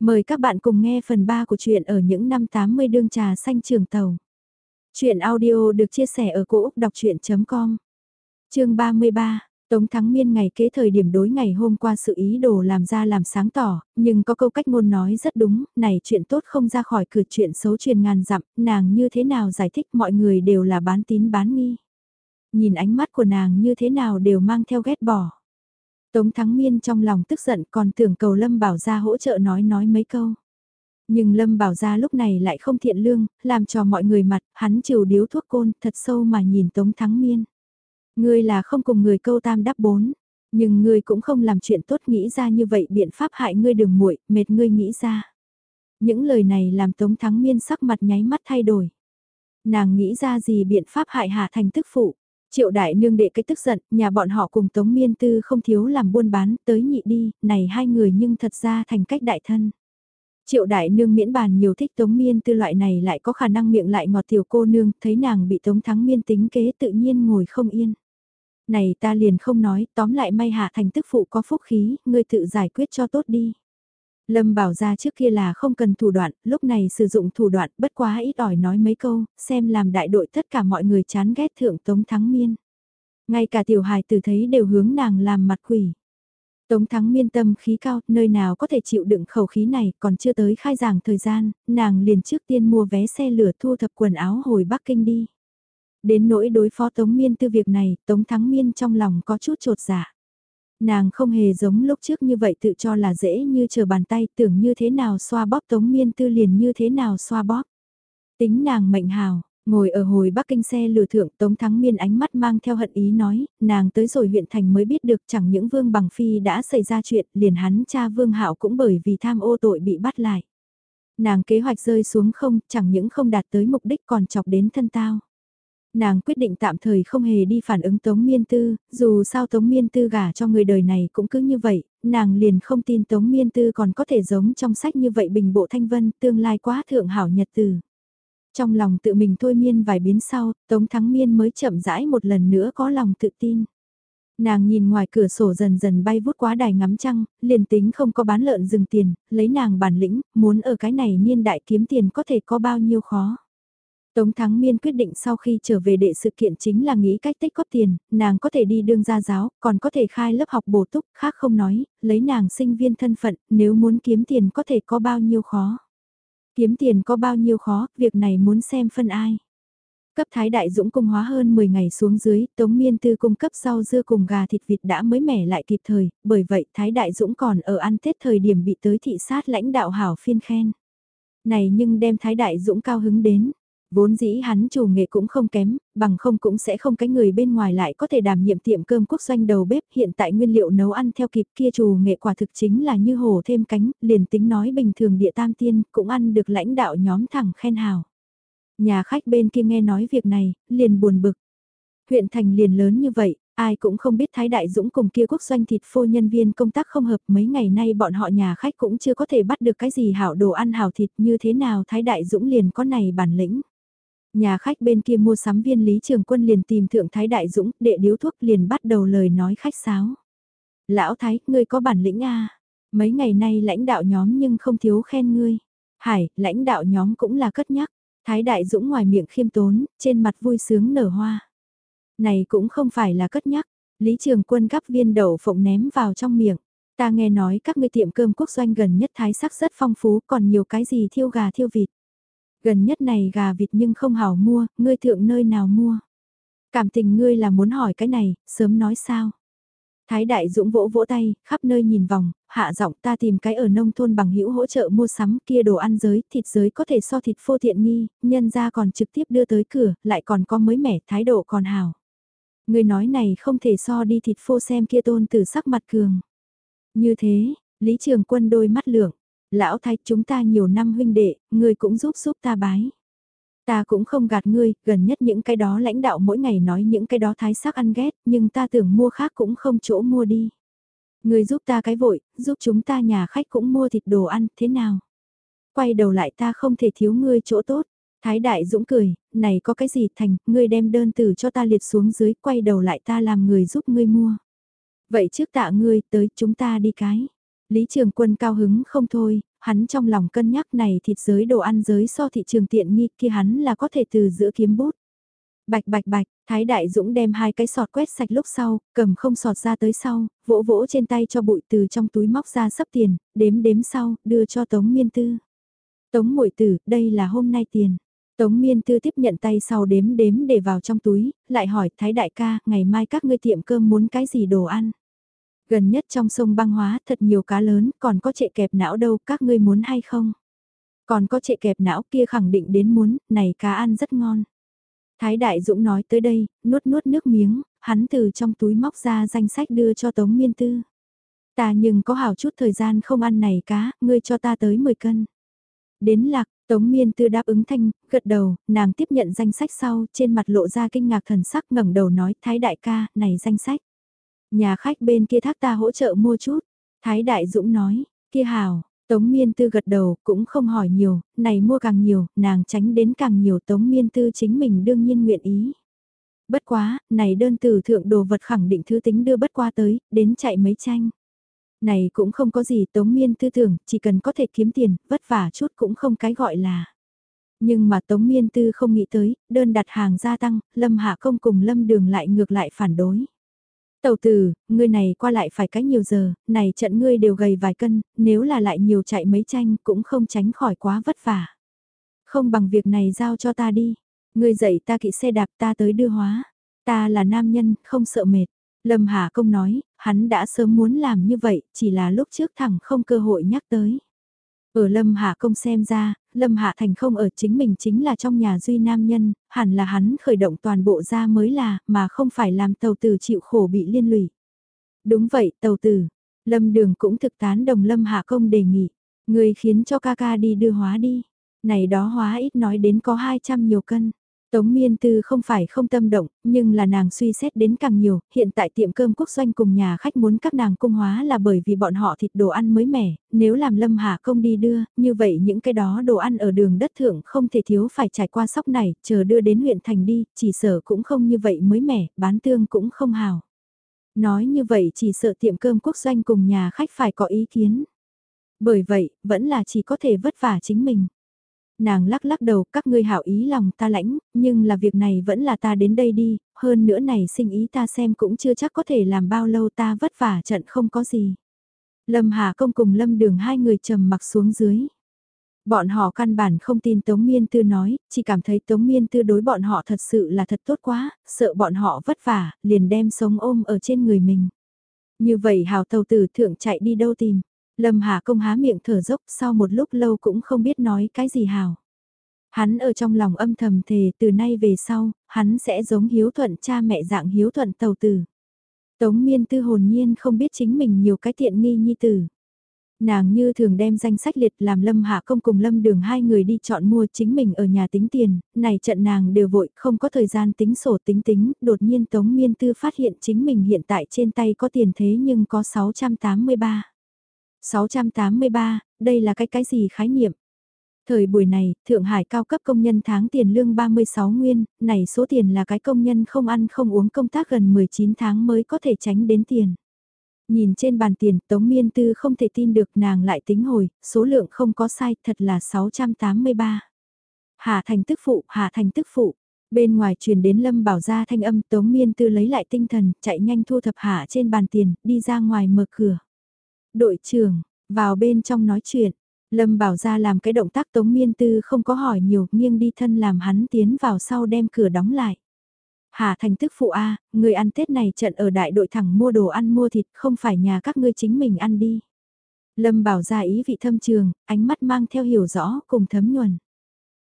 Mời các bạn cùng nghe phần 3 của truyện ở những năm 80 đương trà xanh trường tàu. Chuyện audio được chia sẻ ở cỗ đọc chuyện.com Chương 33 Tống Thắng Miên ngày kế thời điểm đối ngày hôm qua sự ý đồ làm ra làm sáng tỏ, nhưng có câu cách ngôn nói rất đúng, này chuyện tốt không ra khỏi cửa chuyện xấu truyền ngàn dặm, nàng như thế nào giải thích mọi người đều là bán tín bán nghi. Nhìn ánh mắt của nàng như thế nào đều mang theo ghét bỏ. Tống Thắng Miên trong lòng tức giận còn tưởng cầu Lâm Bảo Gia hỗ trợ nói nói mấy câu. Nhưng Lâm Bảo Gia lúc này lại không thiện lương, làm cho mọi người mặt, hắn trừ điếu thuốc côn thật sâu mà nhìn Tống Thắng Miên. Ngươi là không cùng người câu tam đáp bốn, nhưng ngươi cũng không làm chuyện tốt nghĩ ra như vậy biện pháp hại ngươi đường muội mệt ngươi nghĩ ra. Những lời này làm Tống Thắng Miên sắc mặt nháy mắt thay đổi. Nàng nghĩ ra gì biện pháp hại Hà Thành tức phụ. Triệu đại nương đệ cái tức giận, nhà bọn họ cùng Tống Miên Tư không thiếu làm buôn bán, tới nhị đi, này hai người nhưng thật ra thành cách đại thân. Triệu đại nương miễn bàn nhiều thích Tống Miên Tư loại này lại có khả năng miệng lại ngọt tiểu cô nương, thấy nàng bị Tống Thắng Miên tính kế tự nhiên ngồi không yên. Này ta liền không nói, tóm lại may hạ thành tức phụ có phúc khí, ngươi tự giải quyết cho tốt đi. Lâm bảo ra trước kia là không cần thủ đoạn, lúc này sử dụng thủ đoạn bất quá ít ỏi nói mấy câu, xem làm đại đội tất cả mọi người chán ghét thượng Tống Thắng Miên. Ngay cả tiểu hài tử thấy đều hướng nàng làm mặt quỷ. Tống Thắng Miên tâm khí cao, nơi nào có thể chịu đựng khẩu khí này, còn chưa tới khai giảng thời gian, nàng liền trước tiên mua vé xe lửa thu thập quần áo hồi Bắc Kinh đi. Đến nỗi đối phó Tống Miên tư việc này, Tống Thắng Miên trong lòng có chút trột dạ. Nàng không hề giống lúc trước như vậy tự cho là dễ như chờ bàn tay tưởng như thế nào xoa bóp tống miên tư liền như thế nào xoa bóp. Tính nàng mệnh hào, ngồi ở hồi Bắc Kinh xe lừa thượng Tống Thắng Miên ánh mắt mang theo hận ý nói, nàng tới rồi huyện thành mới biết được chẳng những Vương Bằng Phi đã xảy ra chuyện, liền hắn cha Vương Hạo cũng bởi vì tham ô tội bị bắt lại. Nàng kế hoạch rơi xuống không, chẳng những không đạt tới mục đích còn chọc đến thân tao. Nàng quyết định tạm thời không hề đi phản ứng Tống Miên Tư, dù sao Tống Miên Tư gả cho người đời này cũng cứ như vậy, nàng liền không tin Tống Miên Tư còn có thể giống trong sách như vậy bình bộ thanh vân, tương lai quá thượng hảo nhật từ. Trong lòng tự mình thôi miên vài biến sau, Tống Thắng Miên mới chậm rãi một lần nữa có lòng tự tin. Nàng nhìn ngoài cửa sổ dần dần bay vút quá đài ngắm trăng, liền tính không có bán lợn dừng tiền, lấy nàng bản lĩnh, muốn ở cái này niên đại kiếm tiền có thể có bao nhiêu khó. Tống Thắng Miên quyết định sau khi trở về đệ sự kiện chính là nghĩ cách tích góp tiền, nàng có thể đi đương gia giáo, còn có thể khai lớp học bổ túc, khác không nói, lấy nàng sinh viên thân phận, nếu muốn kiếm tiền có thể có bao nhiêu khó. Kiếm tiền có bao nhiêu khó, việc này muốn xem phân ai. Cấp Thái Đại Dũng cung hóa hơn 10 ngày xuống dưới, Tống Miên Tư cung cấp rau dưa cùng gà thịt vịt đã mới mẻ lại kịp thời, bởi vậy Thái Đại Dũng còn ở ăn Tết thời điểm bị tới thị sát lãnh đạo hảo phiên khen. Này nhưng đem Thái Đại Dũng cao hứng đến Vốn dĩ hắn chủ nghệ cũng không kém, bằng không cũng sẽ không cái người bên ngoài lại có thể đảm nhiệm tiệm cơm quốc doanh đầu bếp hiện tại nguyên liệu nấu ăn theo kịp kia chủ nghệ quả thực chính là như hổ thêm cánh, liền tính nói bình thường địa tam tiên cũng ăn được lãnh đạo nhóm thẳng khen hào. Nhà khách bên kia nghe nói việc này, liền buồn bực. Huyện thành liền lớn như vậy, ai cũng không biết Thái Đại Dũng cùng kia quốc doanh thịt phô nhân viên công tác không hợp mấy ngày nay bọn họ nhà khách cũng chưa có thể bắt được cái gì hảo đồ ăn hảo thịt như thế nào Thái Đại Dũng liền có này bản lĩnh. Nhà khách bên kia mua sắm viên Lý Trường Quân liền tìm Thượng Thái Đại Dũng, đệ điếu thuốc liền bắt đầu lời nói khách sáo. Lão Thái, ngươi có bản lĩnh à Mấy ngày nay lãnh đạo nhóm nhưng không thiếu khen ngươi. Hải, lãnh đạo nhóm cũng là cất nhắc. Thái Đại Dũng ngoài miệng khiêm tốn, trên mặt vui sướng nở hoa. Này cũng không phải là cất nhắc. Lý Trường Quân gắp viên đậu phộng ném vào trong miệng. Ta nghe nói các ngươi tiệm cơm quốc doanh gần nhất thái sắc rất phong phú còn nhiều cái gì thiêu gà thiêu vịt. Gần nhất này gà vịt nhưng không hảo mua, ngươi thượng nơi nào mua. Cảm tình ngươi là muốn hỏi cái này, sớm nói sao. Thái đại dũng vỗ vỗ tay, khắp nơi nhìn vòng, hạ giọng ta tìm cái ở nông thôn bằng hữu hỗ trợ mua sắm kia đồ ăn giới, thịt giới có thể so thịt phô thiện nghi, nhân ra còn trực tiếp đưa tới cửa, lại còn có mới mẻ, thái độ còn hảo. Người nói này không thể so đi thịt phô xem kia tôn từ sắc mặt cường. Như thế, Lý Trường Quân đôi mắt lượng, Lão thái chúng ta nhiều năm huynh đệ, ngươi cũng giúp giúp ta bái. Ta cũng không gạt ngươi, gần nhất những cái đó lãnh đạo mỗi ngày nói những cái đó thái sắc ăn ghét, nhưng ta tưởng mua khác cũng không chỗ mua đi. Ngươi giúp ta cái vội, giúp chúng ta nhà khách cũng mua thịt đồ ăn, thế nào? Quay đầu lại ta không thể thiếu ngươi chỗ tốt. Thái đại dũng cười, này có cái gì thành, ngươi đem đơn từ cho ta liệt xuống dưới, quay đầu lại ta làm người giúp ngươi mua. Vậy trước tạ ngươi, tới chúng ta đi cái. Lý Trường Quân cao hứng không thôi, Hắn trong lòng cân nhắc này thịt giới đồ ăn giới so thị trường tiện nghi kia hắn là có thể từ giữa kiếm bút. Bạch bạch bạch, Thái Đại Dũng đem hai cái sọt quét sạch lúc sau, cầm không sọt ra tới sau, vỗ vỗ trên tay cho bụi từ trong túi móc ra sắp tiền, đếm đếm sau, đưa cho Tống Miên Tư. Tống muội tử, đây là hôm nay tiền. Tống Miên Tư tiếp nhận tay sau đếm đếm để vào trong túi, lại hỏi Thái Đại ca, ngày mai các ngươi tiệm cơm muốn cái gì đồ ăn? Gần nhất trong sông băng hóa thật nhiều cá lớn, còn có trệ kẹp não đâu, các ngươi muốn hay không? Còn có trệ kẹp não kia khẳng định đến muốn, này cá ăn rất ngon. Thái Đại Dũng nói tới đây, nuốt nuốt nước miếng, hắn từ trong túi móc ra danh sách đưa cho Tống Miên Tư. Ta nhưng có hảo chút thời gian không ăn này cá, ngươi cho ta tới 10 cân. Đến lạc, Tống Miên Tư đáp ứng thanh, gật đầu, nàng tiếp nhận danh sách sau, trên mặt lộ ra kinh ngạc thần sắc ngẩng đầu nói Thái Đại ca, này danh sách. Nhà khách bên kia thác ta hỗ trợ mua chút. Thái Đại Dũng nói, kia hào Tống Miên Tư gật đầu, cũng không hỏi nhiều, này mua càng nhiều, nàng tránh đến càng nhiều Tống Miên Tư chính mình đương nhiên nguyện ý. Bất quá, này đơn từ thượng đồ vật khẳng định thứ tính đưa bất qua tới, đến chạy mấy tranh. Này cũng không có gì Tống Miên Tư tưởng, chỉ cần có thể kiếm tiền, vất vả chút cũng không cái gọi là. Nhưng mà Tống Miên Tư không nghĩ tới, đơn đặt hàng gia tăng, Lâm Hạ Công cùng Lâm Đường lại ngược lại phản đối tàu tử, ngươi này qua lại phải cách nhiều giờ, này trận ngươi đều gầy vài cân, nếu là lại nhiều chạy mấy tranh cũng không tránh khỏi quá vất vả. Không bằng việc này giao cho ta đi, ngươi dạy ta kỵ xe đạp ta tới đưa hóa, ta là nam nhân, không sợ mệt. Lâm Hà Công nói, hắn đã sớm muốn làm như vậy, chỉ là lúc trước thẳng không cơ hội nhắc tới. Ở Lâm hà Công xem ra, Lâm Hạ Thành không ở chính mình chính là trong nhà duy nam nhân, hẳn là hắn khởi động toàn bộ ra mới là, mà không phải làm tàu tử chịu khổ bị liên lụy. Đúng vậy, tàu tử. Lâm Đường cũng thực tán đồng Lâm Hạ Công đề nghị. Người khiến cho ca ca đi đưa hóa đi. Này đó hóa ít nói đến có 200 nhiều cân. Tống Miên Tư không phải không tâm động, nhưng là nàng suy xét đến càng nhiều, hiện tại tiệm cơm quốc doanh cùng nhà khách muốn các nàng cung hóa là bởi vì bọn họ thịt đồ ăn mới mẻ, nếu làm lâm hạ công đi đưa, như vậy những cái đó đồ ăn ở đường đất thượng không thể thiếu phải trải qua sóc này, chờ đưa đến huyện thành đi, chỉ sợ cũng không như vậy mới mẻ, bán tương cũng không hào. Nói như vậy chỉ sợ tiệm cơm quốc doanh cùng nhà khách phải có ý kiến. Bởi vậy, vẫn là chỉ có thể vất vả chính mình nàng lắc lắc đầu các ngươi hảo ý lòng ta lãnh, nhưng là việc này vẫn là ta đến đây đi, hơn nữa này sinh ý ta xem cũng chưa chắc có thể làm bao lâu ta vất vả trận không có gì. Lâm Hà Công cùng Lâm Đường hai người trầm mặc xuống dưới. Bọn họ căn bản không tin Tống Miên Tư nói, chỉ cảm thấy Tống Miên Tư đối bọn họ thật sự là thật tốt quá, sợ bọn họ vất vả, liền đem sống ôm ở trên người mình. Như vậy hào tàu tử thượng chạy đi đâu tìm. Lâm Hà Công há miệng thở dốc sau một lúc lâu cũng không biết nói cái gì hào. Hắn ở trong lòng âm thầm thề từ nay về sau, hắn sẽ giống hiếu thuận cha mẹ dạng hiếu thuận tàu tử. Tống miên tư hồn nhiên không biết chính mình nhiều cái tiện nghi nhi tử. Nàng như thường đem danh sách liệt làm Lâm Hạ Công cùng Lâm Đường hai người đi chọn mua chính mình ở nhà tính tiền, này trận nàng đều vội, không có thời gian tính sổ tính tính, đột nhiên Tống Miên Tư phát hiện chính mình hiện tại trên tay có tiền thế nhưng có 683. 683, đây là cái cái gì khái niệm? Thời buổi này, Thượng Hải cao cấp công nhân tháng tiền lương 36 nguyên, này số tiền là cái công nhân không ăn không uống công tác gần 19 tháng mới có thể tránh đến tiền. Nhìn trên bàn tiền, Tống Miên Tư không thể tin được nàng lại tính hồi, số lượng không có sai, thật là 683. Hà thành tức phụ, hà thành tức phụ. Bên ngoài truyền đến Lâm Bảo ra thanh âm Tống Miên Tư lấy lại tinh thần, chạy nhanh thu thập hạ trên bàn tiền, đi ra ngoài mở cửa. Đội trưởng, vào bên trong nói chuyện, Lâm bảo ra làm cái động tác tống miên tư không có hỏi nhiều, nghiêng đi thân làm hắn tiến vào sau đem cửa đóng lại. Hà thành tức phụ A, người ăn Tết này trận ở đại đội thẳng mua đồ ăn mua thịt, không phải nhà các ngươi chính mình ăn đi. Lâm bảo ra ý vị thâm trường, ánh mắt mang theo hiểu rõ cùng thấm nhuần.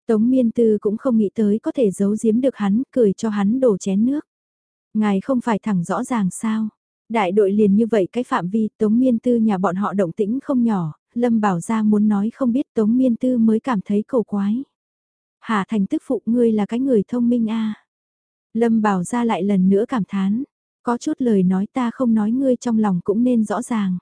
Tống miên tư cũng không nghĩ tới có thể giấu giếm được hắn, cười cho hắn đổ chén nước. Ngài không phải thẳng rõ ràng sao, Đại đội liền như vậy cái phạm vi Tống Miên Tư nhà bọn họ động tĩnh không nhỏ, Lâm Bảo ra muốn nói không biết Tống Miên Tư mới cảm thấy cầu quái. Hà Thành tức phụ ngươi là cái người thông minh a Lâm Bảo ra lại lần nữa cảm thán, có chút lời nói ta không nói ngươi trong lòng cũng nên rõ ràng.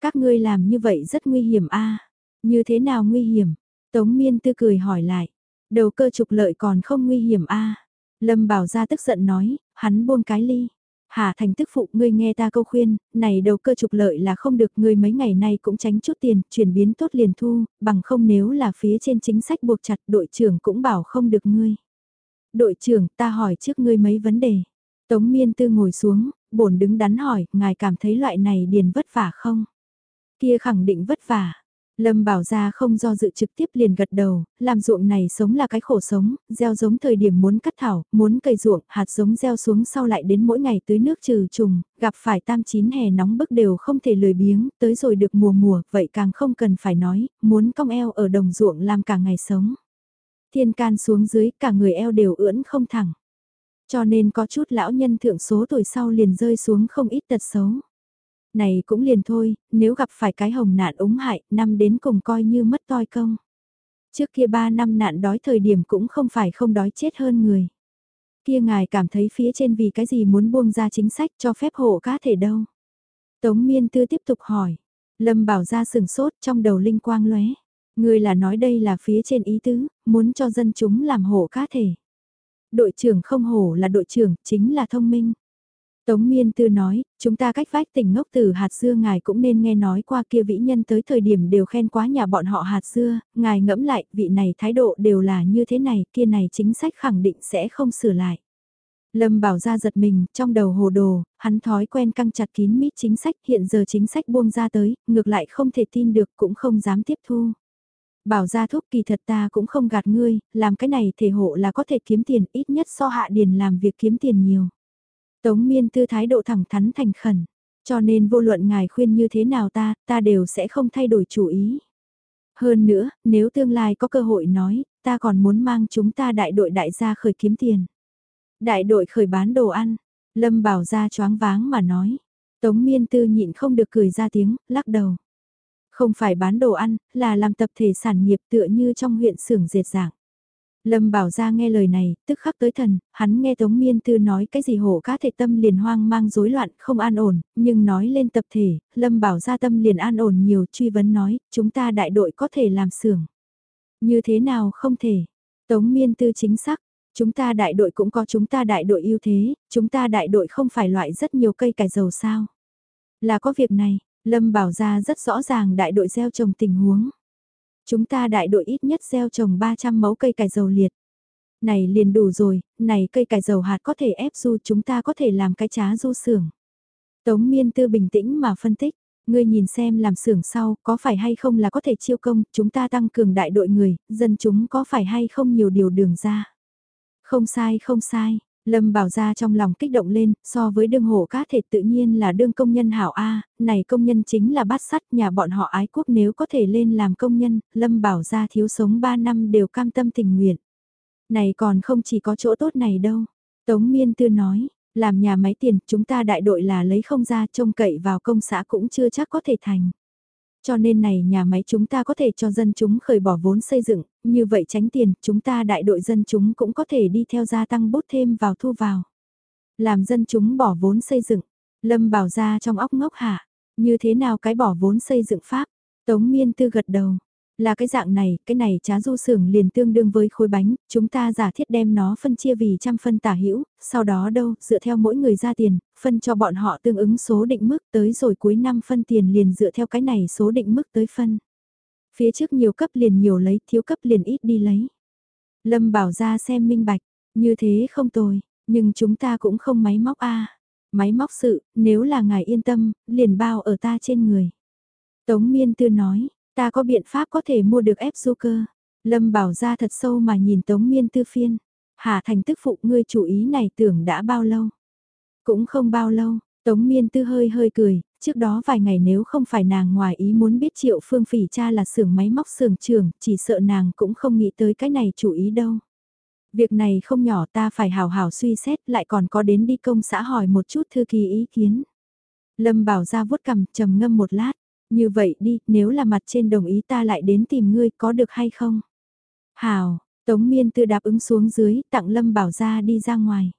Các ngươi làm như vậy rất nguy hiểm a Như thế nào nguy hiểm? Tống Miên Tư cười hỏi lại, đầu cơ trục lợi còn không nguy hiểm a Lâm Bảo ra tức giận nói, hắn buông cái ly. Hà thành tức phụ ngươi nghe ta câu khuyên, này đầu cơ trục lợi là không được ngươi mấy ngày nay cũng tránh chút tiền, chuyển biến tốt liền thu, bằng không nếu là phía trên chính sách buộc chặt đội trưởng cũng bảo không được ngươi. Đội trưởng ta hỏi trước ngươi mấy vấn đề. Tống miên tư ngồi xuống, bổn đứng đắn hỏi, ngài cảm thấy loại này điền vất vả không? Kia khẳng định vất vả. Lâm bảo ra không do dự trực tiếp liền gật đầu, làm ruộng này sống là cái khổ sống, gieo giống thời điểm muốn cắt thảo, muốn cày ruộng, hạt giống gieo xuống sau lại đến mỗi ngày tưới nước trừ trùng, gặp phải tam chín hè nóng bức đều không thể lười biếng, tới rồi được mùa mùa, vậy càng không cần phải nói, muốn cong eo ở đồng ruộng làm cả ngày sống. Thiên can xuống dưới, cả người eo đều ưỡn không thẳng. Cho nên có chút lão nhân thượng số tuổi sau liền rơi xuống không ít tật xấu. Này cũng liền thôi, nếu gặp phải cái hồng nạn ống hại, năm đến cùng coi như mất toi công. Trước kia ba năm nạn đói thời điểm cũng không phải không đói chết hơn người. Kia ngài cảm thấy phía trên vì cái gì muốn buông ra chính sách cho phép hộ cá thể đâu. Tống miên tư tiếp tục hỏi. Lâm bảo ra sừng sốt trong đầu linh quang lóe. Người là nói đây là phía trên ý tứ, muốn cho dân chúng làm hộ cá thể. Đội trưởng không hổ là đội trưởng, chính là thông minh. Tống Miên Tư nói, chúng ta cách vách tỉnh ngốc từ hạt dưa ngài cũng nên nghe nói qua kia vĩ nhân tới thời điểm đều khen quá nhà bọn họ hạt dưa, ngài ngẫm lại, vị này thái độ đều là như thế này, kia này chính sách khẳng định sẽ không sửa lại. Lâm bảo ra giật mình, trong đầu hồ đồ, hắn thói quen căng chặt kín mít chính sách, hiện giờ chính sách buông ra tới, ngược lại không thể tin được cũng không dám tiếp thu. Bảo ra thuốc kỳ thật ta cũng không gạt ngươi, làm cái này thể hộ là có thể kiếm tiền ít nhất so hạ điền làm việc kiếm tiền nhiều. Tống miên tư thái độ thẳng thắn thành khẩn, cho nên vô luận ngài khuyên như thế nào ta, ta đều sẽ không thay đổi chủ ý. Hơn nữa, nếu tương lai có cơ hội nói, ta còn muốn mang chúng ta đại đội đại gia khởi kiếm tiền. Đại đội khởi bán đồ ăn, Lâm bảo ra choáng váng mà nói. Tống miên tư nhịn không được cười ra tiếng, lắc đầu. Không phải bán đồ ăn, là làm tập thể sản nghiệp tựa như trong huyện xưởng dệt dạng. Lâm Bảo Gia nghe lời này, tức khắc tới thần, hắn nghe Tống Miên Tư nói cái gì hổ cá thể tâm liền hoang mang rối loạn, không an ổn, nhưng nói lên tập thể, Lâm Bảo Gia tâm liền an ổn nhiều, truy vấn nói, chúng ta đại đội có thể làm xưởng. Như thế nào không thể? Tống Miên Tư chính xác, chúng ta đại đội cũng có chúng ta đại đội ưu thế, chúng ta đại đội không phải loại rất nhiều cây cải dầu sao. Là có việc này, Lâm Bảo Gia rất rõ ràng đại đội gieo trồng tình huống. Chúng ta đại đội ít nhất gieo trồng 300 mẫu cây cải dầu liệt. Này liền đủ rồi, này cây cải dầu hạt có thể ép du chúng ta có thể làm cái trá du xưởng. Tống miên tư bình tĩnh mà phân tích, ngươi nhìn xem làm xưởng sau có phải hay không là có thể chiêu công, chúng ta tăng cường đại đội người, dân chúng có phải hay không nhiều điều đường ra. Không sai không sai, Lâm bảo ra trong lòng kích động lên, so với đương hổ cá thể tự nhiên là đương công nhân hảo A, này công nhân chính là bát sắt nhà bọn họ ái quốc nếu có thể lên làm công nhân, Lâm bảo ra thiếu sống 3 năm đều cam tâm tình nguyện. Này còn không chỉ có chỗ tốt này đâu. Tống Miên Tư nói, làm nhà máy tiền chúng ta đại đội là lấy không ra trông cậy vào công xã cũng chưa chắc có thể thành. Cho nên này nhà máy chúng ta có thể cho dân chúng khởi bỏ vốn xây dựng, như vậy tránh tiền, chúng ta đại đội dân chúng cũng có thể đi theo gia tăng bút thêm vào thu vào. Làm dân chúng bỏ vốn xây dựng, Lâm bảo ra trong óc ngốc hạ, như thế nào cái bỏ vốn xây dựng pháp, Tống Miên Tư gật đầu, là cái dạng này, cái này trá du sưởng liền tương đương với khối bánh, chúng ta giả thiết đem nó phân chia vì trăm phân tả hữu sau đó đâu, dựa theo mỗi người ra tiền, phân cho bọn họ tương ứng số định mức tới rồi cuối năm phân tiền liền dựa theo cái này số định mức tới phân. Phía trước nhiều cấp liền nhiều lấy, thiếu cấp liền ít đi lấy. Lâm bảo ra xem minh bạch, như thế không tồi, nhưng chúng ta cũng không máy móc a Máy móc sự, nếu là ngài yên tâm, liền bao ở ta trên người. Tống miên tư nói, Ta có biện pháp có thể mua được ép du cơ. Lâm bảo ra thật sâu mà nhìn Tống Miên tư phiên. Hà thành tức phụ ngươi chủ ý này tưởng đã bao lâu? Cũng không bao lâu, Tống Miên tư hơi hơi cười, trước đó vài ngày nếu không phải nàng ngoài ý muốn biết triệu phương phỉ cha là xưởng máy móc xưởng trường, chỉ sợ nàng cũng không nghĩ tới cái này chủ ý đâu. Việc này không nhỏ ta phải hào hào suy xét lại còn có đến đi công xã hỏi một chút thư kỳ ý kiến. Lâm bảo ra vuốt cầm trầm ngâm một lát, như vậy đi, nếu là mặt trên đồng ý ta lại đến tìm ngươi có được hay không? Hào, Tống Miên Tư đáp ứng xuống dưới, tặng Lâm Bảo Gia đi ra ngoài.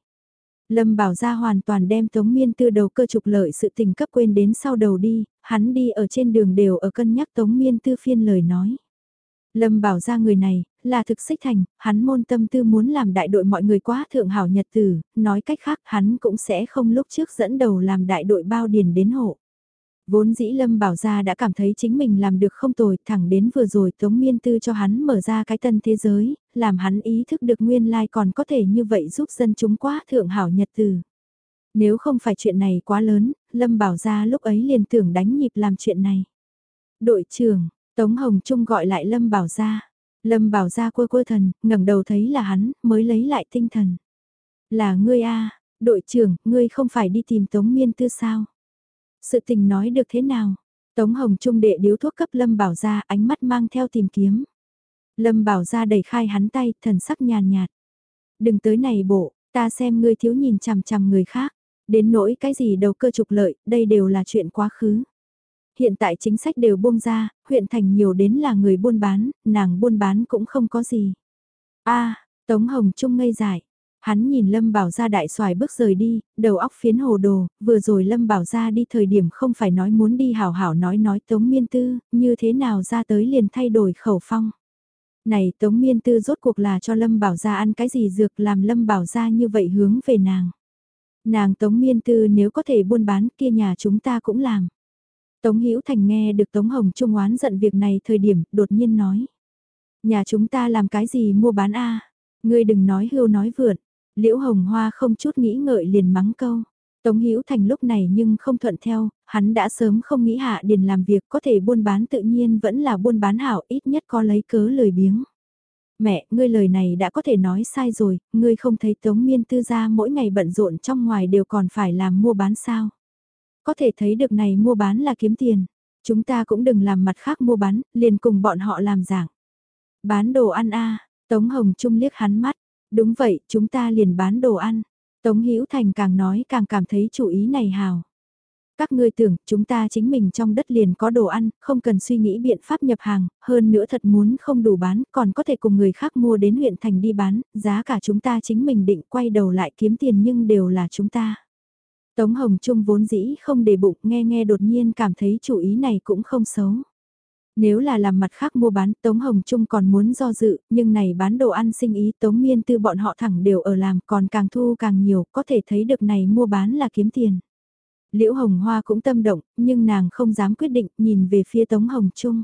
Lâm Bảo Gia hoàn toàn đem Tống Miên Tư đầu cơ trục lợi sự tình cấp quên đến sau đầu đi, hắn đi ở trên đường đều ở cân nhắc Tống Miên Tư phiên lời nói. Lâm Bảo Gia người này, là thực xích thành, hắn môn tâm tư muốn làm đại đội mọi người quá thượng hảo nhật tử, nói cách khác hắn cũng sẽ không lúc trước dẫn đầu làm đại đội bao điền đến hộ. Vốn dĩ Lâm Bảo Gia đã cảm thấy chính mình làm được không tồi, thẳng đến vừa rồi Tống Miên Tư cho hắn mở ra cái tân thế giới, làm hắn ý thức được nguyên lai còn có thể như vậy giúp dân chúng quá thượng hảo nhật từ. Nếu không phải chuyện này quá lớn, Lâm Bảo Gia lúc ấy liền tưởng đánh nhịp làm chuyện này. Đội trưởng, Tống Hồng Trung gọi lại Lâm Bảo Gia. Lâm Bảo Gia quơ quơ thần, ngẩng đầu thấy là hắn, mới lấy lại tinh thần. Là ngươi a đội trưởng, ngươi không phải đi tìm Tống Miên Tư sao? Sự tình nói được thế nào? Tống Hồng Trung đệ điếu thuốc cấp Lâm Bảo Gia ánh mắt mang theo tìm kiếm. Lâm Bảo Gia đẩy khai hắn tay, thần sắc nhàn nhạt. Đừng tới này bộ, ta xem ngươi thiếu nhìn chằm chằm người khác. Đến nỗi cái gì đầu cơ trục lợi, đây đều là chuyện quá khứ. Hiện tại chính sách đều buông ra, huyện thành nhiều đến là người buôn bán, nàng buôn bán cũng không có gì. a Tống Hồng Trung ngây dài. Hắn nhìn Lâm Bảo Gia đại xoài bước rời đi, đầu óc phiến hồ đồ, vừa rồi Lâm Bảo Gia đi thời điểm không phải nói muốn đi hảo hảo nói nói Tống Miên Tư, như thế nào ra tới liền thay đổi khẩu phong. Này Tống Miên Tư rốt cuộc là cho Lâm Bảo Gia ăn cái gì dược làm Lâm Bảo Gia như vậy hướng về nàng. Nàng Tống Miên Tư nếu có thể buôn bán kia nhà chúng ta cũng làm. Tống Hữu Thành nghe được Tống Hồng Trung oán giận việc này thời điểm đột nhiên nói. Nhà chúng ta làm cái gì mua bán a Ngươi đừng nói hưu nói vượn. Liễu Hồng Hoa không chút nghĩ ngợi liền mắng câu. Tống Hữu Thành lúc này nhưng không thuận theo, hắn đã sớm không nghĩ hạ điền làm việc có thể buôn bán tự nhiên vẫn là buôn bán hảo ít nhất có lấy cớ lời biếng. Mẹ, ngươi lời này đã có thể nói sai rồi, ngươi không thấy Tống Miên Tư gia mỗi ngày bận rộn trong ngoài đều còn phải làm mua bán sao. Có thể thấy được này mua bán là kiếm tiền, chúng ta cũng đừng làm mặt khác mua bán, liền cùng bọn họ làm giảng. Bán đồ ăn a Tống Hồng Trung liếc hắn mắt, đúng vậy, chúng ta liền bán đồ ăn. Tống Hữu Thành càng nói càng cảm thấy chủ ý này hào. Các ngươi tưởng, chúng ta chính mình trong đất liền có đồ ăn, không cần suy nghĩ biện pháp nhập hàng, hơn nữa thật muốn không đủ bán, còn có thể cùng người khác mua đến huyện thành đi bán, giá cả chúng ta chính mình định quay đầu lại kiếm tiền nhưng đều là chúng ta. Tống Hồng Trung vốn dĩ không để bụng nghe nghe đột nhiên cảm thấy chủ ý này cũng không xấu. Nếu là làm mặt khác mua bán Tống Hồng Trung còn muốn do dự, nhưng này bán đồ ăn sinh ý Tống Miên Tư bọn họ thẳng đều ở làm còn càng thu càng nhiều, có thể thấy được này mua bán là kiếm tiền. Liễu Hồng Hoa cũng tâm động, nhưng nàng không dám quyết định, nhìn về phía Tống Hồng Trung.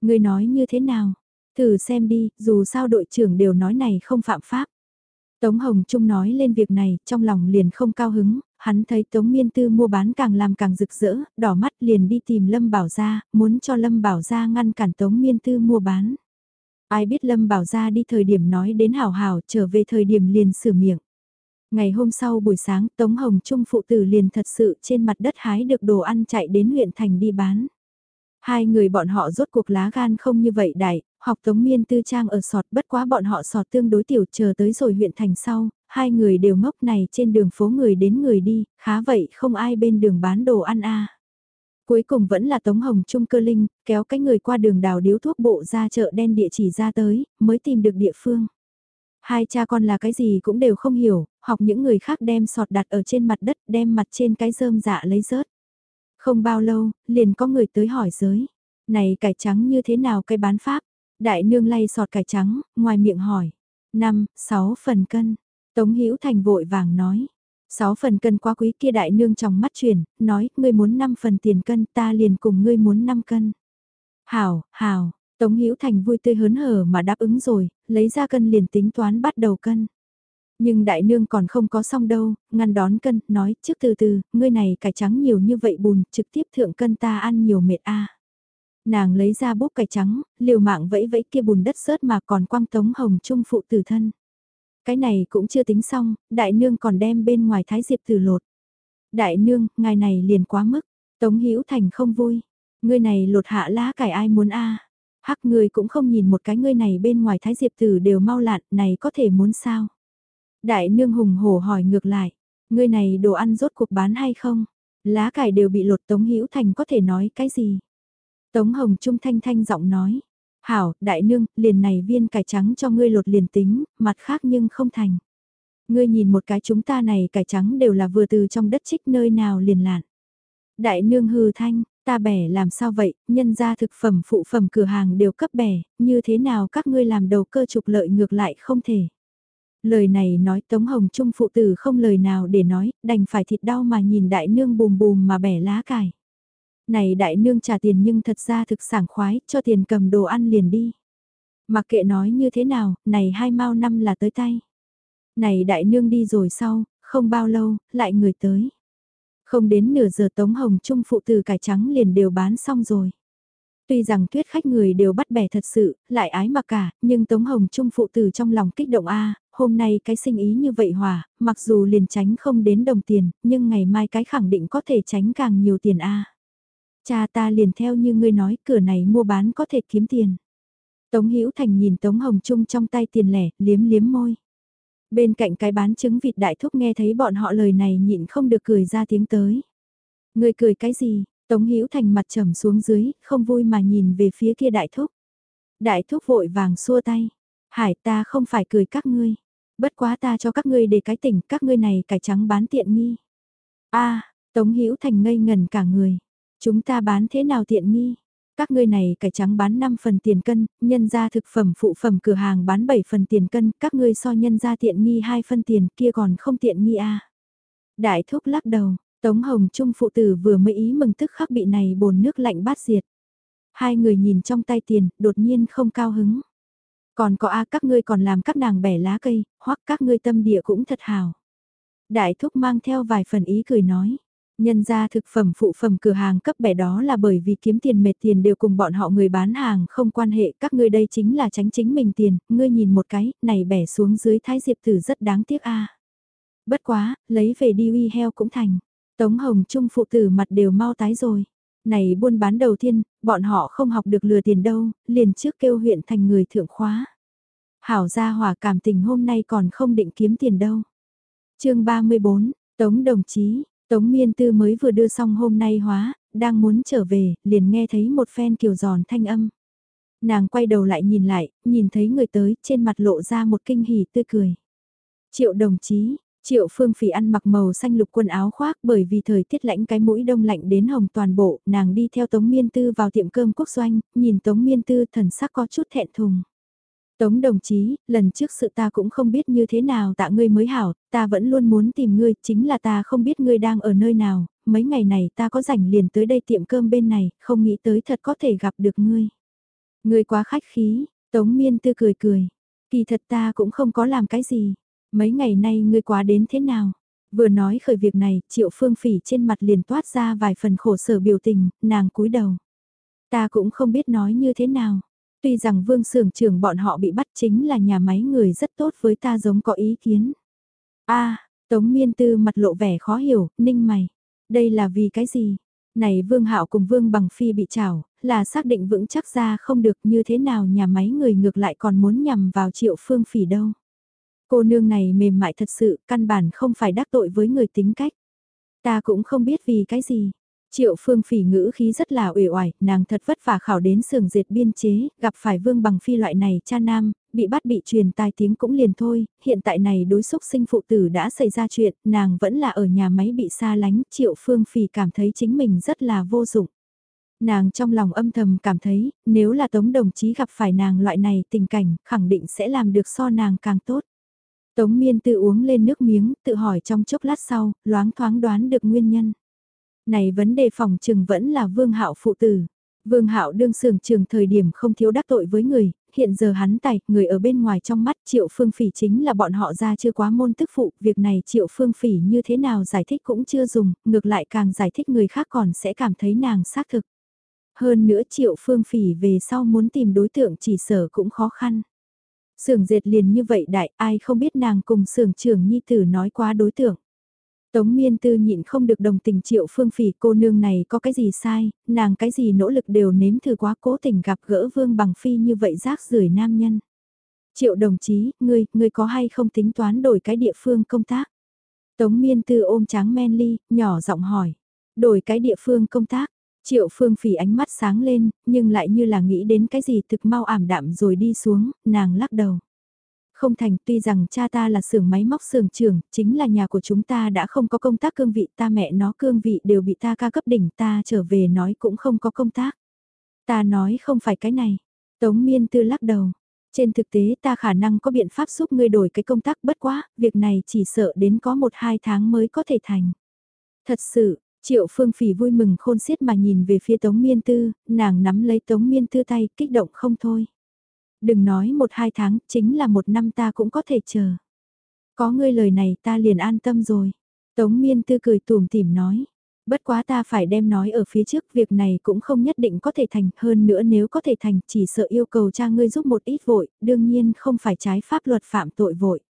Người nói như thế nào? Thử xem đi, dù sao đội trưởng đều nói này không phạm pháp. Tống Hồng Trung nói lên việc này, trong lòng liền không cao hứng, hắn thấy Tống Miên Tư mua bán càng làm càng rực rỡ, đỏ mắt liền đi tìm Lâm Bảo Gia, muốn cho Lâm Bảo Gia ngăn cản Tống Miên Tư mua bán. Ai biết Lâm Bảo Gia đi thời điểm nói đến hảo hảo, trở về thời điểm liền sửa miệng. Ngày hôm sau buổi sáng Tống Hồng Trung phụ tử liền thật sự trên mặt đất hái được đồ ăn chạy đến huyện thành đi bán. Hai người bọn họ rốt cuộc lá gan không như vậy đại, học Tống Miên Tư Trang ở sọt bất quá bọn họ sọt tương đối tiểu chờ tới rồi huyện thành sau, hai người đều ngốc này trên đường phố người đến người đi, khá vậy không ai bên đường bán đồ ăn a. Cuối cùng vẫn là Tống Hồng Trung cơ linh, kéo cái người qua đường đào điếu thuốc bộ ra chợ đen địa chỉ ra tới, mới tìm được địa phương. Hai cha con là cái gì cũng đều không hiểu, học những người khác đem sọt đặt ở trên mặt đất đem mặt trên cái rơm dạ lấy rớt. Không bao lâu, liền có người tới hỏi giới. Này cải trắng như thế nào cái bán pháp? Đại nương lay sọt cải trắng, ngoài miệng hỏi. 5, 6 phần cân. Tống Hữu Thành vội vàng nói. 6 phần cân quá quý kia đại nương trong mắt chuyển, nói, ngươi muốn 5 phần tiền cân, ta liền cùng ngươi muốn 5 cân. Hảo, hảo, Tống Hữu Thành vui tươi hớn hở mà đáp ứng rồi, lấy ra cân liền tính toán bắt đầu cân. Nhưng đại nương còn không có xong đâu, ngăn đón cân, nói trước từ từ, ngươi này cải trắng nhiều như vậy bùn, trực tiếp thượng cân ta ăn nhiều mệt a. Nàng lấy ra bút cải trắng, liều mạng vẫy vẫy kia bùn đất sớt mà còn quăng tống hồng trung phụ tử thân. Cái này cũng chưa tính xong, đại nương còn đem bên ngoài thái diệp từ lột. Đại nương, ngài này liền quá mức, tống hữu thành không vui. Ngươi này lột hạ lá cải ai muốn a Hắc ngươi cũng không nhìn một cái ngươi này bên ngoài thái diệp tử đều mau lạn, này có thể muốn sao? Đại nương hùng hổ hỏi ngược lại, ngươi này đồ ăn rốt cuộc bán hay không? Lá cải đều bị lột Tống Hữu Thành có thể nói cái gì? Tống Hồng Trung thanh thanh giọng nói, hảo, đại nương, liền này viên cải trắng cho ngươi lột liền tính, mặt khác nhưng không thành. Ngươi nhìn một cái chúng ta này cải trắng đều là vừa từ trong đất trích nơi nào liền lạn. Đại nương hừ thanh, Ta bẻ làm sao vậy, nhân ra thực phẩm phụ phẩm cửa hàng đều cấp bẻ, như thế nào các ngươi làm đầu cơ trục lợi ngược lại không thể. Lời này nói Tống Hồng Trung phụ tử không lời nào để nói, đành phải thịt đau mà nhìn đại nương bùm bùm mà bẻ lá cải. Này đại nương trả tiền nhưng thật ra thực sảng khoái, cho tiền cầm đồ ăn liền đi. Mặc kệ nói như thế nào, này hai mau năm là tới tay. Này đại nương đi rồi sau, không bao lâu, lại người tới. Không đến nửa giờ Tống Hồng Trung phụ tử cải trắng liền đều bán xong rồi. Tuy rằng tuyết khách người đều bắt bẻ thật sự, lại ái mặc cả, nhưng Tống Hồng Trung phụ tử trong lòng kích động A, hôm nay cái sinh ý như vậy hòa, mặc dù liền tránh không đến đồng tiền, nhưng ngày mai cái khẳng định có thể tránh càng nhiều tiền A. Cha ta liền theo như ngươi nói cửa này mua bán có thể kiếm tiền. Tống Hữu Thành nhìn Tống Hồng Trung trong tay tiền lẻ, liếm liếm môi. Bên cạnh cái bán trứng vịt đại thúc nghe thấy bọn họ lời này nhịn không được cười ra tiếng tới. Người cười cái gì? Tống Hữu Thành mặt trầm xuống dưới, không vui mà nhìn về phía kia đại thúc. Đại thúc vội vàng xua tay. Hải ta không phải cười các ngươi. Bất quá ta cho các ngươi để cái tỉnh, các ngươi này cải trắng bán tiện nghi. a Tống Hữu Thành ngây ngần cả người. Chúng ta bán thế nào tiện nghi? Các ngươi này cải trắng bán 5 phần tiền cân, nhân ra thực phẩm phụ phẩm cửa hàng bán 7 phần tiền cân, các ngươi so nhân ra tiện nghi 2 phân tiền kia còn không tiện nghi à? Đại thúc lắc đầu, Tống Hồng Trung phụ tử vừa mới ý mừng tức khắc bị này bồn nước lạnh bát diệt. Hai người nhìn trong tay tiền, đột nhiên không cao hứng. Còn có a các ngươi còn làm các nàng bẻ lá cây, hoặc các ngươi tâm địa cũng thật hào. Đại thúc mang theo vài phần ý cười nói. Nhân ra thực phẩm phụ phẩm cửa hàng cấp bẻ đó là bởi vì kiếm tiền mệt tiền đều cùng bọn họ người bán hàng không quan hệ các ngươi đây chính là tránh chính mình tiền, ngươi nhìn một cái, này bẻ xuống dưới thái diệp tử rất đáng tiếc a Bất quá, lấy về đi uy heo cũng thành. Tống Hồng Trung phụ tử mặt đều mau tái rồi. Này buôn bán đầu tiên, bọn họ không học được lừa tiền đâu, liền trước kêu huyện thành người thượng khóa. Hảo gia hòa cảm tình hôm nay còn không định kiếm tiền đâu. chương 34, Tống đồng chí, Tống miên tư mới vừa đưa xong hôm nay hóa, đang muốn trở về, liền nghe thấy một phen kiều giòn thanh âm. Nàng quay đầu lại nhìn lại, nhìn thấy người tới, trên mặt lộ ra một kinh hỉ tươi cười. Triệu đồng chí, Triệu Phương Phỉ ăn mặc màu xanh lục quần áo khoác bởi vì thời tiết lạnh cái mũi đông lạnh đến hồng toàn bộ, nàng đi theo Tống Miên Tư vào tiệm cơm quốc doanh, nhìn Tống Miên Tư thần sắc có chút thẹn thùng. Tống đồng chí, lần trước sự ta cũng không biết như thế nào tạ ngươi mới hảo, ta vẫn luôn muốn tìm ngươi, chính là ta không biết ngươi đang ở nơi nào, mấy ngày này ta có rảnh liền tới đây tiệm cơm bên này, không nghĩ tới thật có thể gặp được ngươi. Ngươi quá khách khí, Tống Miên Tư cười cười, kỳ thật ta cũng không có làm cái gì, mấy ngày nay ngươi quá đến thế nào? Vừa nói khởi việc này, Triệu Phương Phỉ trên mặt liền toát ra vài phần khổ sở biểu tình, nàng cúi đầu. Ta cũng không biết nói như thế nào. Tuy rằng vương sưởng trưởng bọn họ bị bắt chính là nhà máy người rất tốt với ta giống có ý kiến. a Tống miên tư mặt lộ vẻ khó hiểu, ninh mày. Đây là vì cái gì? Này vương hạo cùng vương bằng phi bị trảo, là xác định vững chắc ra không được như thế nào nhà máy người ngược lại còn muốn nhằm vào triệu phương phỉ đâu. Cô nương này mềm mại thật sự, căn bản không phải đắc tội với người tính cách. Ta cũng không biết vì cái gì, Triệu phương phỉ ngữ khí rất là uể oải, nàng thật vất vả khảo đến sường dệt biên chế, gặp phải vương bằng phi loại này cha nam, bị bắt bị truyền tai tiếng cũng liền thôi, hiện tại này đối xúc sinh phụ tử đã xảy ra chuyện, nàng vẫn là ở nhà máy bị xa lánh, triệu phương phỉ cảm thấy chính mình rất là vô dụng. Nàng trong lòng âm thầm cảm thấy, nếu là tống đồng chí gặp phải nàng loại này tình cảnh, khẳng định sẽ làm được so nàng càng tốt. Tống miên tự uống lên nước miếng, tự hỏi trong chốc lát sau, loáng thoáng đoán được nguyên nhân này vấn đề phòng trừng vẫn là Vương Hạo phụ tử. Vương Hạo đương sưởng trường thời điểm không thiếu đắc tội với người, hiện giờ hắn tài, người ở bên ngoài trong mắt Triệu Phương Phỉ chính là bọn họ ra chưa quá môn tức phụ, việc này Triệu Phương Phỉ như thế nào giải thích cũng chưa dùng, ngược lại càng giải thích người khác còn sẽ cảm thấy nàng xác thực. Hơn nữa Triệu Phương Phỉ về sau muốn tìm đối tượng chỉ sở cũng khó khăn. Sưởng dệt liền như vậy đại, ai không biết nàng cùng sưởng trưởng nhi tử nói quá đối tượng. Tống miên tư nhịn không được đồng tình triệu phương phỉ cô nương này có cái gì sai, nàng cái gì nỗ lực đều nếm thử quá cố tình gặp gỡ vương bằng phi như vậy rác rưởi nam nhân. Triệu đồng chí, ngươi, ngươi có hay không tính toán đổi cái địa phương công tác? Tống miên tư ôm tráng men ly, nhỏ giọng hỏi. Đổi cái địa phương công tác, triệu phương phỉ ánh mắt sáng lên, nhưng lại như là nghĩ đến cái gì thực mau ảm đạm rồi đi xuống, nàng lắc đầu. Không thành, tuy rằng cha ta là xưởng máy móc xưởng trưởng, chính là nhà của chúng ta đã không có công tác cương vị, ta mẹ nó cương vị đều bị ta ca cấp đỉnh, ta trở về nói cũng không có công tác. Ta nói không phải cái này. Tống miên tư lắc đầu. Trên thực tế ta khả năng có biện pháp giúp ngươi đổi cái công tác bất quá, việc này chỉ sợ đến có một hai tháng mới có thể thành. Thật sự, Triệu Phương Phỉ vui mừng khôn xiết mà nhìn về phía Tống Miên Tư, nàng nắm lấy Tống Miên Tư tay, kích động không thôi. Đừng nói một hai tháng, chính là một năm ta cũng có thể chờ. Có ngươi lời này ta liền an tâm rồi. Tống Miên Tư cười tùm tìm nói. Bất quá ta phải đem nói ở phía trước việc này cũng không nhất định có thể thành, hơn nữa nếu có thể thành chỉ sợ yêu cầu cha ngươi giúp một ít vội, đương nhiên không phải trái pháp luật phạm tội vội.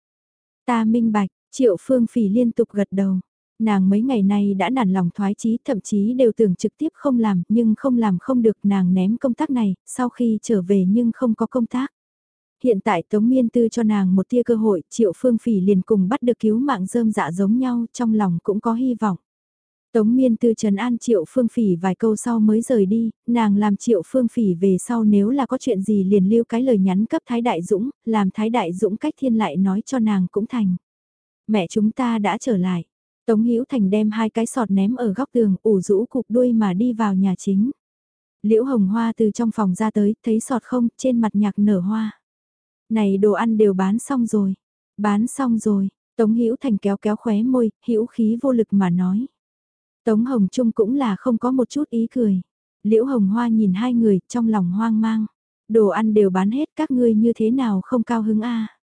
Ta minh bạch, triệu phương phỉ liên tục gật đầu. Nàng mấy ngày nay đã nản lòng thoái chí thậm chí đều tưởng trực tiếp không làm nhưng không làm không được nàng ném công tác này, sau khi trở về nhưng không có công tác. Hiện tại Tống Miên Tư cho nàng một tia cơ hội, Triệu Phương Phỉ liền cùng bắt được cứu mạng rơm dạ giống nhau, trong lòng cũng có hy vọng. Tống miên tư trần an triệu phương phỉ vài câu sau mới rời đi, nàng làm triệu phương phỉ về sau nếu là có chuyện gì liền lưu cái lời nhắn cấp Thái Đại Dũng, làm Thái Đại Dũng cách thiên lại nói cho nàng cũng thành. Mẹ chúng ta đã trở lại. Tống Hữu Thành đem hai cái sọt ném ở góc tường, ủ rũ cục đuôi mà đi vào nhà chính. Liễu Hồng Hoa từ trong phòng ra tới, thấy sọt không, trên mặt nhạc nở hoa. Này đồ ăn đều bán xong rồi. Bán xong rồi, Tống Hữu Thành kéo kéo khóe môi, hữu khí vô lực mà nói. Tống Hồng Trung cũng là không có một chút ý cười. Liễu Hồng Hoa nhìn hai người, trong lòng hoang mang. Đồ ăn đều bán hết các ngươi như thế nào không cao hứng a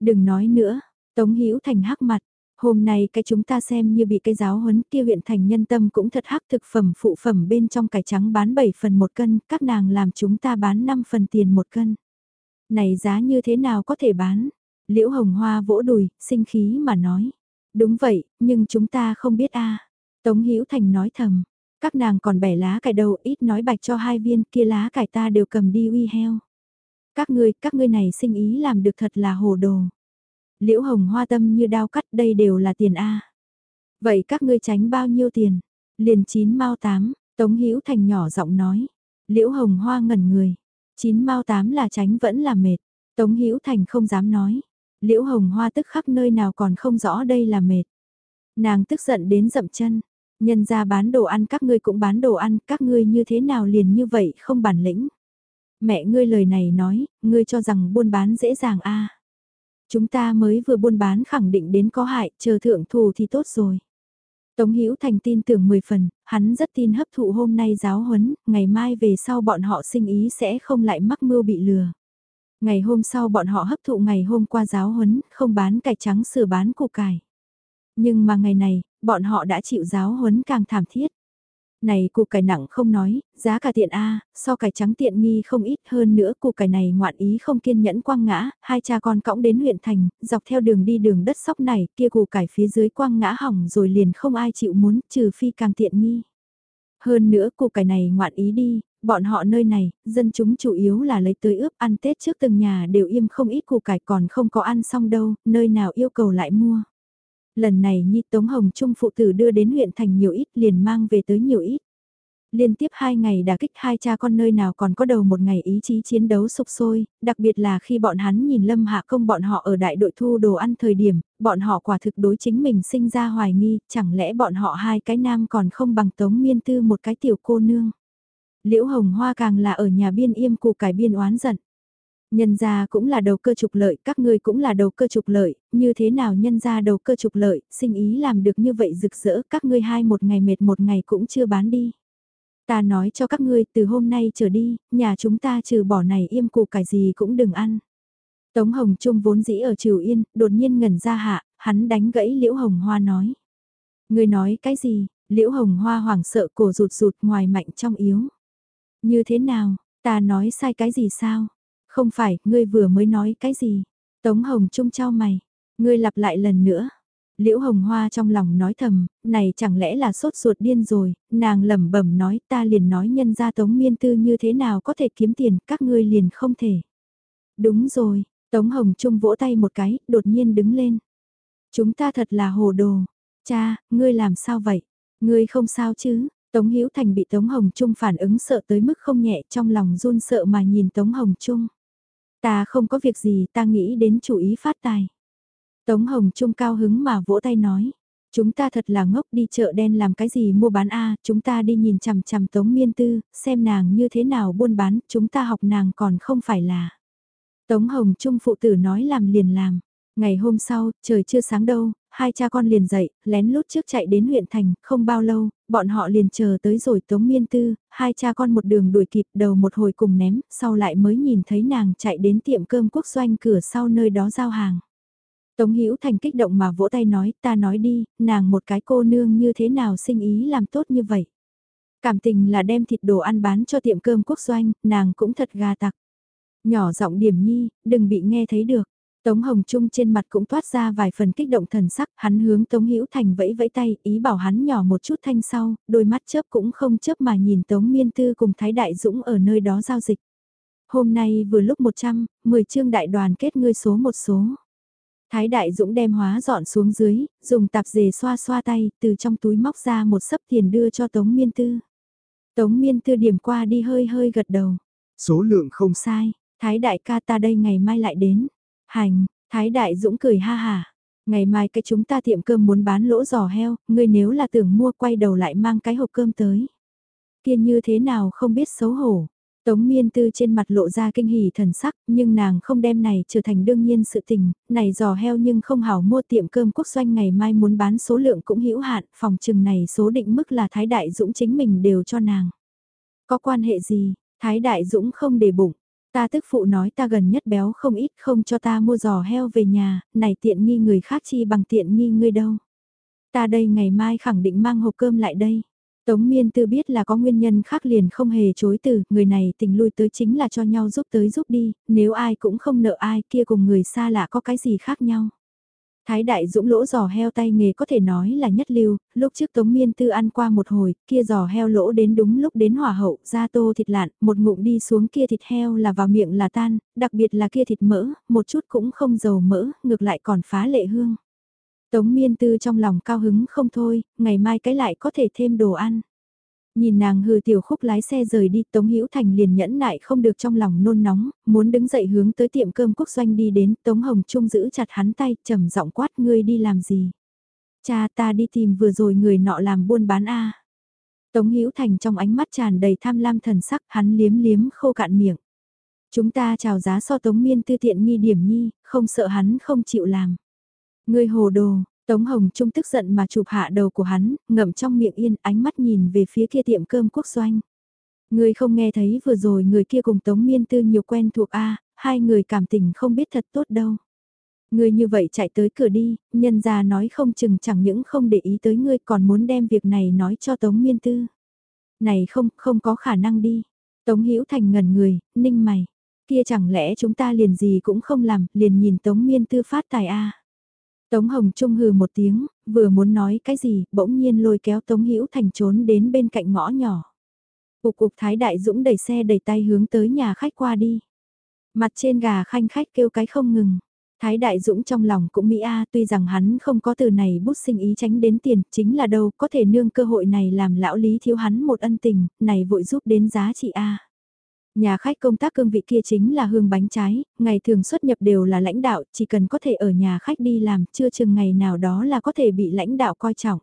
Đừng nói nữa, Tống Hữu Thành hắc mặt. Hôm nay cái chúng ta xem như bị cái giáo huấn kia huyện thành nhân tâm cũng thật hắc thực phẩm phụ phẩm bên trong cải trắng bán 7 phần một cân, các nàng làm chúng ta bán 5 phần tiền một cân. Này giá như thế nào có thể bán? Liễu Hồng Hoa vỗ đùi, sinh khí mà nói. Đúng vậy, nhưng chúng ta không biết a Tống Hữu Thành nói thầm, các nàng còn bẻ lá cải đầu ít nói bạch cho hai viên kia lá cải ta đều cầm đi uy heo. Các ngươi, các ngươi này sinh ý làm được thật là hồ đồ. Liễu hồng hoa tâm như đao cắt đây đều là tiền A. Vậy các ngươi tránh bao nhiêu tiền? Liền chín Mau tám, Tống Hữu Thành nhỏ giọng nói. Liễu hồng hoa ngẩn người. Chín Mau tám là tránh vẫn là mệt. Tống Hữu Thành không dám nói. Liễu hồng hoa tức khắc nơi nào còn không rõ đây là mệt. Nàng tức giận đến dậm chân. Nhân ra bán đồ ăn các ngươi cũng bán đồ ăn, các ngươi như thế nào liền như vậy không bản lĩnh. Mẹ ngươi lời này nói, ngươi cho rằng buôn bán dễ dàng a Chúng ta mới vừa buôn bán khẳng định đến có hại, chờ thượng thù thì tốt rồi. Tống Hữu Thành tin tưởng 10 phần, hắn rất tin hấp thụ hôm nay giáo huấn, ngày mai về sau bọn họ sinh ý sẽ không lại mắc mưu bị lừa. Ngày hôm sau bọn họ hấp thụ ngày hôm qua giáo huấn, không bán cải trắng sửa bán củ cải. Nhưng mà ngày này, bọn họ đã chịu giáo huấn càng thảm thiết. Này củ cải nặng không nói, giá cả tiện A, so cải trắng tiện nghi không ít hơn nữa củ cải này ngoạn ý không kiên nhẫn quang ngã, hai cha con cõng đến huyện thành, dọc theo đường đi đường đất sóc này, kia củ cải phía dưới quang ngã hỏng rồi liền không ai chịu muốn, trừ phi càng tiện nghi. Hơn nữa củ cải này ngoạn ý đi, bọn họ nơi này, dân chúng chủ yếu là lấy tới ướp ăn Tết trước từng nhà đều im không ít củ cải còn không có ăn xong đâu, nơi nào yêu cầu lại mua. Lần này Nhi Tống Hồng Trung phụ tử đưa đến huyện thành nhiều ít liền mang về tới nhiều ít. Liên tiếp hai ngày đả kích hai cha con nơi nào còn có đầu một ngày ý chí chiến đấu sục sôi, đặc biệt là khi bọn hắn nhìn Lâm Hạ Công bọn họ ở đại đội thu đồ ăn thời điểm, bọn họ quả thực đối chính mình sinh ra hoài nghi, chẳng lẽ bọn họ hai cái nam còn không bằng Tống Miên Tư một cái tiểu cô nương. Liễu Hồng Hoa càng là ở nhà biên im cụ cải biên oán giận. Nhân gia cũng là đầu cơ trục lợi, các ngươi cũng là đầu cơ trục lợi, như thế nào nhân gia đầu cơ trục lợi, sinh ý làm được như vậy rực rỡ, các ngươi hai một ngày mệt một ngày cũng chưa bán đi. Ta nói cho các ngươi, từ hôm nay trở đi, nhà chúng ta trừ bỏ này im cụ cải gì cũng đừng ăn. Tống Hồng Trung vốn dĩ ở Triều Yên, đột nhiên ngẩn ra hạ, hắn đánh gãy Liễu Hồng Hoa nói. Ngươi nói cái gì? Liễu Hồng Hoa hoảng sợ cổ rụt rụt ngoài mạnh trong yếu. Như thế nào, ta nói sai cái gì sao? Không phải, ngươi vừa mới nói cái gì? Tống Hồng Trung trao mày. Ngươi lặp lại lần nữa. Liễu Hồng Hoa trong lòng nói thầm, này chẳng lẽ là sốt ruột điên rồi, nàng lẩm bẩm nói ta liền nói nhân ra Tống Miên Tư như thế nào có thể kiếm tiền, các ngươi liền không thể. Đúng rồi, Tống Hồng Trung vỗ tay một cái, đột nhiên đứng lên. Chúng ta thật là hồ đồ. Cha, ngươi làm sao vậy? Ngươi không sao chứ? Tống Hữu Thành bị Tống Hồng Trung phản ứng sợ tới mức không nhẹ trong lòng run sợ mà nhìn Tống Hồng Trung. Ta không có việc gì, ta nghĩ đến chủ ý phát tài. Tống Hồng Trung cao hứng mà vỗ tay nói. Chúng ta thật là ngốc đi chợ đen làm cái gì mua bán a chúng ta đi nhìn chằm chằm Tống Miên Tư, xem nàng như thế nào buôn bán, chúng ta học nàng còn không phải là. Tống Hồng Trung phụ tử nói làm liền làm. Ngày hôm sau, trời chưa sáng đâu, hai cha con liền dậy, lén lút trước chạy đến huyện thành, không bao lâu, bọn họ liền chờ tới rồi Tống Miên Tư, hai cha con một đường đuổi kịp đầu một hồi cùng ném, sau lại mới nhìn thấy nàng chạy đến tiệm cơm quốc doanh cửa sau nơi đó giao hàng. Tống Hữu Thành kích động mà vỗ tay nói, ta nói đi, nàng một cái cô nương như thế nào sinh ý làm tốt như vậy. Cảm tình là đem thịt đồ ăn bán cho tiệm cơm quốc doanh, nàng cũng thật gà tặc. Nhỏ giọng điểm nhi, đừng bị nghe thấy được. Tống Hồng Trung trên mặt cũng toát ra vài phần kích động thần sắc, hắn hướng Tống Hữu Thành vẫy vẫy tay, ý bảo hắn nhỏ một chút thanh sau, đôi mắt chớp cũng không chớp mà nhìn Tống Miên Tư cùng Thái Đại Dũng ở nơi đó giao dịch. Hôm nay vừa lúc 100, 10 chương đại đoàn kết ngươi số một số. Thái Đại Dũng đem hóa dọn xuống dưới, dùng tạp dề xoa xoa tay, từ trong túi móc ra một sấp tiền đưa cho Tống Miên Tư. Tống Miên Tư điểm qua đi hơi hơi gật đầu. Số lượng không sai, Thái Đại ca ta đây ngày mai lại đến. Hành, Thái Đại Dũng cười ha hà. Ngày mai cái chúng ta tiệm cơm muốn bán lỗ giò heo, ngươi nếu là tưởng mua quay đầu lại mang cái hộp cơm tới. Kiên như thế nào không biết xấu hổ. Tống miên tư trên mặt lộ ra kinh hỉ thần sắc, nhưng nàng không đem này trở thành đương nhiên sự tình, này giò heo nhưng không hảo mua tiệm cơm quốc doanh ngày mai muốn bán số lượng cũng hữu hạn, phòng trừng này số định mức là Thái Đại Dũng chính mình đều cho nàng. Có quan hệ gì, Thái Đại Dũng không để bụng, ta tức phụ nói ta gần nhất béo không ít không cho ta mua giò heo về nhà, này tiện nghi người khác chi bằng tiện nghi ngươi đâu. Ta đây ngày mai khẳng định mang hộp cơm lại đây. Tống miên tư biết là có nguyên nhân khác liền không hề chối từ, người này tình lui tới chính là cho nhau giúp tới giúp đi, nếu ai cũng không nợ ai kia cùng người xa lạ có cái gì khác nhau. Thái đại dũng lỗ giò heo tay nghề có thể nói là nhất lưu, lúc trước tống miên tư ăn qua một hồi, kia giò heo lỗ đến đúng lúc đến hỏa hậu, ra tô thịt lạn, một ngụm đi xuống kia thịt heo là vào miệng là tan, đặc biệt là kia thịt mỡ, một chút cũng không dầu mỡ, ngược lại còn phá lệ hương. Tống miên tư trong lòng cao hứng không thôi, ngày mai cái lại có thể thêm đồ ăn. Nhìn nàng hừ tiểu khúc lái xe rời đi, Tống Hữu Thành liền nhẫn nại không được trong lòng nôn nóng, muốn đứng dậy hướng tới tiệm cơm quốc doanh đi đến, Tống Hồng Trung giữ chặt hắn tay, trầm giọng quát ngươi đi làm gì? Cha ta đi tìm vừa rồi người nọ làm buôn bán a. Tống Hữu Thành trong ánh mắt tràn đầy tham lam thần sắc, hắn liếm liếm khô cạn miệng. Chúng ta chào giá so Tống Miên tư tiện nghi điểm nhi, không sợ hắn không chịu làm. Ngươi hồ đồ, Tống Hồng Trung tức giận mà chụp hạ đầu của hắn, ngậm trong miệng yên ánh mắt nhìn về phía kia tiệm cơm quốc doanh. Người không nghe thấy vừa rồi người kia cùng Tống Miên Tư nhiều quen thuộc A, hai người cảm tình không biết thật tốt đâu. Người như vậy chạy tới cửa đi, nhân ra nói không chừng chẳng những không để ý tới ngươi còn muốn đem việc này nói cho Tống Miên Tư. Này không, không có khả năng đi. Tống Hữu Thành ngẩn người, ninh mày. Kia chẳng lẽ chúng ta liền gì cũng không làm, liền nhìn Tống Miên Tư phát tài A. Tống Hồng Trung hừ một tiếng, vừa muốn nói cái gì, bỗng nhiên lôi kéo Tống Hữu Thành trốn đến bên cạnh ngõ nhỏ. Cục cục Thái Đại Dũng đẩy xe đẩy tay hướng tới nhà khách qua đi. Mặt trên gà khanh khách kêu cái không ngừng. Thái Đại Dũng trong lòng cũng Mỹ A tuy rằng hắn không có từ này bút sinh ý tránh đến tiền, chính là đâu có thể nương cơ hội này làm lão lý thiếu hắn một ân tình, này vội giúp đến giá trị A. Nhà khách công tác cương vị kia chính là hương bánh trái, ngày thường xuất nhập đều là lãnh đạo, chỉ cần có thể ở nhà khách đi làm, chưa chừng ngày nào đó là có thể bị lãnh đạo coi trọng.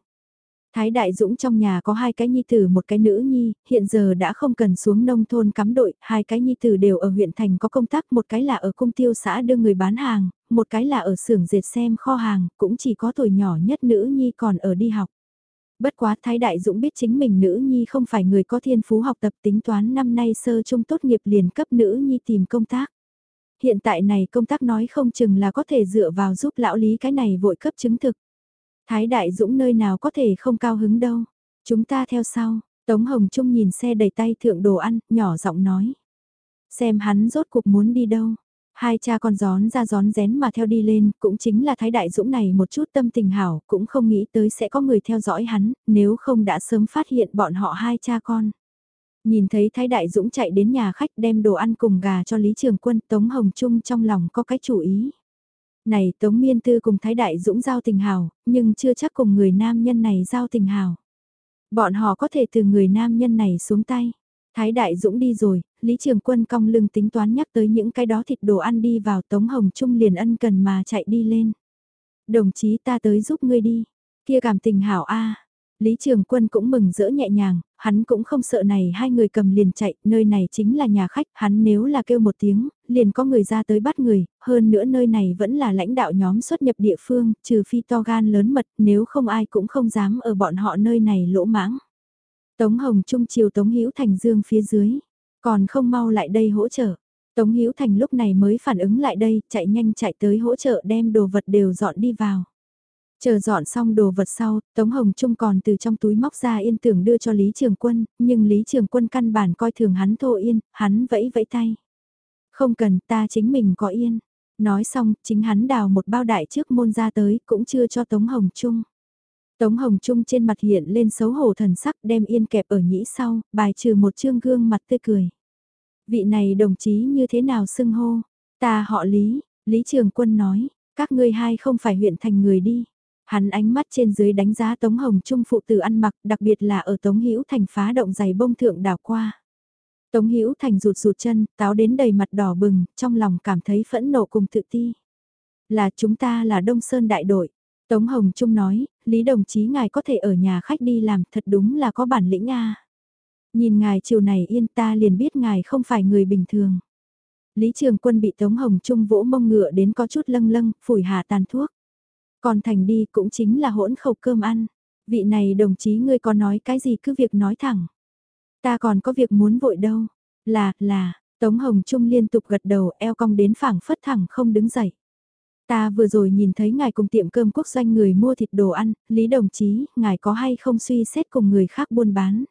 Thái Đại Dũng trong nhà có hai cái nhi tử một cái nữ nhi, hiện giờ đã không cần xuống nông thôn cắm đội, hai cái nhi tử đều ở huyện thành có công tác, một cái là ở cung tiêu xã đưa người bán hàng, một cái là ở xưởng dệt xem kho hàng, cũng chỉ có tuổi nhỏ nhất nữ nhi còn ở đi học. Bất quá Thái Đại Dũng biết chính mình nữ nhi không phải người có thiên phú học tập tính toán năm nay sơ trung tốt nghiệp liền cấp nữ nhi tìm công tác. Hiện tại này công tác nói không chừng là có thể dựa vào giúp lão lý cái này vội cấp chứng thực. Thái Đại Dũng nơi nào có thể không cao hứng đâu. Chúng ta theo sau, Tống Hồng Trung nhìn xe đầy tay thượng đồ ăn, nhỏ giọng nói. Xem hắn rốt cuộc muốn đi đâu. Hai cha con gión ra gión rén mà theo đi lên, cũng chính là Thái Đại Dũng này một chút tâm tình hảo, cũng không nghĩ tới sẽ có người theo dõi hắn, nếu không đã sớm phát hiện bọn họ hai cha con. Nhìn thấy Thái Đại Dũng chạy đến nhà khách đem đồ ăn cùng gà cho Lý Trường Quân, Tống Hồng Trung trong lòng có cái chủ ý. Này Tống Miên Tư cùng Thái Đại Dũng giao tình hảo, nhưng chưa chắc cùng người nam nhân này giao tình hảo. Bọn họ có thể từ người nam nhân này xuống tay. Thái Đại Dũng đi rồi, Lý Trường Quân cong lưng tính toán nhắc tới những cái đó thịt đồ ăn đi vào Tống Hồng Trung liền ân cần mà chạy đi lên. Đồng chí ta tới giúp ngươi đi, kia cảm tình hảo a Lý Trường Quân cũng mừng rỡ nhẹ nhàng, hắn cũng không sợ này hai người cầm liền chạy, nơi này chính là nhà khách, hắn nếu là kêu một tiếng, liền có người ra tới bắt người, hơn nữa nơi này vẫn là lãnh đạo nhóm xuất nhập địa phương, trừ phi to gan lớn mật, nếu không ai cũng không dám ở bọn họ nơi này lỗ mãng. Tống Hồng Trung chiều Tống Hữu Thành Dương phía dưới, còn không mau lại đây hỗ trợ. Tống Hữu Thành lúc này mới phản ứng lại đây, chạy nhanh chạy tới hỗ trợ đem đồ vật đều dọn đi vào. Chờ dọn xong đồ vật sau, Tống Hồng Trung còn từ trong túi móc ra yên tưởng đưa cho Lý Trường Quân, nhưng Lý Trường Quân căn bản coi thường hắn thô yên, hắn vẫy vẫy tay. Không cần ta chính mình có yên. Nói xong, chính hắn đào một bao đại trước môn ra tới, cũng chưa cho Tống Hồng Trung. Tống Hồng Trung trên mặt hiện lên xấu hổ thần sắc đem yên kẹp ở nhĩ sau, bài trừ một chương gương mặt tươi cười. Vị này đồng chí như thế nào xưng hô? Ta họ Lý, Lý Trường Quân nói, các ngươi hai không phải huyện thành người đi. Hắn ánh mắt trên dưới đánh giá Tống Hồng Trung phụ tử ăn mặc, đặc biệt là ở Tống Hữu Thành phá động giày bông thượng đảo qua. Tống Hữu Thành rụt rụt chân, táo đến đầy mặt đỏ bừng, trong lòng cảm thấy phẫn nộ cùng tự ti. Là chúng ta là Đông Sơn đại đội. Tống Hồng Trung nói, Lý đồng chí ngài có thể ở nhà khách đi làm thật đúng là có bản lĩnh a. Nhìn ngài chiều này yên ta liền biết ngài không phải người bình thường. Lý Trường Quân bị Tống Hồng Trung vỗ mông ngựa đến có chút lâng lâng, phủi hà tàn thuốc. Còn thành đi cũng chính là hỗn khẩu cơm ăn. Vị này đồng chí ngươi có nói cái gì cứ việc nói thẳng. Ta còn có việc muốn vội đâu. Là, là, Tống Hồng Trung liên tục gật đầu eo cong đến phẳng phất thẳng không đứng dậy. Ta vừa rồi nhìn thấy ngài cùng tiệm cơm quốc doanh người mua thịt đồ ăn, Lý đồng chí, ngài có hay không suy xét cùng người khác buôn bán.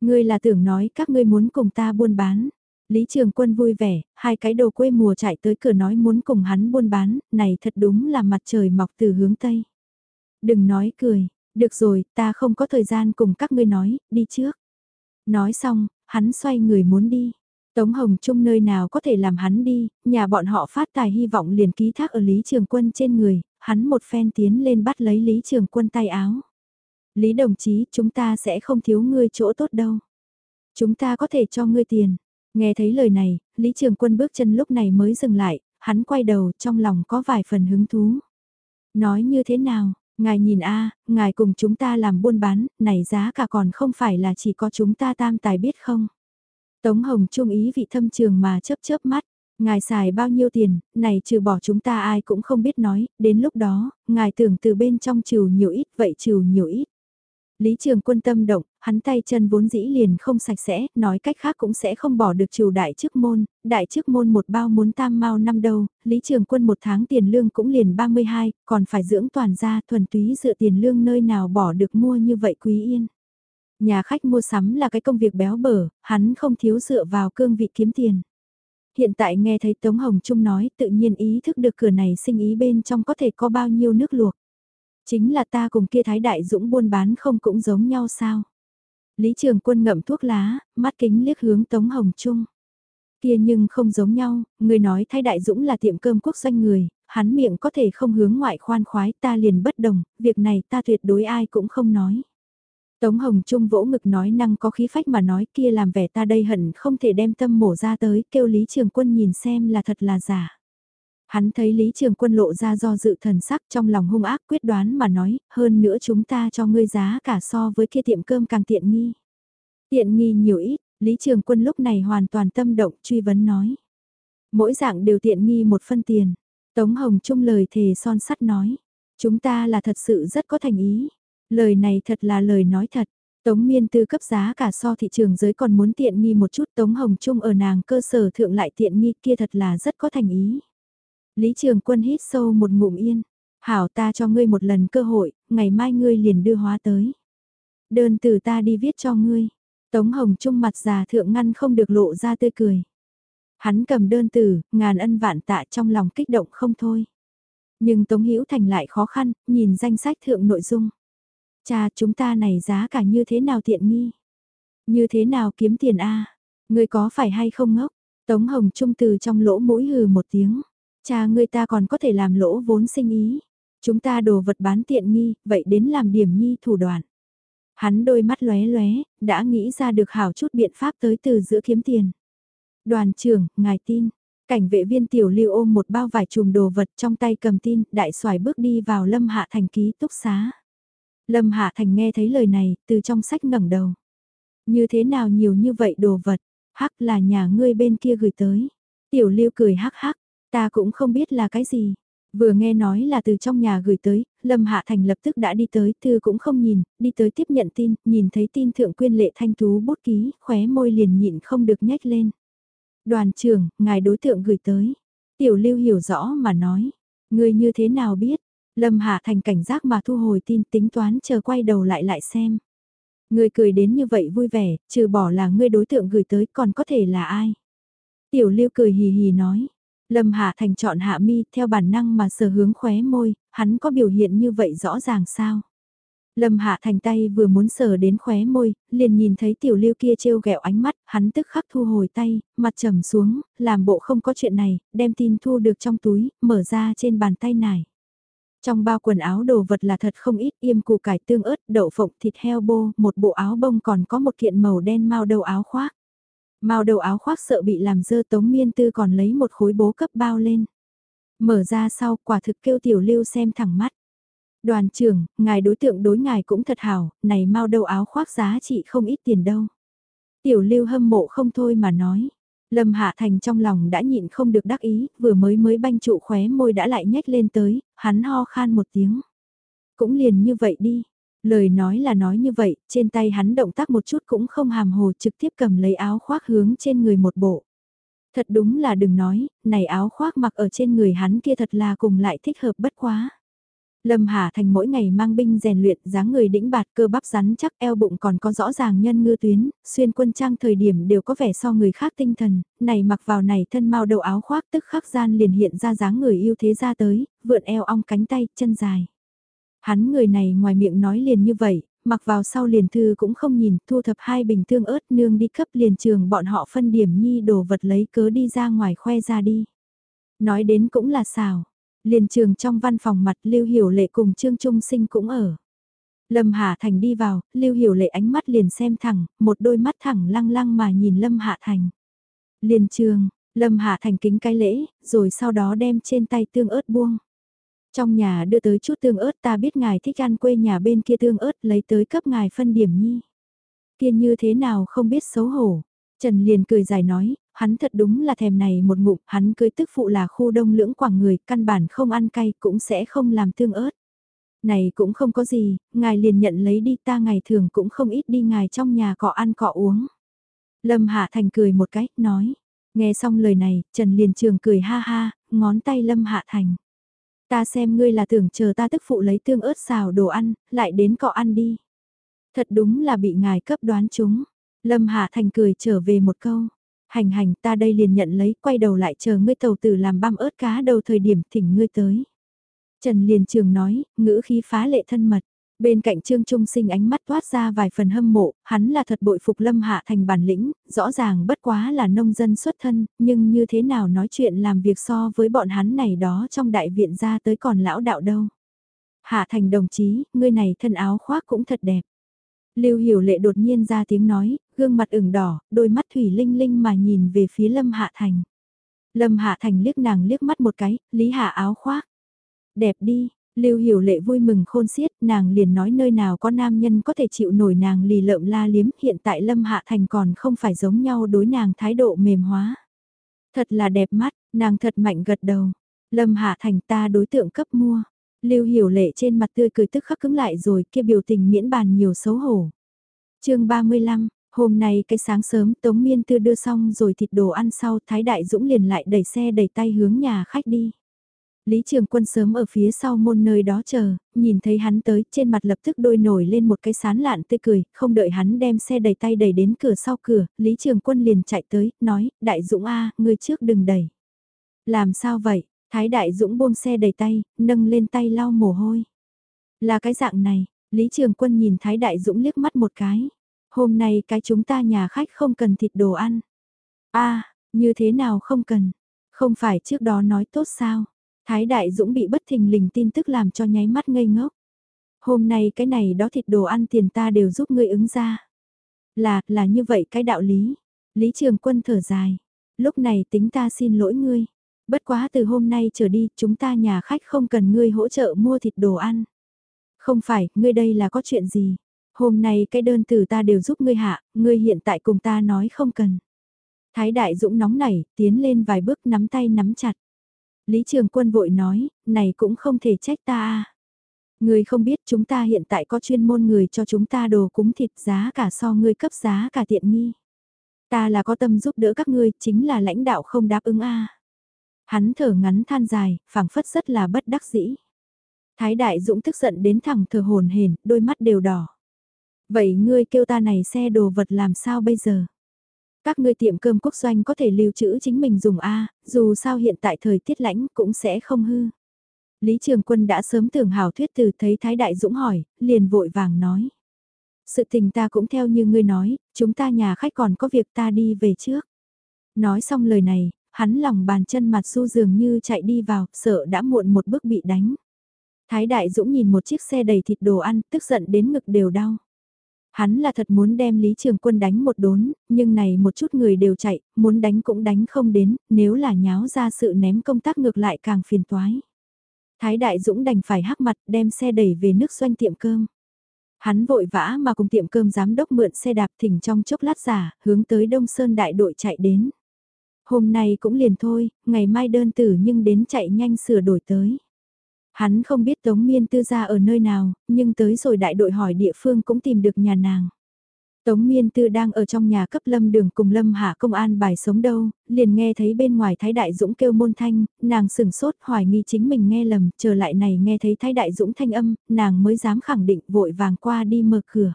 Ngươi là tưởng nói các ngươi muốn cùng ta buôn bán. Lý Trường Quân vui vẻ, hai cái đồ quê mùa chạy tới cửa nói muốn cùng hắn buôn bán, này thật đúng là mặt trời mọc từ hướng Tây. Đừng nói cười, được rồi, ta không có thời gian cùng các ngươi nói, đi trước. Nói xong, hắn xoay người muốn đi. Tống Hồng Trung nơi nào có thể làm hắn đi, nhà bọn họ phát tài hy vọng liền ký thác ở Lý Trường Quân trên người, hắn một phen tiến lên bắt lấy Lý Trường Quân tay áo. Lý đồng chí, chúng ta sẽ không thiếu ngươi chỗ tốt đâu. Chúng ta có thể cho ngươi tiền. Nghe thấy lời này, Lý Trường Quân bước chân lúc này mới dừng lại, hắn quay đầu trong lòng có vài phần hứng thú. Nói như thế nào, ngài nhìn a ngài cùng chúng ta làm buôn bán, này giá cả còn không phải là chỉ có chúng ta tam tài biết không? Tống Hồng trung ý vị thâm trường mà chớp chớp mắt. Ngài xài bao nhiêu tiền, này trừ bỏ chúng ta ai cũng không biết nói, đến lúc đó, ngài tưởng từ bên trong trừ nhiều ít vậy trừ nhiều ít. Lý Trường Quân tâm động, hắn tay chân vốn dĩ liền không sạch sẽ, nói cách khác cũng sẽ không bỏ được trừ đại chức môn, đại chức môn một bao muốn tam mau năm đâu, Lý Trường Quân một tháng tiền lương cũng liền 32, còn phải dưỡng toàn gia thuần túy dựa tiền lương nơi nào bỏ được mua như vậy quý yên. Nhà khách mua sắm là cái công việc béo bở, hắn không thiếu dựa vào cương vị kiếm tiền. Hiện tại nghe thấy Tống Hồng Trung nói tự nhiên ý thức được cửa này sinh ý bên trong có thể có bao nhiêu nước luộc. Chính là ta cùng kia Thái Đại Dũng buôn bán không cũng giống nhau sao? Lý Trường Quân ngậm thuốc lá, mắt kính liếc hướng Tống Hồng Trung. Kia nhưng không giống nhau, người nói Thái Đại Dũng là tiệm cơm quốc doanh người, hắn miệng có thể không hướng ngoại khoan khoái ta liền bất đồng, việc này ta tuyệt đối ai cũng không nói. Tống Hồng Trung vỗ ngực nói năng có khí phách mà nói kia làm vẻ ta đây hận không thể đem tâm mổ ra tới kêu Lý Trường Quân nhìn xem là thật là giả. Hắn thấy Lý Trường Quân lộ ra do dự thần sắc trong lòng hung ác quyết đoán mà nói, hơn nữa chúng ta cho ngươi giá cả so với kia tiệm cơm càng tiện nghi. Tiện nghi nhiều ít, Lý Trường Quân lúc này hoàn toàn tâm động truy vấn nói. Mỗi dạng đều tiện nghi một phân tiền. Tống Hồng Trung lời thề son sắt nói. Chúng ta là thật sự rất có thành ý. Lời này thật là lời nói thật. Tống miên tư cấp giá cả so thị trường giới còn muốn tiện nghi một chút Tống Hồng Trung ở nàng cơ sở thượng lại tiện nghi kia thật là rất có thành ý. Lý Trường Quân hít sâu một ngụm yên. Hảo ta cho ngươi một lần cơ hội, ngày mai ngươi liền đưa hóa tới. Đơn từ ta đi viết cho ngươi. Tống Hồng Trung mặt già thượng ngăn không được lộ ra tươi cười. Hắn cầm đơn từ, ngàn ân vạn tạ trong lòng kích động không thôi. Nhưng Tống Hữu Thành lại khó khăn, nhìn danh sách thượng nội dung. Cha chúng ta này giá cả như thế nào tiện nghi? Như thế nào kiếm tiền a Ngươi có phải hay không ngốc? Tống Hồng Trung từ trong lỗ mũi hừ một tiếng. Cha ngươi ta còn có thể làm lỗ vốn sinh ý. Chúng ta đồ vật bán tiện nghi, vậy đến làm điểm nhi thủ đoạn. Hắn đôi mắt lóe lóe, đã nghĩ ra được hảo chút biện pháp tới từ giữa kiếm tiền. Đoàn trưởng, ngài tin. Cảnh vệ viên tiểu lưu ôm một bao vải chùm đồ vật trong tay cầm tin, đại xoài bước đi vào Lâm Hạ Thành ký túc xá. Lâm Hạ Thành nghe thấy lời này, từ trong sách ngẩng đầu. Như thế nào nhiều như vậy đồ vật, hắc là nhà ngươi bên kia gửi tới. Tiểu lưu cười hắc hắc, ta cũng không biết là cái gì. Vừa nghe nói là từ trong nhà gửi tới, Lâm Hạ Thành lập tức đã đi tới, thư cũng không nhìn, đi tới tiếp nhận tin, nhìn thấy tin thượng quyên lệ thanh tú bút ký, khóe môi liền nhịn không được nhếch lên. Đoàn trưởng, ngài đối tượng gửi tới. Tiểu lưu hiểu rõ mà nói. ngươi như thế nào biết? Lâm Hạ Thành cảnh giác mà thu hồi tin tính toán chờ quay đầu lại lại xem. Người cười đến như vậy vui vẻ, trừ bỏ là ngươi đối tượng gửi tới còn có thể là ai? Tiểu lưu cười hì hì nói. Lâm Hạ Thành chọn hạ mi theo bản năng mà sờ hướng khóe môi, hắn có biểu hiện như vậy rõ ràng sao? Lâm Hạ Thành tay vừa muốn sờ đến khóe môi, liền nhìn thấy tiểu lưu kia trêu ghẹo ánh mắt, hắn tức khắc thu hồi tay, mặt trầm xuống, làm bộ không có chuyện này, đem tin thu được trong túi, mở ra trên bàn tay này. Trong bao quần áo đồ vật là thật không ít, yêm củ cải tương ớt, đậu phộng, thịt heo bô, một bộ áo bông còn có một kiện màu đen mau đầu áo khoác. Mau đầu áo khoác sợ bị làm dơ tống miên tư còn lấy một khối bố cấp bao lên. Mở ra sau quả thực kêu tiểu lưu xem thẳng mắt. Đoàn trưởng, ngài đối tượng đối ngài cũng thật hảo, này mau đầu áo khoác giá trị không ít tiền đâu. Tiểu lưu hâm mộ không thôi mà nói. Lâm Hạ Thành trong lòng đã nhịn không được đắc ý, vừa mới mới banh trụ khóe môi đã lại nhếch lên tới, hắn ho khan một tiếng. Cũng liền như vậy đi. Lời nói là nói như vậy, trên tay hắn động tác một chút cũng không hàm hồ trực tiếp cầm lấy áo khoác hướng trên người một bộ. Thật đúng là đừng nói, này áo khoác mặc ở trên người hắn kia thật là cùng lại thích hợp bất quá. Lâm Hà Thành mỗi ngày mang binh rèn luyện, dáng người đĩnh bạt cơ bắp rắn chắc eo bụng còn có rõ ràng nhân ngư tuyến, xuyên quân trang thời điểm đều có vẻ so người khác tinh thần, này mặc vào này thân mau đầu áo khoác tức khắc gian liền hiện ra dáng người yêu thế ra tới, vượn eo ong cánh tay, chân dài. Hắn người này ngoài miệng nói liền như vậy, mặc vào sau liền thư cũng không nhìn, thu thập hai bình tương ớt nương đi cấp liền trường bọn họ phân điểm nhi đồ vật lấy cớ đi ra ngoài khoe ra đi. Nói đến cũng là xào Liền trường trong văn phòng mặt Lưu Hiểu Lệ cùng Trương Trung Sinh cũng ở. Lâm Hạ Thành đi vào, Lưu Hiểu Lệ ánh mắt liền xem thẳng, một đôi mắt thẳng lăng lăng mà nhìn Lâm Hạ Thành. Liền trường, Lâm Hạ Thành kính cái lễ, rồi sau đó đem trên tay tương ớt buông. Trong nhà đưa tới chút tương ớt ta biết ngài thích ăn quê nhà bên kia tương ớt lấy tới cấp ngài phân điểm nhi. Kia như thế nào không biết xấu hổ. Trần liền cười dài nói, hắn thật đúng là thèm này một ngụm, hắn cưới tức phụ là khu đông lưỡng quảng người, căn bản không ăn cay cũng sẽ không làm tương ớt. Này cũng không có gì, ngài liền nhận lấy đi ta ngày thường cũng không ít đi ngài trong nhà cọ ăn cọ uống. Lâm Hạ Thành cười một cái, nói. Nghe xong lời này, Trần liền trường cười ha ha, ngón tay Lâm Hạ Thành. Ta xem ngươi là tưởng chờ ta tức phụ lấy tương ớt xào đồ ăn, lại đến cọ ăn đi. Thật đúng là bị ngài cấp đoán chúng. Lâm Hạ Thành cười trở về một câu hành hành ta đây liền nhận lấy, quay đầu lại chờ ngươi tàu tử làm băm ớt cá đầu thời điểm thỉnh ngươi tới. Trần liền trường nói, ngữ khí phá lệ thân mật. Bên cạnh Trương Trung Sinh ánh mắt toát ra vài phần hâm mộ, hắn là thật bội phục Lâm Hạ thành bản lĩnh, rõ ràng bất quá là nông dân xuất thân, nhưng như thế nào nói chuyện làm việc so với bọn hắn này đó trong đại viện ra tới còn lão đạo đâu. Hạ thành đồng chí, ngươi này thân áo khoác cũng thật đẹp. Lưu Hiểu Lệ đột nhiên ra tiếng nói, gương mặt ửng đỏ, đôi mắt thủy linh linh mà nhìn về phía Lâm Hạ Thành. Lâm Hạ Thành liếc nàng liếc mắt một cái, Lý Hạ áo khoác. Đẹp đi, Lưu Hiểu Lệ vui mừng khôn xiết, nàng liền nói nơi nào có nam nhân có thể chịu nổi nàng lì lợm la liếm, hiện tại Lâm Hạ Thành còn không phải giống nhau đối nàng thái độ mềm hóa. Thật là đẹp mắt, nàng thật mạnh gật đầu. Lâm Hạ Thành ta đối tượng cấp mua. Lưu Hiểu Lệ trên mặt tươi cười tức khắc cứng lại rồi, kia biểu tình miễn bàn nhiều xấu hổ. Chương 35 Hôm nay cái sáng sớm Tống Miên Tư đưa xong rồi thịt đồ ăn sau Thái Đại Dũng liền lại đẩy xe đẩy tay hướng nhà khách đi. Lý Trường Quân sớm ở phía sau môn nơi đó chờ, nhìn thấy hắn tới, trên mặt lập tức đôi nổi lên một cái sán lạn tươi cười, không đợi hắn đem xe đẩy tay đẩy đến cửa sau cửa, Lý Trường Quân liền chạy tới, nói, Đại Dũng A, ngươi trước đừng đẩy. Làm sao vậy? Thái Đại Dũng buông xe đẩy tay, nâng lên tay lau mồ hôi. Là cái dạng này, Lý Trường Quân nhìn Thái Đại Dũng liếc mắt một cái. Hôm nay cái chúng ta nhà khách không cần thịt đồ ăn. a như thế nào không cần? Không phải trước đó nói tốt sao? Thái Đại Dũng bị bất thình lình tin tức làm cho nháy mắt ngây ngốc. Hôm nay cái này đó thịt đồ ăn tiền ta đều giúp ngươi ứng ra. Là, là như vậy cái đạo lý. Lý Trường Quân thở dài. Lúc này tính ta xin lỗi ngươi. Bất quá từ hôm nay trở đi, chúng ta nhà khách không cần ngươi hỗ trợ mua thịt đồ ăn. Không phải, ngươi đây là có chuyện gì? Hôm nay cái đơn từ ta đều giúp ngươi hạ, ngươi hiện tại cùng ta nói không cần. Thái Đại Dũng nóng nảy, tiến lên vài bước nắm tay nắm chặt. Lý Trường Quân vội nói, này cũng không thể trách ta à. Ngươi không biết chúng ta hiện tại có chuyên môn người cho chúng ta đồ cúng thịt giá cả so ngươi cấp giá cả tiện nghi. Ta là có tâm giúp đỡ các ngươi, chính là lãnh đạo không đáp ứng a. Hắn thở ngắn than dài, phảng phất rất là bất đắc dĩ. Thái Đại Dũng tức giận đến thẳng thở hồn hển, đôi mắt đều đỏ. Vậy ngươi kêu ta này xe đồ vật làm sao bây giờ? Các ngươi tiệm cơm quốc doanh có thể lưu trữ chính mình dùng A, dù sao hiện tại thời tiết lãnh cũng sẽ không hư. Lý Trường Quân đã sớm tưởng hảo thuyết từ thấy Thái Đại Dũng hỏi, liền vội vàng nói. Sự tình ta cũng theo như ngươi nói, chúng ta nhà khách còn có việc ta đi về trước. Nói xong lời này, hắn lòng bàn chân mặt su dường như chạy đi vào, sợ đã muộn một bước bị đánh. Thái Đại Dũng nhìn một chiếc xe đầy thịt đồ ăn, tức giận đến ngực đều đau. Hắn là thật muốn đem Lý Trường Quân đánh một đốn, nhưng này một chút người đều chạy, muốn đánh cũng đánh không đến, nếu là nháo ra sự ném công tác ngược lại càng phiền toái. Thái Đại Dũng đành phải hắc mặt đem xe đẩy về nước doanh tiệm cơm. Hắn vội vã mà cùng tiệm cơm giám đốc mượn xe đạp thỉnh trong chốc lát giả, hướng tới Đông Sơn đại đội chạy đến. Hôm nay cũng liền thôi, ngày mai đơn tử nhưng đến chạy nhanh sửa đổi tới. Hắn không biết Tống Miên Tư ra ở nơi nào, nhưng tới rồi đại đội hỏi địa phương cũng tìm được nhà nàng. Tống Miên Tư đang ở trong nhà cấp lâm đường cùng lâm hạ công an bài sống đâu, liền nghe thấy bên ngoài Thái Đại Dũng kêu môn thanh, nàng sửng sốt hoài nghi chính mình nghe lầm, trở lại này nghe thấy Thái Đại Dũng thanh âm, nàng mới dám khẳng định vội vàng qua đi mở cửa.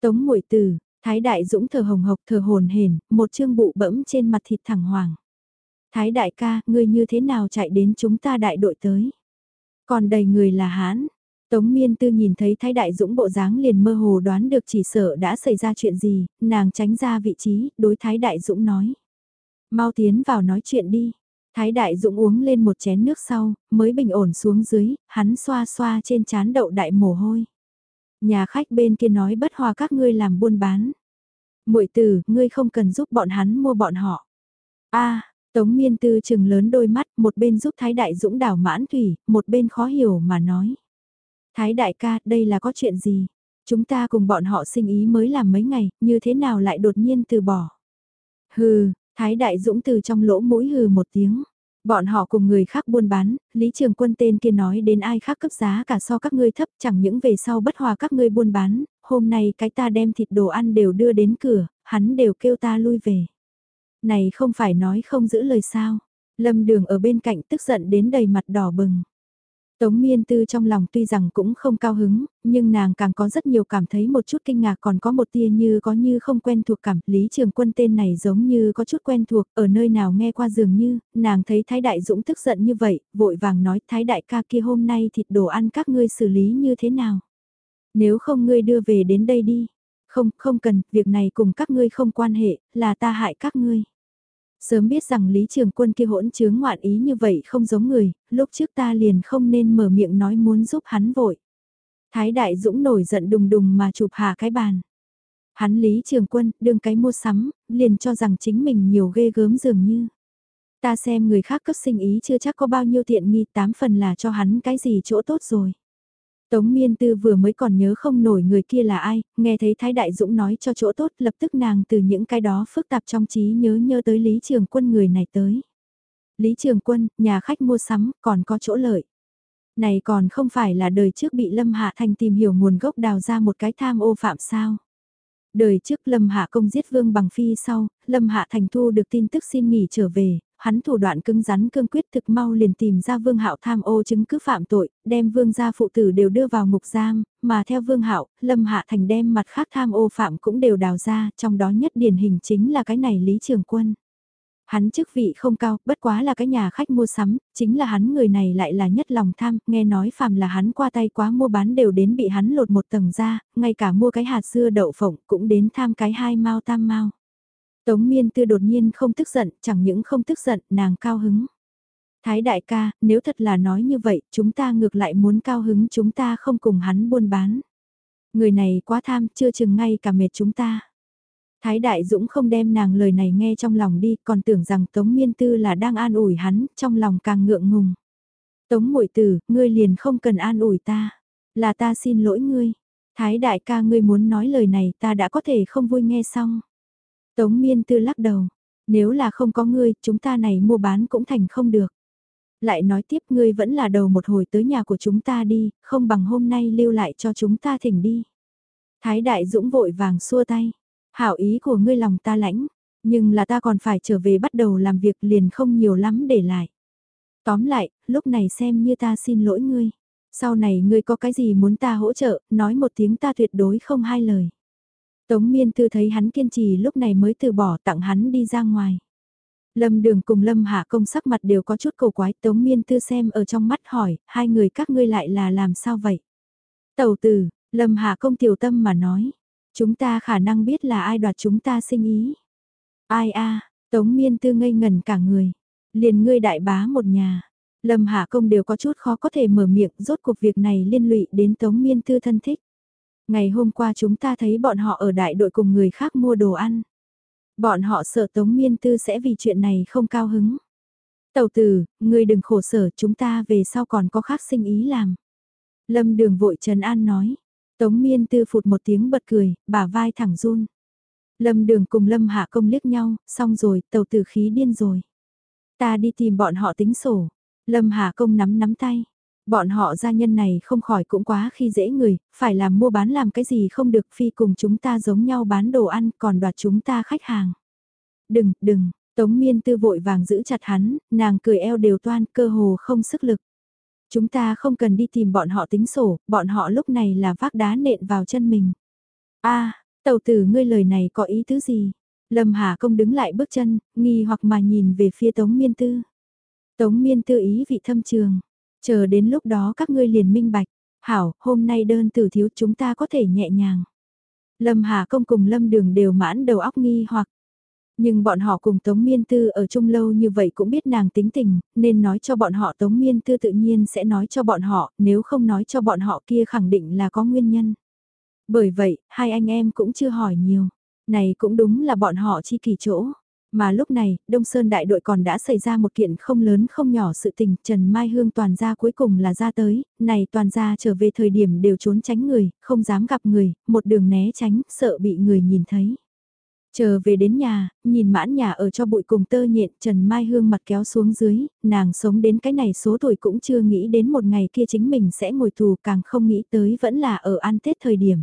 Tống muội Tử, Thái Đại Dũng thở hồng hộc thở hồn hển, một chương bụ bẫm trên mặt thịt thẳng hoàng. Thái Đại ca, ngươi như thế nào chạy đến chúng ta đại đội tới? Còn đầy người là hán. Tống miên tư nhìn thấy Thái Đại Dũng bộ dáng liền mơ hồ đoán được chỉ sợ đã xảy ra chuyện gì, nàng tránh ra vị trí, đối Thái Đại Dũng nói. Mau tiến vào nói chuyện đi. Thái Đại Dũng uống lên một chén nước sau, mới bình ổn xuống dưới, hắn xoa xoa trên chán đậu đại mồ hôi. Nhà khách bên kia nói bất hòa các ngươi làm buôn bán. muội tử, ngươi không cần giúp bọn hắn mua bọn họ. a Tống miên tư chừng lớn đôi mắt, một bên giúp Thái Đại Dũng đảo mãn thủy, một bên khó hiểu mà nói. Thái Đại ca, đây là có chuyện gì? Chúng ta cùng bọn họ sinh ý mới làm mấy ngày, như thế nào lại đột nhiên từ bỏ? Hừ, Thái Đại Dũng từ trong lỗ mũi hừ một tiếng. Bọn họ cùng người khác buôn bán, Lý Trường Quân tên kia nói đến ai khác cấp giá cả so các ngươi thấp chẳng những về sau bất hòa các ngươi buôn bán, hôm nay cái ta đem thịt đồ ăn đều đưa đến cửa, hắn đều kêu ta lui về này không phải nói không giữ lời sao. Lâm đường ở bên cạnh tức giận đến đầy mặt đỏ bừng. Tống miên tư trong lòng tuy rằng cũng không cao hứng, nhưng nàng càng có rất nhiều cảm thấy một chút kinh ngạc còn có một tia như có như không quen thuộc cảm. Lý Trường Quân tên này giống như có chút quen thuộc, ở nơi nào nghe qua dường như, nàng thấy Thái Đại Dũng tức giận như vậy, vội vàng nói Thái Đại ca kia hôm nay thịt đồ ăn các ngươi xử lý như thế nào. Nếu không ngươi đưa về đến đây đi. Không, không cần, việc này cùng các ngươi không quan hệ, là ta hại các ngươi. Sớm biết rằng Lý Trường Quân kia hỗn chướng ngoạn ý như vậy không giống người, lúc trước ta liền không nên mở miệng nói muốn giúp hắn vội. Thái Đại Dũng nổi giận đùng đùng mà chụp hạ cái bàn. Hắn Lý Trường Quân, đương cái mua sắm, liền cho rằng chính mình nhiều ghê gớm dường như. Ta xem người khác cấp sinh ý chưa chắc có bao nhiêu tiện nghi, tám phần là cho hắn cái gì chỗ tốt rồi. Tống Miên Tư vừa mới còn nhớ không nổi người kia là ai, nghe thấy Thái Đại Dũng nói cho chỗ tốt lập tức nàng từ những cái đó phức tạp trong trí nhớ nhớ tới Lý Trường Quân người này tới. Lý Trường Quân, nhà khách mua sắm, còn có chỗ lợi. Này còn không phải là đời trước bị Lâm Hạ Thành tìm hiểu nguồn gốc đào ra một cái tham ô phạm sao. Đời trước Lâm Hạ Công giết Vương Bằng Phi sau, Lâm Hạ Thành thu được tin tức xin nghỉ trở về, hắn thủ đoạn cứng rắn cương quyết thực mau liền tìm ra Vương Hạo tham ô chứng cứ phạm tội, đem Vương gia phụ tử đều đưa vào ngục giam, mà theo Vương Hạo, Lâm Hạ Thành đem mặt khác tham ô phạm cũng đều đào ra, trong đó nhất điển hình chính là cái này Lý Trường Quân. Hắn chức vị không cao, bất quá là cái nhà khách mua sắm, chính là hắn người này lại là nhất lòng tham, nghe nói phàm là hắn qua tay quá mua bán đều đến bị hắn lột một tầng ra, ngay cả mua cái hạt dưa đậu phộng cũng đến tham cái hai mau tam mau. Tống miên tư đột nhiên không tức giận, chẳng những không tức giận, nàng cao hứng. Thái đại ca, nếu thật là nói như vậy, chúng ta ngược lại muốn cao hứng chúng ta không cùng hắn buôn bán. Người này quá tham, chưa chừng ngay cả mệt chúng ta. Thái đại dũng không đem nàng lời này nghe trong lòng đi, còn tưởng rằng Tống Miên Tư là đang an ủi hắn, trong lòng càng ngượng ngùng. Tống muội tử, ngươi liền không cần an ủi ta. Là ta xin lỗi ngươi. Thái đại ca ngươi muốn nói lời này ta đã có thể không vui nghe xong. Tống miên tư lắc đầu. Nếu là không có ngươi, chúng ta này mua bán cũng thành không được. Lại nói tiếp ngươi vẫn là đầu một hồi tới nhà của chúng ta đi, không bằng hôm nay lưu lại cho chúng ta thỉnh đi. Thái đại dũng vội vàng xua tay. Hảo ý của ngươi lòng ta lãnh, nhưng là ta còn phải trở về bắt đầu làm việc liền không nhiều lắm để lại. Tóm lại, lúc này xem như ta xin lỗi ngươi. Sau này ngươi có cái gì muốn ta hỗ trợ, nói một tiếng ta tuyệt đối không hai lời. Tống miên tư thấy hắn kiên trì lúc này mới từ bỏ tặng hắn đi ra ngoài. Lâm đường cùng Lâm Hạ công sắc mặt đều có chút cầu quái Tống miên tư xem ở trong mắt hỏi, hai người các ngươi lại là làm sao vậy? Tầu tử, Lâm Hạ công tiểu tâm mà nói, chúng ta khả năng biết là ai đoạt chúng ta sinh ý. Ai a Tống miên tư ngây ngần cả người, liền ngươi đại bá một nhà. Lâm Hạ Công đều có chút khó có thể mở miệng, rốt cuộc việc này liên lụy đến Tống Miên Tư thân thích. Ngày hôm qua chúng ta thấy bọn họ ở đại đội cùng người khác mua đồ ăn. Bọn họ sợ Tống Miên Tư sẽ vì chuyện này không cao hứng. Tầu tử, ngươi đừng khổ sở, chúng ta về sau còn có khác sinh ý làm. Lâm Đường vội Trần An nói. Tống Miên Tư phụt một tiếng bật cười, bả vai thẳng run. Lâm Đường cùng Lâm Hạ Công liếc nhau, xong rồi, tàu tử khí điên rồi. Ta đi tìm bọn họ tính sổ. Lâm Hạ Công nắm nắm tay. Bọn họ gia nhân này không khỏi cũng quá khi dễ người, phải làm mua bán làm cái gì không được phi cùng chúng ta giống nhau bán đồ ăn còn đoạt chúng ta khách hàng. Đừng, đừng, Tống Miên Tư vội vàng giữ chặt hắn, nàng cười eo đều toan cơ hồ không sức lực. Chúng ta không cần đi tìm bọn họ tính sổ, bọn họ lúc này là vác đá nện vào chân mình. a tàu tử ngươi lời này có ý tứ gì? Lâm Hà Công đứng lại bước chân, nghi hoặc mà nhìn về phía Tống Miên Tư. Tống miên tư ý vị thâm trường. Chờ đến lúc đó các ngươi liền minh bạch. Hảo, hôm nay đơn tử thiếu chúng ta có thể nhẹ nhàng. Lâm Hà Công cùng Lâm Đường đều mãn đầu óc nghi hoặc. Nhưng bọn họ cùng Tống Miên Tư ở chung lâu như vậy cũng biết nàng tính tình, nên nói cho bọn họ Tống Miên Tư tự nhiên sẽ nói cho bọn họ, nếu không nói cho bọn họ kia khẳng định là có nguyên nhân. Bởi vậy, hai anh em cũng chưa hỏi nhiều. Này cũng đúng là bọn họ chi kỳ chỗ. Mà lúc này, Đông Sơn đại đội còn đã xảy ra một kiện không lớn không nhỏ sự tình, Trần Mai Hương toàn gia cuối cùng là ra tới, này toàn gia trở về thời điểm đều trốn tránh người, không dám gặp người, một đường né tránh, sợ bị người nhìn thấy. Chờ về đến nhà, nhìn mãn nhà ở cho bụi cùng tơ nhện Trần Mai Hương mặt kéo xuống dưới, nàng sống đến cái này số tuổi cũng chưa nghĩ đến một ngày kia chính mình sẽ ngồi tù càng không nghĩ tới vẫn là ở ăn Tết thời điểm.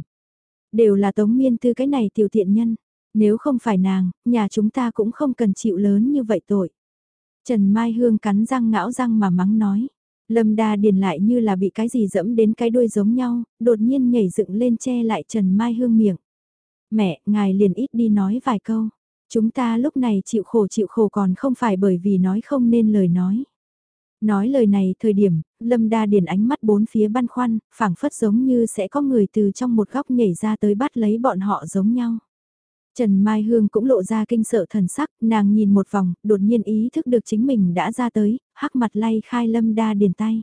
Đều là tống miên tư cái này tiểu thiện nhân. Nếu không phải nàng, nhà chúng ta cũng không cần chịu lớn như vậy tội. Trần Mai Hương cắn răng ngão răng mà mắng nói. Lâm Đa Điền lại như là bị cái gì dẫm đến cái đuôi giống nhau, đột nhiên nhảy dựng lên che lại Trần Mai Hương miệng. Mẹ, ngài liền ít đi nói vài câu. Chúng ta lúc này chịu khổ chịu khổ còn không phải bởi vì nói không nên lời nói. Nói lời này thời điểm, Lâm Đa Điền ánh mắt bốn phía băn khoăn, phảng phất giống như sẽ có người từ trong một góc nhảy ra tới bắt lấy bọn họ giống nhau. Trần Mai Hương cũng lộ ra kinh sợ thần sắc, nàng nhìn một vòng, đột nhiên ý thức được chính mình đã ra tới, hắc mặt lay khai lâm đa điền tay.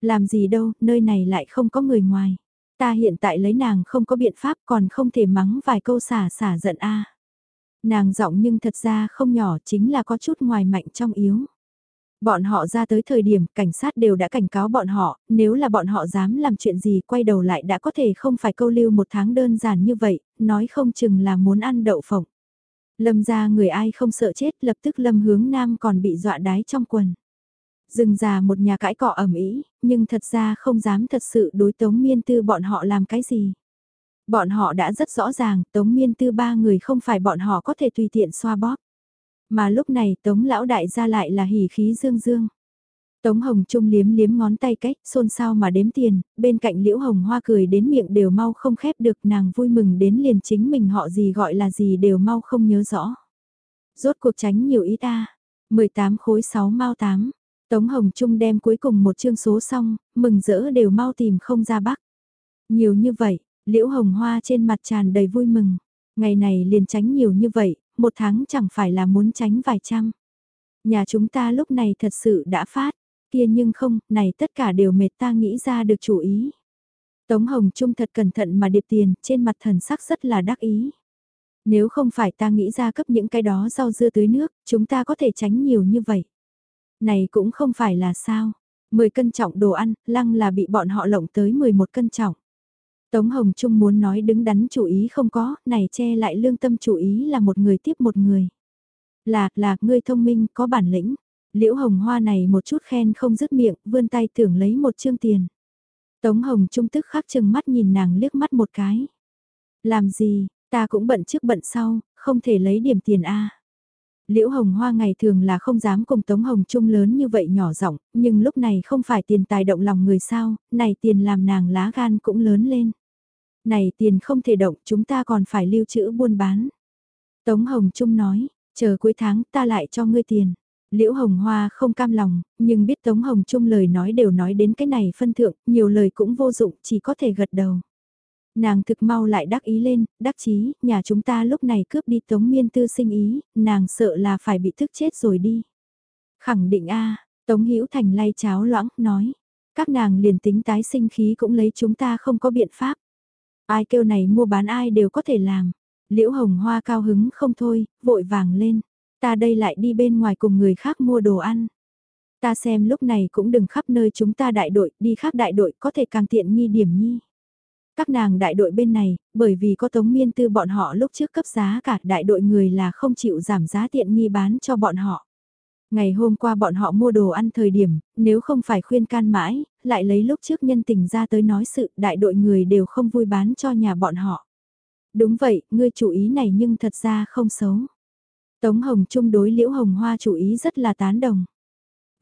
Làm gì đâu, nơi này lại không có người ngoài. Ta hiện tại lấy nàng không có biện pháp còn không thể mắng vài câu xả xả giận a. Nàng giọng nhưng thật ra không nhỏ chính là có chút ngoài mạnh trong yếu. Bọn họ ra tới thời điểm cảnh sát đều đã cảnh cáo bọn họ, nếu là bọn họ dám làm chuyện gì quay đầu lại đã có thể không phải câu lưu một tháng đơn giản như vậy, nói không chừng là muốn ăn đậu phộng. Lâm ra người ai không sợ chết lập tức lâm hướng nam còn bị dọa đái trong quần. Dừng già một nhà cãi cọ ẩm ý, nhưng thật ra không dám thật sự đối tống miên tư bọn họ làm cái gì. Bọn họ đã rất rõ ràng tống miên tư ba người không phải bọn họ có thể tùy tiện xoa bóp. Mà lúc này Tống lão đại ra lại là hỉ khí dương dương. Tống Hồng Trung liếm liếm ngón tay cách, xôn xao mà đếm tiền, bên cạnh Liễu Hồng Hoa cười đến miệng đều mau không khép được nàng vui mừng đến liền chính mình họ gì gọi là gì đều mau không nhớ rõ. Rốt cuộc tránh nhiều ý ta, 18 khối 6 mau 8, Tống Hồng Trung đem cuối cùng một chương số xong, mừng rỡ đều mau tìm không ra bắc. Nhiều như vậy, Liễu Hồng Hoa trên mặt tràn đầy vui mừng, ngày này liền tránh nhiều như vậy, một tháng chẳng phải là muốn tránh vài trăm. Nhà chúng ta lúc này thật sự đã phát, kia nhưng không, này tất cả đều mệt ta nghĩ ra được chủ ý. Tống Hồng Trung thật cẩn thận mà điệp tiền, trên mặt thần sắc rất là đắc ý. Nếu không phải ta nghĩ ra cấp những cái đó rau dưa tưới nước, chúng ta có thể tránh nhiều như vậy. Này cũng không phải là sao. 10 cân trọng đồ ăn, lăng là bị bọn họ lộng tới 11 cân trọng. Tống Hồng Trung muốn nói đứng đắn chủ ý không có, này che lại lương tâm chủ ý là một người tiếp một người. lạc lạc ngươi thông minh, có bản lĩnh. Liễu Hồng Hoa này một chút khen không dứt miệng, vươn tay tưởng lấy một chương tiền. Tống Hồng Trung tức khắc chừng mắt nhìn nàng liếc mắt một cái. Làm gì, ta cũng bận trước bận sau, không thể lấy điểm tiền A. Liễu Hồng Hoa ngày thường là không dám cùng Tống Hồng Trung lớn như vậy nhỏ giọng, nhưng lúc này không phải tiền tài động lòng người sao, này tiền làm nàng lá gan cũng lớn lên. Này tiền không thể động, chúng ta còn phải lưu trữ buôn bán. Tống Hồng Trung nói, chờ cuối tháng ta lại cho ngươi tiền. Liễu Hồng Hoa không cam lòng, nhưng biết Tống Hồng Trung lời nói đều nói đến cái này phân thượng, nhiều lời cũng vô dụng, chỉ có thể gật đầu. Nàng thực mau lại đắc ý lên, đắc chí, nhà chúng ta lúc này cướp đi Tống Miên Tư sinh ý, nàng sợ là phải bị thức chết rồi đi. Khẳng định a Tống Hữu Thành lay cháo loãng, nói. Các nàng liền tính tái sinh khí cũng lấy chúng ta không có biện pháp. Ai kêu này mua bán ai đều có thể làm. Liễu Hồng Hoa cao hứng không thôi, vội vàng lên. Ta đây lại đi bên ngoài cùng người khác mua đồ ăn. Ta xem lúc này cũng đừng khắp nơi chúng ta đại đội, đi khác đại đội có thể càng tiện nghi điểm nhi. Các nàng đại đội bên này, bởi vì có tống miên tư bọn họ lúc trước cấp giá cả đại đội người là không chịu giảm giá tiện nghi bán cho bọn họ. Ngày hôm qua bọn họ mua đồ ăn thời điểm, nếu không phải khuyên can mãi, lại lấy lúc trước nhân tình ra tới nói sự đại đội người đều không vui bán cho nhà bọn họ. Đúng vậy, ngươi chủ ý này nhưng thật ra không xấu. Tống Hồng Trung đối Liễu Hồng Hoa chủ ý rất là tán đồng.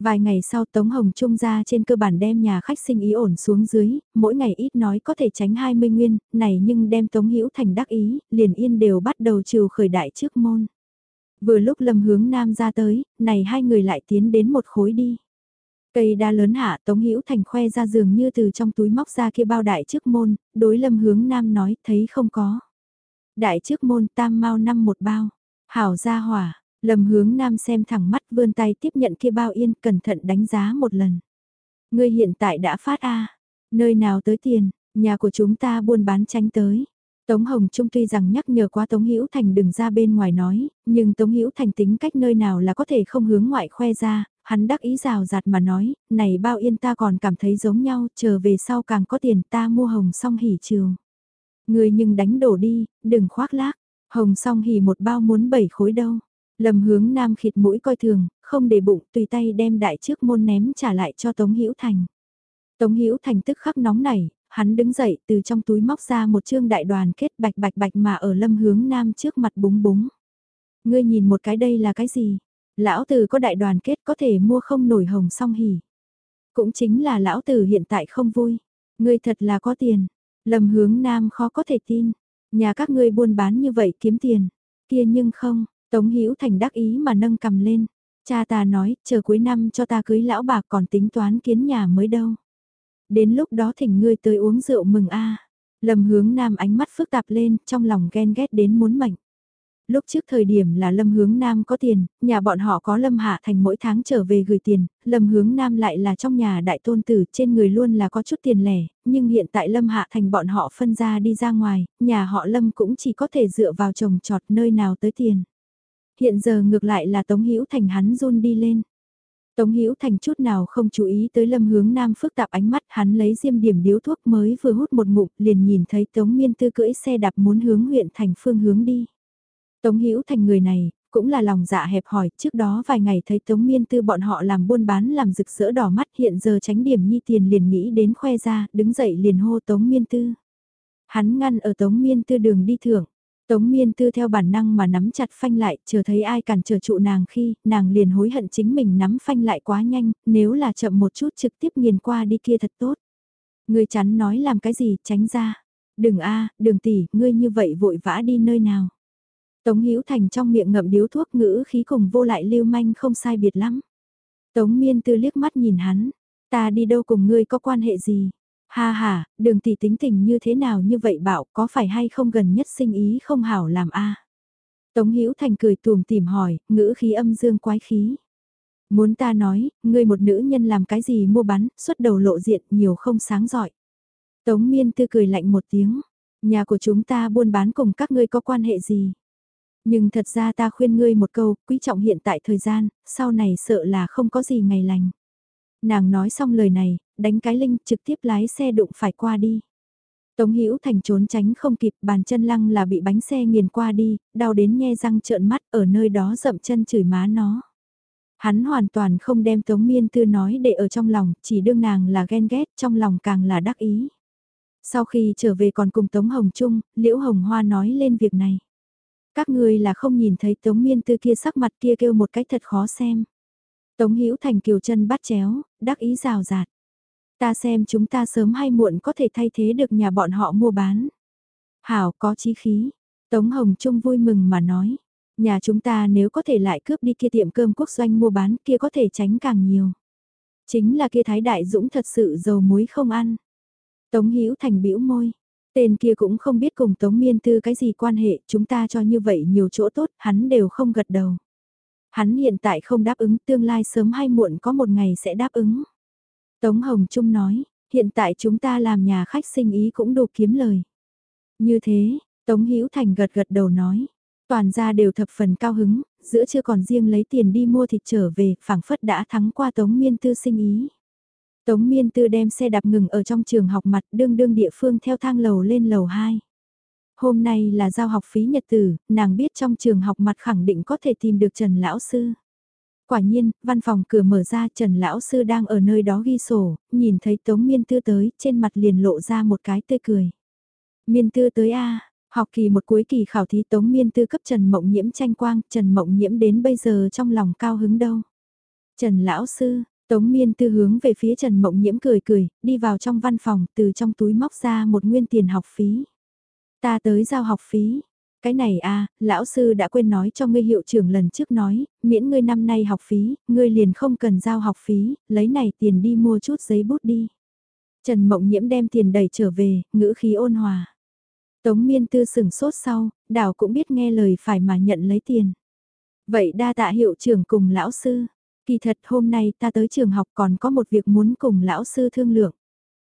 Vài ngày sau Tống Hồng Trung ra trên cơ bản đem nhà khách sinh ý ổn xuống dưới, mỗi ngày ít nói có thể tránh 20 nguyên, này nhưng đem Tống Hữu Thành đắc ý, liền yên đều bắt đầu trừ khởi đại trước môn. Vừa lúc Lâm Hướng Nam ra tới, này hai người lại tiến đến một khối đi. Cây đa lớn hạ Tống Hữu Thành khoe ra giường như từ trong túi móc ra kia bao đại trước môn, đối Lâm Hướng Nam nói thấy không có. Đại trước môn tam mau năm một bao, hảo ra hỏa, Lâm hướng nam xem thẳng mắt vươn tay tiếp nhận kia bao yên cẩn thận đánh giá một lần. Ngươi hiện tại đã phát A, nơi nào tới tiền, nhà của chúng ta buôn bán tránh tới. Tống Hồng Trung tuy rằng nhắc nhở qua Tống Hữu Thành đừng ra bên ngoài nói, nhưng Tống Hữu Thành tính cách nơi nào là có thể không hướng ngoại khoe ra, hắn đắc ý rào rạt mà nói, này bao yên ta còn cảm thấy giống nhau, chờ về sau càng có tiền ta mua hồng song hỉ trường. Người nhưng đánh đổ đi, đừng khoác lác, hồng song hỉ một bao muốn bảy khối đâu. Lầm hướng nam khịt mũi coi thường, không để bụng tùy tay đem đại trước môn ném trả lại cho Tống Hữu Thành. Tống Hữu Thành tức khắc nóng nảy, hắn đứng dậy từ trong túi móc ra một chương đại đoàn kết bạch bạch bạch mà ở lâm hướng nam trước mặt búng búng. Ngươi nhìn một cái đây là cái gì? Lão tử có đại đoàn kết có thể mua không nổi hồng song hỉ. Cũng chính là lão tử hiện tại không vui. Ngươi thật là có tiền. Lâm hướng nam khó có thể tin. Nhà các ngươi buôn bán như vậy kiếm tiền. Kia nhưng không, Tống Hữu Thành đắc ý mà nâng cầm lên. Cha ta nói, chờ cuối năm cho ta cưới lão bà còn tính toán kiến nhà mới đâu. Đến lúc đó thỉnh ngươi tới uống rượu mừng a. Lâm hướng nam ánh mắt phức tạp lên, trong lòng ghen ghét đến muốn mệnh. Lúc trước thời điểm là Lâm Hướng Nam có tiền, nhà bọn họ có Lâm Hạ Thành mỗi tháng trở về gửi tiền, Lâm Hướng Nam lại là trong nhà đại tôn tử, trên người luôn là có chút tiền lẻ, nhưng hiện tại Lâm Hạ Thành bọn họ phân ra đi ra ngoài, nhà họ Lâm cũng chỉ có thể dựa vào trồng trọt nơi nào tới tiền. Hiện giờ ngược lại là Tống Hữu Thành hắn run đi lên. Tống Hữu Thành chút nào không chú ý tới Lâm Hướng Nam phức tạp ánh mắt, hắn lấy diêm điểm điếu thuốc mới vừa hút một ngụm, liền nhìn thấy Tống Miên Tư cưỡi xe đạp muốn hướng huyện thành phương hướng đi. Tống Hữu Thành người này, cũng là lòng dạ hẹp hòi, trước đó vài ngày thấy Tống Miên Tư bọn họ làm buôn bán làm rực rỡ đỏ mắt, hiện giờ tránh điểm nhi tiền liền nghĩ đến khoe ra, đứng dậy liền hô Tống Miên Tư. Hắn ngăn ở Tống Miên Tư đường đi thưởng, Tống miên tư theo bản năng mà nắm chặt phanh lại, chờ thấy ai cản trở trụ nàng khi, nàng liền hối hận chính mình nắm phanh lại quá nhanh, nếu là chậm một chút trực tiếp nghiền qua đi kia thật tốt. Ngươi chắn nói làm cái gì, tránh ra. Đừng a đừng tỉ, ngươi như vậy vội vã đi nơi nào. Tống Hữu Thành trong miệng ngậm điếu thuốc ngữ khí cùng vô lại lưu manh không sai biệt lắm. Tống miên tư liếc mắt nhìn hắn, ta đi đâu cùng ngươi có quan hệ gì. Ha ha, đường tỷ tính tình như thế nào như vậy bảo có phải hay không gần nhất sinh ý không hảo làm a Tống Hữu Thành cười tùm tìm hỏi, ngữ khí âm dương quái khí. Muốn ta nói, ngươi một nữ nhân làm cái gì mua bán, xuất đầu lộ diện nhiều không sáng giỏi. Tống miên tư cười lạnh một tiếng, nhà của chúng ta buôn bán cùng các ngươi có quan hệ gì. Nhưng thật ra ta khuyên ngươi một câu, quý trọng hiện tại thời gian, sau này sợ là không có gì ngày lành. Nàng nói xong lời này, đánh cái linh trực tiếp lái xe đụng phải qua đi. Tống Hữu Thành trốn tránh không kịp, bàn chân lăng là bị bánh xe nghiền qua đi, đau đến nhe răng trợn mắt ở nơi đó dậm chân chửi má nó. Hắn hoàn toàn không đem Tống Miên Tư nói để ở trong lòng, chỉ đương nàng là ghen ghét, trong lòng càng là đắc ý. Sau khi trở về còn cùng Tống Hồng Trung, Liễu Hồng Hoa nói lên việc này. Các người là không nhìn thấy Tống Miên Tư kia sắc mặt kia kêu một cách thật khó xem. Tống Hữu Thành kiều chân bắt chéo, đắc ý rào rạt. Ta xem chúng ta sớm hay muộn có thể thay thế được nhà bọn họ mua bán. Hảo có chí khí. Tống Hồng Trung vui mừng mà nói. Nhà chúng ta nếu có thể lại cướp đi kia tiệm cơm quốc doanh mua bán kia có thể tránh càng nhiều. Chính là kia Thái Đại Dũng thật sự dầu muối không ăn. Tống Hữu Thành bĩu môi. Tên kia cũng không biết cùng Tống Miên Tư cái gì quan hệ, chúng ta cho như vậy nhiều chỗ tốt, hắn đều không gật đầu. Hắn hiện tại không đáp ứng, tương lai sớm hay muộn có một ngày sẽ đáp ứng. Tống Hồng Trung nói, hiện tại chúng ta làm nhà khách sinh ý cũng đủ kiếm lời. Như thế, Tống Hữu Thành gật gật đầu nói, toàn gia đều thập phần cao hứng, giữa chưa còn riêng lấy tiền đi mua thịt trở về, phảng phất đã thắng qua Tống Miên Tư sinh ý. Tống Miên Tư đem xe đạp ngừng ở trong trường học mặt đương đương địa phương theo thang lầu lên lầu 2. Hôm nay là giao học phí nhật tử, nàng biết trong trường học mặt khẳng định có thể tìm được Trần Lão Sư. Quả nhiên, văn phòng cửa mở ra Trần Lão Sư đang ở nơi đó ghi sổ, nhìn thấy Tống Miên Tư tới, trên mặt liền lộ ra một cái tươi cười. Miên Tư tới a học kỳ một cuối kỳ khảo thí Tống Miên Tư cấp Trần Mộng Nhiễm tranh quang, Trần Mộng Nhiễm đến bây giờ trong lòng cao hứng đâu. Trần Lão Sư, Tống Miên Tư hướng về phía Trần Mộng Nhiễm cười cười, đi vào trong văn phòng, từ trong túi móc ra một nguyên tiền học phí. Ta tới giao học phí, cái này a lão sư đã quên nói cho ngươi hiệu trưởng lần trước nói, miễn ngươi năm nay học phí, ngươi liền không cần giao học phí, lấy này tiền đi mua chút giấy bút đi. Trần Mộng Nhiễm đem tiền đẩy trở về, ngữ khí ôn hòa. Tống miên tư sừng sốt sau, đảo cũng biết nghe lời phải mà nhận lấy tiền. Vậy đa tạ hiệu trưởng cùng lão sư. Kỳ thật hôm nay ta tới trường học còn có một việc muốn cùng lão sư thương lượng.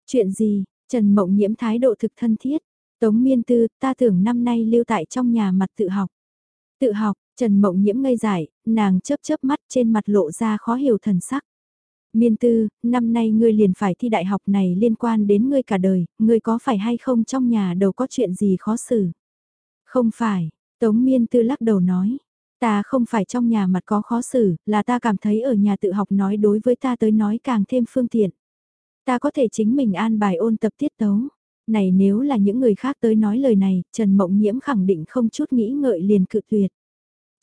Chuyện gì? Trần Mộng Nhiễm thái độ thực thân thiết. Tống miên tư, ta tưởng năm nay lưu tại trong nhà mặt tự học. Tự học, Trần Mộng Nhiễm ngây giải, nàng chớp chớp mắt trên mặt lộ ra khó hiểu thần sắc. Miên tư, năm nay ngươi liền phải thi đại học này liên quan đến ngươi cả đời, ngươi có phải hay không trong nhà đầu có chuyện gì khó xử? Không phải, Tống miên tư lắc đầu nói. Ta không phải trong nhà mặt có khó xử, là ta cảm thấy ở nhà tự học nói đối với ta tới nói càng thêm phương tiện. Ta có thể chính mình an bài ôn tập tiết tấu. Này nếu là những người khác tới nói lời này, Trần Mộng Nhiễm khẳng định không chút nghĩ ngợi liền cự tuyệt.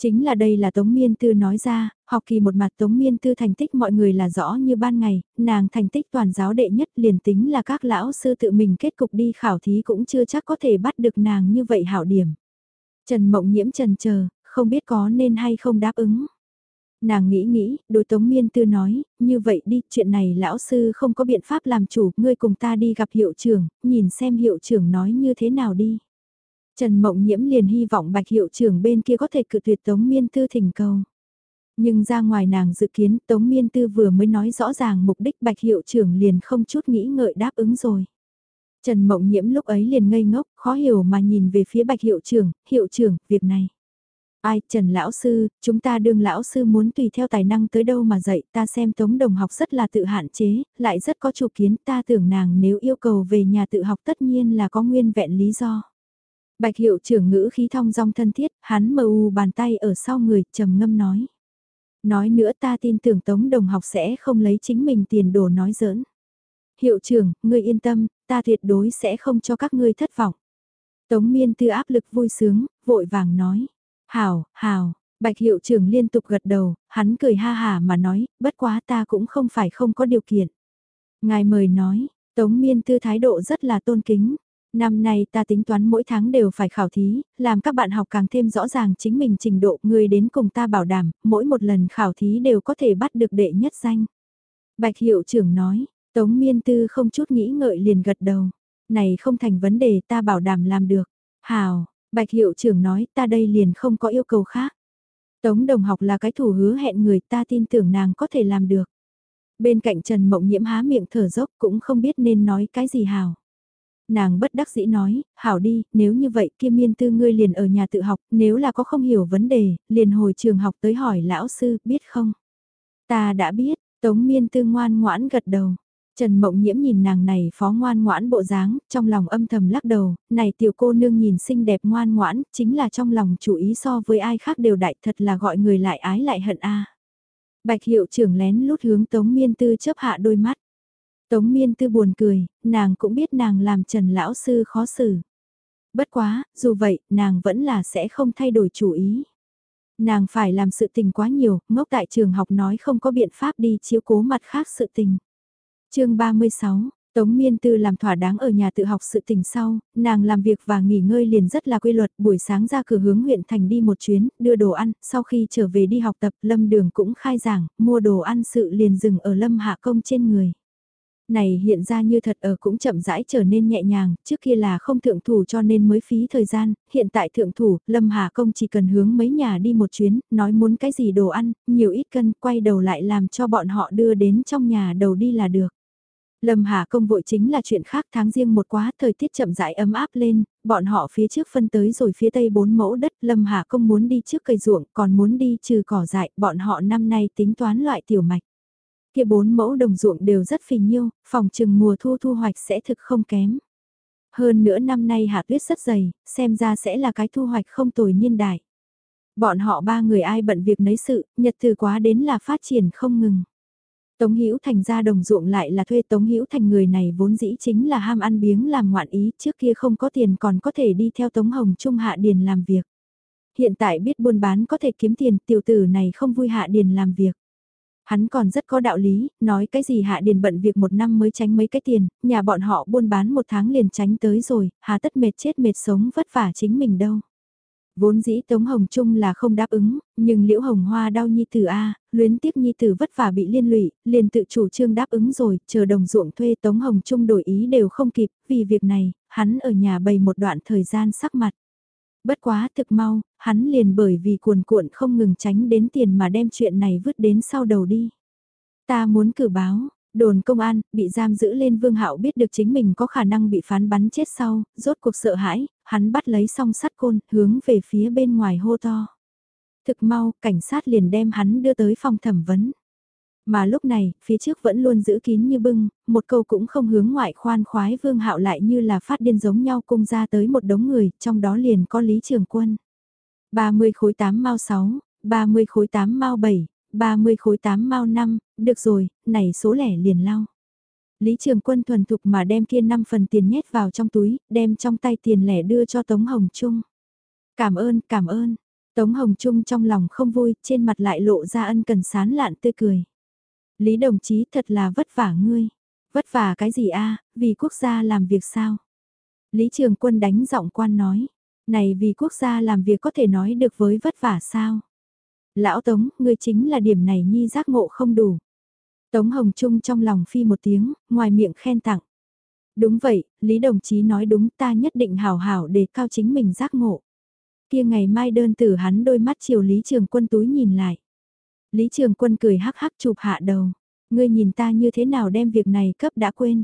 Chính là đây là Tống Miên Tư nói ra, học kỳ một mặt Tống Miên Tư thành tích mọi người là rõ như ban ngày, nàng thành tích toàn giáo đệ nhất liền tính là các lão sư tự mình kết cục đi khảo thí cũng chưa chắc có thể bắt được nàng như vậy hảo điểm. Trần Mộng Nhiễm trần chờ không biết có nên hay không đáp ứng. Nàng nghĩ nghĩ, đối Tống Miên Tư nói, như vậy đi, chuyện này lão sư không có biện pháp làm chủ, ngươi cùng ta đi gặp hiệu trưởng, nhìn xem hiệu trưởng nói như thế nào đi. Trần Mộng Nhiễm liền hy vọng bạch hiệu trưởng bên kia có thể cự tuyệt Tống Miên Tư thỉnh cầu. Nhưng ra ngoài nàng dự kiến Tống Miên Tư vừa mới nói rõ ràng mục đích bạch hiệu trưởng liền không chút nghĩ ngợi đáp ứng rồi. Trần Mộng Nhiễm lúc ấy liền ngây ngốc, khó hiểu mà nhìn về phía bạch hiệu trưởng, hiệu trưởng, việc này. Ai, Trần Lão Sư, chúng ta đương Lão Sư muốn tùy theo tài năng tới đâu mà dạy, ta xem Tống Đồng học rất là tự hạn chế, lại rất có chủ kiến, ta tưởng nàng nếu yêu cầu về nhà tự học tất nhiên là có nguyên vẹn lý do. Bạch hiệu trưởng ngữ khí thong dong thân thiết, hắn mờ u bàn tay ở sau người, trầm ngâm nói. Nói nữa ta tin tưởng Tống Đồng học sẽ không lấy chính mình tiền đồ nói giỡn. Hiệu trưởng, ngươi yên tâm, ta tuyệt đối sẽ không cho các ngươi thất vọng. Tống miên tư áp lực vui sướng, vội vàng nói. Hảo, hảo, bạch hiệu trưởng liên tục gật đầu, hắn cười ha hà mà nói, bất quá ta cũng không phải không có điều kiện. Ngài mời nói, Tống miên tư thái độ rất là tôn kính. Năm nay ta tính toán mỗi tháng đều phải khảo thí, làm các bạn học càng thêm rõ ràng chính mình trình độ người đến cùng ta bảo đảm, mỗi một lần khảo thí đều có thể bắt được đệ nhất danh. Bạch hiệu trưởng nói, Tống miên tư không chút nghĩ ngợi liền gật đầu. Này không thành vấn đề ta bảo đảm làm được. Hào, Bạch hiệu trưởng nói ta đây liền không có yêu cầu khác. Tống đồng học là cái thủ hứa hẹn người ta tin tưởng nàng có thể làm được. Bên cạnh Trần Mộng Nhiễm há miệng thở dốc cũng không biết nên nói cái gì hào. Nàng bất đắc dĩ nói, hảo đi, nếu như vậy kia miên tư ngươi liền ở nhà tự học, nếu là có không hiểu vấn đề, liền hồi trường học tới hỏi lão sư, biết không? Ta đã biết, Tống miên tư ngoan ngoãn gật đầu. Trần Mộng Nhiễm nhìn nàng này phó ngoan ngoãn bộ dáng, trong lòng âm thầm lắc đầu, này tiểu cô nương nhìn xinh đẹp ngoan ngoãn, chính là trong lòng chủ ý so với ai khác đều đại thật là gọi người lại ái lại hận a. Bạch hiệu trưởng lén lút hướng Tống Miên Tư chớp hạ đôi mắt. Tống Miên Tư buồn cười, nàng cũng biết nàng làm Trần Lão Sư khó xử. Bất quá, dù vậy, nàng vẫn là sẽ không thay đổi chủ ý. Nàng phải làm sự tình quá nhiều, ngốc tại trường học nói không có biện pháp đi chiếu cố mặt khác sự tình chương 36, Tống Miên Tư làm thỏa đáng ở nhà tự học sự tình sau, nàng làm việc và nghỉ ngơi liền rất là quy luật, buổi sáng ra cửa hướng huyện thành đi một chuyến, đưa đồ ăn, sau khi trở về đi học tập, Lâm Đường cũng khai giảng, mua đồ ăn sự liền dừng ở Lâm Hạ Công trên người. Này hiện ra như thật ở cũng chậm rãi trở nên nhẹ nhàng, trước kia là không thượng thủ cho nên mới phí thời gian, hiện tại thượng thủ, Lâm Hà Công chỉ cần hướng mấy nhà đi một chuyến, nói muốn cái gì đồ ăn, nhiều ít cân, quay đầu lại làm cho bọn họ đưa đến trong nhà đầu đi là được. Lâm Hà công vội chính là chuyện khác tháng riêng một quá, thời tiết chậm rãi ấm áp lên, bọn họ phía trước phân tới rồi phía tây bốn mẫu đất, Lâm Hà công muốn đi trước cây ruộng, còn muốn đi trừ cỏ dại, bọn họ năm nay tính toán loại tiểu mạch. Kia bốn mẫu đồng ruộng đều rất phì nhiêu, phòng trừng mùa thu thu hoạch sẽ thực không kém. Hơn nữa năm nay hạ tuyết rất dày, xem ra sẽ là cái thu hoạch không tồi niên đại. Bọn họ ba người ai bận việc nấy sự, nhật từ quá đến là phát triển không ngừng. Tống Hữu Thành ra đồng ruộng lại là thuê Tống Hữu Thành người này vốn dĩ chính là ham ăn biếng làm ngoạn ý, trước kia không có tiền còn có thể đi theo Tống Hồng Trung hạ điền làm việc. Hiện tại biết buôn bán có thể kiếm tiền, tiểu tử này không vui hạ điền làm việc. Hắn còn rất có đạo lý, nói cái gì hạ điền bận việc một năm mới tránh mấy cái tiền, nhà bọn họ buôn bán một tháng liền tránh tới rồi, hà tất mệt chết mệt sống vất vả chính mình đâu. Vốn dĩ Tống Hồng Trung là không đáp ứng, nhưng Liễu Hồng Hoa đau nhi tử A, luyến tiếc nhi tử vất vả bị liên lụy, liền tự chủ trương đáp ứng rồi, chờ đồng ruộng thuê Tống Hồng Trung đổi ý đều không kịp, vì việc này, hắn ở nhà bày một đoạn thời gian sắc mặt. Bất quá thực mau, hắn liền bởi vì cuồn cuộn không ngừng tránh đến tiền mà đem chuyện này vứt đến sau đầu đi. Ta muốn cử báo, đồn công an, bị giam giữ lên vương hạo biết được chính mình có khả năng bị phán bắn chết sau, rốt cuộc sợ hãi, hắn bắt lấy song sắt côn, hướng về phía bên ngoài hô to. Thực mau, cảnh sát liền đem hắn đưa tới phòng thẩm vấn. Mà lúc này, phía trước vẫn luôn giữ kín như bưng, một câu cũng không hướng ngoại khoan khoái vương hạo lại như là phát điên giống nhau cung ra tới một đống người, trong đó liền có Lý Trường Quân. 30 khối 8 mau 6, 30 khối 8 mau 7, 30 khối 8 mau 5, được rồi, này số lẻ liền lao. Lý Trường Quân thuần thục mà đem kia 5 phần tiền nhét vào trong túi, đem trong tay tiền lẻ đưa cho Tống Hồng Trung. Cảm ơn, cảm ơn. Tống Hồng Trung trong lòng không vui, trên mặt lại lộ ra ân cần sán lạn tươi cười. Lý đồng chí thật là vất vả ngươi. Vất vả cái gì a vì quốc gia làm việc sao? Lý Trường Quân đánh giọng quan nói. Này vì quốc gia làm việc có thể nói được với vất vả sao? Lão Tống, ngươi chính là điểm này nhi giác ngộ không đủ. Tống Hồng Trung trong lòng phi một tiếng, ngoài miệng khen tặng. Đúng vậy, Lý đồng chí nói đúng ta nhất định hào hảo để cao chính mình giác ngộ. Kia ngày mai đơn tử hắn đôi mắt chiều Lý Trường Quân túi nhìn lại. Lý Trường Quân cười hắc hắc chụp hạ đầu. Ngươi nhìn ta như thế nào đem việc này cấp đã quên.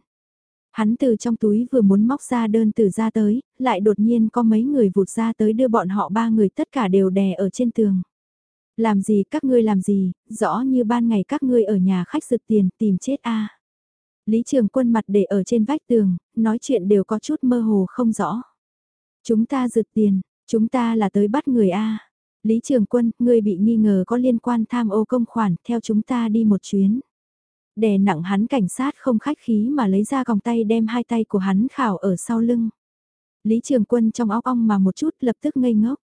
Hắn từ trong túi vừa muốn móc ra đơn từ ra tới, lại đột nhiên có mấy người vụt ra tới đưa bọn họ ba người tất cả đều đè ở trên tường. Làm gì các ngươi làm gì, rõ như ban ngày các ngươi ở nhà khách sực tiền tìm chết a Lý Trường Quân mặt để ở trên vách tường, nói chuyện đều có chút mơ hồ không rõ. Chúng ta rực tiền, chúng ta là tới bắt người a Lý Trường Quân, ngươi bị nghi ngờ có liên quan tham ô công khoản, theo chúng ta đi một chuyến. Đè nặng hắn cảnh sát không khách khí mà lấy ra còng tay đem hai tay của hắn khảo ở sau lưng. Lý Trường Quân trong óc ong mà một chút lập tức ngây ngốc.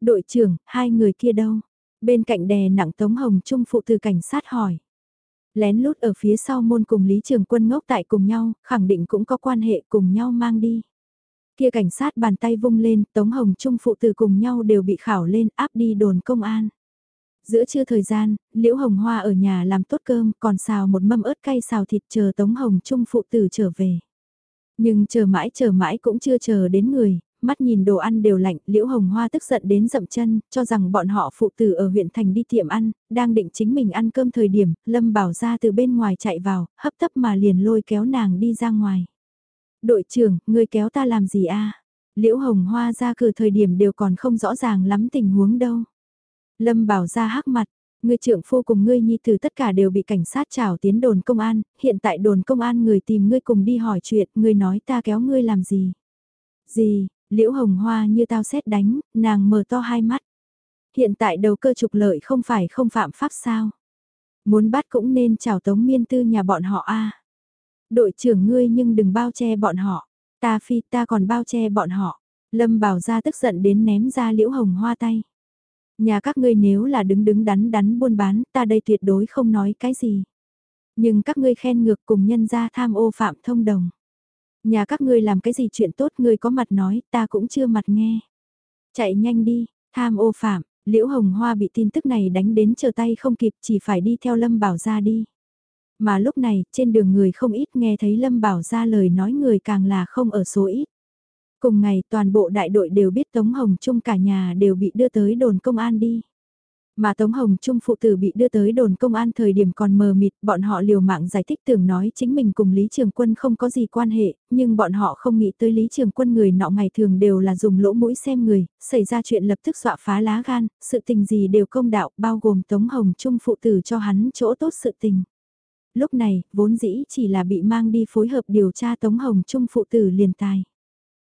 Đội trưởng, hai người kia đâu? Bên cạnh đè nặng Tống Hồng Trung phụ từ cảnh sát hỏi. Lén lút ở phía sau môn cùng Lý Trường Quân ngốc tại cùng nhau, khẳng định cũng có quan hệ cùng nhau mang đi. Kia cảnh sát bàn tay vung lên, Tống Hồng Trung phụ từ cùng nhau đều bị khảo lên áp đi đồn công an. Giữa trưa thời gian, Liễu Hồng Hoa ở nhà làm tốt cơm, còn xào một mâm ớt cay xào thịt chờ Tống Hồng Trung phụ tử trở về. Nhưng chờ mãi chờ mãi cũng chưa chờ đến người, mắt nhìn đồ ăn đều lạnh, Liễu Hồng Hoa tức giận đến dậm chân, cho rằng bọn họ phụ tử ở huyện thành đi tiệm ăn, đang định chính mình ăn cơm thời điểm, Lâm Bảo ra từ bên ngoài chạy vào, hấp tấp mà liền lôi kéo nàng đi ra ngoài. Đội trưởng, người kéo ta làm gì a? Liễu Hồng Hoa ra cửa thời điểm đều còn không rõ ràng lắm tình huống đâu. Lâm Bảo ra hắc mặt, Ngươi trưởng phu cùng ngươi nhi tử tất cả đều bị cảnh sát trảo tiến đồn công an, hiện tại đồn công an người tìm ngươi cùng đi hỏi chuyện, ngươi nói ta kéo ngươi làm gì? Gì, liễu hồng hoa như tao xét đánh, nàng mở to hai mắt. Hiện tại đầu cơ trục lợi không phải không phạm pháp sao? Muốn bắt cũng nên chào tống miên tư nhà bọn họ a Đội trưởng ngươi nhưng đừng bao che bọn họ, ta phi ta còn bao che bọn họ. Lâm bảo ra tức giận đến ném ra liễu hồng hoa tay. Nhà các ngươi nếu là đứng đứng đắn đắn buôn bán, ta đây tuyệt đối không nói cái gì. Nhưng các ngươi khen ngược cùng nhân gia tham ô phạm thông đồng. Nhà các ngươi làm cái gì chuyện tốt ngươi có mặt nói, ta cũng chưa mặt nghe. Chạy nhanh đi, tham ô phạm, Liễu Hồng Hoa bị tin tức này đánh đến chờ tay không kịp chỉ phải đi theo Lâm Bảo ra đi. Mà lúc này, trên đường người không ít nghe thấy Lâm Bảo ra lời nói người càng là không ở số ít. Cùng ngày toàn bộ đại đội đều biết Tống Hồng Trung cả nhà đều bị đưa tới đồn công an đi. Mà Tống Hồng Trung phụ tử bị đưa tới đồn công an thời điểm còn mờ mịt, bọn họ liều mạng giải thích tưởng nói chính mình cùng Lý Trường Quân không có gì quan hệ, nhưng bọn họ không nghĩ tới Lý Trường Quân người nọ ngày thường đều là dùng lỗ mũi xem người, xảy ra chuyện lập tức dọa phá lá gan, sự tình gì đều công đạo, bao gồm Tống Hồng Trung phụ tử cho hắn chỗ tốt sự tình. Lúc này, vốn dĩ chỉ là bị mang đi phối hợp điều tra Tống Hồng Trung phụ tử liền tài.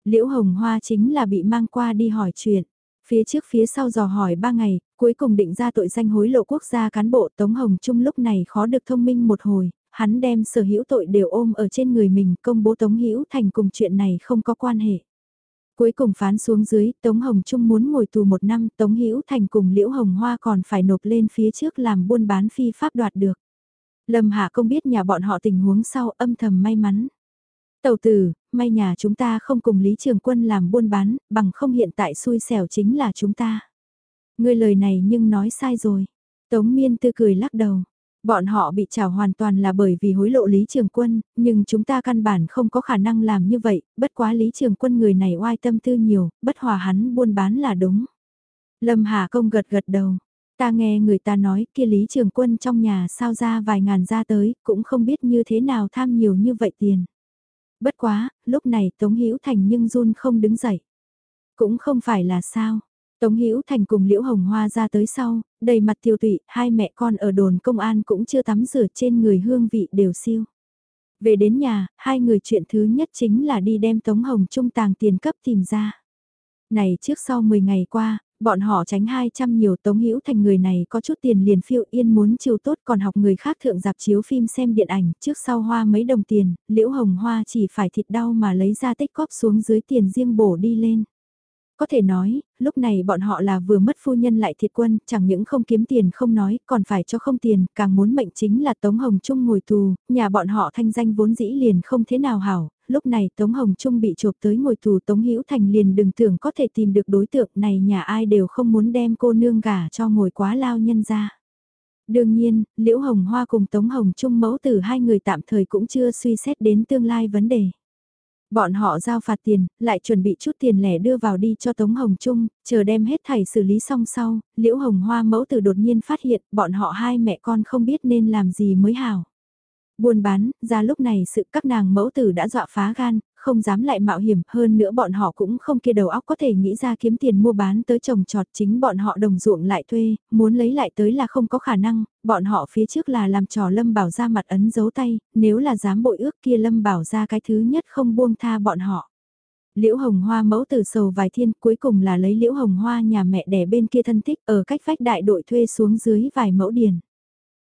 Liễu Hồng Hoa chính là bị mang qua đi hỏi chuyện. Phía trước phía sau dò hỏi ba ngày, cuối cùng định ra tội danh hối lộ quốc gia cán bộ Tống Hồng Trung lúc này khó được thông minh một hồi, hắn đem sở hữu tội đều ôm ở trên người mình công bố Tống Hữu Thành cùng chuyện này không có quan hệ. Cuối cùng phán xuống dưới, Tống Hồng Trung muốn ngồi tù một năm, Tống Hữu Thành cùng Liễu Hồng Hoa còn phải nộp lên phía trước làm buôn bán phi pháp đoạt được. Lâm Hạ không biết nhà bọn họ tình huống sau âm thầm may mắn. Tàu tử, may nhà chúng ta không cùng Lý Trường Quân làm buôn bán, bằng không hiện tại xui xẻo chính là chúng ta. Người lời này nhưng nói sai rồi. Tống Miên Tư cười lắc đầu. Bọn họ bị trào hoàn toàn là bởi vì hối lộ Lý Trường Quân, nhưng chúng ta căn bản không có khả năng làm như vậy, bất quá Lý Trường Quân người này oai tâm tư nhiều, bất hòa hắn buôn bán là đúng. Lâm Hà Công gật gật đầu, ta nghe người ta nói kia Lý Trường Quân trong nhà sao ra vài ngàn ra tới, cũng không biết như thế nào tham nhiều như vậy tiền. Bất quá, lúc này Tống Hữu Thành nhưng run không đứng dậy. Cũng không phải là sao. Tống Hữu Thành cùng Liễu Hồng Hoa ra tới sau, đầy mặt tiêu tụy, hai mẹ con ở đồn công an cũng chưa tắm rửa trên người hương vị đều siêu. Về đến nhà, hai người chuyện thứ nhất chính là đi đem Tống Hồng Trung tàng tiền cấp tìm ra. Này trước sau 10 ngày qua, Bọn họ tránh 200 nhiều tống hữu thành người này có chút tiền liền phiêu yên muốn chiều tốt còn học người khác thượng dạp chiếu phim xem điện ảnh trước sau hoa mấy đồng tiền, liễu hồng hoa chỉ phải thịt đau mà lấy ra tích cóp xuống dưới tiền riêng bổ đi lên. Có thể nói, lúc này bọn họ là vừa mất phu nhân lại thiệt quân, chẳng những không kiếm tiền không nói, còn phải cho không tiền, càng muốn mệnh chính là Tống Hồng Trung ngồi tù, nhà bọn họ thanh danh vốn dĩ liền không thế nào hảo, lúc này Tống Hồng Trung bị chộp tới ngồi tù Tống Hữu Thành liền đừng tưởng có thể tìm được đối tượng này nhà ai đều không muốn đem cô nương gả cho ngồi quá lao nhân ra. Đương nhiên, Liễu Hồng Hoa cùng Tống Hồng Trung mẫu tử hai người tạm thời cũng chưa suy xét đến tương lai vấn đề. Bọn họ giao phạt tiền, lại chuẩn bị chút tiền lẻ đưa vào đi cho Tống Hồng Trung, chờ đem hết thảy xử lý xong sau, Liễu Hồng Hoa mẫu tử đột nhiên phát hiện bọn họ hai mẹ con không biết nên làm gì mới hảo. Buôn bán, ra lúc này sự các nàng mẫu tử đã dọa phá gan, không dám lại mạo hiểm hơn nữa bọn họ cũng không kia đầu óc có thể nghĩ ra kiếm tiền mua bán tới trồng trọt chính bọn họ đồng ruộng lại thuê, muốn lấy lại tới là không có khả năng, bọn họ phía trước là làm trò Lâm Bảo ra mặt ấn dấu tay, nếu là dám bội ước kia Lâm Bảo ra cái thứ nhất không buông tha bọn họ. Liễu Hồng Hoa mẫu từ sầu vài thiên cuối cùng là lấy Liễu Hồng Hoa nhà mẹ đẻ bên kia thân thích ở cách vách đại đội thuê xuống dưới vài mẫu điền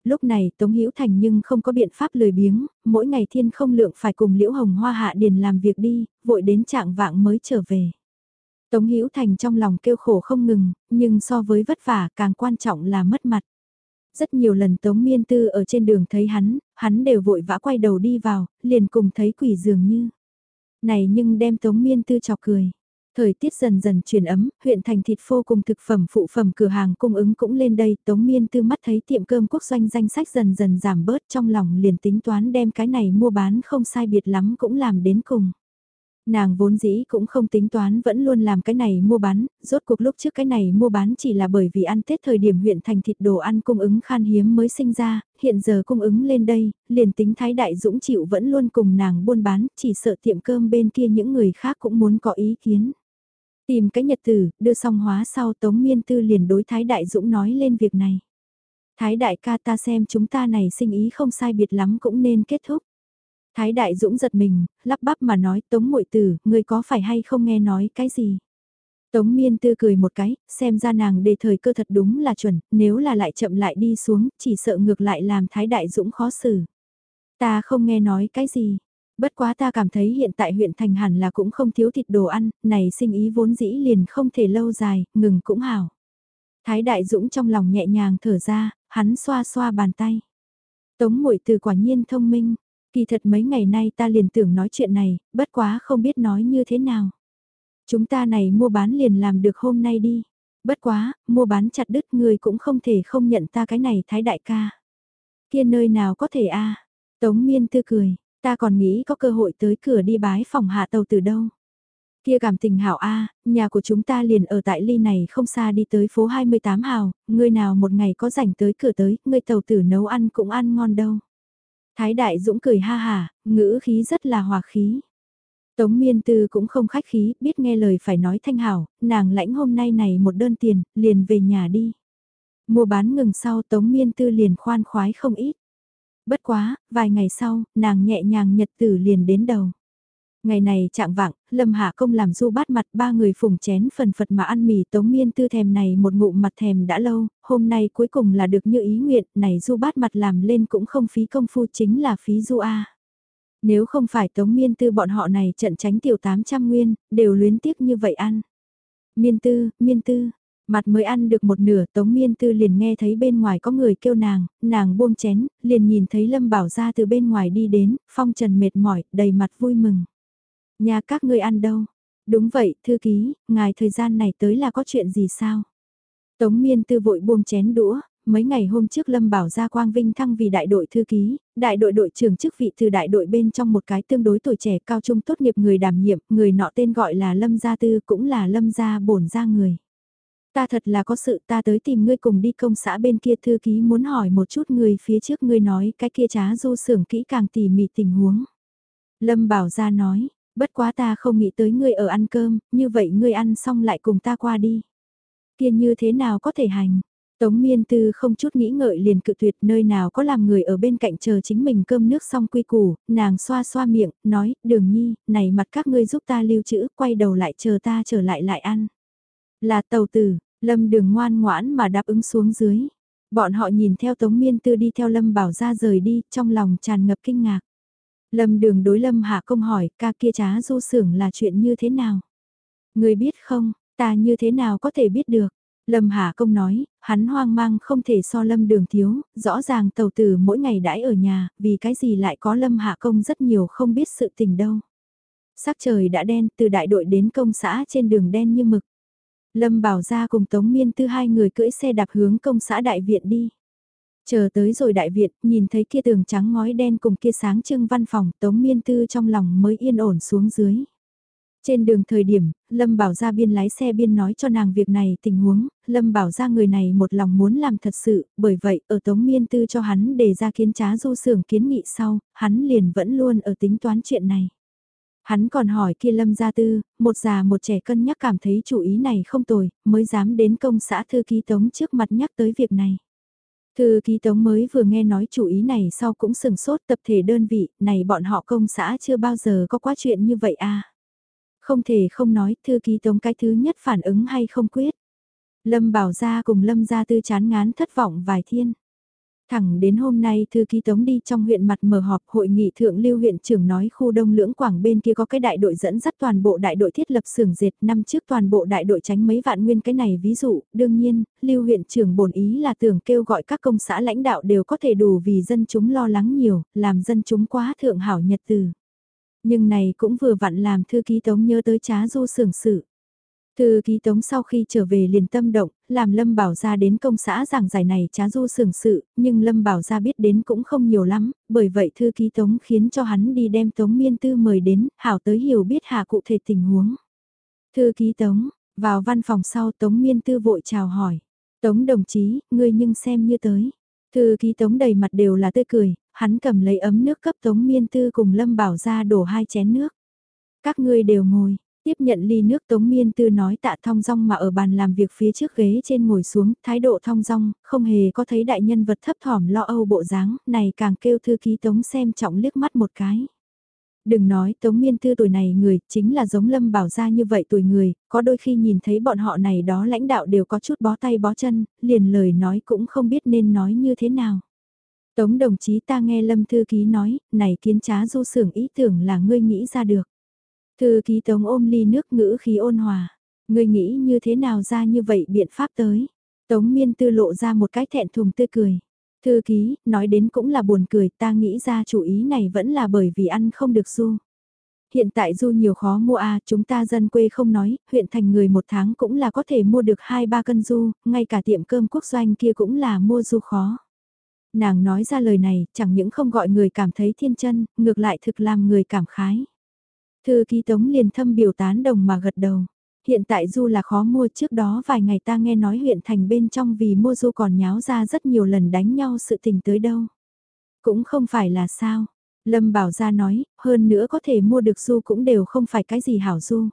lúc này Tống Hữu Thành nhưng không có biện pháp lười biếng, mỗi ngày thiên không lượng phải cùng Liễu Hồng Hoa hạ điền làm việc đi, vội đến trạng vạng mới trở về. Tống Hữu Thành trong lòng kêu khổ không ngừng, nhưng so với vất vả càng quan trọng là mất mặt. Rất nhiều lần Tống Miên Tư ở trên đường thấy hắn, hắn đều vội vã quay đầu đi vào, liền cùng thấy quỷ dường như. Này nhưng đem Tống Miên Tư chọc cười. Thời tiết dần dần chuyển ấm, huyện thành thịt phô cùng thực phẩm phụ phẩm cửa hàng cung ứng cũng lên đây, Tống Miên tư mắt thấy tiệm cơm quốc doanh danh sách dần dần giảm bớt trong lòng liền tính toán đem cái này mua bán không sai biệt lắm cũng làm đến cùng. Nàng vốn dĩ cũng không tính toán vẫn luôn làm cái này mua bán, rốt cuộc lúc trước cái này mua bán chỉ là bởi vì ăn Tết thời điểm huyện thành thịt đồ ăn cung ứng khan hiếm mới sinh ra, hiện giờ cung ứng lên đây, liền tính Thái Đại Dũng chịu vẫn luôn cùng nàng buôn bán, chỉ sợ tiệm cơm bên kia những người khác cũng muốn có ý kiến. Tìm cái nhật tử, đưa xong hóa sau Tống Miên Tư liền đối Thái Đại Dũng nói lên việc này. Thái Đại ca ta xem chúng ta này sinh ý không sai biệt lắm cũng nên kết thúc. Thái Đại Dũng giật mình, lắp bắp mà nói Tống Mội Tử, ngươi có phải hay không nghe nói cái gì? Tống Miên Tư cười một cái, xem ra nàng đề thời cơ thật đúng là chuẩn, nếu là lại chậm lại đi xuống, chỉ sợ ngược lại làm Thái Đại Dũng khó xử. Ta không nghe nói cái gì, bất quá ta cảm thấy hiện tại huyện thành hẳn là cũng không thiếu thịt đồ ăn, này sinh ý vốn dĩ liền không thể lâu dài, ngừng cũng hảo. Thái Đại Dũng trong lòng nhẹ nhàng thở ra, hắn xoa xoa bàn tay. Tống muội từ quả nhiên thông minh, kỳ thật mấy ngày nay ta liền tưởng nói chuyện này, bất quá không biết nói như thế nào. Chúng ta này mua bán liền làm được hôm nay đi. Bất quá, mua bán chặt đứt người cũng không thể không nhận ta cái này thái đại ca. Kia nơi nào có thể a Tống miên tư cười, ta còn nghĩ có cơ hội tới cửa đi bái phòng hạ tàu từ đâu. Kia cảm tình hảo A, nhà của chúng ta liền ở tại ly này không xa đi tới phố 28 hào, người nào một ngày có rảnh tới cửa tới, người tàu tử nấu ăn cũng ăn ngon đâu. Thái Đại Dũng cười ha hà, ngữ khí rất là hòa khí. Tống Miên Tư cũng không khách khí, biết nghe lời phải nói thanh hảo, nàng lãnh hôm nay này một đơn tiền, liền về nhà đi. Mua bán ngừng sau Tống Miên Tư liền khoan khoái không ít. Bất quá, vài ngày sau, nàng nhẹ nhàng nhật tử liền đến đầu. Ngày này trạng vạng, Lâm Hạ Công làm du bát mặt ba người phùng chén phần phật mà ăn mì tống miên tư thèm này một ngụm mặt thèm đã lâu, hôm nay cuối cùng là được như ý nguyện, này du bát mặt làm lên cũng không phí công phu chính là phí du A. Nếu không phải tống miên tư bọn họ này trận tránh tiểu 800 nguyên, đều luyến tiếc như vậy ăn. Miên tư, miên tư, Mặt mới ăn được một nửa Tống Miên Tư liền nghe thấy bên ngoài có người kêu nàng, nàng buông chén, liền nhìn thấy Lâm Bảo ra từ bên ngoài đi đến, phong trần mệt mỏi, đầy mặt vui mừng. Nhà các ngươi ăn đâu? Đúng vậy, thư ký, ngài thời gian này tới là có chuyện gì sao? Tống miên tư vội buông chén đũa, mấy ngày hôm trước Lâm Bảo ra Quang Vinh thăng vì đại đội thư ký, đại đội đội trưởng chức vị từ đại đội bên trong một cái tương đối tuổi trẻ cao trung tốt nghiệp người đảm nhiệm, người nọ tên gọi là Lâm Gia Tư cũng là Lâm Gia bổn gia người. Ta thật là có sự ta tới tìm ngươi cùng đi công xã bên kia thư ký muốn hỏi một chút người phía trước ngươi nói cái kia trá du sưởng kỹ càng tỉ mỉ tình huống. Lâm Bảo ra nói, bất quá ta không nghĩ tới ngươi ở ăn cơm, như vậy ngươi ăn xong lại cùng ta qua đi. Kia như thế nào có thể hành? Tống miên tư không chút nghĩ ngợi liền cự tuyệt nơi nào có làm người ở bên cạnh chờ chính mình cơm nước xong quy củ, nàng xoa xoa miệng, nói, đường nhi, này mặt các ngươi giúp ta lưu trữ, quay đầu lại chờ ta trở lại lại ăn. Là tàu tử, lâm đường ngoan ngoãn mà đáp ứng xuống dưới. Bọn họ nhìn theo tống miên tư đi theo lâm bảo ra rời đi, trong lòng tràn ngập kinh ngạc. Lâm đường đối lâm hạ công hỏi ca kia trá du sưởng là chuyện như thế nào? Người biết không, ta như thế nào có thể biết được? Lâm Hạ Công nói, hắn hoang mang không thể so Lâm Đường thiếu, rõ ràng tàu tử mỗi ngày đãi ở nhà, vì cái gì lại có Lâm Hạ Công rất nhiều không biết sự tình đâu. Sắc trời đã đen, từ đại đội đến công xã trên đường đen như mực. Lâm Bảo ra cùng Tống Miên Tư hai người cưỡi xe đạp hướng công xã đại viện đi. Chờ tới rồi đại viện, nhìn thấy kia tường trắng ngói đen cùng kia sáng trưng văn phòng, Tống Miên Tư trong lòng mới yên ổn xuống dưới. Trên đường thời điểm, Lâm Bảo ra biên lái xe biên nói cho nàng việc này tình huống, Lâm Bảo ra người này một lòng muốn làm thật sự, bởi vậy ở Tống Miên Tư cho hắn đề ra kiến trá du sưởng kiến nghị sau, hắn liền vẫn luôn ở tính toán chuyện này. Hắn còn hỏi kia Lâm Gia Tư, một già một trẻ cân nhắc cảm thấy chủ ý này không tồi, mới dám đến công xã thư ký Tống trước mặt nhắc tới việc này. Thư ký tống mới vừa nghe nói chủ ý này sau cũng sừng sốt tập thể đơn vị, này bọn họ công xã chưa bao giờ có quá chuyện như vậy à. Không thể không nói thư ký tống cái thứ nhất phản ứng hay không quyết. Lâm bảo ra cùng Lâm gia tư chán ngán thất vọng vài thiên. Thẳng đến hôm nay thư ký tống đi trong huyện mặt mở họp hội nghị thượng lưu huyện trưởng nói khu đông lưỡng quảng bên kia có cái đại đội dẫn dắt toàn bộ đại đội thiết lập xưởng dệt năm trước toàn bộ đại đội tránh mấy vạn nguyên cái này ví dụ, đương nhiên, lưu huyện trưởng bổn ý là tưởng kêu gọi các công xã lãnh đạo đều có thể đủ vì dân chúng lo lắng nhiều, làm dân chúng quá thượng hảo nhật từ. Nhưng này cũng vừa vặn làm thư ký tống nhớ tới trá du xưởng sự. Thư ký tống sau khi trở về liền tâm động, làm Lâm Bảo Gia đến công xã giảng giải này trá du sưởng sự, nhưng Lâm Bảo Gia biết đến cũng không nhiều lắm, bởi vậy thư ký Tống khiến cho hắn đi đem Tống Miên Tư mời đến, hảo tới hiểu biết hạ cụ thể tình huống. Thư ký Tống, vào văn phòng sau Tống Miên Tư vội chào hỏi. Tống đồng chí, ngươi nhưng xem như tới. Thư ký Tống đầy mặt đều là tươi cười, hắn cầm lấy ấm nước cấp Tống Miên Tư cùng Lâm Bảo Gia đổ hai chén nước. Các ngươi đều ngồi, tiếp nhận ly nước Tống Miên Tư nói tạ thong dong mà ở bàn làm việc phía trước ghế trên ngồi xuống, thái độ thong dong, không hề có thấy đại nhân vật thấp thỏm lo âu bộ dáng, này càng kêu thư ký Tống xem trọng liếc mắt một cái. Đừng nói Tống Miên Tư tuổi này người, chính là giống Lâm Bảo Gia như vậy tuổi người, có đôi khi nhìn thấy bọn họ này đó lãnh đạo đều có chút bó tay bó chân, liền lời nói cũng không biết nên nói như thế nào. Tống đồng chí ta nghe Lâm Thư Ký nói, này kiến trá du sưởng ý tưởng là ngươi nghĩ ra được. Thư Ký Tống ôm ly nước ngữ khí ôn hòa, ngươi nghĩ như thế nào ra như vậy biện pháp tới. Tống Miên Tư lộ ra một cái thẹn thùng tươi cười. Thư ký, nói đến cũng là buồn cười, ta nghĩ ra chủ ý này vẫn là bởi vì ăn không được du. Hiện tại du nhiều khó mua à, chúng ta dân quê không nói, huyện thành người một tháng cũng là có thể mua được 2-3 cân du, ngay cả tiệm cơm quốc doanh kia cũng là mua du khó. Nàng nói ra lời này, chẳng những không gọi người cảm thấy thiên chân, ngược lại thực làm người cảm khái. Thư ký tống liền thâm biểu tán đồng mà gật đầu. Hiện tại du là khó mua trước đó vài ngày ta nghe nói huyện thành bên trong vì mua du còn nháo ra rất nhiều lần đánh nhau sự tình tới đâu. Cũng không phải là sao. Lâm Bảo Gia nói, hơn nữa có thể mua được du cũng đều không phải cái gì hảo du.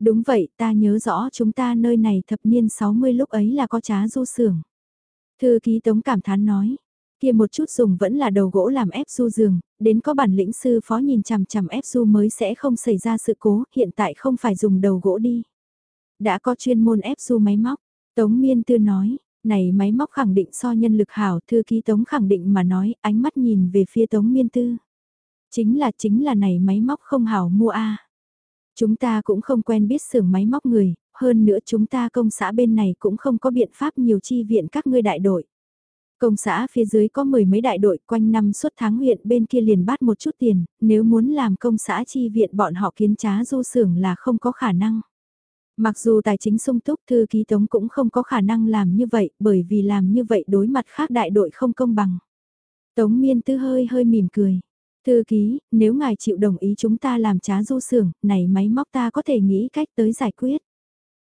Đúng vậy, ta nhớ rõ chúng ta nơi này thập niên 60 lúc ấy là có trá du xưởng. Thư ký Tống cảm thán nói, kia một chút dùng vẫn là đầu gỗ làm ép du giường, đến có bản lĩnh sư phó nhìn chằm chằm ép du mới sẽ không xảy ra sự cố, hiện tại không phải dùng đầu gỗ đi. Đã có chuyên môn ép du máy móc, Tống Miên Tư nói, này máy móc khẳng định so nhân lực hảo, thư ký Tống khẳng định mà nói, ánh mắt nhìn về phía Tống Miên Tư. Chính là chính là này máy móc không hảo mua a. Chúng ta cũng không quen biết xưởng máy móc người, hơn nữa chúng ta công xã bên này cũng không có biện pháp nhiều chi viện các ngươi đại đội. Công xã phía dưới có mười mấy đại đội quanh năm suốt tháng huyện bên kia liền bắt một chút tiền, nếu muốn làm công xã chi viện bọn họ kiến trá du xưởng là không có khả năng. Mặc dù tài chính sung túc thư ký tống cũng không có khả năng làm như vậy bởi vì làm như vậy đối mặt khác đại đội không công bằng. Tống miên tư hơi hơi mỉm cười. Thư ký, nếu ngài chịu đồng ý chúng ta làm trá du xưởng, này máy móc ta có thể nghĩ cách tới giải quyết.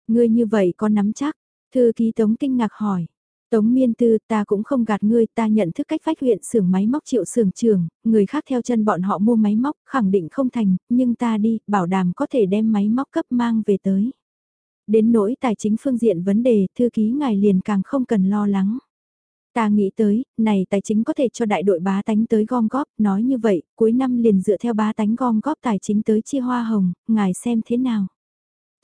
Ngươi như vậy có nắm chắc? Thư ký Tống kinh ngạc hỏi. Tống miên tư ta cũng không gạt ngươi ta nhận thức cách phách huyện xưởng máy móc triệu xưởng trường, người khác theo chân bọn họ mua máy móc khẳng định không thành, nhưng ta đi, bảo đảm có thể đem máy móc cấp mang về tới. Đến nỗi tài chính phương diện vấn đề, thư ký ngài liền càng không cần lo lắng. Ta nghĩ tới, này tài chính có thể cho đại đội bá tánh tới gom góp, nói như vậy, cuối năm liền dựa theo bá tánh gom góp tài chính tới chia hoa hồng, ngài xem thế nào.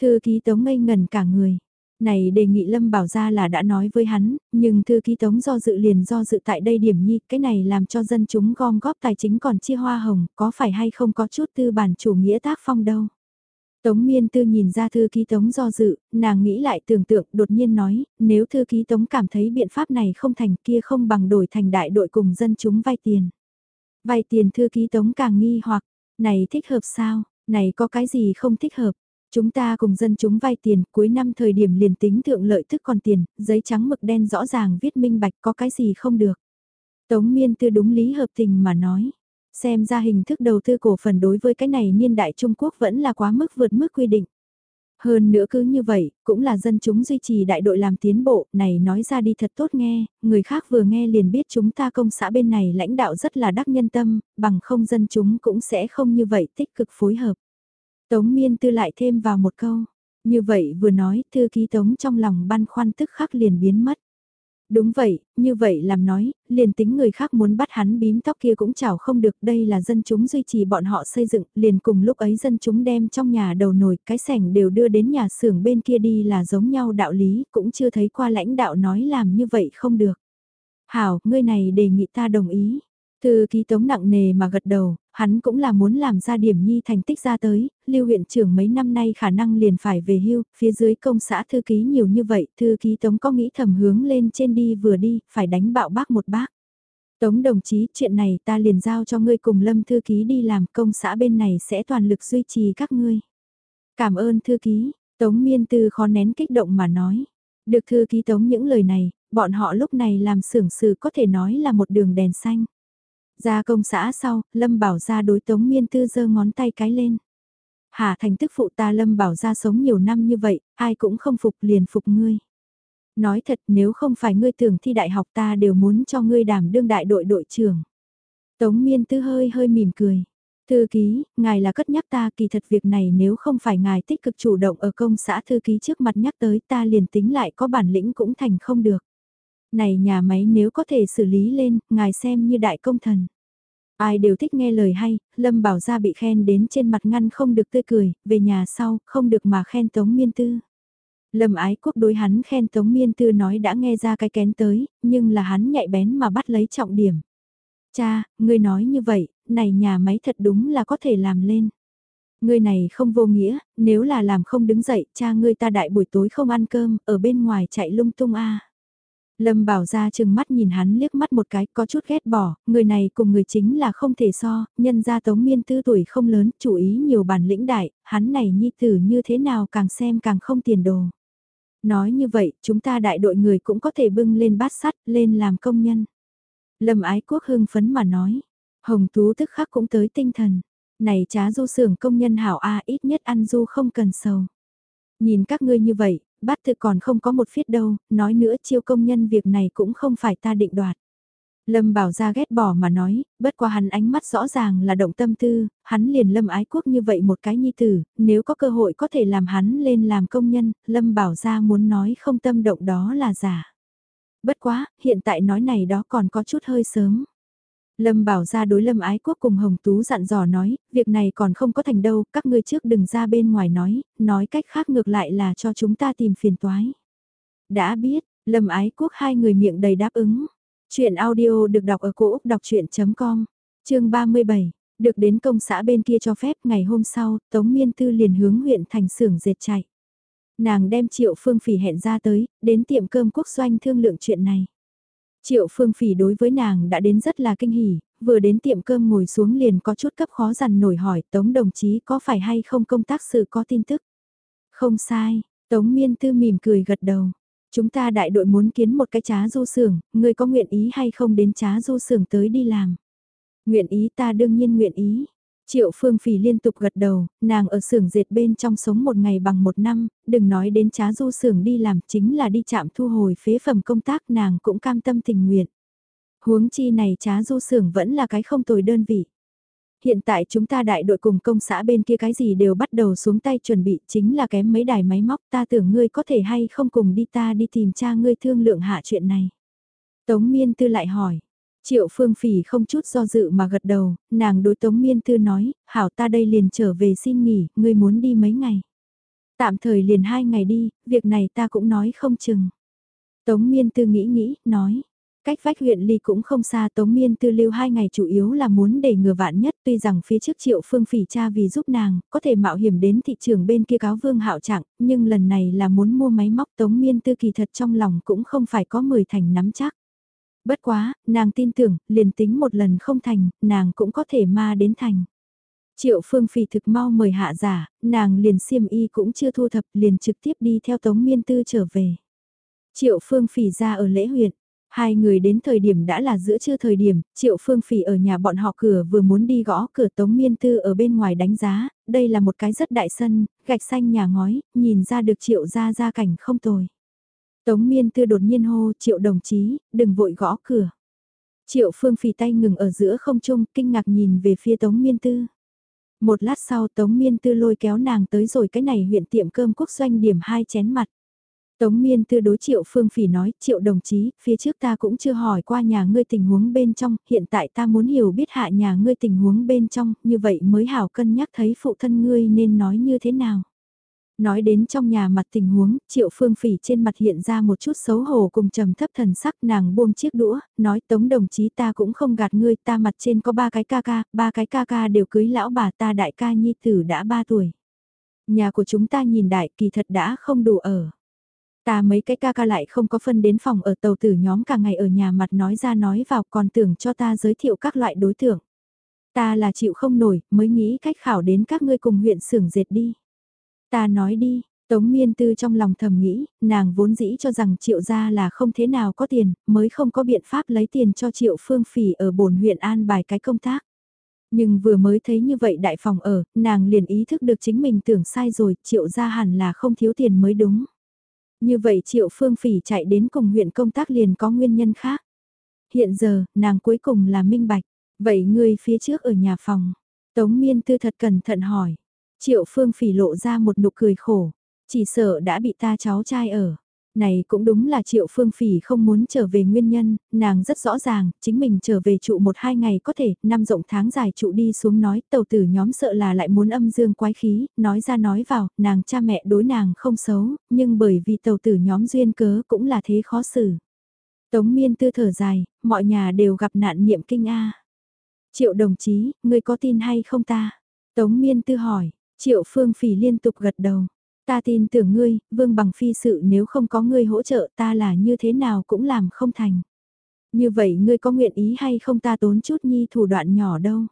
Thư ký tống ngây ngần cả người. Này đề nghị Lâm Bảo ra là đã nói với hắn, nhưng thư ký tống do dự liền do dự tại đây điểm nhi, cái này làm cho dân chúng gom góp tài chính còn chia hoa hồng, có phải hay không có chút tư bản chủ nghĩa tác phong đâu. Tống miên tư nhìn ra thư ký tống do dự, nàng nghĩ lại tưởng tượng đột nhiên nói, nếu thư ký tống cảm thấy biện pháp này không thành kia không bằng đổi thành đại đội cùng dân chúng vay tiền. Vay tiền thư ký tống càng nghi hoặc, này thích hợp sao, này có cái gì không thích hợp. Chúng ta cùng dân chúng vay tiền, cuối năm thời điểm liền tính thượng lợi thức còn tiền, giấy trắng mực đen rõ ràng viết minh bạch có cái gì không được. Tống miên tư đúng lý hợp tình mà nói. Xem ra hình thức đầu tư cổ phần đối với cái này niên đại Trung Quốc vẫn là quá mức vượt mức quy định. Hơn nữa cứ như vậy, cũng là dân chúng duy trì đại đội làm tiến bộ, này nói ra đi thật tốt nghe, người khác vừa nghe liền biết chúng ta công xã bên này lãnh đạo rất là đắc nhân tâm, bằng không dân chúng cũng sẽ không như vậy tích cực phối hợp. Tống miên tư lại thêm vào một câu, như vậy vừa nói thư ký tống trong lòng băn khoăn tức khắc liền biến mất. Đúng vậy, như vậy làm nói, liền tính người khác muốn bắt hắn bím tóc kia cũng chảo không được, đây là dân chúng duy trì bọn họ xây dựng, liền cùng lúc ấy dân chúng đem trong nhà đầu nồi, cái sảnh đều đưa đến nhà xưởng bên kia đi là giống nhau đạo lý, cũng chưa thấy qua lãnh đạo nói làm như vậy không được. Hảo, ngươi này đề nghị ta đồng ý. Thư ký tống nặng nề mà gật đầu, hắn cũng là muốn làm ra điểm nhi thành tích ra tới, lưu huyện trưởng mấy năm nay khả năng liền phải về hưu, phía dưới công xã thư ký nhiều như vậy, thư ký tống có nghĩ thầm hướng lên trên đi vừa đi, phải đánh bạo bác một bác. Tống đồng chí, chuyện này ta liền giao cho ngươi cùng lâm thư ký đi làm công xã bên này sẽ toàn lực duy trì các ngươi. Cảm ơn thư ký, Tống miên tư khó nén kích động mà nói. Được thư ký tống những lời này, bọn họ lúc này làm xưởng sự có thể nói là một đường đèn xanh. Ra công xã sau, Lâm Bảo ra đối tống miên tư giơ ngón tay cái lên. Hà thành tức phụ ta Lâm Bảo ra sống nhiều năm như vậy, ai cũng không phục liền phục ngươi. Nói thật nếu không phải ngươi tưởng thi đại học ta đều muốn cho ngươi đảm đương đại đội đội trưởng. Tống miên tư hơi hơi mỉm cười. Thư ký, ngài là cất nhắc ta kỳ thật việc này nếu không phải ngài tích cực chủ động ở công xã thư ký trước mặt nhắc tới ta liền tính lại có bản lĩnh cũng thành không được. Này nhà máy nếu có thể xử lý lên, ngài xem như đại công thần. Ai đều thích nghe lời hay, Lâm Bảo Gia bị khen đến trên mặt ngăn không được tươi cười, về nhà sau, không được mà khen Tống Miên Tư. Lâm ái quốc đối hắn khen Tống Miên Tư nói đã nghe ra cái kén tới, nhưng là hắn nhạy bén mà bắt lấy trọng điểm. Cha, ngươi nói như vậy, này nhà máy thật đúng là có thể làm lên. Ngươi này không vô nghĩa, nếu là làm không đứng dậy, cha ngươi ta đại buổi tối không ăn cơm, ở bên ngoài chạy lung tung a. Lâm bảo ra chừng mắt nhìn hắn liếc mắt một cái, có chút ghét bỏ, người này cùng người chính là không thể so, nhân ra tống miên tư tuổi không lớn, chủ ý nhiều bản lĩnh đại, hắn này nhi tử như thế nào càng xem càng không tiền đồ. Nói như vậy, chúng ta đại đội người cũng có thể bưng lên bát sắt, lên làm công nhân. Lâm ái quốc hưng phấn mà nói, Hồng Tú tức khắc cũng tới tinh thần. Này trá du xưởng công nhân hảo A ít nhất ăn du không cần sầu. Nhìn các ngươi như vậy, bát thực còn không có một phiết đâu, nói nữa chiêu công nhân việc này cũng không phải ta định đoạt. Lâm bảo ra ghét bỏ mà nói, bất qua hắn ánh mắt rõ ràng là động tâm tư, hắn liền lâm ái quốc như vậy một cái nhi tử, nếu có cơ hội có thể làm hắn lên làm công nhân, lâm bảo ra muốn nói không tâm động đó là giả. Bất quá, hiện tại nói này đó còn có chút hơi sớm. Lâm bảo ra đối lâm ái quốc cùng Hồng Tú dặn dò nói, việc này còn không có thành đâu, các ngươi trước đừng ra bên ngoài nói, nói cách khác ngược lại là cho chúng ta tìm phiền toái. Đã biết, lâm ái quốc hai người miệng đầy đáp ứng. Chuyện audio được đọc ở cổ Úc đọc chuyện.com, chương 37, được đến công xã bên kia cho phép ngày hôm sau, Tống Miên Tư liền hướng huyện thành xưởng dệt chạy. Nàng đem Triệu Phương Phỉ hẹn ra tới, đến tiệm cơm quốc doanh thương lượng chuyện này. Triệu Phương Phỉ đối với nàng đã đến rất là kinh hỉ, vừa đến tiệm cơm ngồi xuống liền có chút cấp khó dằn nổi hỏi Tống đồng chí có phải hay không công tác sự có tin tức. Không sai, Tống Miên Tư mỉm cười gật đầu. Chúng ta đại đội muốn kiến một cái trá du xưởng, người có nguyện ý hay không đến trá du xưởng tới đi làm. Nguyện ý ta đương nhiên nguyện ý. Triệu Phương Phỉ liên tục gật đầu, nàng ở xưởng dệt bên trong sống một ngày bằng một năm, đừng nói đến trá du xưởng đi làm chính là đi chạm thu hồi phế phẩm công tác nàng cũng cam tâm tình nguyện. Huống chi này trá du xưởng vẫn là cái không tồi đơn vị. Hiện tại chúng ta đại đội cùng công xã bên kia cái gì đều bắt đầu xuống tay chuẩn bị chính là kém mấy đài máy móc ta tưởng ngươi có thể hay không cùng đi ta đi tìm cha ngươi thương lượng hạ chuyện này. Tống miên tư lại hỏi, Triệu Phương Phỉ không chút do dự mà gật đầu, nàng đối Tống Miên Tư nói, hảo ta đây liền trở về xin nghỉ, ngươi muốn đi mấy ngày. Tạm thời liền hai ngày đi, việc này ta cũng nói không chừng. Tống Miên Tư nghĩ nghĩ, nói, cách vách huyện ly cũng không xa Tống Miên Tư lưu hai ngày chủ yếu là muốn để ngừa vạn nhất tuy rằng phía trước Triệu Phương Phỉ cha vì giúp nàng, có thể mạo hiểm đến thị trường bên kia cáo vương hạo trạng, nhưng lần này là muốn mua máy móc Tống Miên Tư kỳ thật trong lòng cũng không phải có 10 thành nắm chắc. Bất quá, nàng tin tưởng, liền tính một lần không thành, nàng cũng có thể ma đến thành. Triệu Phương Phỉ thực mau mời hạ giả, nàng liền xiêm y cũng chưa thu thập liền trực tiếp đi theo Tống Miên Tư trở về. Triệu Phương Phỉ ra ở lễ huyện, hai người đến thời điểm đã là giữa trưa thời điểm, Triệu Phương Phỉ ở nhà bọn họ cửa vừa muốn đi gõ cửa Tống Miên Tư ở bên ngoài đánh giá, đây là một cái rất đại sân, gạch xanh nhà ngói, nhìn ra được Triệu ra ra cảnh không tồi. Tống miên tư đột nhiên hô triệu đồng chí, đừng vội gõ cửa. Triệu phương phì tay ngừng ở giữa không trung, kinh ngạc nhìn về phía tống miên tư. Một lát sau tống miên tư lôi kéo nàng tới rồi cái này huyện tiệm cơm quốc doanh điểm hai chén mặt. Tống miên tư đối triệu phương phỉ nói, triệu đồng chí, phía trước ta cũng chưa hỏi qua nhà ngươi tình huống bên trong, hiện tại ta muốn hiểu biết hạ nhà ngươi tình huống bên trong, như vậy mới hảo cân nhắc thấy phụ thân ngươi nên nói như thế nào. Nói đến trong nhà mặt tình huống, triệu phương phỉ trên mặt hiện ra một chút xấu hổ cùng trầm thấp thần sắc nàng buông chiếc đũa, nói tống đồng chí ta cũng không gạt ngươi ta mặt trên có ba cái ca ca, ba cái ca ca đều cưới lão bà ta đại ca nhi tử đã ba tuổi. Nhà của chúng ta nhìn đại kỳ thật đã không đủ ở. Ta mấy cái ca ca lại không có phân đến phòng ở tàu tử nhóm cả ngày ở nhà mặt nói ra nói vào còn tưởng cho ta giới thiệu các loại đối tượng. Ta là chịu không nổi, mới nghĩ cách khảo đến các ngươi cùng huyện xưởng dệt đi. Ta nói đi, Tống miên tư trong lòng thầm nghĩ, nàng vốn dĩ cho rằng triệu gia là không thế nào có tiền, mới không có biện pháp lấy tiền cho triệu phương phỉ ở bổn huyện an bài cái công tác. Nhưng vừa mới thấy như vậy đại phòng ở, nàng liền ý thức được chính mình tưởng sai rồi, triệu gia hẳn là không thiếu tiền mới đúng. Như vậy triệu phương phỉ chạy đến cùng huyện công tác liền có nguyên nhân khác. Hiện giờ, nàng cuối cùng là minh bạch. Vậy ngươi phía trước ở nhà phòng. Tống miên tư thật cẩn thận hỏi. Triệu phương phỉ lộ ra một nụ cười khổ. Chỉ sợ đã bị ta cháu trai ở. Này cũng đúng là triệu phương phỉ không muốn trở về nguyên nhân, nàng rất rõ ràng, chính mình trở về trụ một hai ngày có thể, năm rộng tháng dài trụ đi xuống nói, tàu tử nhóm sợ là lại muốn âm dương quái khí, nói ra nói vào, nàng cha mẹ đối nàng không xấu, nhưng bởi vì tàu tử nhóm duyên cớ cũng là thế khó xử. Tống miên tư thở dài, mọi nhà đều gặp nạn niệm kinh A. Triệu đồng chí, ngươi có tin hay không ta? Tống miên tư hỏi, triệu phương phỉ liên tục gật đầu. Ta tin tưởng ngươi, vương bằng phi sự nếu không có ngươi hỗ trợ ta là như thế nào cũng làm không thành. Như vậy ngươi có nguyện ý hay không ta tốn chút nhi thủ đoạn nhỏ đâu.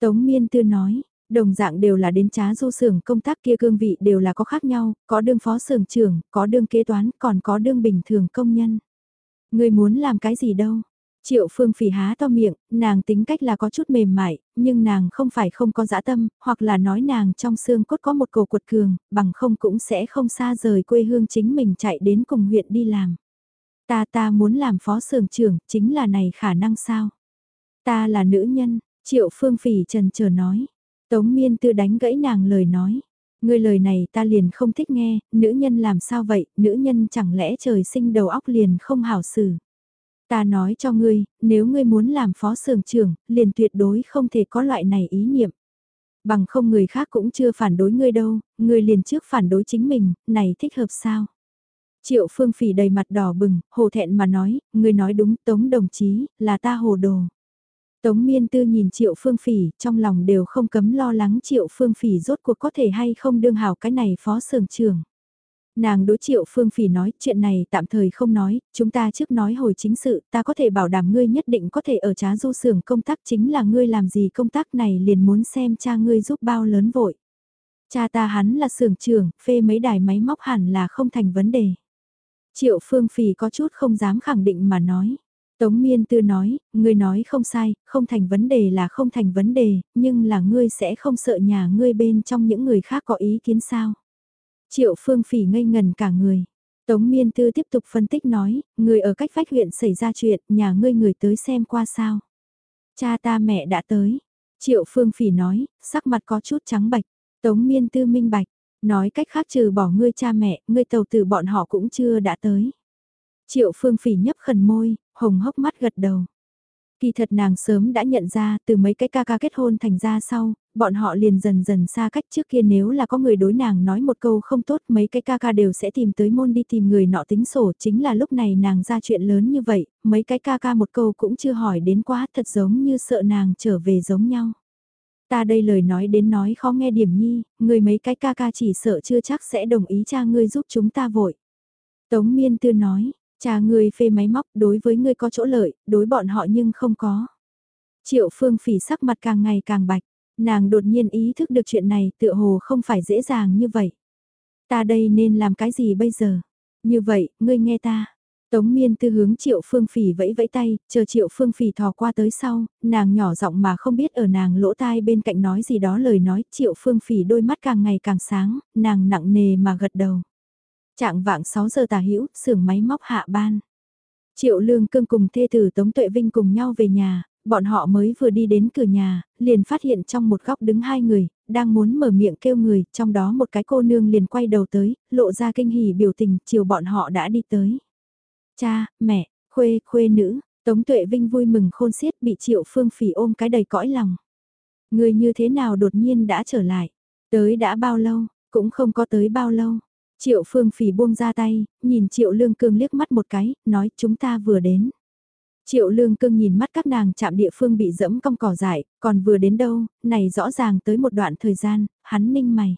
Tống miên tư nói, đồng dạng đều là đến trá du xưởng công tác kia cương vị đều là có khác nhau, có đương phó xưởng trưởng, có đương kế toán, còn có đương bình thường công nhân. Ngươi muốn làm cái gì đâu? Triệu Phương Phỉ há to miệng, nàng tính cách là có chút mềm mại, nhưng nàng không phải không có dã tâm, hoặc là nói nàng trong xương cốt có một cổ cuột cường, bằng không cũng sẽ không xa rời quê hương chính mình chạy đến cùng huyện đi làm. Ta ta muốn làm phó xưởng trưởng, chính là này khả năng sao? Ta là nữ nhân, Triệu Phương Phỉ trần chờ nói. Tống Miên Tư đánh gãy nàng lời nói. Ngươi lời này ta liền không thích nghe, nữ nhân làm sao vậy, nữ nhân chẳng lẽ trời sinh đầu óc liền không hảo xử. Ta nói cho ngươi, nếu ngươi muốn làm phó sưởng trưởng, liền tuyệt đối không thể có loại này ý niệm. Bằng không người khác cũng chưa phản đối ngươi đâu, ngươi liền trước phản đối chính mình, này thích hợp sao? Triệu Phương Phỉ đầy mặt đỏ bừng, hồ thẹn mà nói, ngươi nói đúng Tống đồng chí, là ta hồ đồ. Tống Miên Tư nhìn Triệu Phương Phỉ, trong lòng đều không cấm lo lắng Triệu Phương Phỉ rốt cuộc có thể hay không đương hảo cái này phó sưởng trưởng. Nàng đối triệu phương phỉ nói, chuyện này tạm thời không nói, chúng ta trước nói hồi chính sự, ta có thể bảo đảm ngươi nhất định có thể ở trá du xưởng công tác chính là ngươi làm gì công tác này liền muốn xem cha ngươi giúp bao lớn vội. Cha ta hắn là xưởng trưởng, phê mấy đài máy móc hẳn là không thành vấn đề. Triệu phương phỉ có chút không dám khẳng định mà nói. Tống miên tư nói, ngươi nói không sai, không thành vấn đề là không thành vấn đề, nhưng là ngươi sẽ không sợ nhà ngươi bên trong những người khác có ý kiến sao. Triệu Phương Phỉ ngây ngần cả người. Tống Miên Tư tiếp tục phân tích nói, người ở cách vách huyện xảy ra chuyện, nhà ngươi người tới xem qua sao. Cha ta mẹ đã tới. Triệu Phương Phỉ nói, sắc mặt có chút trắng bạch. Tống Miên Tư minh bạch, nói cách khác trừ bỏ ngươi cha mẹ, ngươi tàu tử bọn họ cũng chưa đã tới. Triệu Phương Phỉ nhấp khẩn môi, hồng hốc mắt gật đầu. Kỳ thật nàng sớm đã nhận ra từ mấy cái ca ca kết hôn thành ra sau, bọn họ liền dần dần xa cách trước kia nếu là có người đối nàng nói một câu không tốt mấy cái ca ca đều sẽ tìm tới môn đi tìm người nọ tính sổ chính là lúc này nàng ra chuyện lớn như vậy, mấy cái ca ca một câu cũng chưa hỏi đến quá thật giống như sợ nàng trở về giống nhau. Ta đây lời nói đến nói khó nghe điểm nhi, người mấy cái ca ca chỉ sợ chưa chắc sẽ đồng ý cha ngươi giúp chúng ta vội. Tống miên tư nói, cha ngươi phê máy móc đối với ngươi có chỗ lợi, đối bọn họ nhưng không có. Triệu phương phỉ sắc mặt càng ngày càng bạch. Nàng đột nhiên ý thức được chuyện này tựa hồ không phải dễ dàng như vậy. Ta đây nên làm cái gì bây giờ? Như vậy, ngươi nghe ta. Tống miên tư hướng triệu phương phỉ vẫy vẫy tay, chờ triệu phương phỉ thò qua tới sau, nàng nhỏ giọng mà không biết ở nàng lỗ tai bên cạnh nói gì đó lời nói, triệu phương phỉ đôi mắt càng ngày càng sáng, nàng nặng nề mà gật đầu. Trạng vạng 6 giờ tà hữu xưởng máy móc hạ ban. Triệu lương cương cùng thê tử Tống Tuệ Vinh cùng nhau về nhà, bọn họ mới vừa đi đến cửa nhà, liền phát hiện trong một góc đứng hai người, đang muốn mở miệng kêu người, trong đó một cái cô nương liền quay đầu tới, lộ ra kinh hỉ biểu tình, chiều bọn họ đã đi tới. Cha, mẹ, khuê, khuê nữ, Tống Tuệ Vinh vui mừng khôn xiết bị Triệu Phương Phỉ ôm cái đầy cõi lòng. Người như thế nào đột nhiên đã trở lại, tới đã bao lâu, cũng không có tới bao lâu. Triệu Phương Phỉ buông ra tay, nhìn Triệu Lương Cương liếc mắt một cái, nói chúng ta vừa đến. Triệu lương Cương nhìn mắt các nàng chạm địa phương bị dẫm cong cỏ dại, còn vừa đến đâu, này rõ ràng tới một đoạn thời gian, hắn ninh mày.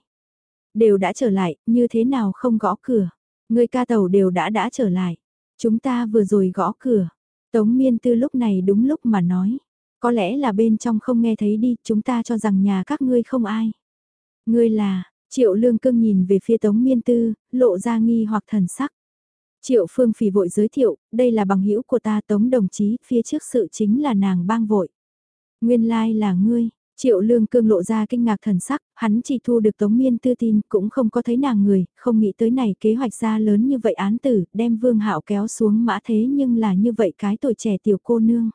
Đều đã trở lại, như thế nào không gõ cửa. Người ca tàu đều đã đã trở lại. Chúng ta vừa rồi gõ cửa. Tống miên tư lúc này đúng lúc mà nói. Có lẽ là bên trong không nghe thấy đi, chúng ta cho rằng nhà các ngươi không ai. Ngươi là, Triệu lương cương nhìn về phía tống miên tư, lộ ra nghi hoặc thần sắc. Triệu phương phỉ vội giới thiệu, đây là bằng hữu của ta tống đồng chí, phía trước sự chính là nàng bang vội. Nguyên lai like là ngươi, Triệu lương cương lộ ra kinh ngạc thần sắc, hắn chỉ thu được tống miên tư tin, cũng không có thấy nàng người, không nghĩ tới này kế hoạch ra lớn như vậy án tử, đem vương hạo kéo xuống mã thế nhưng là như vậy cái tuổi trẻ tiểu cô nương.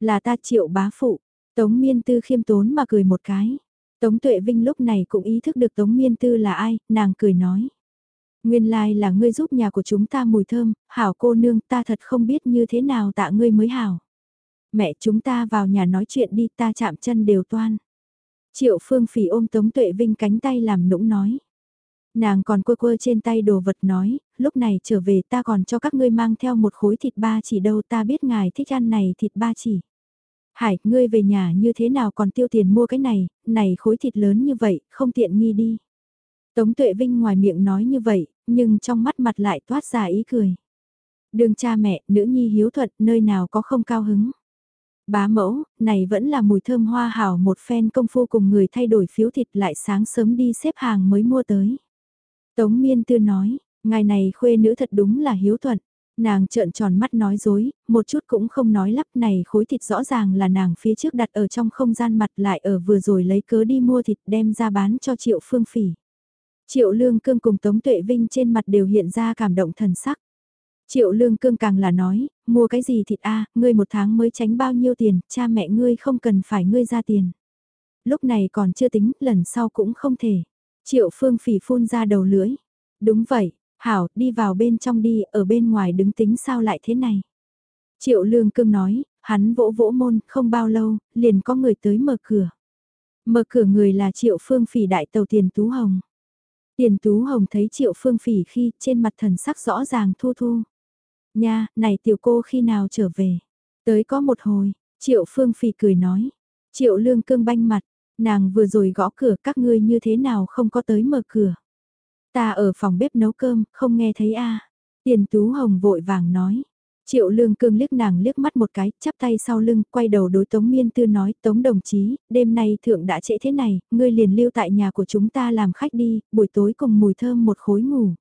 Là ta triệu bá phụ, tống miên tư khiêm tốn mà cười một cái. Tống tuệ vinh lúc này cũng ý thức được tống miên tư là ai, nàng cười nói. Nguyên lai là ngươi giúp nhà của chúng ta mùi thơm, hảo cô nương ta thật không biết như thế nào tạ ngươi mới hảo. Mẹ chúng ta vào nhà nói chuyện đi ta chạm chân đều toan. Triệu phương phỉ ôm Tống Tuệ Vinh cánh tay làm nũng nói. Nàng còn quơ quơ trên tay đồ vật nói, lúc này trở về ta còn cho các ngươi mang theo một khối thịt ba chỉ đâu ta biết ngài thích ăn này thịt ba chỉ. Hải, ngươi về nhà như thế nào còn tiêu tiền mua cái này, này khối thịt lớn như vậy, không tiện nghi đi. Tống Tuệ Vinh ngoài miệng nói như vậy, nhưng trong mắt mặt lại toát ra ý cười. Đường cha mẹ, nữ nhi hiếu thuận, nơi nào có không cao hứng. Bá mẫu, này vẫn là mùi thơm hoa hảo một phen công phu cùng người thay đổi phiếu thịt lại sáng sớm đi xếp hàng mới mua tới. Tống miên tư nói, ngài này khuê nữ thật đúng là hiếu thuận. Nàng trợn tròn mắt nói dối, một chút cũng không nói lắp này khối thịt rõ ràng là nàng phía trước đặt ở trong không gian mặt lại ở vừa rồi lấy cớ đi mua thịt đem ra bán cho triệu phương phỉ. Triệu lương cương cùng Tống Tuệ Vinh trên mặt đều hiện ra cảm động thần sắc. Triệu lương cương càng là nói, mua cái gì thịt a ngươi một tháng mới tránh bao nhiêu tiền, cha mẹ ngươi không cần phải ngươi ra tiền. Lúc này còn chưa tính, lần sau cũng không thể. Triệu phương phỉ phun ra đầu lưỡi. Đúng vậy, Hảo, đi vào bên trong đi, ở bên ngoài đứng tính sao lại thế này. Triệu lương cương nói, hắn vỗ vỗ môn, không bao lâu, liền có người tới mở cửa. Mở cửa người là triệu phương phỉ đại tàu tiền tú hồng. Tiền tú hồng thấy triệu phương phỉ khi trên mặt thần sắc rõ ràng thu thu. Nha, này tiểu cô khi nào trở về? Tới có một hồi, triệu phương Phỉ cười nói. Triệu lương cương banh mặt, nàng vừa rồi gõ cửa các ngươi như thế nào không có tới mở cửa. Ta ở phòng bếp nấu cơm, không nghe thấy a Tiền tú hồng vội vàng nói. Triệu lương cương liếc nàng liếc mắt một cái, chắp tay sau lưng, quay đầu đối Tống Miên Tư nói, Tống đồng chí, đêm nay thượng đã trễ thế này, ngươi liền lưu tại nhà của chúng ta làm khách đi, buổi tối cùng mùi thơm một khối ngủ.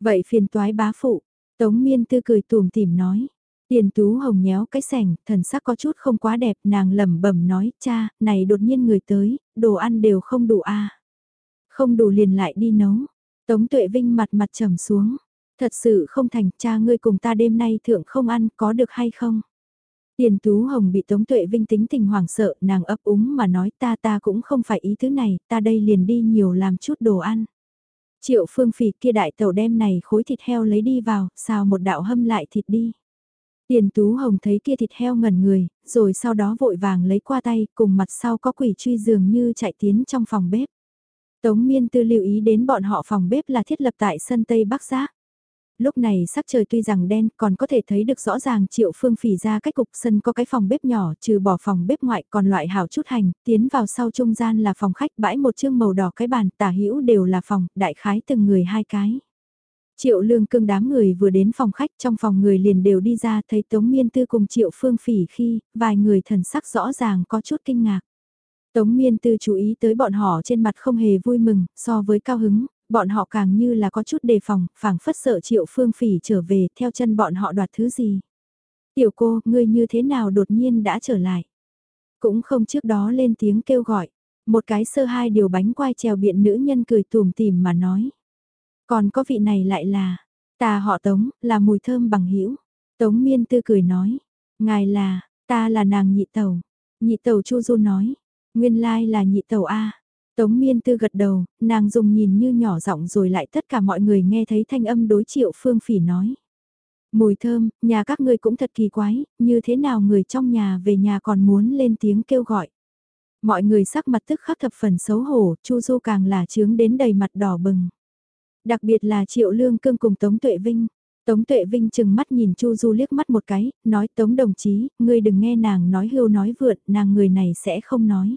Vậy phiền toái bá phụ, Tống miên tư cười tùm tìm nói. Tiền tú hồng nhéo cái sảnh, thần sắc có chút không quá đẹp, nàng lẩm bẩm nói, cha, này đột nhiên người tới, đồ ăn đều không đủ a à. Không đủ liền lại đi nấu. Tống tuệ vinh mặt mặt trầm xuống. Thật sự không thành, cha ngươi cùng ta đêm nay thượng không ăn, có được hay không? Tiền Tú Hồng bị Tống Tuệ Vinh tính tình hoảng sợ, nàng ấp úng mà nói ta ta cũng không phải ý thứ này, ta đây liền đi nhiều làm chút đồ ăn. Triệu phương Phì kia đại tàu đem này khối thịt heo lấy đi vào, xào một đạo hâm lại thịt đi. Tiền Tú Hồng thấy kia thịt heo ngẩn người, rồi sau đó vội vàng lấy qua tay, cùng mặt sau có quỷ truy dường như chạy tiến trong phòng bếp. Tống Miên Tư lưu ý đến bọn họ phòng bếp là thiết lập tại sân Tây Bắc Giác. Lúc này sắc trời tuy rằng đen còn có thể thấy được rõ ràng triệu phương phỉ ra cách cục sân có cái phòng bếp nhỏ trừ bỏ phòng bếp ngoại còn loại hảo chút hành, tiến vào sau trung gian là phòng khách bãi một chương màu đỏ cái bàn tả hữu đều là phòng, đại khái từng người hai cái. Triệu lương cương đám người vừa đến phòng khách trong phòng người liền đều đi ra thấy Tống Miên Tư cùng Triệu Phương Phỉ khi vài người thần sắc rõ ràng có chút kinh ngạc. Tống Miên Tư chú ý tới bọn họ trên mặt không hề vui mừng, so với cao hứng, bọn họ càng như là có chút đề phòng, phảng phất sợ triệu phương phỉ trở về theo chân bọn họ đoạt thứ gì. Tiểu cô, ngươi như thế nào đột nhiên đã trở lại? Cũng không trước đó lên tiếng kêu gọi, một cái sơ hai điều bánh quai trèo biện nữ nhân cười tùm tìm mà nói. Còn có vị này lại là, ta họ Tống, là mùi thơm bằng hữu Tống miên tư cười nói, ngài là, ta là nàng nhị tàu. Nhị tàu Chu Du nói, nguyên lai là nhị tàu A. Tống miên tư gật đầu, nàng dùng nhìn như nhỏ giọng rồi lại tất cả mọi người nghe thấy thanh âm đối triệu phương phỉ nói. Mùi thơm, nhà các ngươi cũng thật kỳ quái, như thế nào người trong nhà về nhà còn muốn lên tiếng kêu gọi. Mọi người sắc mặt tức khắc thập phần xấu hổ, Chu Du càng là chướng đến đầy mặt đỏ bừng. Đặc biệt là Triệu Lương Cương cùng Tống Tuệ Vinh. Tống Tuệ Vinh chừng mắt nhìn Chu Du liếc mắt một cái, nói Tống đồng chí, ngươi đừng nghe nàng nói hưu nói vượn, nàng người này sẽ không nói.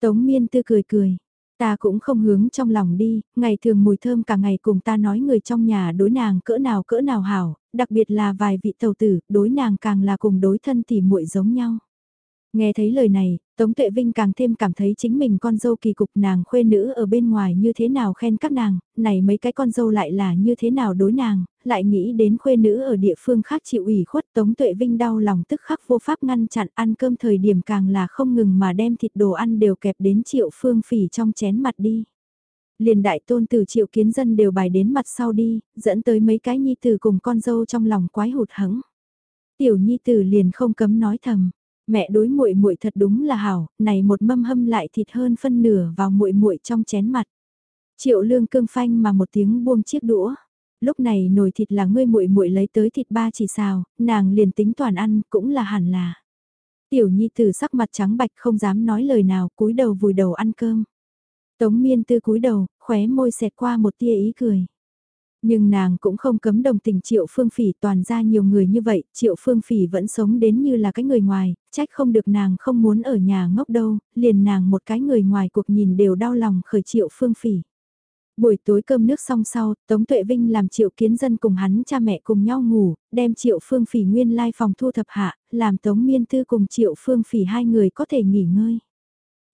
Tống miên tư cười cười. Ta cũng không hướng trong lòng đi, ngày thường mùi thơm cả ngày cùng ta nói người trong nhà đối nàng cỡ nào cỡ nào hảo, đặc biệt là vài vị tàu tử, đối nàng càng là cùng đối thân tỉ muội giống nhau. Nghe thấy lời này, Tống Tuệ Vinh càng thêm cảm thấy chính mình con dâu kỳ cục nàng khuê nữ ở bên ngoài như thế nào khen các nàng, này mấy cái con dâu lại là như thế nào đối nàng, lại nghĩ đến khuê nữ ở địa phương khác chịu ủy khuất Tống Tuệ Vinh đau lòng tức khắc vô pháp ngăn chặn ăn cơm thời điểm càng là không ngừng mà đem thịt đồ ăn đều kẹp đến triệu phương phỉ trong chén mặt đi. Liền đại tôn tử triệu kiến dân đều bài đến mặt sau đi, dẫn tới mấy cái nhi tử cùng con dâu trong lòng quái hụt hẫng. Tiểu nhi tử liền không cấm nói thầm mẹ đối muội muội thật đúng là hảo, này một mâm hâm lại thịt hơn phân nửa vào muội muội trong chén mặt. Triệu Lương cương phanh mà một tiếng buông chiếc đũa. Lúc này nồi thịt là ngươi muội muội lấy tới thịt ba chỉ xào, nàng liền tính toàn ăn cũng là hẳn là. Tiểu Nhi tử sắc mặt trắng bạch không dám nói lời nào, cúi đầu vùi đầu ăn cơm. Tống Miên Tư cúi đầu, khóe môi xẹt qua một tia ý cười. Nhưng nàng cũng không cấm đồng tình Triệu Phương Phỉ toàn ra nhiều người như vậy, Triệu Phương Phỉ vẫn sống đến như là cái người ngoài, trách không được nàng không muốn ở nhà ngốc đâu, liền nàng một cái người ngoài cuộc nhìn đều đau lòng khởi Triệu Phương Phỉ. Buổi tối cơm nước xong sau, Tống Tuệ Vinh làm Triệu Kiến Dân cùng hắn cha mẹ cùng nhau ngủ, đem Triệu Phương Phỉ nguyên lai phòng thu thập hạ, làm Tống Miên Tư cùng Triệu Phương Phỉ hai người có thể nghỉ ngơi.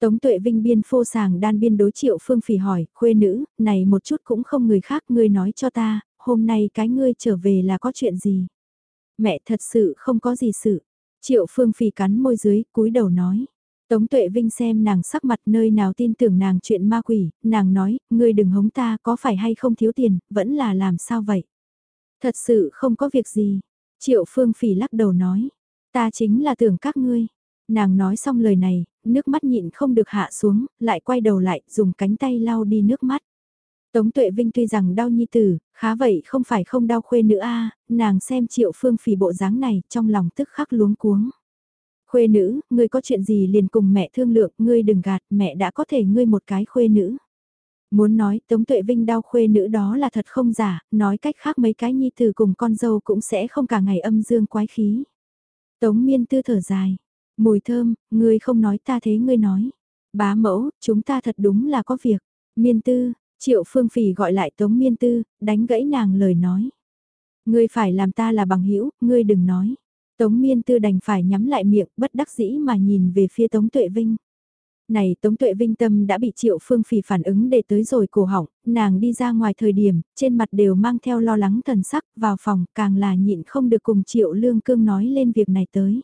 Tống tuệ vinh biên phô sàng đan biên đối triệu phương phỉ hỏi, khuê nữ, này một chút cũng không người khác, ngươi nói cho ta, hôm nay cái ngươi trở về là có chuyện gì? Mẹ thật sự không có gì sự. Triệu phương phỉ cắn môi dưới, cúi đầu nói. Tống tuệ vinh xem nàng sắc mặt nơi nào tin tưởng nàng chuyện ma quỷ, nàng nói, ngươi đừng hống ta có phải hay không thiếu tiền, vẫn là làm sao vậy? Thật sự không có việc gì. Triệu phương phỉ lắc đầu nói, ta chính là tưởng các ngươi. Nàng nói xong lời này, nước mắt nhịn không được hạ xuống, lại quay đầu lại, dùng cánh tay lau đi nước mắt. Tống Tuệ Vinh tuy rằng đau nhi tử, khá vậy không phải không đau khuê nữ a nàng xem triệu phương phì bộ dáng này, trong lòng tức khắc luống cuống. Khuê nữ, ngươi có chuyện gì liền cùng mẹ thương lượng, ngươi đừng gạt, mẹ đã có thể ngươi một cái khuê nữ. Muốn nói Tống Tuệ Vinh đau khuê nữ đó là thật không giả, nói cách khác mấy cái nhi tử cùng con dâu cũng sẽ không cả ngày âm dương quái khí. Tống miên tư thở dài, Mùi thơm, ngươi không nói ta thế ngươi nói. Bá mẫu, chúng ta thật đúng là có việc. Miên tư, triệu phương phỉ gọi lại tống miên tư, đánh gãy nàng lời nói. Ngươi phải làm ta là bằng hữu ngươi đừng nói. Tống miên tư đành phải nhắm lại miệng, bất đắc dĩ mà nhìn về phía tống tuệ vinh. Này Tống Tuệ Vinh Tâm đã bị Triệu Phương Phỉ phản ứng để tới rồi cổ họng, nàng đi ra ngoài thời điểm, trên mặt đều mang theo lo lắng thần sắc, vào phòng càng là nhịn không được cùng Triệu Lương Cương nói lên việc này tới.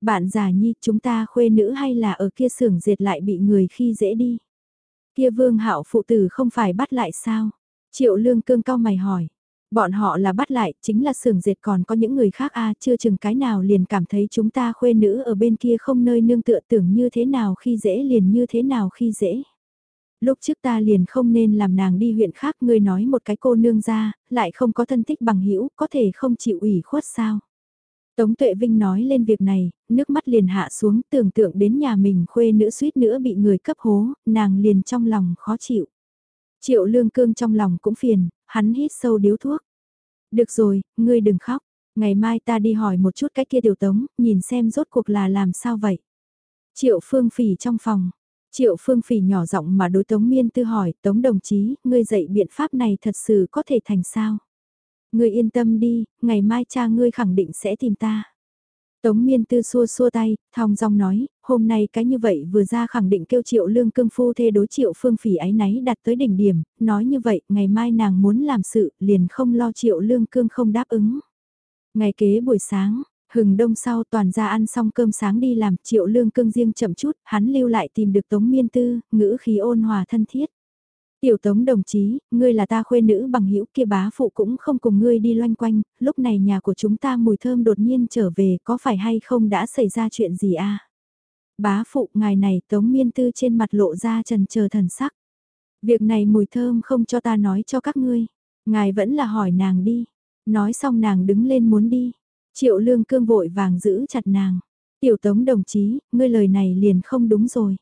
Bạn già nhi chúng ta khuê nữ hay là ở kia xưởng diệt lại bị người khi dễ đi. Kia vương hạo phụ tử không phải bắt lại sao? Triệu lương cương cao mày hỏi. Bọn họ là bắt lại, chính là xưởng diệt còn có những người khác a à, chưa chừng cái nào liền cảm thấy chúng ta khuê nữ ở bên kia không nơi nương tựa tưởng như thế nào khi dễ liền như thế nào khi dễ. Lúc trước ta liền không nên làm nàng đi huyện khác ngươi nói một cái cô nương ra, lại không có thân thích bằng hữu có thể không chịu ủy khuất sao. Tống Tuệ Vinh nói lên việc này, nước mắt liền hạ xuống tưởng tượng đến nhà mình khuê nữ suýt nữa bị người cấp hố, nàng liền trong lòng khó chịu. Triệu lương cương trong lòng cũng phiền, hắn hít sâu điếu thuốc. Được rồi, ngươi đừng khóc, ngày mai ta đi hỏi một chút cái kia tiểu tống, nhìn xem rốt cuộc là làm sao vậy. Triệu phương phỉ trong phòng, Triệu phương phỉ nhỏ giọng mà đối tống miên tư hỏi, tống đồng chí, ngươi dạy biện pháp này thật sự có thể thành sao? Ngươi yên tâm đi, ngày mai cha ngươi khẳng định sẽ tìm ta. Tống miên tư xua xua tay, thong dong nói, hôm nay cái như vậy vừa ra khẳng định kêu triệu lương cương phu thê đối triệu phương phỉ ái náy đặt tới đỉnh điểm, nói như vậy, ngày mai nàng muốn làm sự, liền không lo triệu lương cương không đáp ứng. Ngày kế buổi sáng, hừng đông sau toàn ra ăn xong cơm sáng đi làm, triệu lương cương riêng chậm chút, hắn lưu lại tìm được tống miên tư, ngữ khí ôn hòa thân thiết. Tiểu tống đồng chí, ngươi là ta khuê nữ bằng hữu kia bá phụ cũng không cùng ngươi đi loanh quanh, lúc này nhà của chúng ta mùi thơm đột nhiên trở về có phải hay không đã xảy ra chuyện gì à? Bá phụ ngài này tống miên tư trên mặt lộ ra trần chờ thần sắc. Việc này mùi thơm không cho ta nói cho các ngươi. Ngài vẫn là hỏi nàng đi. Nói xong nàng đứng lên muốn đi. Triệu lương cương vội vàng giữ chặt nàng. Tiểu tống đồng chí, ngươi lời này liền không đúng rồi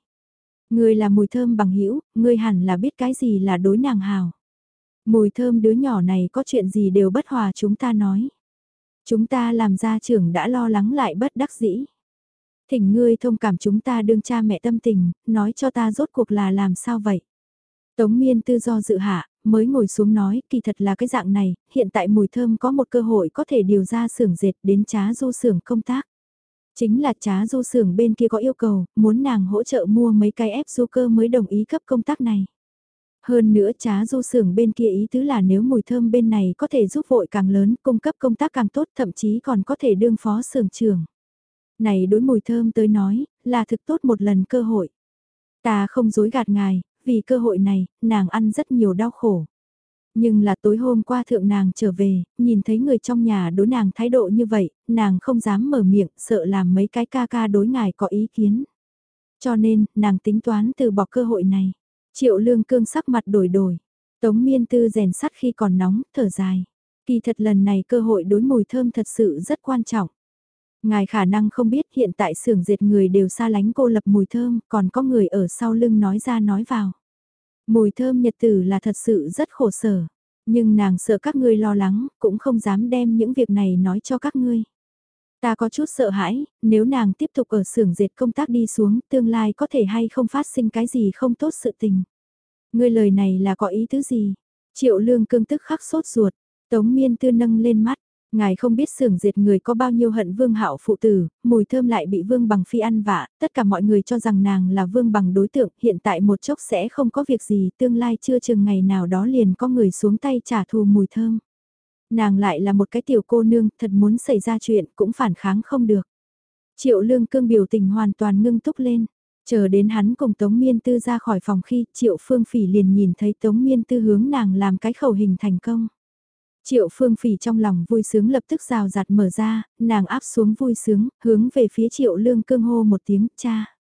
người là mùi thơm bằng hữu người hẳn là biết cái gì là đối nàng hào. Mùi thơm đứa nhỏ này có chuyện gì đều bất hòa chúng ta nói. Chúng ta làm gia trưởng đã lo lắng lại bất đắc dĩ. Thỉnh ngươi thông cảm chúng ta đương cha mẹ tâm tình, nói cho ta rốt cuộc là làm sao vậy. Tống miên tư do dự hạ, mới ngồi xuống nói, kỳ thật là cái dạng này, hiện tại mùi thơm có một cơ hội có thể điều ra xưởng dệt đến trá du xưởng công tác. Chính là trá du xưởng bên kia có yêu cầu, muốn nàng hỗ trợ mua mấy cái ép du cơ mới đồng ý cấp công tác này. Hơn nữa trá du xưởng bên kia ý tứ là nếu mùi thơm bên này có thể giúp vội càng lớn, cung cấp công tác càng tốt, thậm chí còn có thể đương phó xưởng trưởng. Này đối mùi thơm tới nói, là thực tốt một lần cơ hội. Ta không dối gạt ngài, vì cơ hội này, nàng ăn rất nhiều đau khổ. Nhưng là tối hôm qua thượng nàng trở về, nhìn thấy người trong nhà đối nàng thái độ như vậy, nàng không dám mở miệng, sợ làm mấy cái ca ca đối ngài có ý kiến. Cho nên, nàng tính toán từ bỏ cơ hội này. Triệu lương cương sắc mặt đổi đổi. Tống miên tư rèn sắt khi còn nóng, thở dài. Kỳ thật lần này cơ hội đối mùi thơm thật sự rất quan trọng. Ngài khả năng không biết hiện tại xưởng dệt người đều xa lánh cô lập mùi thơm, còn có người ở sau lưng nói ra nói vào. Mùi thơm nhật tử là thật sự rất khổ sở, nhưng nàng sợ các ngươi lo lắng, cũng không dám đem những việc này nói cho các ngươi. Ta có chút sợ hãi, nếu nàng tiếp tục ở xưởng dệt công tác đi xuống, tương lai có thể hay không phát sinh cái gì không tốt sự tình. Ngươi lời này là có ý tứ gì? Triệu lương cương tức khắc sốt ruột, tống miên tư nâng lên mắt, Ngài không biết sưởng diệt người có bao nhiêu hận vương hạo phụ tử, mùi thơm lại bị vương bằng phi ăn vạ, tất cả mọi người cho rằng nàng là vương bằng đối tượng, hiện tại một chốc sẽ không có việc gì, tương lai chưa chừng ngày nào đó liền có người xuống tay trả thù mùi thơm. Nàng lại là một cái tiểu cô nương, thật muốn xảy ra chuyện cũng phản kháng không được. Triệu lương cương biểu tình hoàn toàn ngưng túc lên. Chờ đến hắn cùng Tống Miên Tư ra khỏi phòng khi Triệu Phương Phỉ liền nhìn thấy Tống Miên Tư hướng nàng làm cái khẩu hình thành công. Triệu phương phỉ trong lòng vui sướng lập tức rào rạt mở ra, nàng áp xuống vui sướng, hướng về phía triệu lương cương hô một tiếng, cha.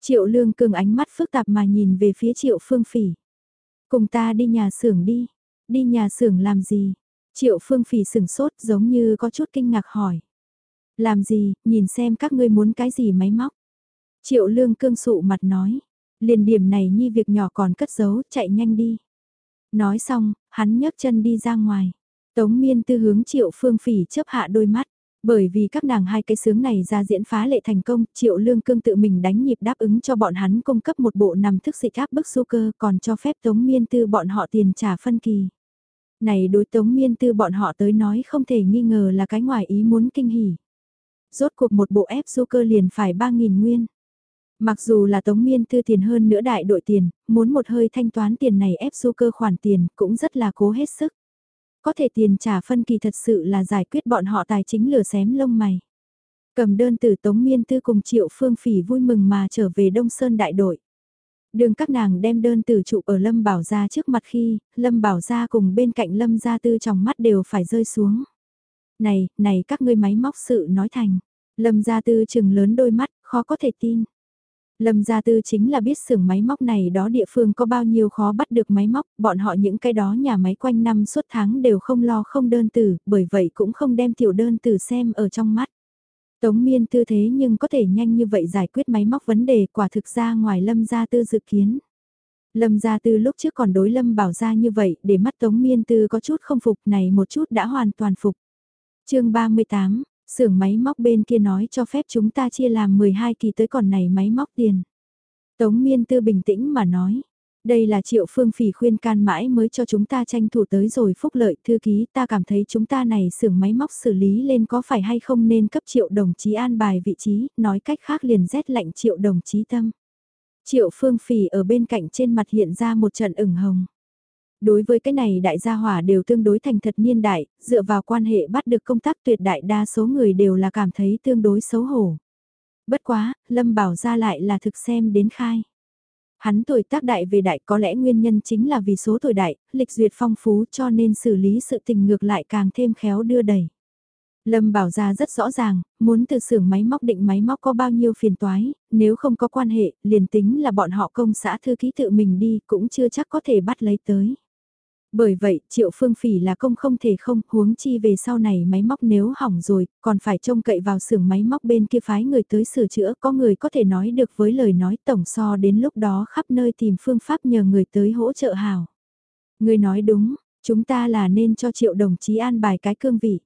Triệu lương cương ánh mắt phức tạp mà nhìn về phía triệu phương phỉ. Cùng ta đi nhà xưởng đi, đi nhà xưởng làm gì? Triệu phương phỉ sửng sốt giống như có chút kinh ngạc hỏi. Làm gì, nhìn xem các ngươi muốn cái gì máy móc. Triệu lương cương sụ mặt nói, liền điểm này nhi việc nhỏ còn cất giấu, chạy nhanh đi. Nói xong, hắn nhấc chân đi ra ngoài. Tống miên tư hướng triệu phương phỉ chấp hạ đôi mắt. Bởi vì các nàng hai cái sướng này ra diễn phá lệ thành công, triệu lương cương tự mình đánh nhịp đáp ứng cho bọn hắn cung cấp một bộ nằm thức xịt áp bức su cơ còn cho phép tống miên tư bọn họ tiền trả phân kỳ. Này đối tống miên tư bọn họ tới nói không thể nghi ngờ là cái ngoài ý muốn kinh hỉ. Rốt cuộc một bộ ép su cơ liền phải 3.000 nguyên. Mặc dù là tống miên tư tiền hơn nữa đại đội tiền, muốn một hơi thanh toán tiền này ép su cơ khoản tiền cũng rất là cố hết sức. Có thể tiền trả phân kỳ thật sự là giải quyết bọn họ tài chính lửa xém lông mày. Cầm đơn từ Tống Miên Tư cùng Triệu Phương Phỉ vui mừng mà trở về Đông Sơn đại đội. Đường các nàng đem đơn từ trụ ở Lâm Bảo Gia trước mặt khi, Lâm Bảo Gia cùng bên cạnh Lâm Gia Tư trong mắt đều phải rơi xuống. Này, này các ngươi máy móc sự nói thành. Lâm Gia Tư chừng lớn đôi mắt, khó có thể tin. Lâm Gia Tư chính là biết xưởng máy móc này đó địa phương có bao nhiêu khó bắt được máy móc, bọn họ những cái đó nhà máy quanh năm suốt tháng đều không lo không đơn tử, bởi vậy cũng không đem tiểu đơn tử xem ở trong mắt. Tống miên tư thế nhưng có thể nhanh như vậy giải quyết máy móc vấn đề quả thực ra ngoài Lâm Gia Tư dự kiến. Lâm Gia Tư lúc trước còn đối Lâm bảo ra như vậy để mắt Tống miên tư có chút không phục này một chút đã hoàn toàn phục. chương 38 xưởng máy móc bên kia nói cho phép chúng ta chia làm 12 kỳ tới còn này máy móc tiền. Tống miên tư bình tĩnh mà nói. Đây là triệu phương phỉ khuyên can mãi mới cho chúng ta tranh thủ tới rồi phúc lợi thư ký ta cảm thấy chúng ta này xưởng máy móc xử lý lên có phải hay không nên cấp triệu đồng chí an bài vị trí, nói cách khác liền rét lạnh triệu đồng chí tâm. Triệu phương phỉ ở bên cạnh trên mặt hiện ra một trận ửng hồng. Đối với cái này đại gia hỏa đều tương đối thành thật niên đại, dựa vào quan hệ bắt được công tác tuyệt đại đa số người đều là cảm thấy tương đối xấu hổ. Bất quá, Lâm Bảo ra lại là thực xem đến khai. Hắn tuổi tác đại về đại có lẽ nguyên nhân chính là vì số tuổi đại, lịch duyệt phong phú cho nên xử lý sự tình ngược lại càng thêm khéo đưa đẩy. Lâm bảo ra rất rõ ràng, muốn từ xưởng máy móc định máy móc có bao nhiêu phiền toái, nếu không có quan hệ, liền tính là bọn họ công xã thư ký tự mình đi cũng chưa chắc có thể bắt lấy tới. Bởi vậy, triệu phương phỉ là công không thể không, huống chi về sau này máy móc nếu hỏng rồi, còn phải trông cậy vào xưởng máy móc bên kia phái người tới sửa chữa, có người có thể nói được với lời nói tổng so đến lúc đó khắp nơi tìm phương pháp nhờ người tới hỗ trợ hào. Người nói đúng, chúng ta là nên cho triệu đồng chí an bài cái cương vị.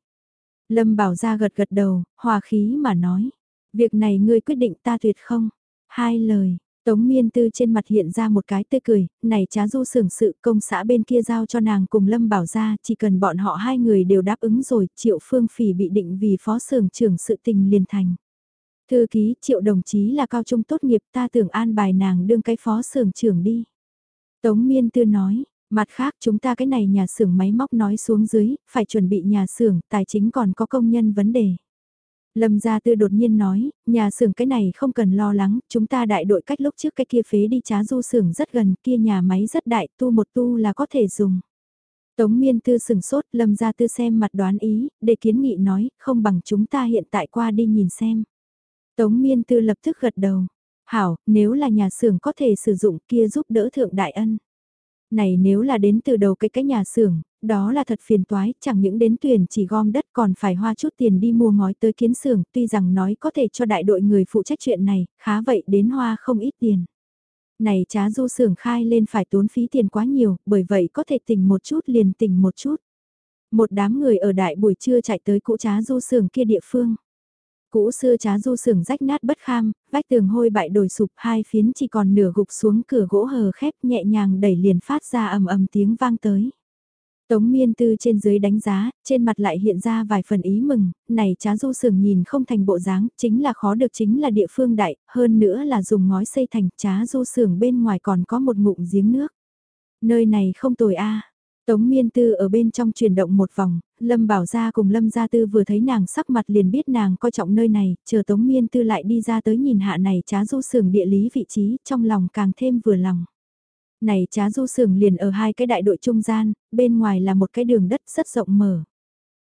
Lâm bảo ra gật gật đầu, hòa khí mà nói, việc này ngươi quyết định ta tuyệt không? Hai lời, Tống miên tư trên mặt hiện ra một cái tươi cười, này trá du sưởng sự công xã bên kia giao cho nàng cùng Lâm Bảo ra, chỉ cần bọn họ hai người đều đáp ứng rồi, triệu phương phỉ bị định vì phó sưởng trưởng sự tình liền thành. Thư ký triệu đồng chí là cao trung tốt nghiệp ta tưởng an bài nàng đương cái phó sưởng trưởng đi. Tống miên tư nói, mặt khác chúng ta cái này nhà xưởng máy móc nói xuống dưới, phải chuẩn bị nhà xưởng, tài chính còn có công nhân vấn đề. Lâm Gia Tư đột nhiên nói, nhà xưởng cái này không cần lo lắng, chúng ta đại đội cách lúc trước cái kia phế đi trá du xưởng rất gần, kia nhà máy rất đại, tu một tu là có thể dùng. Tống miên tư sừng sốt, Lâm Gia Tư xem mặt đoán ý, để kiến nghị nói, không bằng chúng ta hiện tại qua đi nhìn xem. Tống miên tư lập tức gật đầu. Hảo, nếu là nhà xưởng có thể sử dụng kia giúp đỡ thượng đại ân. Này nếu là đến từ đầu cái cái nhà xưởng, đó là thật phiền toái, chẳng những đến tuyển chỉ gom đất còn phải hoa chút tiền đi mua ngói tới kiến xưởng, tuy rằng nói có thể cho đại đội người phụ trách chuyện này, khá vậy đến hoa không ít tiền. Này trá du xưởng khai lên phải tốn phí tiền quá nhiều, bởi vậy có thể tỉnh một chút liền tỉnh một chút. Một đám người ở đại buổi trưa chạy tới cũ trá du xưởng kia địa phương. Cũ xưa trá du sưởng rách nát bất kham, vách tường hôi bại đổi sụp hai phiến chỉ còn nửa gục xuống cửa gỗ hờ khép nhẹ nhàng đẩy liền phát ra ầm ầm tiếng vang tới. Tống miên tư trên dưới đánh giá, trên mặt lại hiện ra vài phần ý mừng, này trá du sưởng nhìn không thành bộ dáng, chính là khó được chính là địa phương đại, hơn nữa là dùng ngói xây thành trá du sưởng bên ngoài còn có một ngụm giếng nước. Nơi này không tồi a Tống miên tư ở bên trong chuyển động một vòng, Lâm bảo Gia cùng Lâm gia tư vừa thấy nàng sắc mặt liền biết nàng coi trọng nơi này, chờ Tống miên tư lại đi ra tới nhìn hạ này trá du sưởng địa lý vị trí, trong lòng càng thêm vừa lòng. Này trá du sưởng liền ở hai cái đại đội trung gian, bên ngoài là một cái đường đất rất rộng mở.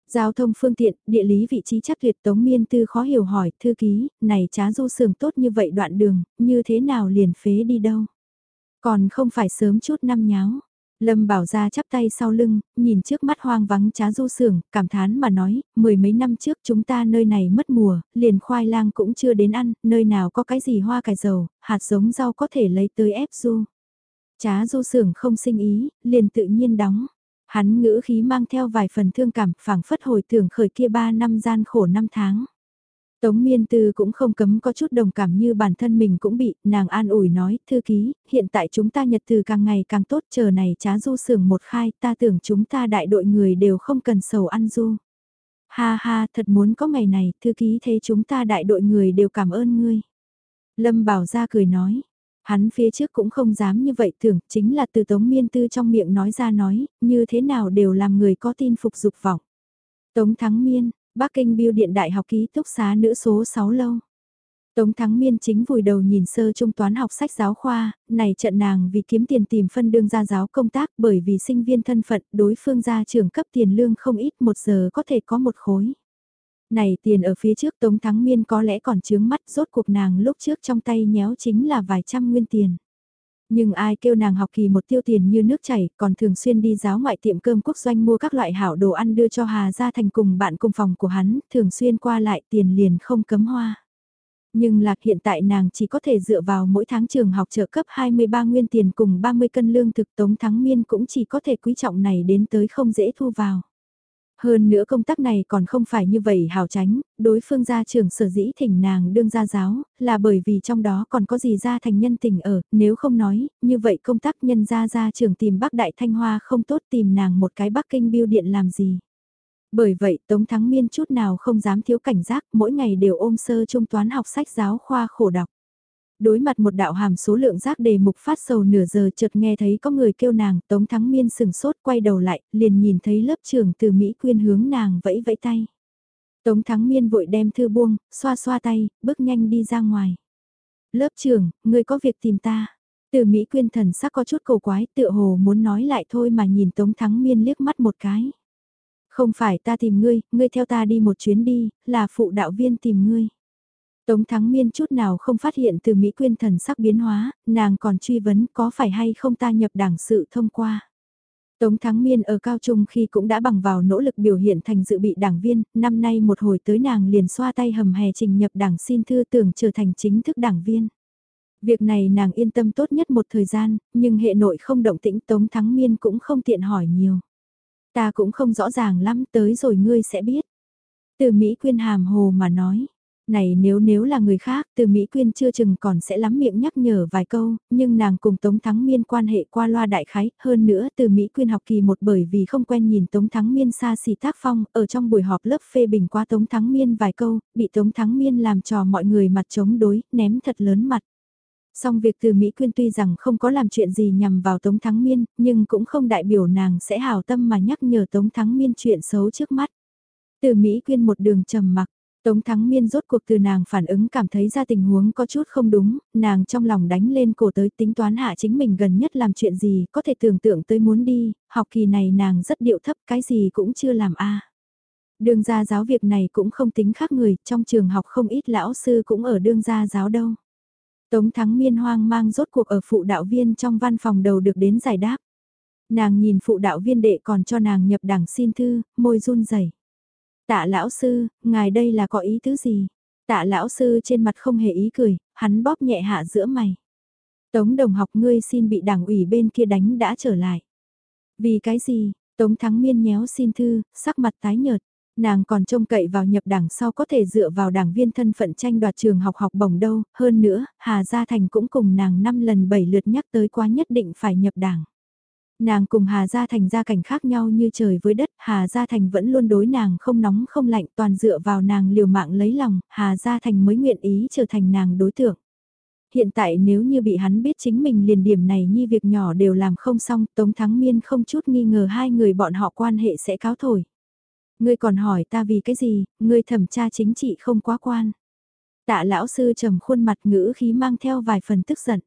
Giao thông phương tiện, địa lý vị trí chắc tuyệt Tống Miên Tư khó hiểu hỏi, thư ký, này trá du sưởng tốt như vậy đoạn đường, như thế nào liền phế đi đâu? Còn không phải sớm chút năm nháo. Lâm Bảo Gia chắp tay sau lưng, nhìn trước mắt hoang vắng trá du sưởng, cảm thán mà nói, mười mấy năm trước chúng ta nơi này mất mùa, liền khoai lang cũng chưa đến ăn, nơi nào có cái gì hoa cải dầu, hạt giống rau có thể lấy tới ép du. Trá du sưởng không sinh ý, liền tự nhiên đóng. Hắn ngữ khí mang theo vài phần thương cảm, phảng phất hồi tưởng khởi kia ba năm gian khổ năm tháng. Tống miên tư cũng không cấm có chút đồng cảm như bản thân mình cũng bị, nàng an ủi nói, thư ký, hiện tại chúng ta nhật từ càng ngày càng tốt, chờ này trá du sưởng một khai, ta tưởng chúng ta đại đội người đều không cần sầu ăn du. Ha ha, thật muốn có ngày này, thư ký thế chúng ta đại đội người đều cảm ơn ngươi. Lâm bảo ra cười nói, Hắn phía trước cũng không dám như vậy tưởng, chính là từ Tống Miên Tư trong miệng nói ra nói, như thế nào đều làm người có tin phục dục vọng. Tống Thắng Miên, Bắc Kinh Biêu Điện Đại học ký túc xá nữ số 6 lâu. Tống Thắng Miên chính vùi đầu nhìn sơ trung toán học sách giáo khoa, này trận nàng vì kiếm tiền tìm phân đương ra giáo công tác bởi vì sinh viên thân phận đối phương ra trường cấp tiền lương không ít một giờ có thể có một khối. Này tiền ở phía trước Tống Thắng Miên có lẽ còn chướng mắt rốt cuộc nàng lúc trước trong tay nhéo chính là vài trăm nguyên tiền. Nhưng ai kêu nàng học kỳ một tiêu tiền như nước chảy, còn thường xuyên đi giáo ngoại tiệm cơm quốc doanh mua các loại hảo đồ ăn đưa cho Hà ra thành cùng bạn cùng phòng của hắn, thường xuyên qua lại tiền liền không cấm hoa. Nhưng lạc hiện tại nàng chỉ có thể dựa vào mỗi tháng trường học trợ cấp 23 nguyên tiền cùng 30 cân lương thực tống thắng miên cũng chỉ có thể quý trọng này đến tới không dễ thu vào. Hơn nữa công tác này còn không phải như vậy hào tránh, đối phương gia trưởng sở dĩ thỉnh nàng đương gia giáo, là bởi vì trong đó còn có gì gia thành nhân tình ở, nếu không nói, như vậy công tác nhân gia gia trưởng tìm Bắc Đại Thanh Hoa không tốt tìm nàng một cái Bắc Kinh biêu điện làm gì. Bởi vậy Tống Thắng Miên chút nào không dám thiếu cảnh giác, mỗi ngày đều ôm sơ trung toán học sách giáo khoa khổ đọc. Đối mặt một đạo hàm số lượng rác đề mục phát sầu nửa giờ chợt nghe thấy có người kêu nàng, Tống Thắng Miên sừng sốt quay đầu lại, liền nhìn thấy lớp trưởng từ Mỹ quyên hướng nàng vẫy vẫy tay. Tống Thắng Miên vội đem thư buông, xoa xoa tay, bước nhanh đi ra ngoài. Lớp trưởng, người có việc tìm ta. Từ Mỹ quyên thần sắc có chút cầu quái, tựa hồ muốn nói lại thôi mà nhìn Tống Thắng Miên liếc mắt một cái. Không phải ta tìm ngươi, ngươi theo ta đi một chuyến đi, là phụ đạo viên tìm ngươi. Tống Thắng Miên chút nào không phát hiện từ Mỹ Quyên thần sắc biến hóa, nàng còn truy vấn có phải hay không ta nhập đảng sự thông qua. Tống Thắng Miên ở cao trung khi cũng đã bằng vào nỗ lực biểu hiện thành dự bị đảng viên, năm nay một hồi tới nàng liền xoa tay hầm hè trình nhập đảng xin thư tưởng trở thành chính thức đảng viên. Việc này nàng yên tâm tốt nhất một thời gian, nhưng hệ nội không động tĩnh Tống Thắng Miên cũng không tiện hỏi nhiều. Ta cũng không rõ ràng lắm tới rồi ngươi sẽ biết. Từ Mỹ Quyên hàm hồ mà nói, này nếu nếu là người khác, từ Mỹ Quyên chưa chừng còn sẽ lắm miệng nhắc nhở vài câu, nhưng nàng cùng Tống Thắng Miên quan hệ qua loa đại khái, hơn nữa từ Mỹ Quyên học kỳ một bởi vì không quen nhìn Tống Thắng Miên xa xỉ tác phong, ở trong buổi họp lớp phê bình qua Tống Thắng Miên vài câu, bị Tống Thắng Miên làm trò mọi người mặt chống đối, ném thật lớn mặt. Song việc từ Mỹ Quyên tuy rằng không có làm chuyện gì nhằm vào Tống Thắng Miên, nhưng cũng không đại biểu nàng sẽ hào tâm mà nhắc nhở Tống Thắng Miên chuyện xấu trước mắt. Từ Mỹ Quyên một đường trầm mặc, Tống Thắng Miên rốt cuộc từ nàng phản ứng cảm thấy ra tình huống có chút không đúng, nàng trong lòng đánh lên cổ tới tính toán hạ chính mình gần nhất làm chuyện gì, có thể tưởng tượng tới muốn đi, học kỳ này nàng rất điệu thấp cái gì cũng chưa làm a. Đương gia giáo việc này cũng không tính khác người, trong trường học không ít lão sư cũng ở đương gia giáo đâu. Tống Thắng Miên hoang mang rốt cuộc ở phụ đạo viên trong văn phòng đầu được đến giải đáp. Nàng nhìn phụ đạo viên đệ còn cho nàng nhập đảng xin thư, môi run rẩy. Tạ lão sư, ngài đây là có ý tứ gì? Tạ lão sư trên mặt không hề ý cười, hắn bóp nhẹ hạ giữa mày. Tống đồng học ngươi xin bị đảng ủy bên kia đánh đã trở lại. Vì cái gì? Tống thắng miên nhéo xin thư, sắc mặt tái nhợt. Nàng còn trông cậy vào nhập đảng sau có thể dựa vào đảng viên thân phận tranh đoạt trường học học bổng đâu, hơn nữa, Hà Gia Thành cũng cùng nàng 5 lần 7 lượt nhắc tới quá nhất định phải nhập đảng. Nàng cùng Hà Gia Thành gia cảnh khác nhau như trời với đất, Hà Gia Thành vẫn luôn đối nàng không nóng không lạnh toàn dựa vào nàng liều mạng lấy lòng, Hà Gia Thành mới nguyện ý trở thành nàng đối tượng. Hiện tại nếu như bị hắn biết chính mình liền điểm này như việc nhỏ đều làm không xong, Tống Thắng Miên không chút nghi ngờ hai người bọn họ quan hệ sẽ cáo thổi. Ngươi còn hỏi ta vì cái gì, ngươi thẩm tra chính trị không quá quan. Tạ lão sư trầm khuôn mặt ngữ khí mang theo vài phần tức giận.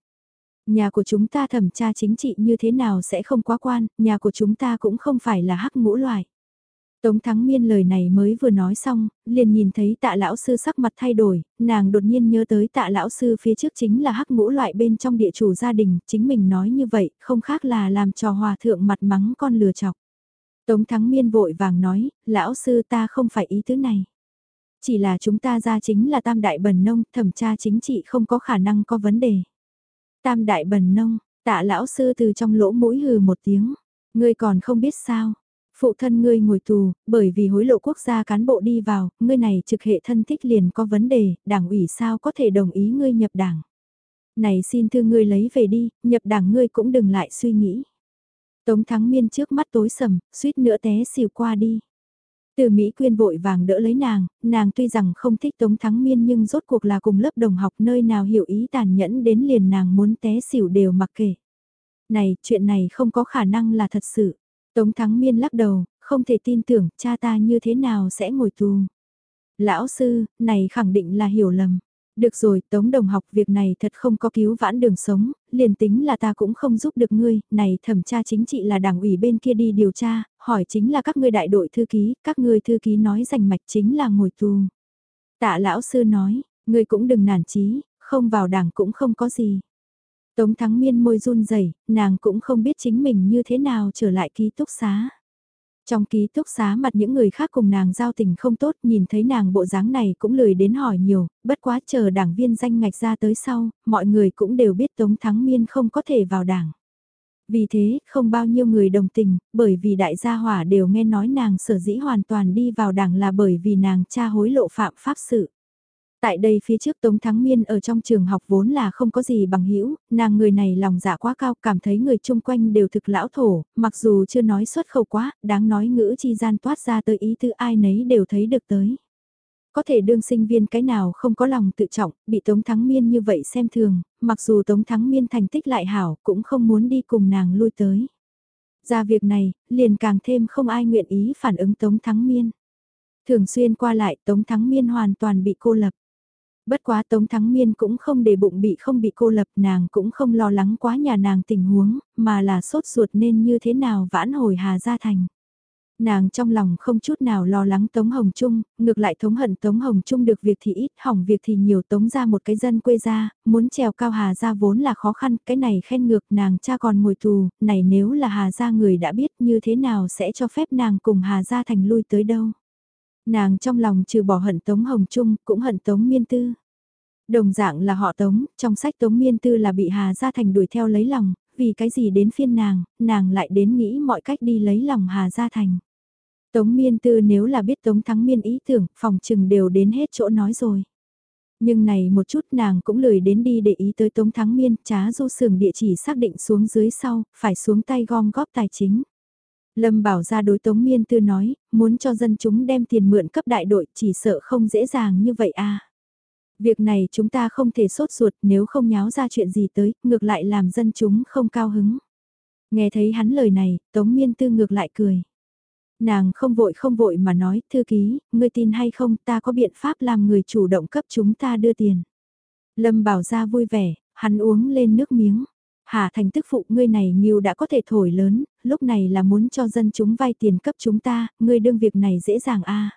Nhà của chúng ta thẩm tra chính trị như thế nào sẽ không quá quan, nhà của chúng ta cũng không phải là hắc ngũ loại. Tống Thắng Miên lời này mới vừa nói xong, liền nhìn thấy tạ lão sư sắc mặt thay đổi, nàng đột nhiên nhớ tới tạ lão sư phía trước chính là hắc ngũ loại bên trong địa chủ gia đình, chính mình nói như vậy, không khác là làm trò hòa thượng mặt mắng con lừa chọc. Tống Thắng Miên vội vàng nói, lão sư ta không phải ý thứ này. Chỉ là chúng ta ra chính là tam đại bần nông, thẩm tra chính trị không có khả năng có vấn đề. Tam đại bần nông, tạ lão sư từ trong lỗ mũi hừ một tiếng. Ngươi còn không biết sao. Phụ thân ngươi ngồi tù, bởi vì hối lộ quốc gia cán bộ đi vào, ngươi này trực hệ thân thích liền có vấn đề, đảng ủy sao có thể đồng ý ngươi nhập đảng. Này xin thư ngươi lấy về đi, nhập đảng ngươi cũng đừng lại suy nghĩ. Tống thắng miên trước mắt tối sầm, suýt nữa té xìu qua đi. Từ Mỹ Quyên vội vàng đỡ lấy nàng, nàng tuy rằng không thích Tống Thắng Miên nhưng rốt cuộc là cùng lớp đồng học nơi nào hiểu ý tàn nhẫn đến liền nàng muốn té xỉu đều mặc kệ. Này, chuyện này không có khả năng là thật sự. Tống Thắng Miên lắc đầu, không thể tin tưởng cha ta như thế nào sẽ ngồi tù. Lão sư, này khẳng định là hiểu lầm. Được rồi, Tống Đồng học việc này thật không có cứu vãn đường sống, liền tính là ta cũng không giúp được ngươi, này thẩm tra chính trị là đảng ủy bên kia đi điều tra, hỏi chính là các ngươi đại đội thư ký, các ngươi thư ký nói rành mạch chính là ngồi tù. Tạ lão sư nói, ngươi cũng đừng nản chí, không vào đảng cũng không có gì. Tống Thắng Miên môi run rẩy, nàng cũng không biết chính mình như thế nào trở lại ký túc xá. Trong ký túc xá mặt những người khác cùng nàng giao tình không tốt nhìn thấy nàng bộ dáng này cũng lười đến hỏi nhiều, bất quá chờ đảng viên danh ngạch ra tới sau, mọi người cũng đều biết Tống Thắng Miên không có thể vào đảng. Vì thế, không bao nhiêu người đồng tình, bởi vì đại gia hỏa đều nghe nói nàng sở dĩ hoàn toàn đi vào đảng là bởi vì nàng cha hối lộ phạm pháp sự. Tại đây phía trước Tống Thắng Miên ở trong trường học vốn là không có gì bằng hữu nàng người này lòng dạ quá cao, cảm thấy người chung quanh đều thực lão thổ, mặc dù chưa nói xuất khẩu quá, đáng nói ngữ chi gian toát ra tới ý tư ai nấy đều thấy được tới. Có thể đương sinh viên cái nào không có lòng tự trọng, bị Tống Thắng Miên như vậy xem thường, mặc dù Tống Thắng Miên thành tích lại hảo, cũng không muốn đi cùng nàng lui tới. Ra việc này, liền càng thêm không ai nguyện ý phản ứng Tống Thắng Miên. Thường xuyên qua lại Tống Thắng Miên hoàn toàn bị cô lập. Bất quá Tống Thắng Miên cũng không để bụng bị không bị cô lập nàng cũng không lo lắng quá nhà nàng tình huống, mà là sốt ruột nên như thế nào vãn hồi Hà Gia Thành. Nàng trong lòng không chút nào lo lắng Tống Hồng Trung, ngược lại thống hận Tống Hồng Trung được việc thì ít, hỏng việc thì nhiều Tống ra một cái dân quê ra, muốn trèo cao Hà Gia vốn là khó khăn, cái này khen ngược nàng cha còn ngồi tù, này nếu là Hà Gia người đã biết như thế nào sẽ cho phép nàng cùng Hà Gia Thành lui tới đâu. Nàng trong lòng trừ bỏ hận Tống Hồng Trung, cũng hận Tống Miên Tư. Đồng dạng là họ Tống, trong sách Tống Miên Tư là bị Hà Gia Thành đuổi theo lấy lòng, vì cái gì đến phiên nàng, nàng lại đến nghĩ mọi cách đi lấy lòng Hà Gia Thành. Tống Miên Tư nếu là biết Tống Thắng Miên ý tưởng, phòng trừng đều đến hết chỗ nói rồi. Nhưng này một chút nàng cũng lười đến đi để ý tới Tống Thắng Miên, trá du sưởng địa chỉ xác định xuống dưới sau, phải xuống tay gom góp tài chính. Lâm bảo ra đối Tống Miên Tư nói, muốn cho dân chúng đem tiền mượn cấp đại đội chỉ sợ không dễ dàng như vậy à. Việc này chúng ta không thể sốt ruột nếu không nháo ra chuyện gì tới, ngược lại làm dân chúng không cao hứng. Nghe thấy hắn lời này, Tống Miên Tư ngược lại cười. Nàng không vội không vội mà nói, thư ký, ngươi tin hay không ta có biện pháp làm người chủ động cấp chúng ta đưa tiền. Lâm bảo ra vui vẻ, hắn uống lên nước miếng. Hà thành tức phụ ngươi này nhiều đã có thể thổi lớn, lúc này là muốn cho dân chúng vay tiền cấp chúng ta, ngươi đương việc này dễ dàng a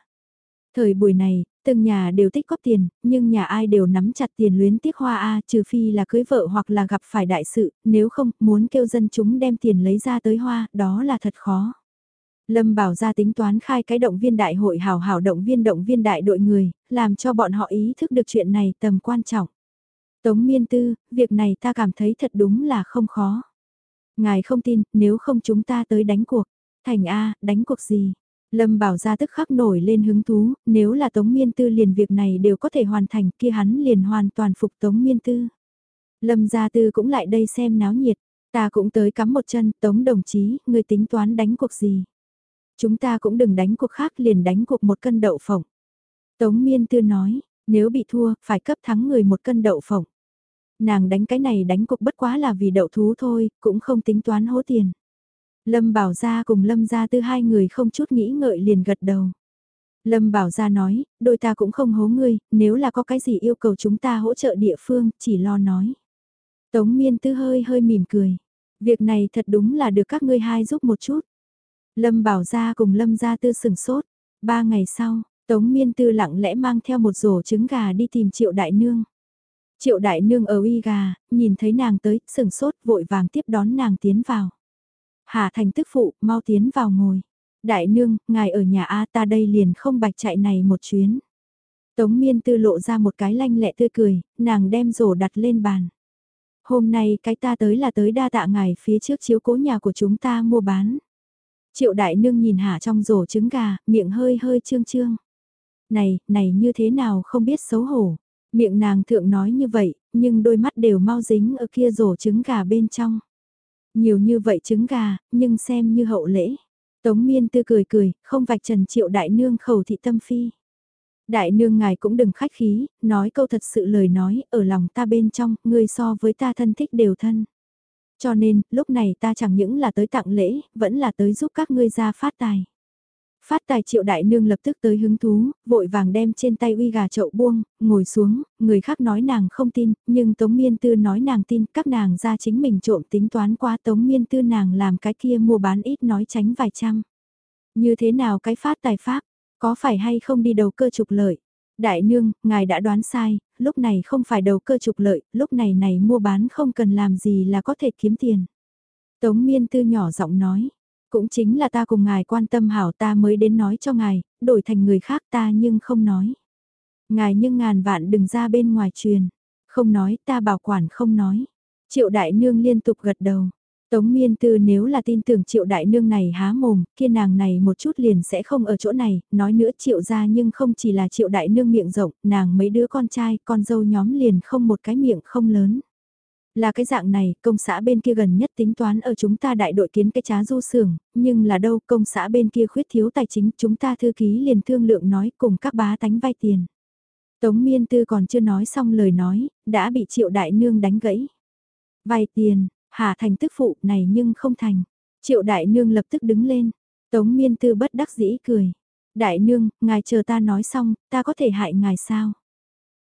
Thời buổi này, từng nhà đều tích góp tiền, nhưng nhà ai đều nắm chặt tiền luyến tiếc hoa A trừ phi là cưới vợ hoặc là gặp phải đại sự, nếu không, muốn kêu dân chúng đem tiền lấy ra tới hoa, đó là thật khó. Lâm bảo ra tính toán khai cái động viên đại hội hào hào động viên động viên đại đội người, làm cho bọn họ ý thức được chuyện này tầm quan trọng. Tống miên tư, việc này ta cảm thấy thật đúng là không khó. Ngài không tin, nếu không chúng ta tới đánh cuộc. Thành A, đánh cuộc gì? Lâm bảo ra tức khắc nổi lên hứng thú, nếu là Tống Miên Tư liền việc này đều có thể hoàn thành kia hắn liền hoàn toàn phục Tống Miên Tư. Lâm gia tư cũng lại đây xem náo nhiệt, ta cũng tới cắm một chân, Tống đồng chí, người tính toán đánh cuộc gì? Chúng ta cũng đừng đánh cuộc khác liền đánh cuộc một cân đậu phộng. Tống Miên Tư nói, nếu bị thua, phải cấp thắng người một cân đậu phộng. Nàng đánh cái này đánh cuộc bất quá là vì đậu thú thôi, cũng không tính toán hố tiền. Lâm Bảo Gia cùng Lâm Gia Tư hai người không chút nghĩ ngợi liền gật đầu. Lâm Bảo Gia nói, đôi ta cũng không hố ngươi, nếu là có cái gì yêu cầu chúng ta hỗ trợ địa phương, chỉ lo nói. Tống Miên Tư hơi hơi mỉm cười. Việc này thật đúng là được các ngươi hai giúp một chút. Lâm Bảo Gia cùng Lâm Gia Tư sừng sốt. Ba ngày sau, Tống Miên Tư lặng lẽ mang theo một rổ trứng gà đi tìm Triệu Đại Nương. Triệu Đại Nương ở uy gà, nhìn thấy nàng tới, sừng sốt vội vàng tiếp đón nàng tiến vào. Hà thành tức phụ, mau tiến vào ngồi. Đại nương, ngài ở nhà A ta đây liền không bạch chạy này một chuyến. Tống miên tư lộ ra một cái lanh lẹ tươi cười, nàng đem rổ đặt lên bàn. Hôm nay cái ta tới là tới đa tạ ngài phía trước chiếu cố nhà của chúng ta mua bán. Triệu đại nương nhìn hạ trong rổ trứng gà, miệng hơi hơi trương trương. Này, này như thế nào không biết xấu hổ. Miệng nàng thượng nói như vậy, nhưng đôi mắt đều mau dính ở kia rổ trứng gà bên trong. Nhiều như vậy trứng gà, nhưng xem như hậu lễ. Tống miên tư cười cười, không vạch trần triệu đại nương khẩu thị tâm phi. Đại nương ngài cũng đừng khách khí, nói câu thật sự lời nói, ở lòng ta bên trong, người so với ta thân thích đều thân. Cho nên, lúc này ta chẳng những là tới tặng lễ, vẫn là tới giúp các ngươi ra phát tài. Phát tài triệu đại nương lập tức tới hứng thú, vội vàng đem trên tay uy gà chậu buông, ngồi xuống, người khác nói nàng không tin, nhưng Tống Miên Tư nói nàng tin, các nàng ra chính mình trộm tính toán qua Tống Miên Tư nàng làm cái kia mua bán ít nói tránh vài trăm. Như thế nào cái phát tài pháp, có phải hay không đi đầu cơ trục lợi? Đại nương, ngài đã đoán sai, lúc này không phải đầu cơ trục lợi, lúc này này mua bán không cần làm gì là có thể kiếm tiền. Tống Miên Tư nhỏ giọng nói, cũng chính là ta cùng ngài quan tâm hảo ta mới đến nói cho ngài, đổi thành người khác ta nhưng không nói. Ngài nhưng ngàn vạn đừng ra bên ngoài truyền. Không nói ta bảo quản không nói. Triệu đại nương liên tục gật đầu. Tống miên tư nếu là tin tưởng triệu đại nương này há mồm, kia nàng này một chút liền sẽ không ở chỗ này, nói nữa triệu ra nhưng không chỉ là triệu đại nương miệng rộng, nàng mấy đứa con trai, con dâu nhóm liền không một cái miệng không lớn. Là cái dạng này, công xã bên kia gần nhất tính toán ở chúng ta đại đội kiến cái trá du xưởng nhưng là đâu công xã bên kia khuyết thiếu tài chính chúng ta thư ký liền thương lượng nói cùng các bá tánh vay tiền. Tống miên tư còn chưa nói xong lời nói, đã bị triệu đại nương đánh gãy. Vay tiền, hà thành tức phụ này nhưng không thành. Triệu đại nương lập tức đứng lên, tống miên tư bất đắc dĩ cười. Đại nương, ngài chờ ta nói xong, ta có thể hại ngài sao?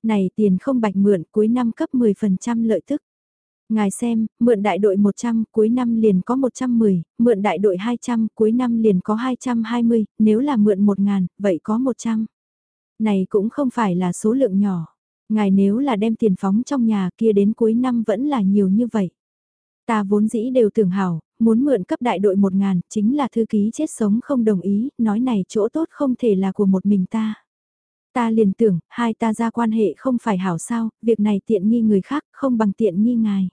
Này tiền không bạch mượn cuối năm cấp 10% lợi tức. Ngài xem, mượn đại đội 100, cuối năm liền có 110, mượn đại đội 200, cuối năm liền có 220, nếu là mượn 1000, vậy có 100. Này cũng không phải là số lượng nhỏ. Ngài nếu là đem tiền phóng trong nhà kia đến cuối năm vẫn là nhiều như vậy. Ta vốn dĩ đều tưởng hảo, muốn mượn cấp đại đội một ngàn, chính là thư ký chết sống không đồng ý, nói này chỗ tốt không thể là của một mình ta. Ta liền tưởng, hai ta ra quan hệ không phải hảo sao, việc này tiện nghi người khác, không bằng tiện nghi ngài.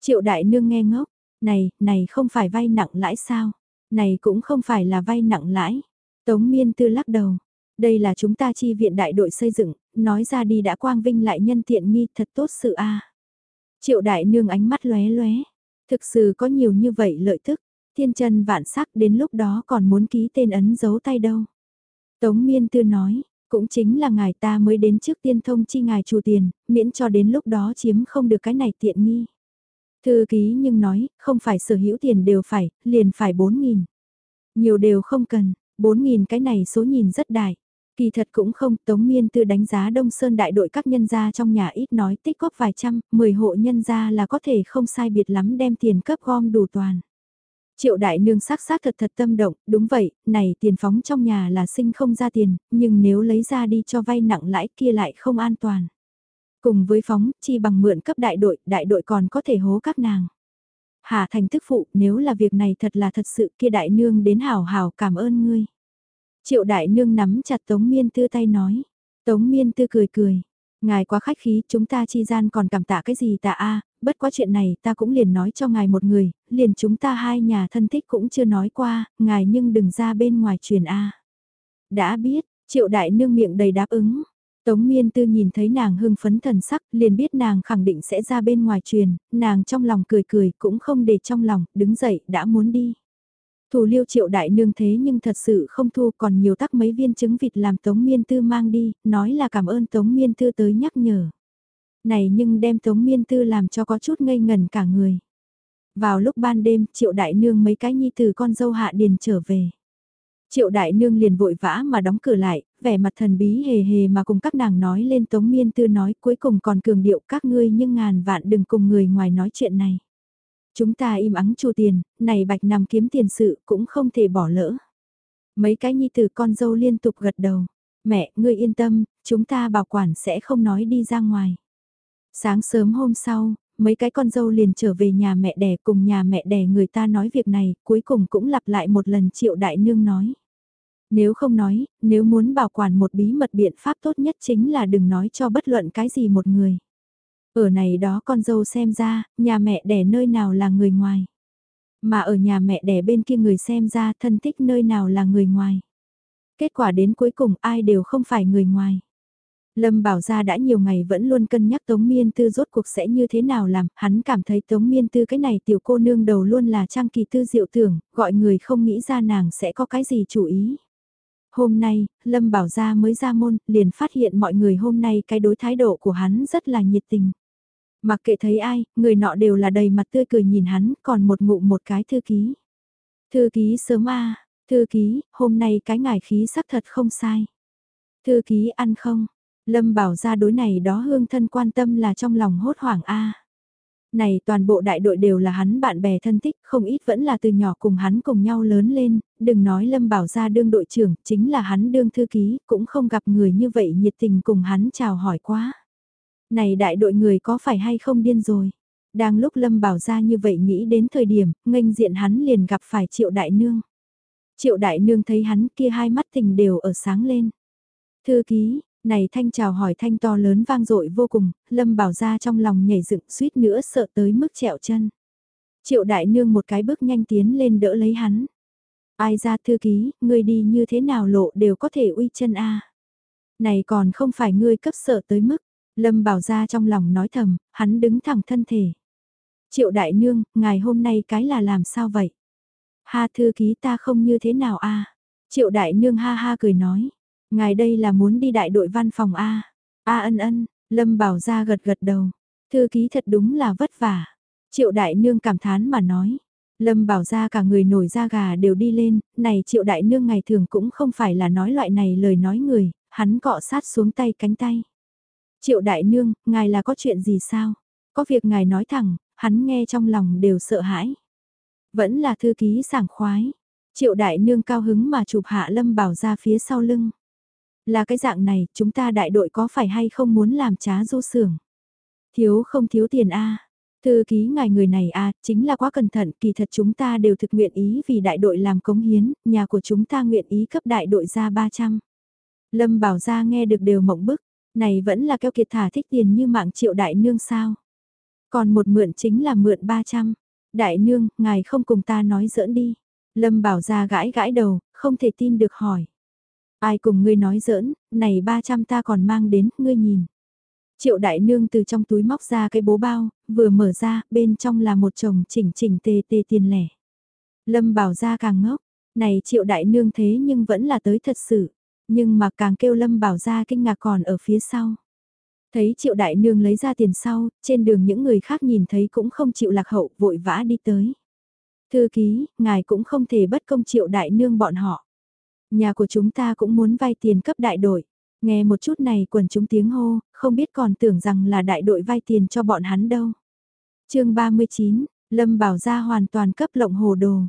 Triệu đại nương nghe ngốc, này, này không phải vay nặng lãi sao? Này cũng không phải là vay nặng lãi. Tống miên tư lắc đầu, Đây là chúng ta chi viện đại đội xây dựng, nói ra đi đã quang vinh lại nhân tiện nghi thật tốt sự a. Triệu đại nương ánh mắt lóe lóe, thực sự có nhiều như vậy lợi tức, thiên chân vạn sắc đến lúc đó còn muốn ký tên ấn dấu tay đâu. Tống miên tư nói, cũng chính là ngài ta mới đến trước tiên thông chi ngài chủ tiền, miễn cho đến lúc đó chiếm không được cái này tiện nghi. Thư ký nhưng nói, không phải sở hữu tiền đều phải, liền phải 4.000. Nhiều đều không cần, 4.000 cái này số nhìn rất đại. Kỳ thật cũng không, Tống Miên Tư đánh giá Đông Sơn đại đội các nhân gia trong nhà ít nói tích góp vài trăm, 10 hộ nhân gia là có thể không sai biệt lắm đem tiền cấp gom đủ toàn. Triệu đại nương sắc sắc thật thật tâm động, đúng vậy, này tiền phóng trong nhà là sinh không ra tiền, nhưng nếu lấy ra đi cho vay nặng lãi kia lại không an toàn. Cùng với phóng, chi bằng mượn cấp đại đội, đại đội còn có thể hố các nàng. Hà thành thức phụ, nếu là việc này thật là thật sự kia đại nương đến hảo hảo cảm ơn ngươi. Triệu đại nương nắm chặt Tống Miên Tư tay nói. Tống Miên Tư cười cười. Ngài quá khách khí, chúng ta chi gian còn cảm tạ cái gì tạ a bất quá chuyện này ta cũng liền nói cho ngài một người, liền chúng ta hai nhà thân thích cũng chưa nói qua, ngài nhưng đừng ra bên ngoài truyền a Đã biết, triệu đại nương miệng đầy đáp ứng. Tống miên tư nhìn thấy nàng hưng phấn thần sắc, liền biết nàng khẳng định sẽ ra bên ngoài truyền, nàng trong lòng cười cười cũng không để trong lòng, đứng dậy đã muốn đi. Thủ liêu triệu đại nương thế nhưng thật sự không thu còn nhiều tắc mấy viên trứng vịt làm Tống Miên Tư mang đi, nói là cảm ơn Tống Miên Tư tới nhắc nhở. Này nhưng đem Tống Miên Tư làm cho có chút ngây ngần cả người. Vào lúc ban đêm, triệu đại nương mấy cái nhi từ con dâu hạ điền trở về. Triệu đại nương liền vội vã mà đóng cửa lại, vẻ mặt thần bí hề hề mà cùng các nàng nói lên Tống Miên Tư nói cuối cùng còn cường điệu các ngươi nhưng ngàn vạn đừng cùng người ngoài nói chuyện này. Chúng ta im ắng chu tiền, này bạch nằm kiếm tiền sự cũng không thể bỏ lỡ. Mấy cái nhi tử con dâu liên tục gật đầu. Mẹ, ngươi yên tâm, chúng ta bảo quản sẽ không nói đi ra ngoài. Sáng sớm hôm sau, mấy cái con dâu liền trở về nhà mẹ đẻ cùng nhà mẹ đẻ người ta nói việc này, cuối cùng cũng lặp lại một lần triệu đại nương nói. Nếu không nói, nếu muốn bảo quản một bí mật biện pháp tốt nhất chính là đừng nói cho bất luận cái gì một người. Ở này đó con dâu xem ra, nhà mẹ đẻ nơi nào là người ngoài. Mà ở nhà mẹ đẻ bên kia người xem ra thân thích nơi nào là người ngoài. Kết quả đến cuối cùng ai đều không phải người ngoài. Lâm Bảo Gia đã nhiều ngày vẫn luôn cân nhắc Tống Miên Tư rốt cuộc sẽ như thế nào làm, hắn cảm thấy Tống Miên Tư cái này tiểu cô nương đầu luôn là trang kỳ tư diệu tưởng, gọi người không nghĩ ra nàng sẽ có cái gì chủ ý. Hôm nay, Lâm Bảo Gia mới ra môn, liền phát hiện mọi người hôm nay cái đối thái độ của hắn rất là nhiệt tình. Mặc kệ thấy ai, người nọ đều là đầy mặt tươi cười nhìn hắn, còn một ngụ một cái thư ký. Thư ký sớm a thư ký, hôm nay cái ngải khí sắc thật không sai. Thư ký ăn không? Lâm bảo ra đối này đó hương thân quan tâm là trong lòng hốt hoảng a Này toàn bộ đại đội đều là hắn bạn bè thân thích, không ít vẫn là từ nhỏ cùng hắn cùng nhau lớn lên, đừng nói Lâm bảo ra đương đội trưởng, chính là hắn đương thư ký, cũng không gặp người như vậy nhiệt tình cùng hắn chào hỏi quá. Này đại đội người có phải hay không điên rồi? Đang lúc Lâm Bảo ra như vậy nghĩ đến thời điểm, nghênh diện hắn liền gặp phải Triệu Đại Nương. Triệu Đại Nương thấy hắn kia hai mắt tình đều ở sáng lên. Thư ký, này thanh chào hỏi thanh to lớn vang dội vô cùng, Lâm Bảo ra trong lòng nhảy dựng suýt nữa sợ tới mức trẹo chân. Triệu Đại Nương một cái bước nhanh tiến lên đỡ lấy hắn. Ai ra thư ký, ngươi đi như thế nào lộ đều có thể uy chân a. Này còn không phải ngươi cấp sợ tới mức, Lâm bảo ra trong lòng nói thầm, hắn đứng thẳng thân thể. Triệu đại nương, ngài hôm nay cái là làm sao vậy? Ha thư ký ta không như thế nào a Triệu đại nương ha ha cười nói. Ngài đây là muốn đi đại đội văn phòng a A ân ân, Lâm bảo ra gật gật đầu. Thư ký thật đúng là vất vả. Triệu đại nương cảm thán mà nói. Lâm bảo ra cả người nổi da gà đều đi lên, này triệu đại nương ngày thường cũng không phải là nói loại này lời nói người, hắn cọ sát xuống tay cánh tay. Triệu đại nương, ngài là có chuyện gì sao? Có việc ngài nói thẳng, hắn nghe trong lòng đều sợ hãi. Vẫn là thư ký sảng khoái. Triệu đại nương cao hứng mà chụp hạ lâm bảo ra phía sau lưng. Là cái dạng này, chúng ta đại đội có phải hay không muốn làm trá du sưởng? Thiếu không thiếu tiền a Thư ký ngài người này a chính là quá cẩn thận, kỳ thật chúng ta đều thực nguyện ý vì đại đội làm cống hiến, nhà của chúng ta nguyện ý cấp đại đội ra 300. Lâm bảo ra nghe được đều mộng bức, này vẫn là keo kiệt thả thích tiền như mạng triệu đại nương sao. Còn một mượn chính là mượn 300. Đại nương, ngài không cùng ta nói giỡn đi. Lâm bảo ra gãi gãi đầu, không thể tin được hỏi. Ai cùng ngươi nói giỡn, này 300 ta còn mang đến, ngươi nhìn. Triệu đại nương từ trong túi móc ra cái bố bao, vừa mở ra, bên trong là một chồng chỉnh chỉnh tê tê tiền lẻ. Lâm bảo ra càng ngốc, này triệu đại nương thế nhưng vẫn là tới thật sự, nhưng mà càng kêu lâm bảo ra kinh ngạc còn ở phía sau. Thấy triệu đại nương lấy ra tiền sau, trên đường những người khác nhìn thấy cũng không chịu lạc hậu vội vã đi tới. Thư ký, ngài cũng không thể bất công triệu đại nương bọn họ. Nhà của chúng ta cũng muốn vay tiền cấp đại đội. Nghe một chút này quần chúng tiếng hô, không biết còn tưởng rằng là đại đội vay tiền cho bọn hắn đâu. chương 39, Lâm Bảo Gia hoàn toàn cấp lộng hồ đồ.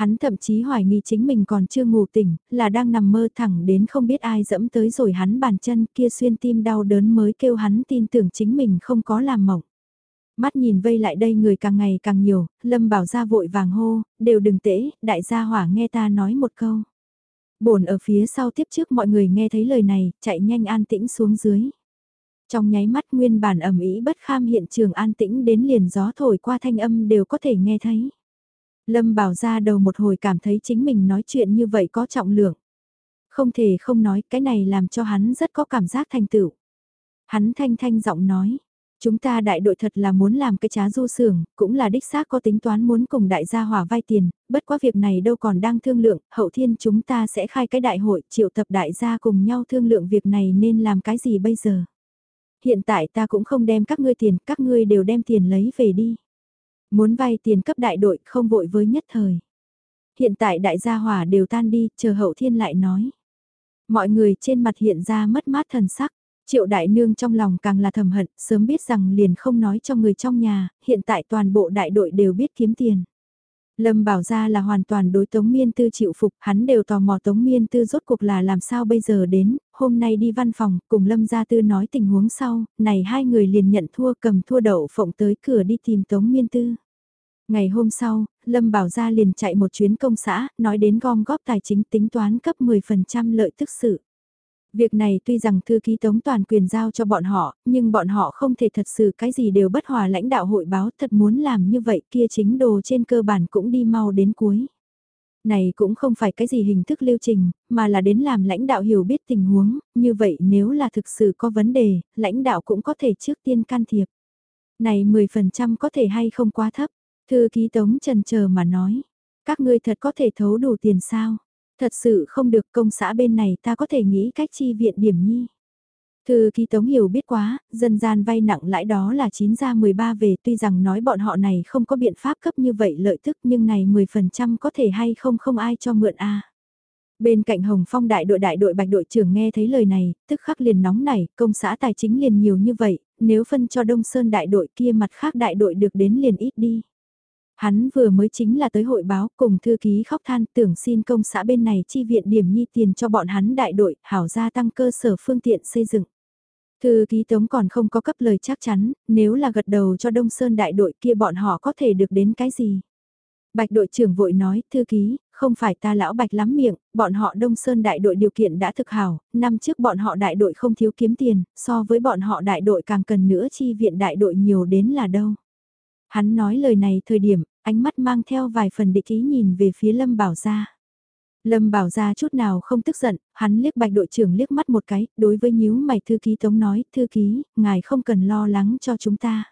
Hắn thậm chí hoài nghi chính mình còn chưa ngủ tỉnh, là đang nằm mơ thẳng đến không biết ai dẫm tới rồi hắn bàn chân kia xuyên tim đau đớn mới kêu hắn tin tưởng chính mình không có làm mộng. Mắt nhìn vây lại đây người càng ngày càng nhiều, Lâm Bảo ra vội vàng hô, đều đừng tễ, đại gia hỏa nghe ta nói một câu. Bổn ở phía sau tiếp trước mọi người nghe thấy lời này, chạy nhanh an tĩnh xuống dưới. Trong nháy mắt nguyên bản ẩm ý bất kham hiện trường an tĩnh đến liền gió thổi qua thanh âm đều có thể nghe thấy. Lâm bảo ra đầu một hồi cảm thấy chính mình nói chuyện như vậy có trọng lượng. Không thể không nói cái này làm cho hắn rất có cảm giác thành tựu. Hắn thanh thanh giọng nói, Chúng ta đại đội thật là muốn làm cái trá du sưởng, cũng là đích xác có tính toán muốn cùng đại gia hỏa vay tiền, bất quá việc này đâu còn đang thương lượng, hậu thiên chúng ta sẽ khai cái đại hội, triệu tập đại gia cùng nhau thương lượng việc này nên làm cái gì bây giờ. Hiện tại ta cũng không đem các ngươi tiền, các ngươi đều đem tiền lấy về đi. Muốn vay tiền cấp đại đội không vội với nhất thời. Hiện tại đại gia hỏa đều tan đi, chờ hậu thiên lại nói. Mọi người trên mặt hiện ra mất mát thần sắc. Triệu đại nương trong lòng càng là thầm hận, sớm biết rằng liền không nói cho người trong nhà, hiện tại toàn bộ đại đội đều biết kiếm tiền. Lâm bảo ra là hoàn toàn đối Tống Miên Tư chịu phục, hắn đều tò mò Tống Miên Tư rốt cuộc là làm sao bây giờ đến, hôm nay đi văn phòng, cùng Lâm Gia Tư nói tình huống sau, này hai người liền nhận thua cầm thua đậu phộng tới cửa đi tìm Tống Miên Tư. Ngày hôm sau, Lâm Bảo Gia liền chạy một chuyến công xã, nói đến gom góp tài chính tính toán cấp 10% lợi tức sự. Việc này tuy rằng thư ký tống toàn quyền giao cho bọn họ, nhưng bọn họ không thể thật sự cái gì đều bất hòa lãnh đạo hội báo thật muốn làm như vậy kia chính đồ trên cơ bản cũng đi mau đến cuối. Này cũng không phải cái gì hình thức lưu trình, mà là đến làm lãnh đạo hiểu biết tình huống, như vậy nếu là thực sự có vấn đề, lãnh đạo cũng có thể trước tiên can thiệp. Này 10% có thể hay không quá thấp, thư ký tống trần chờ mà nói, các ngươi thật có thể thấu đủ tiền sao? Thật sự không được công xã bên này ta có thể nghĩ cách chi viện điểm nhi. Thư ký tống hiểu biết quá, dân gian vay nặng lãi đó là 9 ra 13 về tuy rằng nói bọn họ này không có biện pháp cấp như vậy lợi tức nhưng này 10% có thể hay không không ai cho mượn a Bên cạnh Hồng Phong đại đội đại đội bạch đội trưởng nghe thấy lời này, tức khắc liền nóng nảy, công xã tài chính liền nhiều như vậy, nếu phân cho Đông Sơn đại đội kia mặt khác đại đội được đến liền ít đi. Hắn vừa mới chính là tới hội báo cùng thư ký khóc than tưởng xin công xã bên này chi viện điểm nhi tiền cho bọn hắn đại đội, hảo gia tăng cơ sở phương tiện xây dựng. Thư ký tống còn không có cấp lời chắc chắn, nếu là gật đầu cho Đông Sơn đại đội kia bọn họ có thể được đến cái gì. Bạch đội trưởng vội nói, thư ký, không phải ta lão bạch lắm miệng, bọn họ Đông Sơn đại đội điều kiện đã thực hảo, năm trước bọn họ đại đội không thiếu kiếm tiền, so với bọn họ đại đội càng cần nữa chi viện đại đội nhiều đến là đâu. Hắn nói lời này thời điểm, ánh mắt mang theo vài phần địch ý nhìn về phía Lâm Bảo Gia. Lâm Bảo ra chút nào không tức giận, hắn liếc bạch đội trưởng liếc mắt một cái, đối với nhíu mày thư ký tống nói, thư ký, ngài không cần lo lắng cho chúng ta.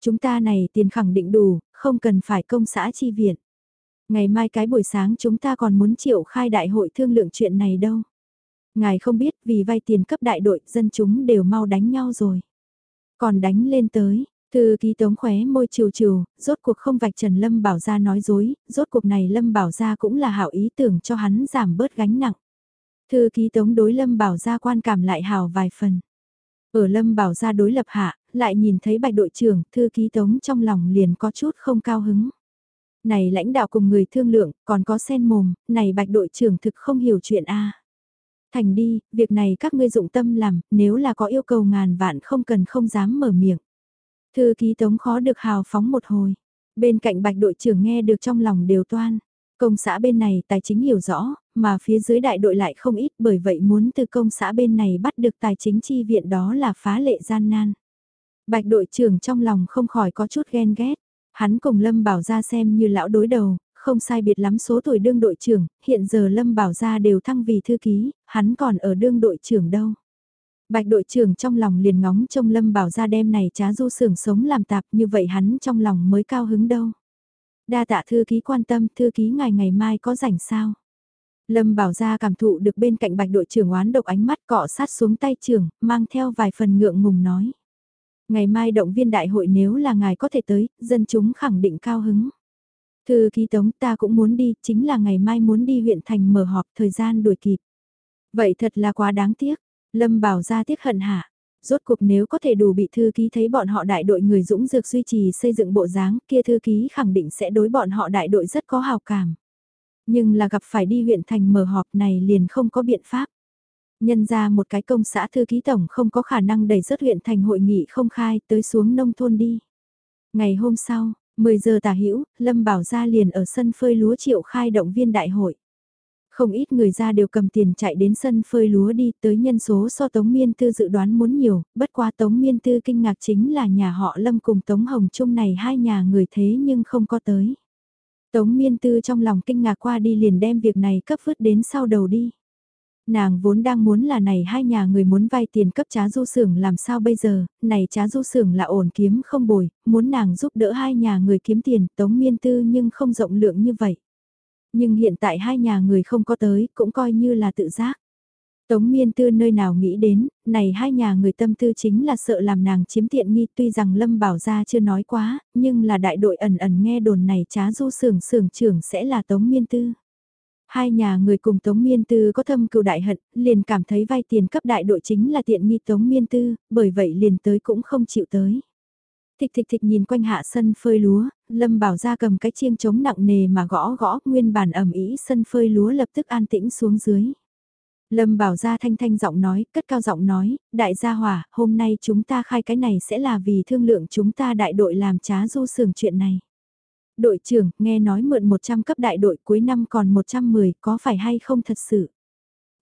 Chúng ta này tiền khẳng định đủ, không cần phải công xã chi viện. Ngày mai cái buổi sáng chúng ta còn muốn triệu khai đại hội thương lượng chuyện này đâu. Ngài không biết vì vay tiền cấp đại đội dân chúng đều mau đánh nhau rồi. Còn đánh lên tới, Thư ký tống khóe môi trừ trừ, rốt cuộc không vạch trần Lâm Bảo Gia nói dối, rốt cuộc này Lâm Bảo Gia cũng là hảo ý tưởng cho hắn giảm bớt gánh nặng. Thư ký tống đối Lâm Bảo Gia quan cảm lại hào vài phần. Ở Lâm Bảo Gia đối lập hạ, lại nhìn thấy bạch đội trưởng, thư ký tống trong lòng liền có chút không cao hứng. Này lãnh đạo cùng người thương lượng, còn có sen mồm, này bạch đội trưởng thực không hiểu chuyện a Thành đi, việc này các ngươi dụng tâm làm, nếu là có yêu cầu ngàn vạn không cần không dám mở miệng. Thư ký tống khó được hào phóng một hồi. Bên cạnh bạch đội trưởng nghe được trong lòng đều toan. Công xã bên này tài chính hiểu rõ, mà phía dưới đại đội lại không ít bởi vậy muốn từ công xã bên này bắt được tài chính chi viện đó là phá lệ gian nan. Bạch đội trưởng trong lòng không khỏi có chút ghen ghét. Hắn cùng Lâm Bảo ra xem như lão đối đầu, không sai biệt lắm số tuổi đương đội trưởng, hiện giờ Lâm Bảo Gia đều thăng vì thư ký, hắn còn ở đương đội trưởng đâu. Bạch đội trưởng trong lòng liền ngóng trông Lâm Bảo Gia đêm này trá du sưởng sống làm tạp như vậy hắn trong lòng mới cao hứng đâu. Đa tạ thư ký quan tâm, thư ký ngày ngày mai có rảnh sao? Lâm Bảo Gia cảm thụ được bên cạnh bạch đội trưởng oán độc ánh mắt cọ sát xuống tay trưởng, mang theo vài phần ngượng ngùng nói. Ngày mai động viên đại hội nếu là ngài có thể tới, dân chúng khẳng định cao hứng. Thư ký tống ta cũng muốn đi, chính là ngày mai muốn đi huyện thành mở họp thời gian đuổi kịp. Vậy thật là quá đáng tiếc, Lâm Bảo Gia tiếc hận hạ. Rốt cuộc nếu có thể đủ bị thư ký thấy bọn họ đại đội người dũng dược duy trì xây dựng bộ dáng kia thư ký khẳng định sẽ đối bọn họ đại đội rất có hào cảm. Nhưng là gặp phải đi huyện thành mở họp này liền không có biện pháp. Nhân ra một cái công xã thư ký tổng không có khả năng đẩy rớt huyện thành hội nghị không khai tới xuống nông thôn đi. Ngày hôm sau, 10 giờ tả hữu Lâm Bảo Gia liền ở sân phơi lúa triệu khai động viên đại hội. Không ít người ra đều cầm tiền chạy đến sân phơi lúa đi tới nhân số so Tống Miên Tư dự đoán muốn nhiều, bất quá Tống Miên Tư kinh ngạc chính là nhà họ Lâm cùng Tống Hồng Trung này hai nhà người thế nhưng không có tới. Tống Miên Tư trong lòng kinh ngạc qua đi liền đem việc này cấp vứt đến sau đầu đi. Nàng vốn đang muốn là này hai nhà người muốn vay tiền cấp trá du sưởng làm sao bây giờ, này trá du sưởng là ổn kiếm không bồi, muốn nàng giúp đỡ hai nhà người kiếm tiền, Tống Miên Tư nhưng không rộng lượng như vậy. Nhưng hiện tại hai nhà người không có tới, cũng coi như là tự giác. Tống miên tư nơi nào nghĩ đến, này hai nhà người tâm tư chính là sợ làm nàng chiếm tiện nghi tuy rằng Lâm Bảo Gia chưa nói quá, nhưng là đại đội ẩn ẩn nghe đồn này trá du sưởng sưởng trưởng sẽ là Tống miên tư. Hai nhà người cùng Tống Miên Tư có thâm cựu đại hận, liền cảm thấy vay tiền cấp đại đội chính là tiện nghi Tống Miên Tư, bởi vậy liền tới cũng không chịu tới. Thịch thịch thịch nhìn quanh hạ sân phơi lúa, Lâm Bảo ra cầm cái chiêng chống nặng nề mà gõ gõ nguyên bản ẩm ý sân phơi lúa lập tức an tĩnh xuống dưới. Lâm Bảo ra thanh thanh giọng nói, cất cao giọng nói, đại gia hỏa, hôm nay chúng ta khai cái này sẽ là vì thương lượng chúng ta đại đội làm trá du sường chuyện này. Đội trưởng, nghe nói mượn 100 cấp đại đội cuối năm còn 110, có phải hay không thật sự?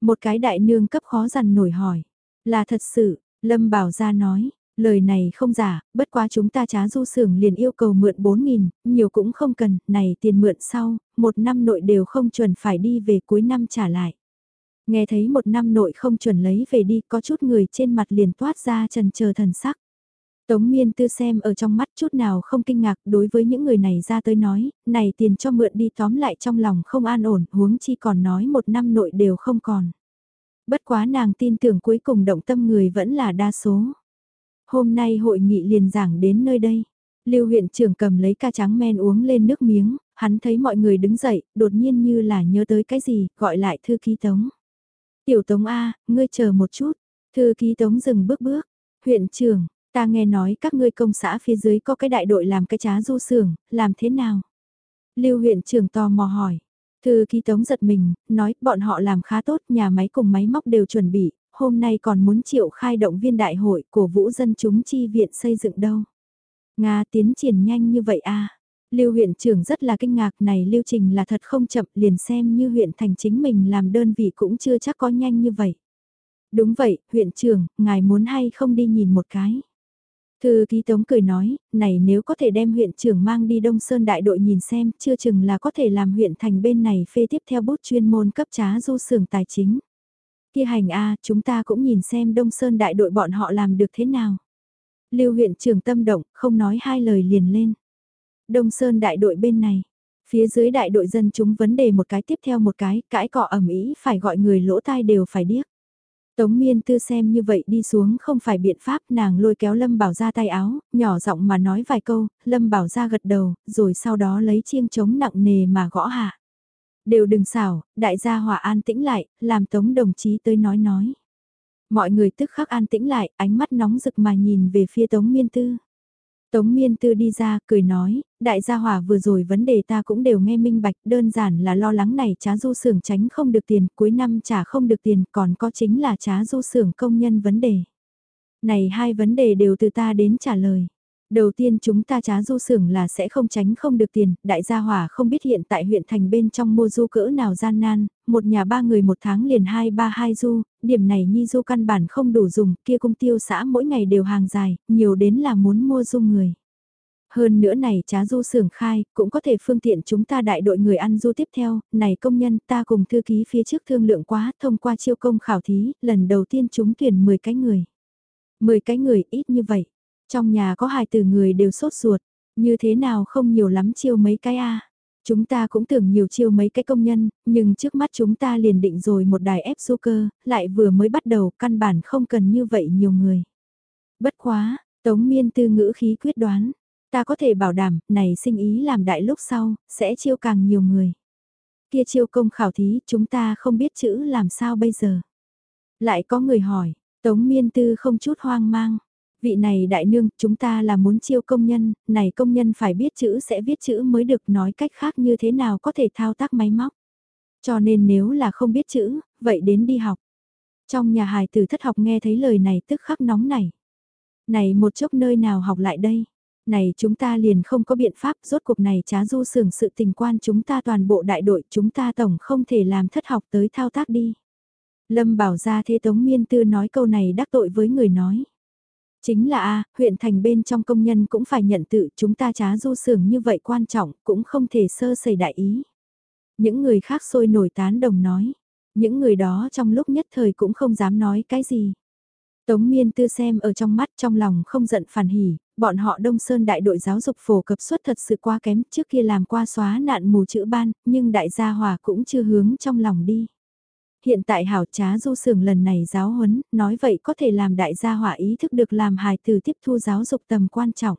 Một cái đại nương cấp khó dằn nổi hỏi. Là thật sự, Lâm Bảo ra nói, Lời này không giả, bất quá chúng ta trá du sưởng liền yêu cầu mượn 4.000, nhiều cũng không cần, này tiền mượn sau, một năm nội đều không chuẩn phải đi về cuối năm trả lại. Nghe thấy một năm nội không chuẩn lấy về đi, có chút người trên mặt liền toát ra trần chờ thần sắc. Tống miên tư xem ở trong mắt chút nào không kinh ngạc đối với những người này ra tới nói, này tiền cho mượn đi tóm lại trong lòng không an ổn, huống chi còn nói một năm nội đều không còn. Bất quá nàng tin tưởng cuối cùng động tâm người vẫn là đa số. Hôm nay hội nghị liền giảng đến nơi đây. Lưu huyện trưởng cầm lấy ca trắng men uống lên nước miếng, hắn thấy mọi người đứng dậy, đột nhiên như là nhớ tới cái gì, gọi lại thư ký tống. Tiểu tống A, ngươi chờ một chút. Thư ký tống dừng bước bước. Huyện trưởng, ta nghe nói các ngươi công xã phía dưới có cái đại đội làm cái trá du sưởng, làm thế nào? Lưu huyện trưởng tò mò hỏi. Thư ký tống giật mình, nói bọn họ làm khá tốt, nhà máy cùng máy móc đều chuẩn bị, hôm nay còn muốn triệu khai động viên đại hội của vũ dân chúng chi viện xây dựng đâu. Nga tiến triển nhanh như vậy à? Lưu huyện trưởng rất là kinh ngạc này lưu trình là thật không chậm liền xem như huyện thành chính mình làm đơn vị cũng chưa chắc có nhanh như vậy. Đúng vậy, huyện trưởng, ngài muốn hay không đi nhìn một cái. Thư ký tống cười nói, này nếu có thể đem huyện trưởng mang đi Đông Sơn đại đội nhìn xem, chưa chừng là có thể làm huyện thành bên này phê tiếp theo bút chuyên môn cấp trá du sưởng tài chính kia hành a chúng ta cũng nhìn xem Đông Sơn đại đội bọn họ làm được thế nào. Lưu huyện trưởng tâm động, không nói hai lời liền lên. Đông Sơn đại đội bên này, phía dưới đại đội dân chúng vấn đề một cái tiếp theo một cái, cãi cọ ẩm ý phải gọi người lỗ tai đều phải điếc. Tống miên tư xem như vậy đi xuống không phải biện pháp nàng lôi kéo Lâm Bảo ra tay áo, nhỏ giọng mà nói vài câu, Lâm Bảo ra gật đầu, rồi sau đó lấy chiêng trống nặng nề mà gõ hạ. Đều đừng xảo, đại gia hòa an tĩnh lại, làm tống đồng chí tới nói nói. Mọi người tức khắc an tĩnh lại, ánh mắt nóng rực mà nhìn về phía tống miên tư. Tống miên tư đi ra, cười nói, đại gia hỏa vừa rồi vấn đề ta cũng đều nghe minh bạch, đơn giản là lo lắng này trá du sưởng tránh không được tiền, cuối năm trả không được tiền, còn có chính là trá du sưởng công nhân vấn đề. Này hai vấn đề đều từ ta đến trả lời. Đầu tiên chúng ta trá du sưởng là sẽ không tránh không được tiền, đại gia hỏa không biết hiện tại huyện thành bên trong mua du cỡ nào gian nan, một nhà ba người một tháng liền hai ba hai du, điểm này nhi du căn bản không đủ dùng, kia công tiêu xã mỗi ngày đều hàng dài, nhiều đến là muốn mua du người. Hơn nữa này trá du sưởng khai, cũng có thể phương tiện chúng ta đại đội người ăn du tiếp theo, này công nhân ta cùng thư ký phía trước thương lượng quá, thông qua chiêu công khảo thí, lần đầu tiên chúng tuyển 10 cái người. 10 cái người ít như vậy, trong nhà có hai từ người đều sốt ruột, như thế nào không nhiều lắm chiêu mấy cái a Chúng ta cũng tưởng nhiều chiêu mấy cái công nhân, nhưng trước mắt chúng ta liền định rồi một đài ép du cơ, lại vừa mới bắt đầu căn bản không cần như vậy nhiều người. Bất quá, Tống Miên tư ngữ khí quyết đoán, ta có thể bảo đảm, này sinh ý làm đại lúc sau, sẽ chiêu càng nhiều người. Kia chiêu công khảo thí, chúng ta không biết chữ làm sao bây giờ. Lại có người hỏi, Tống Miên tư không chút hoang mang. Vị này đại nương, chúng ta là muốn chiêu công nhân, này công nhân phải biết chữ sẽ viết chữ mới được nói cách khác như thế nào có thể thao tác máy móc. Cho nên nếu là không biết chữ, vậy đến đi học. Trong nhà hài tử thất học nghe thấy lời này tức khắc nóng này. Này một chốc nơi nào học lại đây? Này chúng ta liền không có biện pháp rốt cuộc này trá du sưởng sự tình quan chúng ta toàn bộ đại đội chúng ta tổng không thể làm thất học tới thao tác đi. Lâm bảo ra thế tống miên tư nói câu này đắc tội với người nói. Chính là a huyện thành bên trong công nhân cũng phải nhận tự chúng ta trá du sưởng như vậy quan trọng cũng không thể sơ sẩy đại ý. Những người khác sôi nổi tán đồng nói. Những người đó trong lúc nhất thời cũng không dám nói cái gì. Tống miên tư xem ở trong mắt trong lòng không giận phản hỉ, bọn họ Đông Sơn đại đội giáo dục phổ cập suất thật sự quá kém trước kia làm qua xóa nạn mù chữ ban, nhưng đại gia hòa cũng chưa hướng trong lòng đi. Hiện tại hảo trá du sường lần này giáo huấn, nói vậy có thể làm đại gia hỏa ý thức được làm hài từ tiếp thu giáo dục tầm quan trọng.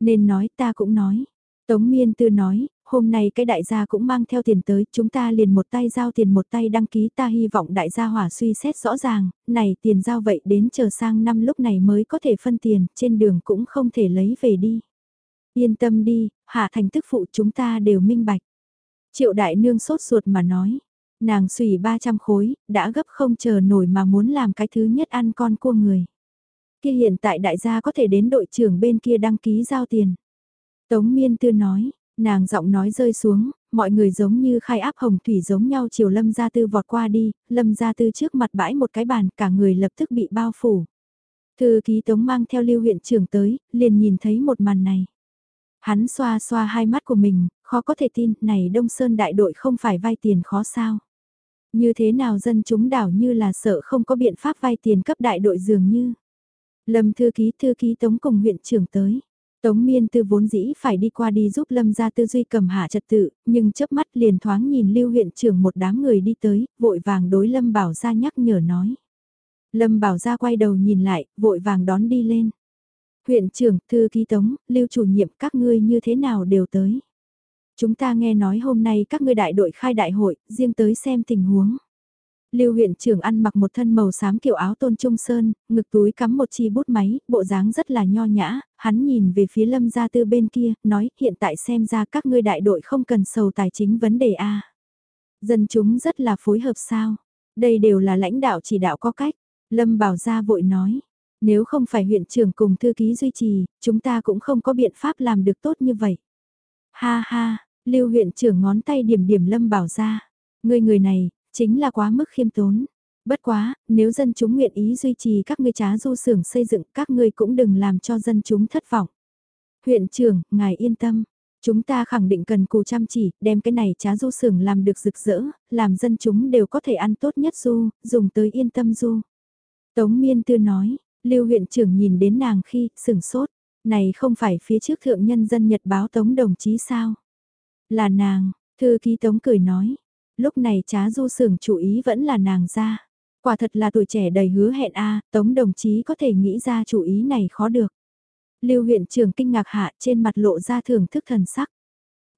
Nên nói ta cũng nói. Tống Miên Tư nói, hôm nay cái đại gia cũng mang theo tiền tới, chúng ta liền một tay giao tiền một tay đăng ký ta hy vọng đại gia hỏa suy xét rõ ràng, này tiền giao vậy đến chờ sang năm lúc này mới có thể phân tiền, trên đường cũng không thể lấy về đi. Yên tâm đi, hạ thành tức phụ chúng ta đều minh bạch. Triệu đại nương sốt ruột mà nói, Nàng xùy 300 khối, đã gấp không chờ nổi mà muốn làm cái thứ nhất ăn con cua người. Kia hiện tại đại gia có thể đến đội trưởng bên kia đăng ký giao tiền. Tống miên tư nói, nàng giọng nói rơi xuống, mọi người giống như khai áp hồng thủy giống nhau chiều lâm gia tư vọt qua đi, lâm gia tư trước mặt bãi một cái bàn cả người lập tức bị bao phủ. Thư ký tống mang theo lưu huyện trưởng tới, liền nhìn thấy một màn này. Hắn xoa xoa hai mắt của mình, khó có thể tin, này Đông Sơn đại đội không phải vay tiền khó sao. Như thế nào dân chúng đảo như là sợ không có biện pháp vay tiền cấp đại đội dường như. Lâm thư ký thư ký Tống cùng huyện trưởng tới. Tống miên tư vốn dĩ phải đi qua đi giúp Lâm ra tư duy cầm hạ trật tự, nhưng chớp mắt liền thoáng nhìn lưu huyện trưởng một đám người đi tới, vội vàng đối Lâm bảo ra nhắc nhở nói. Lâm bảo ra quay đầu nhìn lại, vội vàng đón đi lên. Huyện trưởng, thư ký Tống, lưu chủ nhiệm các ngươi như thế nào đều tới. Chúng ta nghe nói hôm nay các ngươi đại đội khai đại hội, riêng tới xem tình huống. Lưu huyện trưởng ăn mặc một thân màu xám kiểu áo tôn trung sơn, ngực túi cắm một chi bút máy, bộ dáng rất là nho nhã, hắn nhìn về phía lâm gia tư bên kia, nói hiện tại xem ra các ngươi đại đội không cần sầu tài chính vấn đề A. Dân chúng rất là phối hợp sao, đây đều là lãnh đạo chỉ đạo có cách, lâm bảo gia vội nói. Nếu không phải huyện trưởng cùng thư ký duy trì, chúng ta cũng không có biện pháp làm được tốt như vậy. Ha ha, Lưu huyện trưởng ngón tay điểm điểm Lâm Bảo ra, người người này, chính là quá mức khiêm tốn. Bất quá, nếu dân chúng nguyện ý duy trì các ngươi trá du xưởng xây dựng các ngươi cũng đừng làm cho dân chúng thất vọng. Huyện trưởng, ngài yên tâm, chúng ta khẳng định cần cù chăm chỉ, đem cái này trá du xưởng làm được rực rỡ, làm dân chúng đều có thể ăn tốt nhất du, dùng tới yên tâm du. Tống Miên Tư nói, Lưu huyện trưởng nhìn đến nàng khi, sừng sốt, này không phải phía trước thượng nhân dân Nhật báo Tống đồng chí sao? Là nàng, thư ký tống cười nói. Lúc này trá du sưởng chủ ý vẫn là nàng ra. Quả thật là tuổi trẻ đầy hứa hẹn a tống đồng chí có thể nghĩ ra chủ ý này khó được. Lưu huyện trưởng kinh ngạc hạ trên mặt lộ ra thưởng thức thần sắc.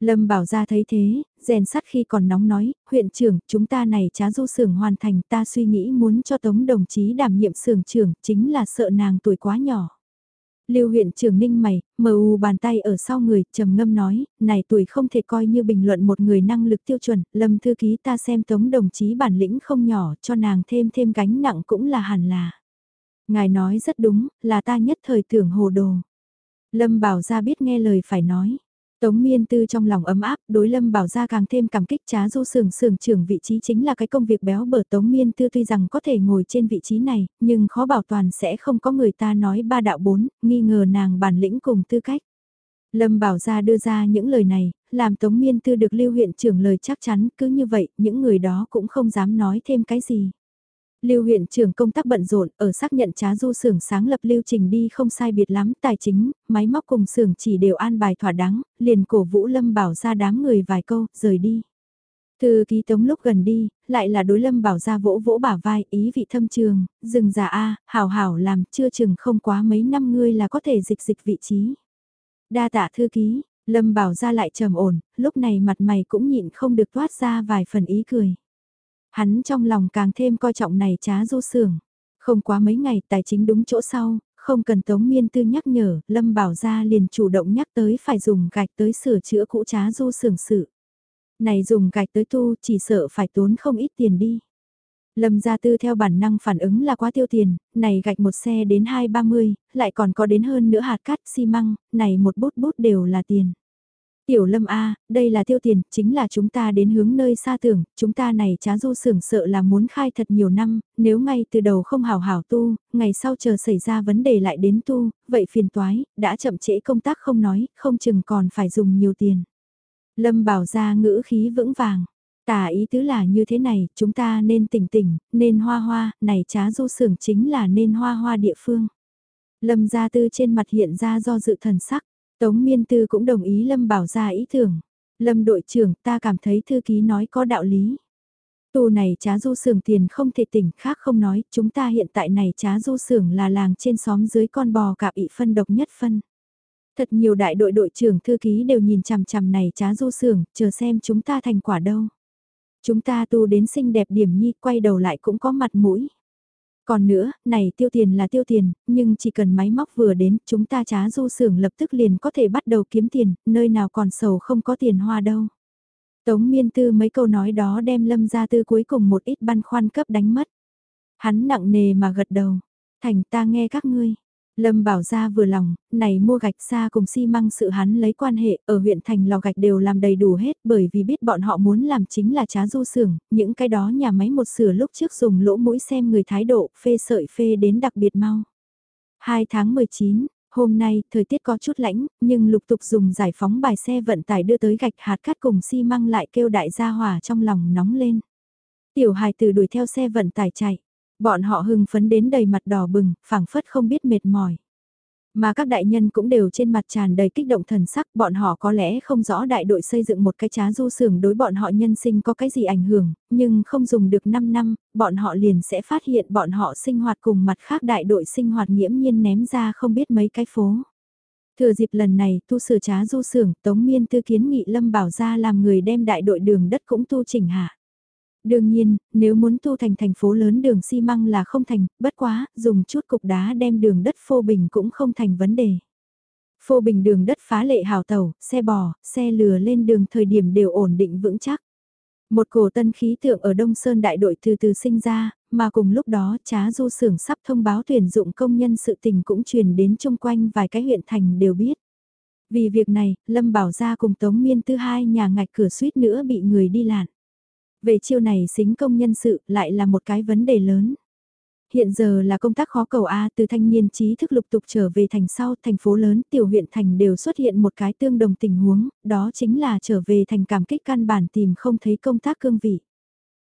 Lâm bảo ra thấy thế, rèn sắt khi còn nóng nói, huyện trưởng, chúng ta này trá du sưởng hoàn thành ta suy nghĩ muốn cho tống đồng chí đảm nhiệm sưởng trưởng, chính là sợ nàng tuổi quá nhỏ. Lưu huyện trưởng ninh mày, mờ u bàn tay ở sau người, trầm ngâm nói, này tuổi không thể coi như bình luận một người năng lực tiêu chuẩn, lâm thư ký ta xem tống đồng chí bản lĩnh không nhỏ, cho nàng thêm thêm gánh nặng cũng là hẳn là. Ngài nói rất đúng, là ta nhất thời tưởng hồ đồ. Lâm bảo ra biết nghe lời phải nói. Tống miên tư trong lòng ấm áp, đối lâm bảo ra càng thêm cảm kích trá du sưởng sưởng trưởng vị trí chính là cái công việc béo bở tống miên tư tuy rằng có thể ngồi trên vị trí này, nhưng khó bảo toàn sẽ không có người ta nói ba đạo bốn, nghi ngờ nàng bản lĩnh cùng tư cách. Lâm Bảo Gia đưa ra những lời này, làm Tống Miên Tư được Lưu huyện trưởng lời chắc chắn, cứ như vậy, những người đó cũng không dám nói thêm cái gì. Lưu huyện trưởng công tác bận rộn, ở xác nhận trá du xưởng sáng lập lưu trình đi không sai biệt lắm, tài chính, máy móc cùng xưởng chỉ đều an bài thỏa đáng, liền cổ vũ Lâm Bảo ra đám người vài câu, rời đi. Thư ký tống lúc gần đi, lại là đối Lâm Bảo ra vỗ vỗ bả vai, ý vị thâm trường, dừng già a hảo hảo làm, chưa chừng không quá mấy năm ngươi là có thể dịch dịch vị trí. Đa tạ thư ký, Lâm Bảo ra lại trầm ổn, lúc này mặt mày cũng nhịn không được toát ra vài phần ý cười. Hắn trong lòng càng thêm coi trọng này trá du sưởng. Không quá mấy ngày tài chính đúng chỗ sau, không cần Tống Miên Tư nhắc nhở, Lâm Bảo Gia liền chủ động nhắc tới phải dùng gạch tới sửa chữa cũ trá du sưởng sự. Này dùng gạch tới tu chỉ sợ phải tốn không ít tiền đi. Lâm Gia Tư theo bản năng phản ứng là quá tiêu tiền, này gạch một xe đến 2-30, lại còn có đến hơn nữa hạt cát xi măng, này một bút bút đều là tiền. Tiểu lâm A, đây là tiêu tiền, chính là chúng ta đến hướng nơi xa tưởng, chúng ta này trá du sưởng sợ là muốn khai thật nhiều năm, nếu ngay từ đầu không hào hảo tu, ngày sau chờ xảy ra vấn đề lại đến tu, vậy phiền toái, đã chậm trễ công tác không nói, không chừng còn phải dùng nhiều tiền. Lâm bảo ra ngữ khí vững vàng. Tả ý tứ là như thế này, chúng ta nên tỉnh tỉnh, nên hoa hoa, này trá du sưởng chính là nên hoa hoa địa phương. Lâm gia tư trên mặt hiện ra do dự thần sắc. Tống Miên Tư cũng đồng ý Lâm Bảo ra ý tưởng. Lâm đội trưởng ta cảm thấy thư ký nói có đạo lý. Tù này trá du sưởng tiền không thể tỉnh khác không nói, chúng ta hiện tại này trá du sưởng là làng trên xóm dưới con bò cạp ị phân độc nhất phân. Thật nhiều đại đội đội trưởng thư ký đều nhìn chằm chằm này trá du sưởng, chờ xem chúng ta thành quả đâu. Chúng ta tu đến xinh đẹp điểm nhi, quay đầu lại cũng có mặt mũi. Còn nữa, này tiêu tiền là tiêu tiền, nhưng chỉ cần máy móc vừa đến, chúng ta trá du xưởng lập tức liền có thể bắt đầu kiếm tiền, nơi nào còn sầu không có tiền hoa đâu. Tống miên tư mấy câu nói đó đem lâm ra tư cuối cùng một ít băn khoăn cấp đánh mất. Hắn nặng nề mà gật đầu. Thành ta nghe các ngươi. Lâm Bảo Gia vừa lòng, này mua gạch xa cùng xi măng sự hắn lấy quan hệ, ở huyện thành lò gạch đều làm đầy đủ hết bởi vì biết bọn họ muốn làm chính là trá du xưởng những cái đó nhà máy một sửa lúc trước dùng lỗ mũi xem người thái độ, phê sợi phê đến đặc biệt mau. 2 tháng 19, hôm nay thời tiết có chút lãnh, nhưng lục tục dùng giải phóng bài xe vận tải đưa tới gạch hạt cát cùng xi măng lại kêu đại gia hỏa trong lòng nóng lên. Tiểu hài tử đuổi theo xe vận tải chạy Bọn họ hưng phấn đến đầy mặt đỏ bừng, phảng phất không biết mệt mỏi. Mà các đại nhân cũng đều trên mặt tràn đầy kích động thần sắc, bọn họ có lẽ không rõ đại đội xây dựng một cái trá du sưởng đối bọn họ nhân sinh có cái gì ảnh hưởng, nhưng không dùng được 5 năm, bọn họ liền sẽ phát hiện bọn họ sinh hoạt cùng mặt khác đại đội sinh hoạt nghiễm nhiên ném ra không biết mấy cái phố. Thừa dịp lần này tu sửa trá du sưởng, Tống Miên tư kiến nghị Lâm Bảo ra làm người đem đại đội đường đất cũng tu chỉnh hạ. Đương nhiên, nếu muốn tu thành thành phố lớn đường xi măng là không thành, bất quá, dùng chút cục đá đem đường đất phô bình cũng không thành vấn đề. Phô bình đường đất phá lệ hào tàu, xe bò, xe lừa lên đường thời điểm đều ổn định vững chắc. Một cổ tân khí tượng ở Đông Sơn đại đội từ từ sinh ra, mà cùng lúc đó trá du xưởng sắp thông báo tuyển dụng công nhân sự tình cũng truyền đến chung quanh vài cái huyện thành đều biết. Vì việc này, Lâm Bảo Gia cùng Tống Miên Tư hai nhà ngạch cửa suýt nữa bị người đi lạn. Về chiêu này xính công nhân sự lại là một cái vấn đề lớn. Hiện giờ là công tác khó cầu A từ thanh niên trí thức lục tục trở về thành sau thành phố lớn tiểu huyện thành đều xuất hiện một cái tương đồng tình huống, đó chính là trở về thành cảm kích căn bản tìm không thấy công tác cương vị.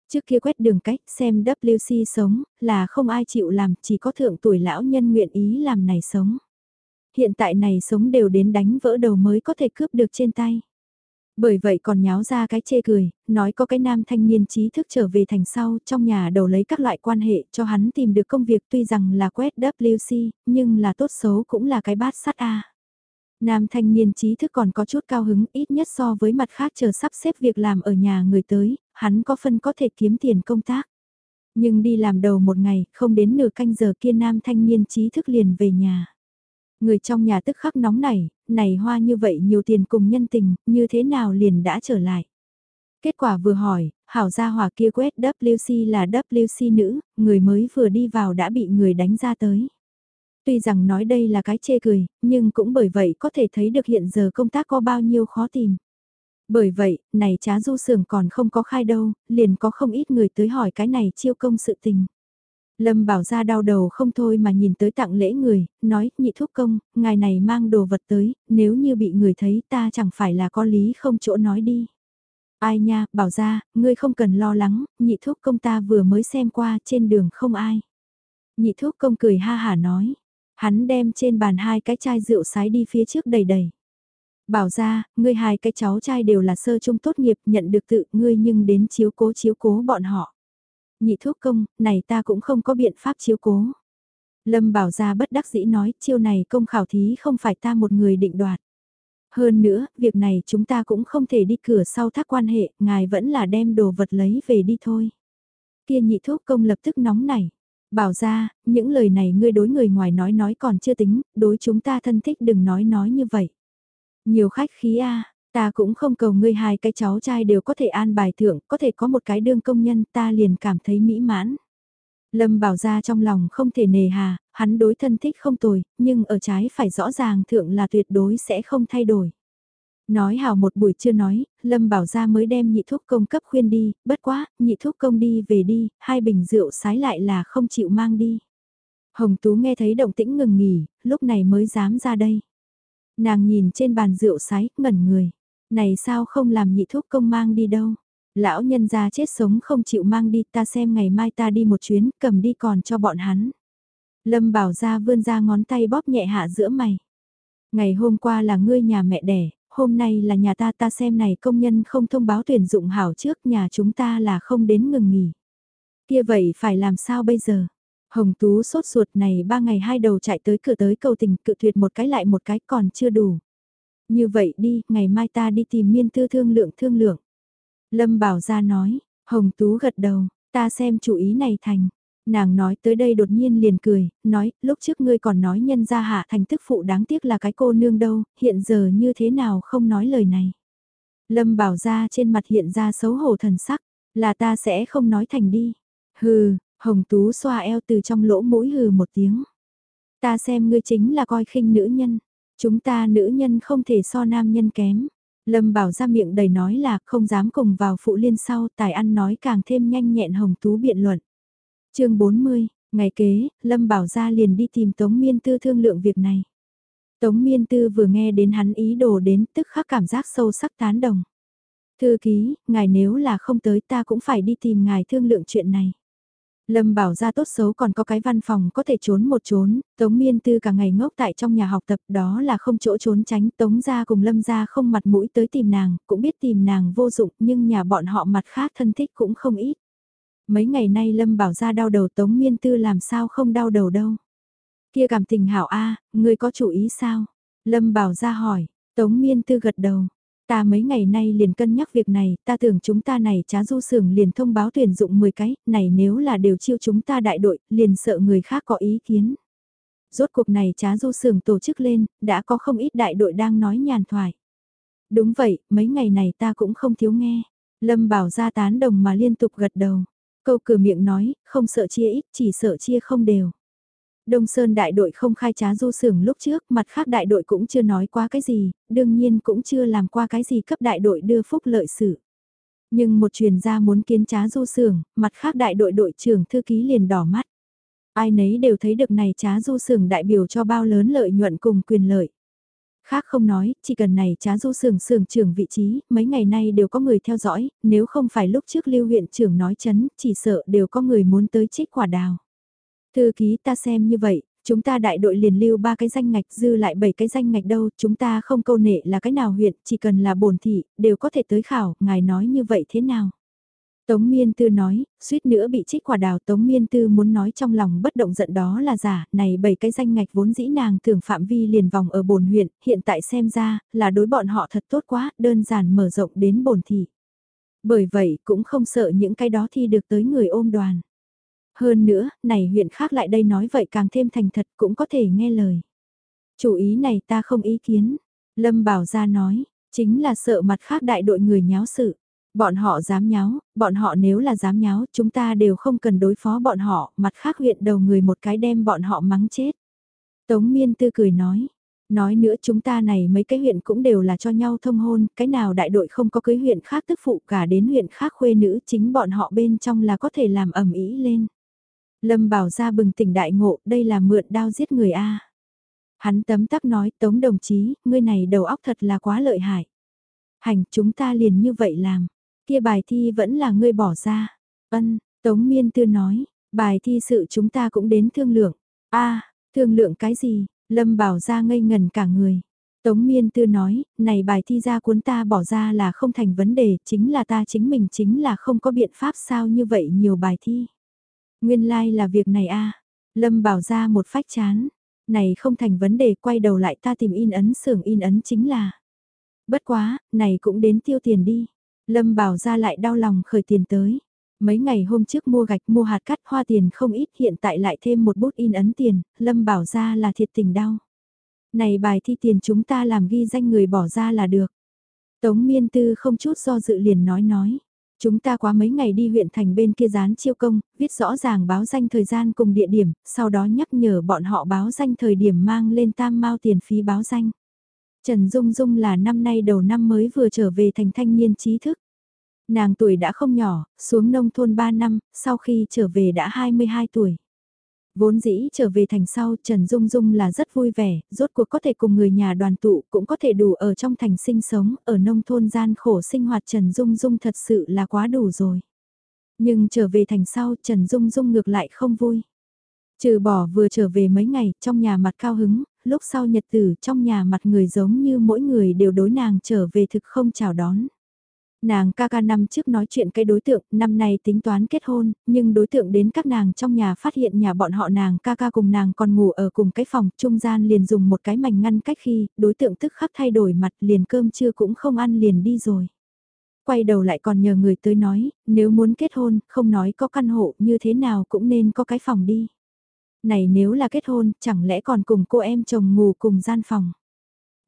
Trước kia quét đường cách xem WC sống là không ai chịu làm chỉ có thượng tuổi lão nhân nguyện ý làm này sống. Hiện tại này sống đều đến đánh vỡ đầu mới có thể cướp được trên tay. Bởi vậy còn nháo ra cái chê cười, nói có cái nam thanh niên trí thức trở về thành sau trong nhà đầu lấy các loại quan hệ cho hắn tìm được công việc tuy rằng là quét WC, nhưng là tốt xấu cũng là cái bát sắt A. Nam thanh niên trí thức còn có chút cao hứng ít nhất so với mặt khác chờ sắp xếp việc làm ở nhà người tới, hắn có phân có thể kiếm tiền công tác. Nhưng đi làm đầu một ngày, không đến nửa canh giờ kia nam thanh niên trí thức liền về nhà. Người trong nhà tức khắc nóng nảy, này hoa như vậy nhiều tiền cùng nhân tình, như thế nào liền đã trở lại. Kết quả vừa hỏi, hảo gia hòa kia quét WC là WC nữ, người mới vừa đi vào đã bị người đánh ra tới. Tuy rằng nói đây là cái chê cười, nhưng cũng bởi vậy có thể thấy được hiện giờ công tác có bao nhiêu khó tìm. Bởi vậy, này trá du sường còn không có khai đâu, liền có không ít người tới hỏi cái này chiêu công sự tình. Lâm bảo ra đau đầu không thôi mà nhìn tới tặng lễ người, nói, nhị thúc công, ngài này mang đồ vật tới, nếu như bị người thấy ta chẳng phải là có lý không chỗ nói đi. Ai nha, bảo ra, ngươi không cần lo lắng, nhị thúc công ta vừa mới xem qua trên đường không ai. Nhị thúc công cười ha hả nói, hắn đem trên bàn hai cái chai rượu sái đi phía trước đầy đầy. Bảo ra, ngươi hai cái cháu trai đều là sơ trung tốt nghiệp nhận được tự ngươi nhưng đến chiếu cố chiếu cố bọn họ. Nhị thuốc công, này ta cũng không có biện pháp chiếu cố. Lâm bảo ra bất đắc dĩ nói, chiêu này công khảo thí không phải ta một người định đoạt. Hơn nữa, việc này chúng ta cũng không thể đi cửa sau thác quan hệ, ngài vẫn là đem đồ vật lấy về đi thôi. Kia nhị thuốc công lập tức nóng nảy. Bảo ra, những lời này ngươi đối người ngoài nói nói còn chưa tính, đối chúng ta thân thích đừng nói nói như vậy. Nhiều khách khí a ta cũng không cầu ngươi hai cái cháu trai đều có thể an bài thưởng, có thể có một cái đương công nhân ta liền cảm thấy mỹ mãn. Lâm bảo ra trong lòng không thể nề hà, hắn đối thân thích không tồi, nhưng ở trái phải rõ ràng thượng là tuyệt đối sẽ không thay đổi. Nói hào một buổi chưa nói, Lâm bảo ra mới đem nhị thuốc công cấp khuyên đi, bất quá, nhị thuốc công đi về đi, hai bình rượu sái lại là không chịu mang đi. Hồng Tú nghe thấy động tĩnh ngừng nghỉ, lúc này mới dám ra đây. Nàng nhìn trên bàn rượu sái, ngẩn người. Này sao không làm nhị thuốc công mang đi đâu? Lão nhân gia chết sống không chịu mang đi ta xem ngày mai ta đi một chuyến cầm đi còn cho bọn hắn. Lâm bảo ra vươn ra ngón tay bóp nhẹ hạ giữa mày. Ngày hôm qua là ngươi nhà mẹ đẻ, hôm nay là nhà ta ta xem này công nhân không thông báo tuyển dụng hảo trước nhà chúng ta là không đến ngừng nghỉ. Kia vậy phải làm sao bây giờ? Hồng Tú sốt ruột này ba ngày hai đầu chạy tới cửa tới cầu tình cự tuyệt một cái lại một cái còn chưa đủ. Như vậy đi, ngày mai ta đi tìm miên tư thương lượng thương lượng. Lâm Bảo ra nói, Hồng Tú gật đầu, ta xem chủ ý này thành. Nàng nói tới đây đột nhiên liền cười, nói, lúc trước ngươi còn nói nhân gia hạ thành tức phụ đáng tiếc là cái cô nương đâu, hiện giờ như thế nào không nói lời này. Lâm Bảo ra trên mặt hiện ra xấu hổ thần sắc, là ta sẽ không nói thành đi. Hừ, Hồng Tú xoa eo từ trong lỗ mũi hừ một tiếng. Ta xem ngươi chính là coi khinh nữ nhân. Chúng ta nữ nhân không thể so nam nhân kém. Lâm bảo ra miệng đầy nói là không dám cùng vào phụ liên sau tài ăn nói càng thêm nhanh nhẹn Hồng Tú biện luận. chương 40, ngày kế, Lâm bảo ra liền đi tìm Tống Miên Tư thương lượng việc này. Tống Miên Tư vừa nghe đến hắn ý đồ đến tức khắc cảm giác sâu sắc tán đồng. Thư ký, ngài nếu là không tới ta cũng phải đi tìm ngài thương lượng chuyện này. Lâm bảo ra tốt xấu còn có cái văn phòng có thể trốn một trốn, Tống Miên Tư cả ngày ngốc tại trong nhà học tập đó là không chỗ trốn tránh Tống ra cùng Lâm ra không mặt mũi tới tìm nàng, cũng biết tìm nàng vô dụng nhưng nhà bọn họ mặt khác thân thích cũng không ít. Mấy ngày nay Lâm bảo ra đau đầu Tống Miên Tư làm sao không đau đầu đâu. Kia cảm tình hảo A, người có chủ ý sao? Lâm bảo ra hỏi, Tống Miên Tư gật đầu, Ta mấy ngày nay liền cân nhắc việc này, ta tưởng chúng ta này trá du sưởng liền thông báo tuyển dụng 10 cái, này nếu là đều chiêu chúng ta đại đội, liền sợ người khác có ý kiến. Rốt cuộc này trá du sưởng tổ chức lên, đã có không ít đại đội đang nói nhàn thoại. Đúng vậy, mấy ngày này ta cũng không thiếu nghe. Lâm bảo ra tán đồng mà liên tục gật đầu. Câu cửa miệng nói, không sợ chia ít, chỉ sợ chia không đều. Đông Sơn đại đội không khai trá du sưởng lúc trước, mặt khác đại đội cũng chưa nói qua cái gì, đương nhiên cũng chưa làm qua cái gì cấp đại đội đưa phúc lợi sự. Nhưng một truyền gia muốn kiến trá du sưởng, mặt khác đại đội đội trưởng thư ký liền đỏ mắt. Ai nấy đều thấy được này trá du sưởng đại biểu cho bao lớn lợi nhuận cùng quyền lợi. Khác không nói, chỉ cần này trá du sưởng sưởng trưởng vị trí, mấy ngày nay đều có người theo dõi, nếu không phải lúc trước lưu huyện trưởng nói chấn, chỉ sợ đều có người muốn tới trích quả đào. Thư ký ta xem như vậy, chúng ta đại đội liền lưu ba cái danh ngạch dư lại bảy cái danh ngạch đâu, chúng ta không câu nệ là cái nào huyện, chỉ cần là bổn thị, đều có thể tới khảo, ngài nói như vậy thế nào? Tống Miên Tư nói, suýt nữa bị trích quả đào Tống Miên Tư muốn nói trong lòng bất động giận đó là giả, này bảy cái danh ngạch vốn dĩ nàng thường phạm vi liền vòng ở bồn huyện, hiện tại xem ra, là đối bọn họ thật tốt quá, đơn giản mở rộng đến bồn thị. Bởi vậy cũng không sợ những cái đó thi được tới người ôm đoàn. Hơn nữa, này huyện khác lại đây nói vậy càng thêm thành thật cũng có thể nghe lời. Chủ ý này ta không ý kiến. Lâm Bảo Gia nói, chính là sợ mặt khác đại đội người nháo sự. Bọn họ dám nháo, bọn họ nếu là dám nháo, chúng ta đều không cần đối phó bọn họ, mặt khác huyện đầu người một cái đem bọn họ mắng chết. Tống Miên Tư cười nói, nói nữa chúng ta này mấy cái huyện cũng đều là cho nhau thông hôn, cái nào đại đội không có cưới huyện khác tức phụ cả đến huyện khác khuê nữ chính bọn họ bên trong là có thể làm ẩm ý lên. Lâm Bảo ra bừng tỉnh đại ngộ, đây là mượn đao giết người A. Hắn tấm tắc nói, Tống đồng chí, ngươi này đầu óc thật là quá lợi hại. Hành, chúng ta liền như vậy làm. Kia bài thi vẫn là ngươi bỏ ra. Ân, Tống Miên Tư nói, bài thi sự chúng ta cũng đến thương lượng. A, thương lượng cái gì? Lâm Bảo ra ngây ngần cả người. Tống Miên Tư nói, này bài thi ra cuốn ta bỏ ra là không thành vấn đề, chính là ta chính mình chính là không có biện pháp sao như vậy nhiều bài thi. Nguyên lai like là việc này a Lâm bảo ra một phách chán. Này không thành vấn đề quay đầu lại ta tìm in ấn xưởng in ấn chính là. Bất quá, này cũng đến tiêu tiền đi. Lâm bảo ra lại đau lòng khởi tiền tới. Mấy ngày hôm trước mua gạch mua hạt cắt hoa tiền không ít hiện tại lại thêm một bút in ấn tiền, Lâm bảo ra là thiệt tình đau. Này bài thi tiền chúng ta làm ghi danh người bỏ ra là được. Tống miên tư không chút do dự liền nói nói. Chúng ta quá mấy ngày đi huyện thành bên kia dán chiêu công, viết rõ ràng báo danh thời gian cùng địa điểm, sau đó nhắc nhở bọn họ báo danh thời điểm mang lên tam mao tiền phí báo danh. Trần Dung Dung là năm nay đầu năm mới vừa trở về thành thanh niên trí thức. Nàng tuổi đã không nhỏ, xuống nông thôn 3 năm, sau khi trở về đã 22 tuổi. Vốn dĩ trở về thành sau Trần Dung Dung là rất vui vẻ, rốt cuộc có thể cùng người nhà đoàn tụ, cũng có thể đủ ở trong thành sinh sống, ở nông thôn gian khổ sinh hoạt Trần Dung Dung thật sự là quá đủ rồi. Nhưng trở về thành sau Trần Dung Dung ngược lại không vui. Trừ bỏ vừa trở về mấy ngày, trong nhà mặt cao hứng, lúc sau nhật tử trong nhà mặt người giống như mỗi người đều đối nàng trở về thực không chào đón. Nàng ca ca năm trước nói chuyện cái đối tượng, năm nay tính toán kết hôn, nhưng đối tượng đến các nàng trong nhà phát hiện nhà bọn họ nàng ca ca cùng nàng còn ngủ ở cùng cái phòng, trung gian liền dùng một cái mảnh ngăn cách khi, đối tượng tức khắc thay đổi mặt liền cơm trưa cũng không ăn liền đi rồi. Quay đầu lại còn nhờ người tới nói, nếu muốn kết hôn, không nói có căn hộ như thế nào cũng nên có cái phòng đi. Này nếu là kết hôn, chẳng lẽ còn cùng cô em chồng ngủ cùng gian phòng.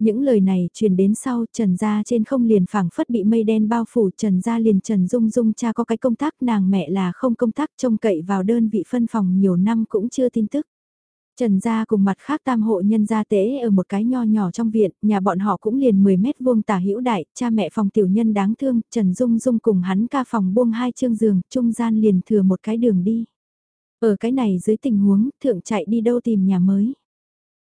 Những lời này truyền đến sau Trần Gia trên không liền phảng phất bị mây đen bao phủ Trần Gia liền Trần Dung Dung cha có cái công tác nàng mẹ là không công tác trông cậy vào đơn vị phân phòng nhiều năm cũng chưa tin tức. Trần Gia cùng mặt khác tam hộ nhân gia tế ở một cái nho nhỏ trong viện, nhà bọn họ cũng liền 10 mét vuông tả hữu đại, cha mẹ phòng tiểu nhân đáng thương, Trần Dung Dung cùng hắn ca phòng buông hai chương giường, trung gian liền thừa một cái đường đi. Ở cái này dưới tình huống, thượng chạy đi đâu tìm nhà mới.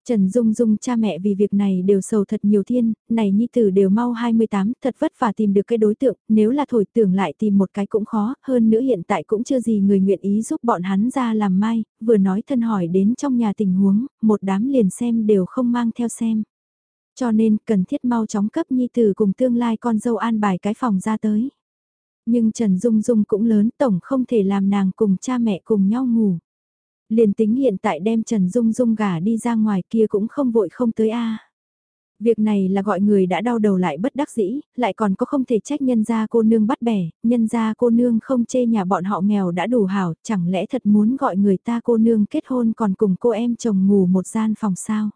Trần Dung Dung cha mẹ vì việc này đều sầu thật nhiều thiên, này nhi tử đều mau 28, thật vất vả tìm được cái đối tượng, nếu là thổi tưởng lại tìm một cái cũng khó, hơn nữa hiện tại cũng chưa gì người nguyện ý giúp bọn hắn ra làm mai, vừa nói thân hỏi đến trong nhà tình huống, một đám liền xem đều không mang theo xem. Cho nên cần thiết mau chóng cấp nhi tử cùng tương lai con dâu an bài cái phòng ra tới. Nhưng Trần Dung Dung cũng lớn tổng không thể làm nàng cùng cha mẹ cùng nhau ngủ. Liền tính hiện tại đem Trần Dung Dung gả đi ra ngoài kia cũng không vội không tới a. Việc này là gọi người đã đau đầu lại bất đắc dĩ, lại còn có không thể trách nhân gia cô nương bắt bẻ, nhân gia cô nương không chê nhà bọn họ nghèo đã đủ hảo, chẳng lẽ thật muốn gọi người ta cô nương kết hôn còn cùng cô em chồng ngủ một gian phòng sao.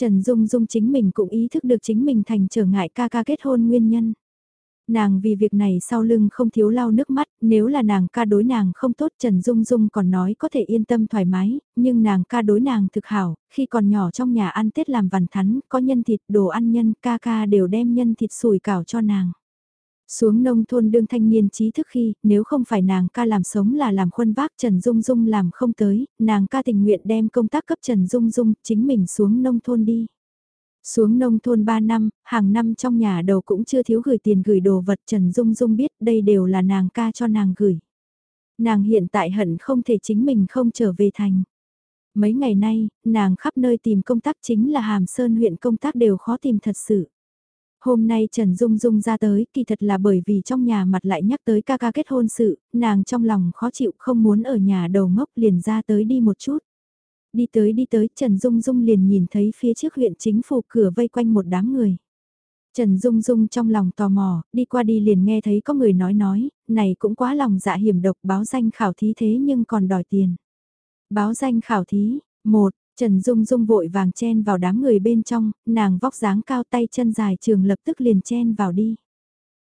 Trần Dung Dung chính mình cũng ý thức được chính mình thành trở ngại ca ca kết hôn nguyên nhân. Nàng vì việc này sau lưng không thiếu lau nước mắt, nếu là nàng ca đối nàng không tốt Trần Dung Dung còn nói có thể yên tâm thoải mái, nhưng nàng ca đối nàng thực hảo, khi còn nhỏ trong nhà ăn Tết làm vằn thắn, có nhân thịt, đồ ăn nhân, ca ca đều đem nhân thịt sủi cảo cho nàng. Xuống nông thôn đương thanh niên trí thức khi, nếu không phải nàng ca làm sống là làm khuân vác Trần Dung Dung làm không tới, nàng ca tình nguyện đem công tác cấp Trần Dung Dung, chính mình xuống nông thôn đi. Xuống nông thôn 3 năm, hàng năm trong nhà đầu cũng chưa thiếu gửi tiền gửi đồ vật Trần Dung Dung biết đây đều là nàng ca cho nàng gửi. Nàng hiện tại hận không thể chính mình không trở về thành. Mấy ngày nay, nàng khắp nơi tìm công tác chính là Hàm Sơn huyện công tác đều khó tìm thật sự. Hôm nay Trần Dung Dung ra tới, kỳ thật là bởi vì trong nhà mặt lại nhắc tới ca ca kết hôn sự, nàng trong lòng khó chịu không muốn ở nhà đầu ngốc liền ra tới đi một chút. Đi tới đi tới, Trần Dung Dung liền nhìn thấy phía trước huyện chính phủ cửa vây quanh một đám người. Trần Dung Dung trong lòng tò mò, đi qua đi liền nghe thấy có người nói nói, này cũng quá lòng dạ hiểm độc báo danh khảo thí thế nhưng còn đòi tiền. Báo danh khảo thí, một, Trần Dung Dung vội vàng chen vào đám người bên trong, nàng vóc dáng cao tay chân dài trường lập tức liền chen vào đi.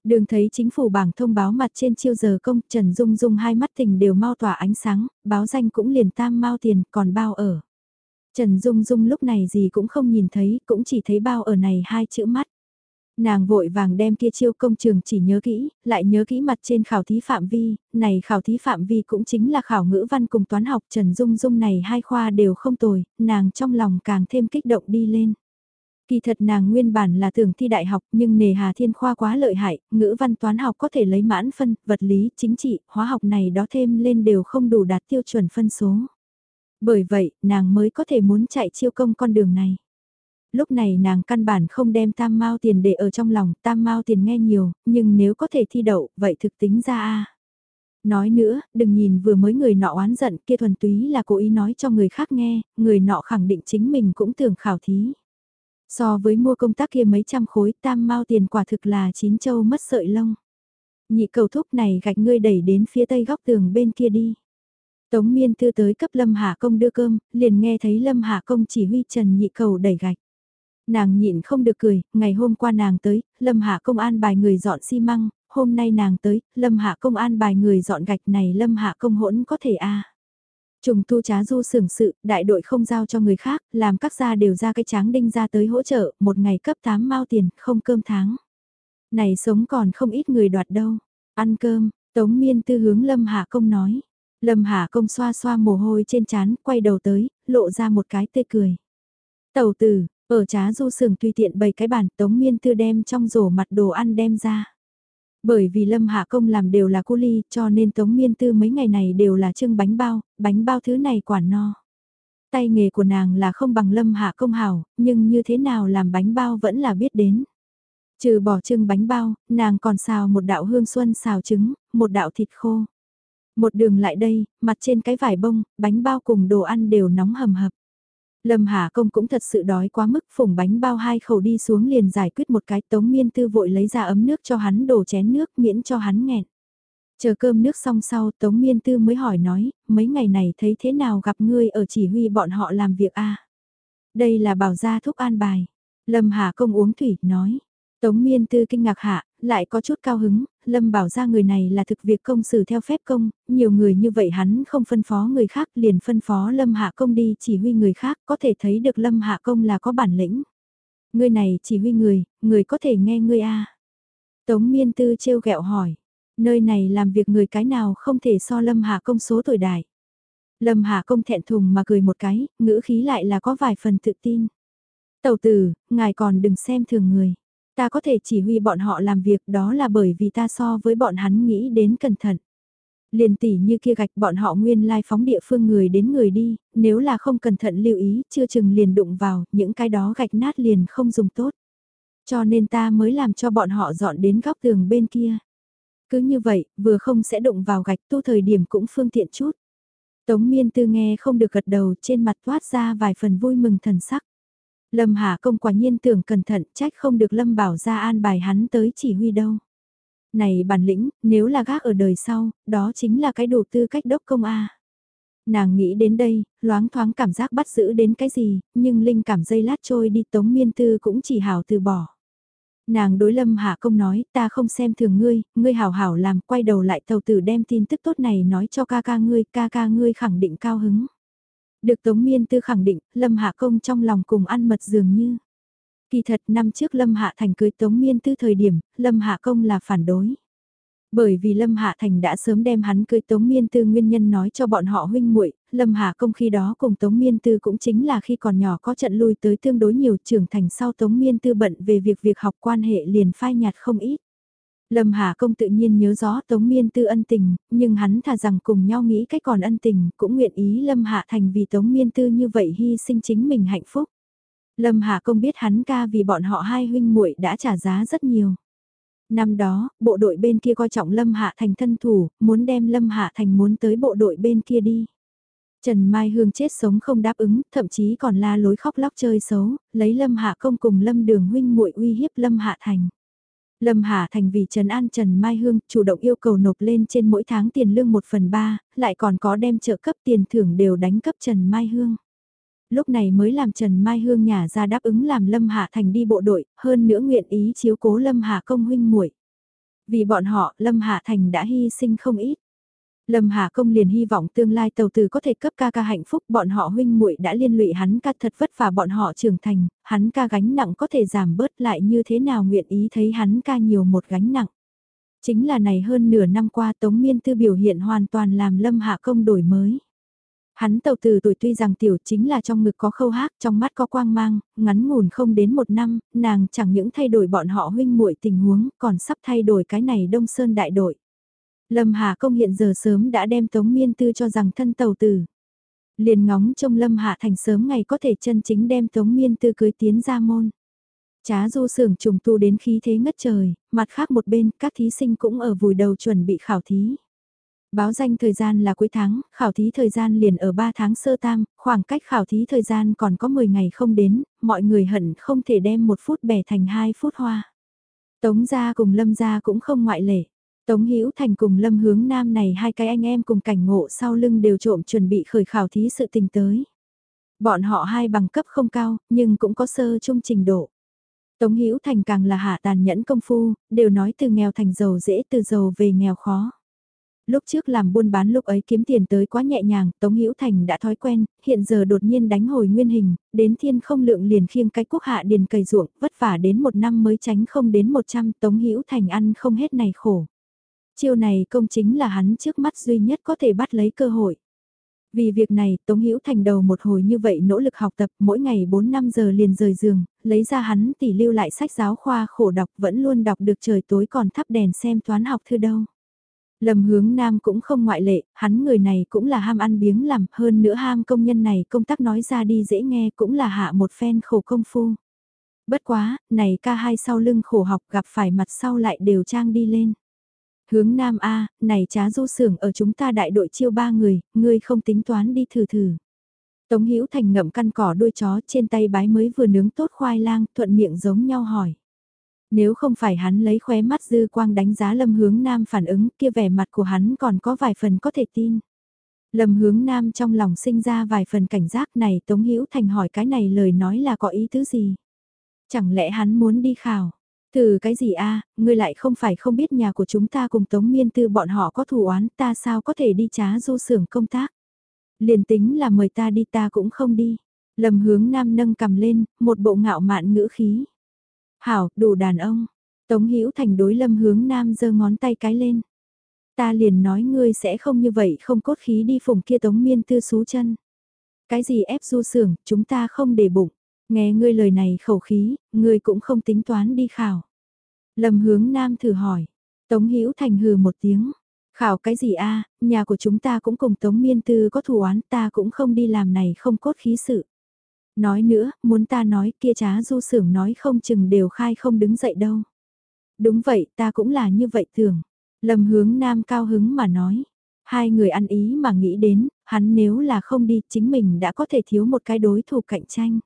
Đường thấy chính phủ bảng thông báo mặt trên chiêu giờ công, Trần Dung Dung hai mắt tình đều mau tỏa ánh sáng, báo danh cũng liền tam mau tiền, còn bao ở. Trần Dung Dung lúc này gì cũng không nhìn thấy, cũng chỉ thấy bao ở này hai chữ mắt. Nàng vội vàng đem kia chiêu công trường chỉ nhớ kỹ, lại nhớ kỹ mặt trên khảo thí phạm vi, này khảo thí phạm vi cũng chính là khảo ngữ văn cùng toán học Trần Dung Dung này hai khoa đều không tồi, nàng trong lòng càng thêm kích động đi lên. Kỳ thật nàng nguyên bản là tưởng thi đại học nhưng nề hà thiên khoa quá lợi hại, ngữ văn toán học có thể lấy mãn phân, vật lý, chính trị, hóa học này đó thêm lên đều không đủ đạt tiêu chuẩn phân số. Bởi vậy, nàng mới có thể muốn chạy chiêu công con đường này. Lúc này nàng căn bản không đem tam mao tiền để ở trong lòng, tam mao tiền nghe nhiều, nhưng nếu có thể thi đậu, vậy thực tính ra a Nói nữa, đừng nhìn vừa mới người nọ oán giận kia thuần túy là cố ý nói cho người khác nghe, người nọ khẳng định chính mình cũng tưởng khảo thí. So với mua công tác kia mấy trăm khối tam mau tiền quả thực là chín châu mất sợi lông. Nhị cầu thúc này gạch ngươi đẩy đến phía tây góc tường bên kia đi. Tống miên thư tới cấp Lâm Hạ Công đưa cơm, liền nghe thấy Lâm Hạ Công chỉ huy Trần nhị cầu đẩy gạch. Nàng nhịn không được cười, ngày hôm qua nàng tới, Lâm Hạ Công an bài người dọn xi măng, hôm nay nàng tới, Lâm Hạ Công an bài người dọn gạch này Lâm Hạ Công hỗn có thể a Trùng tu trá du sưởng sự, đại đội không giao cho người khác, làm các gia đều ra cái tráng đinh ra tới hỗ trợ, một ngày cấp 8 mao tiền, không cơm tháng. Này sống còn không ít người đoạt đâu. Ăn cơm, Tống Miên tư hướng Lâm Hạ Công nói. Lâm Hạ Công xoa xoa mồ hôi trên chán quay đầu tới, lộ ra một cái tê cười. Tàu tử, ở trá du sưởng tùy tiện bày cái bàn, Tống Miên tư đem trong rổ mặt đồ ăn đem ra. Bởi vì Lâm Hạ Công làm đều là cu ly cho nên Tống Miên Tư mấy ngày này đều là trưng bánh bao, bánh bao thứ này quản no. Tay nghề của nàng là không bằng Lâm Hạ Công hảo, nhưng như thế nào làm bánh bao vẫn là biết đến. Trừ bỏ trưng bánh bao, nàng còn xào một đạo hương xuân xào trứng, một đạo thịt khô. Một đường lại đây, mặt trên cái vải bông, bánh bao cùng đồ ăn đều nóng hầm hập. Lâm Hà Công cũng thật sự đói quá mức phủng bánh bao hai khẩu đi xuống liền giải quyết một cái tống miên tư vội lấy ra ấm nước cho hắn đổ chén nước miễn cho hắn nghẹn. Chờ cơm nước xong sau tống miên tư mới hỏi nói, mấy ngày này thấy thế nào gặp ngươi ở chỉ huy bọn họ làm việc a Đây là bảo gia thúc an bài. Lâm Hà Công uống thủy, nói. Tống miên tư kinh ngạc hạ, lại có chút cao hứng, Lâm bảo ra người này là thực việc công xử theo phép công, nhiều người như vậy hắn không phân phó người khác liền phân phó Lâm hạ công đi chỉ huy người khác, có thể thấy được Lâm hạ công là có bản lĩnh. Người này chỉ huy người, người có thể nghe ngươi a Tống miên tư trêu ghẹo hỏi, nơi này làm việc người cái nào không thể so Lâm hạ công số tuổi đại. Lâm hạ công thẹn thùng mà cười một cái, ngữ khí lại là có vài phần tự tin. Tầu tử, ngài còn đừng xem thường người. Ta có thể chỉ huy bọn họ làm việc đó là bởi vì ta so với bọn hắn nghĩ đến cẩn thận. Liền tỉ như kia gạch bọn họ nguyên lai phóng địa phương người đến người đi, nếu là không cẩn thận lưu ý, chưa chừng liền đụng vào, những cái đó gạch nát liền không dùng tốt. Cho nên ta mới làm cho bọn họ dọn đến góc tường bên kia. Cứ như vậy, vừa không sẽ đụng vào gạch tu thời điểm cũng phương tiện chút. Tống miên tư nghe không được gật đầu trên mặt toát ra vài phần vui mừng thần sắc. Lâm Hà Công quả nhiên tưởng cẩn thận trách không được Lâm Bảo ra an bài hắn tới chỉ huy đâu. Này bản lĩnh, nếu là gác ở đời sau, đó chính là cái đủ tư cách đốc công A. Nàng nghĩ đến đây, loáng thoáng cảm giác bắt giữ đến cái gì, nhưng linh cảm dây lát trôi đi tống miên tư cũng chỉ hào từ bỏ. Nàng đối lâm hạ công nói, ta không xem thường ngươi, ngươi hảo hảo làm, quay đầu lại tàu tử đem tin tức tốt này nói cho ca ca ngươi, ca ca ngươi khẳng định cao hứng. Được Tống Miên Tư khẳng định, Lâm Hạ Công trong lòng cùng ăn mật dường như. Kỳ thật năm trước Lâm Hạ Thành cưới Tống Miên Tư thời điểm, Lâm Hạ Công là phản đối. Bởi vì Lâm Hạ Thành đã sớm đem hắn cưới Tống Miên Tư nguyên nhân nói cho bọn họ huynh muội, Lâm Hạ Công khi đó cùng Tống Miên Tư cũng chính là khi còn nhỏ có trận lui tới tương đối nhiều trưởng thành sau Tống Miên Tư bận về việc việc học quan hệ liền phai nhạt không ít. Lâm Hà Công tự nhiên nhớ rõ Tống Miên Tư ân tình, nhưng hắn thà rằng cùng nhau nghĩ cách còn ân tình, cũng nguyện ý Lâm Hạ Thành vì Tống Miên Tư như vậy hy sinh chính mình hạnh phúc. Lâm Hà Công biết hắn ca vì bọn họ hai huynh muội đã trả giá rất nhiều. Năm đó, bộ đội bên kia coi trọng Lâm Hạ Thành thân thủ, muốn đem Lâm Hạ Thành muốn tới bộ đội bên kia đi. Trần Mai Hương chết sống không đáp ứng, thậm chí còn la lối khóc lóc chơi xấu, lấy Lâm Hạ Công cùng Lâm Đường huynh muội uy hiếp Lâm Hạ Thành. Lâm Hà Thành vì Trần An Trần Mai Hương chủ động yêu cầu nộp lên trên mỗi tháng tiền lương 1 phần 3, lại còn có đem trợ cấp tiền thưởng đều đánh cấp Trần Mai Hương. Lúc này mới làm Trần Mai Hương nhà ra đáp ứng làm Lâm Hà Thành đi bộ đội, hơn nữa nguyện ý chiếu cố Lâm Hà công huynh muội. Vì bọn họ, Lâm Hà Thành đã hy sinh không ít. Lâm Hà Công liền hy vọng tương lai tàu tử có thể cấp ca ca hạnh phúc, bọn họ huynh muội đã liên lụy hắn ca thật vất vả bọn họ trưởng thành, hắn ca gánh nặng có thể giảm bớt lại như thế nào nguyện ý thấy hắn ca nhiều một gánh nặng. Chính là này hơn nửa năm qua Tống Miên Tư biểu hiện hoàn toàn làm Lâm Hạ Công đổi mới. Hắn tàu từ tuổi tuy rằng tiểu chính là trong ngực có khâu hát, trong mắt có quang mang, ngắn ngủn không đến một năm, nàng chẳng những thay đổi bọn họ huynh muội tình huống, còn sắp thay đổi cái này Đông Sơn đại đội. Lâm Hà Công hiện giờ sớm đã đem Tống Miên Tư cho rằng thân tàu tử. Liền ngóng trông Lâm Hạ Thành sớm ngày có thể chân chính đem Tống Miên Tư cưới tiến ra môn. Trá du sưởng trùng tu đến khí thế ngất trời, mặt khác một bên các thí sinh cũng ở vùi đầu chuẩn bị khảo thí. Báo danh thời gian là cuối tháng, khảo thí thời gian liền ở 3 tháng sơ tam, khoảng cách khảo thí thời gian còn có 10 ngày không đến, mọi người hận không thể đem một phút bẻ thành 2 phút hoa. Tống gia cùng Lâm gia cũng không ngoại lệ. Tống Hữu Thành cùng Lâm Hướng Nam này hai cái anh em cùng cảnh ngộ sau lưng đều trộm chuẩn bị khởi khảo thí sự tình tới. Bọn họ hai bằng cấp không cao, nhưng cũng có sơ trung trình độ. Tống Hữu Thành càng là hạ tàn nhẫn công phu, đều nói từ nghèo thành giàu dễ từ giàu về nghèo khó. Lúc trước làm buôn bán lúc ấy kiếm tiền tới quá nhẹ nhàng, Tống Hữu Thành đã thói quen, hiện giờ đột nhiên đánh hồi nguyên hình, đến thiên không lượng liền khiêng cái quốc hạ điền cày ruộng, vất vả đến một năm mới tránh không đến một trăm Tống Hữu Thành ăn không hết này khổ. Chiêu này công chính là hắn trước mắt duy nhất có thể bắt lấy cơ hội. Vì việc này, Tống Hữu Thành đầu một hồi như vậy nỗ lực học tập, mỗi ngày 4-5 giờ liền rời giường, lấy ra hắn tỉ lưu lại sách giáo khoa khổ đọc vẫn luôn đọc được trời tối còn thắp đèn xem toán học thư đâu. Lầm hướng nam cũng không ngoại lệ, hắn người này cũng là ham ăn biếng làm, hơn nữa ham công nhân này công tác nói ra đi dễ nghe cũng là hạ một phen khổ công phu. Bất quá, này ca hai sau lưng khổ học gặp phải mặt sau lại đều trang đi lên. Hướng Nam A, này trá du sưởng ở chúng ta đại đội chiêu ba người, ngươi không tính toán đi thử thử. Tống Hữu Thành ngậm căn cỏ đuôi chó trên tay bái mới vừa nướng tốt khoai lang, thuận miệng giống nhau hỏi. Nếu không phải hắn lấy khóe mắt dư quang đánh giá Lâm Hướng Nam phản ứng kia vẻ mặt của hắn còn có vài phần có thể tin. Lâm Hướng Nam trong lòng sinh ra vài phần cảnh giác này Tống Hữu Thành hỏi cái này lời nói là có ý tứ gì? Chẳng lẽ hắn muốn đi khảo? Từ cái gì a ngươi lại không phải không biết nhà của chúng ta cùng Tống Miên Tư bọn họ có thù oán ta sao có thể đi trá du xưởng công tác. Liền tính là mời ta đi ta cũng không đi. Lầm hướng nam nâng cầm lên, một bộ ngạo mạn ngữ khí. Hảo, đủ đàn ông. Tống Hữu Thành đối lâm hướng nam giơ ngón tay cái lên. Ta liền nói ngươi sẽ không như vậy không cốt khí đi phùng kia Tống Miên Tư xú chân. Cái gì ép du xưởng chúng ta không để bụng. Nghe ngươi lời này khẩu khí, ngươi cũng không tính toán đi khảo. Lâm hướng nam thử hỏi. Tống Hữu Thành hừ một tiếng. Khảo cái gì a nhà của chúng ta cũng cùng Tống Miên Tư có thù oán ta cũng không đi làm này không cốt khí sự. Nói nữa, muốn ta nói kia trá du sưởng nói không chừng đều khai không đứng dậy đâu. Đúng vậy, ta cũng là như vậy thường. Lâm hướng nam cao hứng mà nói. Hai người ăn ý mà nghĩ đến, hắn nếu là không đi, chính mình đã có thể thiếu một cái đối thủ cạnh tranh.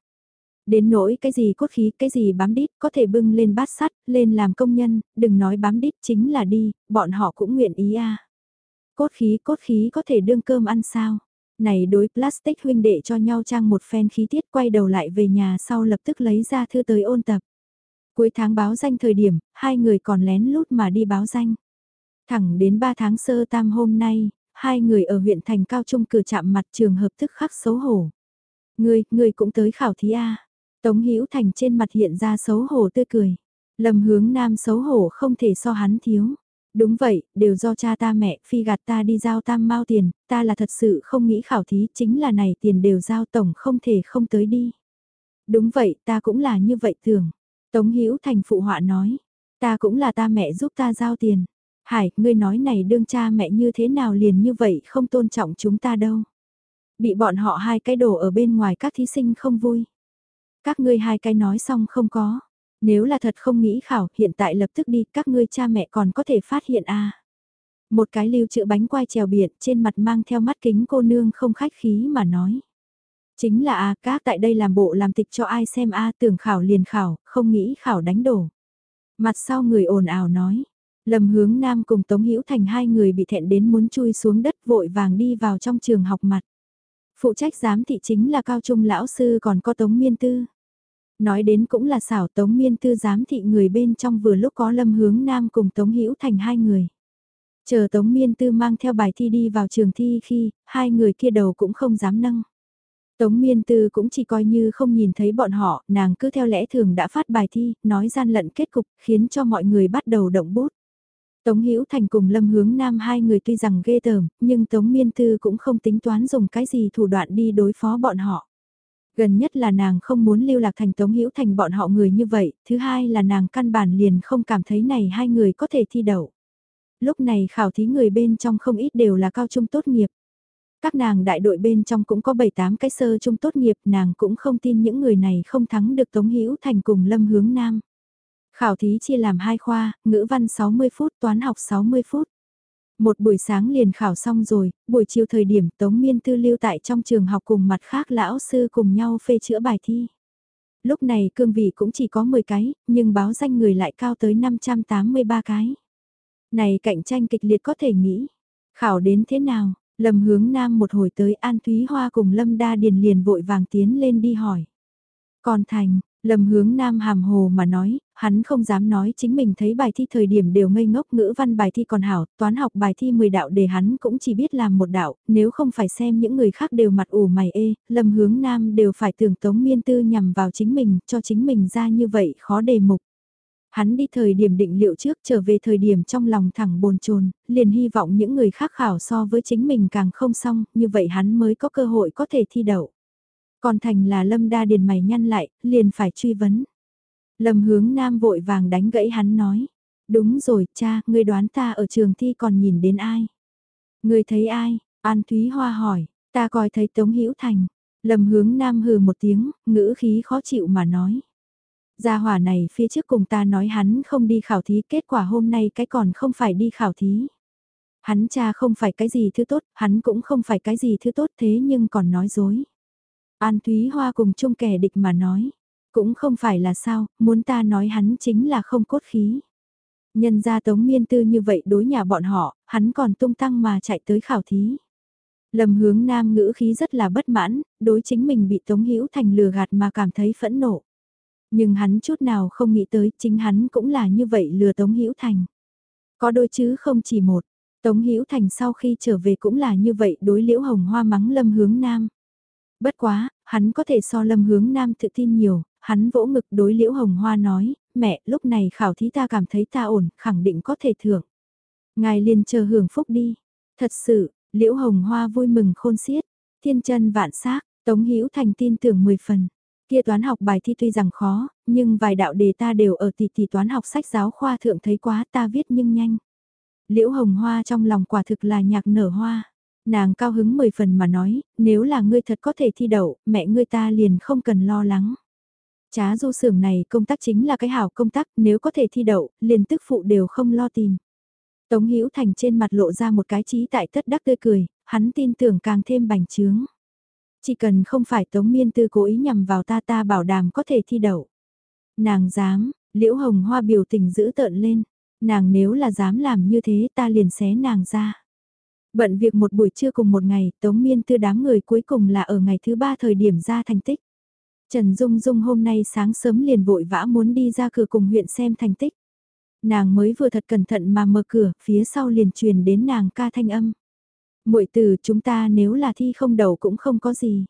Đến nỗi cái gì cốt khí, cái gì bám đít, có thể bưng lên bát sắt, lên làm công nhân, đừng nói bám đít chính là đi, bọn họ cũng nguyện ý a. Cốt khí, cốt khí có thể đương cơm ăn sao? Này đối plastic huynh đệ cho nhau trang một phen khí tiết quay đầu lại về nhà sau lập tức lấy ra thư tới ôn tập. Cuối tháng báo danh thời điểm, hai người còn lén lút mà đi báo danh. Thẳng đến 3 tháng sơ tam hôm nay, hai người ở huyện thành cao trung cửa chạm mặt trường hợp thức khắc xấu hổ. Ngươi, ngươi cũng tới khảo thí A. Tống Hữu Thành trên mặt hiện ra xấu hổ tươi cười. Lâm hướng nam xấu hổ không thể so hắn thiếu. Đúng vậy, đều do cha ta mẹ phi gạt ta đi giao tam mao tiền, ta là thật sự không nghĩ khảo thí, chính là này tiền đều giao tổng không thể không tới đi. Đúng vậy, ta cũng là như vậy thường. Tống Hữu Thành phụ họa nói, ta cũng là ta mẹ giúp ta giao tiền. Hải, ngươi nói này đương cha mẹ như thế nào liền như vậy không tôn trọng chúng ta đâu. Bị bọn họ hai cái đồ ở bên ngoài các thí sinh không vui. Các ngươi hai cái nói xong không có. Nếu là thật không nghĩ khảo, hiện tại lập tức đi, các ngươi cha mẹ còn có thể phát hiện a. Một cái lưu trữ bánh quai trèo biển, trên mặt mang theo mắt kính cô nương không khách khí mà nói. Chính là a, các tại đây làm bộ làm tịch cho ai xem a, tưởng khảo liền khảo, không nghĩ khảo đánh đổ. Mặt sau người ồn ào nói, Lâm hướng nam cùng Tống Hữu Thành hai người bị thẹn đến muốn chui xuống đất vội vàng đi vào trong trường học mặt. Phụ trách giám thị chính là cao trung lão sư còn có Tống Miên Tư. Nói đến cũng là xảo Tống Miên Tư giám thị người bên trong vừa lúc có Lâm Hướng Nam cùng Tống Hữu Thành hai người. Chờ Tống Miên Tư mang theo bài thi đi vào trường thi khi, hai người kia đầu cũng không dám nâng. Tống Miên Tư cũng chỉ coi như không nhìn thấy bọn họ, nàng cứ theo lẽ thường đã phát bài thi, nói gian lận kết cục, khiến cho mọi người bắt đầu động bút. Tống Hữu Thành cùng Lâm Hướng Nam hai người tuy rằng ghê tởm, nhưng Tống Miên Tư cũng không tính toán dùng cái gì thủ đoạn đi đối phó bọn họ. Gần nhất là nàng không muốn lưu lạc thành Tống Hữu Thành bọn họ người như vậy, thứ hai là nàng căn bản liền không cảm thấy này hai người có thể thi đậu. Lúc này khảo thí người bên trong không ít đều là cao trung tốt nghiệp. Các nàng đại đội bên trong cũng có 7-8 cái sơ trung tốt nghiệp, nàng cũng không tin những người này không thắng được Tống Hữu Thành cùng Lâm Hướng Nam. Khảo thí chia làm hai khoa, ngữ văn 60 phút, toán học 60 phút. Một buổi sáng liền khảo xong rồi, buổi chiều thời điểm Tống Miên Tư lưu tại trong trường học cùng mặt khác lão sư cùng nhau phê chữa bài thi. Lúc này cương vị cũng chỉ có 10 cái, nhưng báo danh người lại cao tới 583 cái. Này cạnh tranh kịch liệt có thể nghĩ. Khảo đến thế nào, Lâm hướng nam một hồi tới An Thúy Hoa cùng Lâm Đa Điền liền vội vàng tiến lên đi hỏi. Còn thành, Lâm hướng nam hàm hồ mà nói, hắn không dám nói chính mình thấy bài thi thời điểm đều ngây ngốc ngữ văn bài thi còn hảo, toán học bài thi 10 đạo để hắn cũng chỉ biết làm một đạo, nếu không phải xem những người khác đều mặt ủ mày ê, lâm hướng nam đều phải tưởng tống miên tư nhằm vào chính mình, cho chính mình ra như vậy khó đề mục. Hắn đi thời điểm định liệu trước trở về thời điểm trong lòng thẳng bồn chồn liền hy vọng những người khác khảo so với chính mình càng không xong, như vậy hắn mới có cơ hội có thể thi đậu. Còn thành là lâm đa điền mày nhăn lại, liền phải truy vấn. Lâm hướng nam vội vàng đánh gãy hắn nói. Đúng rồi, cha, ngươi đoán ta ở trường thi còn nhìn đến ai? Ngươi thấy ai? An Thúy Hoa hỏi, ta coi thấy Tống Hữu Thành. Lâm hướng nam hừ một tiếng, ngữ khí khó chịu mà nói. Gia hỏa này phía trước cùng ta nói hắn không đi khảo thí, kết quả hôm nay cái còn không phải đi khảo thí. Hắn cha không phải cái gì thứ tốt, hắn cũng không phải cái gì thứ tốt thế nhưng còn nói dối. An Thúy Hoa cùng chung kẻ địch mà nói. Cũng không phải là sao, muốn ta nói hắn chính là không cốt khí. Nhân ra tống miên tư như vậy đối nhà bọn họ, hắn còn tung tăng mà chạy tới khảo thí. Lầm hướng nam ngữ khí rất là bất mãn, đối chính mình bị tống hữu thành lừa gạt mà cảm thấy phẫn nộ. Nhưng hắn chút nào không nghĩ tới chính hắn cũng là như vậy lừa tống hữu thành. Có đôi chứ không chỉ một, tống hữu thành sau khi trở về cũng là như vậy đối liễu hồng hoa mắng lâm hướng nam. Bất quá, hắn có thể so lâm hướng nam tự tin nhiều, hắn vỗ ngực đối liễu hồng hoa nói, mẹ, lúc này khảo thí ta cảm thấy ta ổn, khẳng định có thể thưởng. Ngài liền chờ hưởng phúc đi. Thật sự, liễu hồng hoa vui mừng khôn xiết, thiên chân vạn xác Tống Hữu Thành tin tưởng 10 phần. Kia toán học bài thi tuy rằng khó, nhưng vài đạo đề ta đều ở tỷ tỷ toán học sách giáo khoa thượng thấy quá ta viết nhưng nhanh. Liễu hồng hoa trong lòng quả thực là nhạc nở hoa. Nàng cao hứng 10 phần mà nói, nếu là ngươi thật có thể thi đậu, mẹ ngươi ta liền không cần lo lắng. Trá du xưởng này công tác chính là cái hảo công tác, nếu có thể thi đậu, liền tức phụ đều không lo tìm. Tống Hữu Thành trên mặt lộ ra một cái trí tại tất đắc tươi cười, hắn tin tưởng càng thêm bành trướng. Chỉ cần không phải Tống Miên Tư cố ý nhằm vào ta ta bảo đảm có thể thi đậu. Nàng dám, Liễu Hồng Hoa biểu tình giữ tợn lên, nàng nếu là dám làm như thế ta liền xé nàng ra. Bận việc một buổi trưa cùng một ngày, Tống Miên Tư đám người cuối cùng là ở ngày thứ ba thời điểm ra thành tích. Trần Dung Dung hôm nay sáng sớm liền vội vã muốn đi ra cửa cùng huyện xem thành tích. Nàng mới vừa thật cẩn thận mà mở cửa, phía sau liền truyền đến nàng ca thanh âm. muội từ chúng ta nếu là thi không đầu cũng không có gì.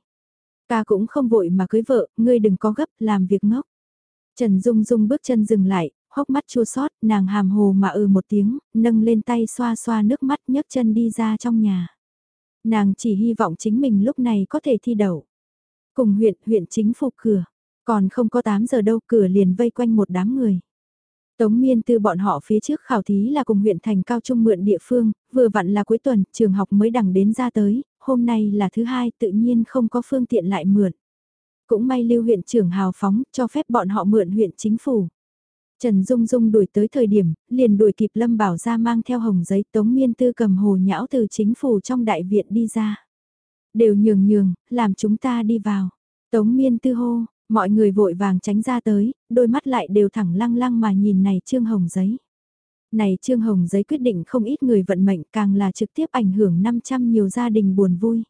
Ca cũng không vội mà cưới vợ, ngươi đừng có gấp, làm việc ngốc. Trần Dung Dung bước chân dừng lại, hốc mắt chua sót, nàng hàm hồ mà ừ một tiếng, nâng lên tay xoa xoa nước mắt nhấc chân đi ra trong nhà. Nàng chỉ hy vọng chính mình lúc này có thể thi đậu. Cùng huyện, huyện chính phủ cửa. Còn không có 8 giờ đâu cửa liền vây quanh một đám người. Tống miên tư bọn họ phía trước khảo thí là cùng huyện thành cao trung mượn địa phương, vừa vặn là cuối tuần, trường học mới đằng đến ra tới, hôm nay là thứ hai tự nhiên không có phương tiện lại mượn. Cũng may lưu huyện trưởng hào phóng cho phép bọn họ mượn huyện chính phủ. Trần Dung Dung đuổi tới thời điểm, liền đuổi kịp Lâm Bảo ra mang theo hồng giấy tống miên tư cầm hồ nhão từ chính phủ trong đại viện đi ra. Đều nhường nhường, làm chúng ta đi vào. Tống miên tư hô, mọi người vội vàng tránh ra tới, đôi mắt lại đều thẳng lăng lăng mà nhìn này Trương Hồng giấy. Này Trương Hồng giấy quyết định không ít người vận mệnh càng là trực tiếp ảnh hưởng 500 nhiều gia đình buồn vui.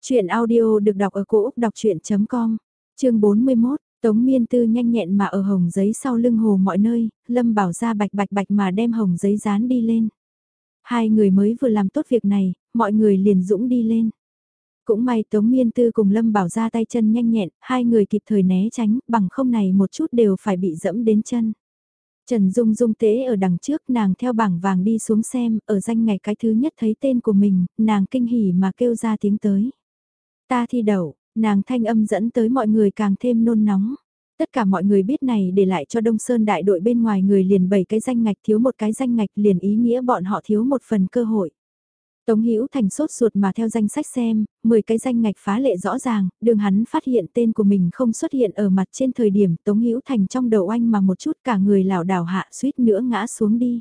Chuyện audio được đọc ở cổ Úc đọc chuyện.com, chương 41, Tống miên tư nhanh nhẹn mà ở hồng giấy sau lưng hồ mọi nơi, Lâm bảo ra bạch bạch bạch mà đem hồng giấy dán đi lên. Hai người mới vừa làm tốt việc này, mọi người liền dũng đi lên. Cũng may Tống Miên Tư cùng Lâm Bảo ra tay chân nhanh nhẹn, hai người kịp thời né tránh, bằng không này một chút đều phải bị dẫm đến chân. Trần Dung Dung tế ở đằng trước nàng theo bảng vàng đi xuống xem, ở danh ngày cái thứ nhất thấy tên của mình, nàng kinh hỉ mà kêu ra tiếng tới. Ta thi đậu, nàng thanh âm dẫn tới mọi người càng thêm nôn nóng. Tất cả mọi người biết này để lại cho Đông Sơn đại đội bên ngoài người liền bảy cái danh ngạch thiếu một cái danh ngạch liền ý nghĩa bọn họ thiếu một phần cơ hội. Tống Hữu Thành sốt ruột mà theo danh sách xem, 10 cái danh ngạch phá lệ rõ ràng, đường hắn phát hiện tên của mình không xuất hiện ở mặt trên thời điểm Tống Hữu Thành trong đầu anh mà một chút cả người lảo đảo hạ suýt nữa ngã xuống đi.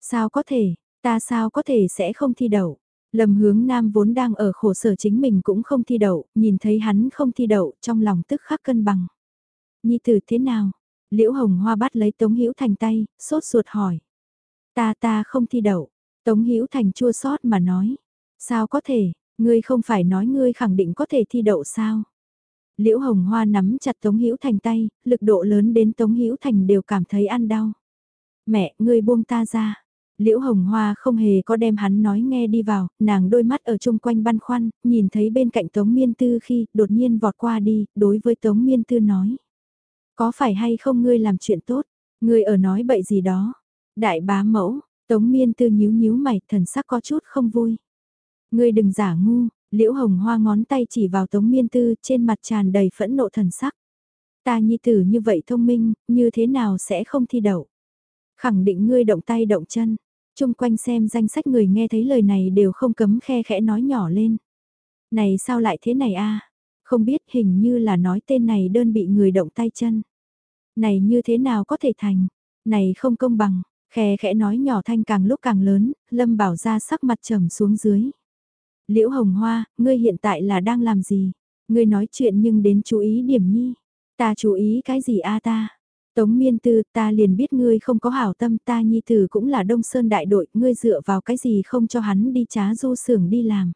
Sao có thể, ta sao có thể sẽ không thi đậu? Lâm hướng nam vốn đang ở khổ sở chính mình cũng không thi đậu, nhìn thấy hắn không thi đậu trong lòng tức khắc cân bằng. Nhi tử thế nào? Liễu Hồng Hoa bắt lấy Tống Hữu Thành tay, sốt ruột hỏi. Ta ta không thi đậu. Tống Hữu Thành chua xót mà nói. Sao có thể, ngươi không phải nói ngươi khẳng định có thể thi đậu sao? Liễu Hồng Hoa nắm chặt Tống Hữu Thành tay, lực độ lớn đến Tống Hữu Thành đều cảm thấy ăn đau. Mẹ, ngươi buông ta ra. Liễu Hồng Hoa không hề có đem hắn nói nghe đi vào, nàng đôi mắt ở chung quanh băn khoăn, nhìn thấy bên cạnh Tống Miên Tư khi đột nhiên vọt qua đi, đối với Tống Miên Tư nói. Có phải hay không ngươi làm chuyện tốt, ngươi ở nói bậy gì đó. Đại bá mẫu, Tống miên tư nhíu nhíu mày, thần sắc có chút không vui. Ngươi đừng giả ngu, liễu hồng hoa ngón tay chỉ vào tống miên tư trên mặt tràn đầy phẫn nộ thần sắc. Ta nhi tử như vậy thông minh, như thế nào sẽ không thi đậu. Khẳng định ngươi động tay động chân, chung quanh xem danh sách người nghe thấy lời này đều không cấm khe khẽ nói nhỏ lên. Này sao lại thế này a Không biết hình như là nói tên này đơn bị người động tay chân. Này như thế nào có thể thành? Này không công bằng, Khe khẽ nói nhỏ thanh càng lúc càng lớn, Lâm Bảo ra sắc mặt trầm xuống dưới. Liễu Hồng Hoa, ngươi hiện tại là đang làm gì? Ngươi nói chuyện nhưng đến chú ý điểm nhi. Ta chú ý cái gì a ta? Tống miên tư ta liền biết ngươi không có hảo tâm ta nhi tử cũng là đông sơn đại đội, ngươi dựa vào cái gì không cho hắn đi trá du sưởng đi làm.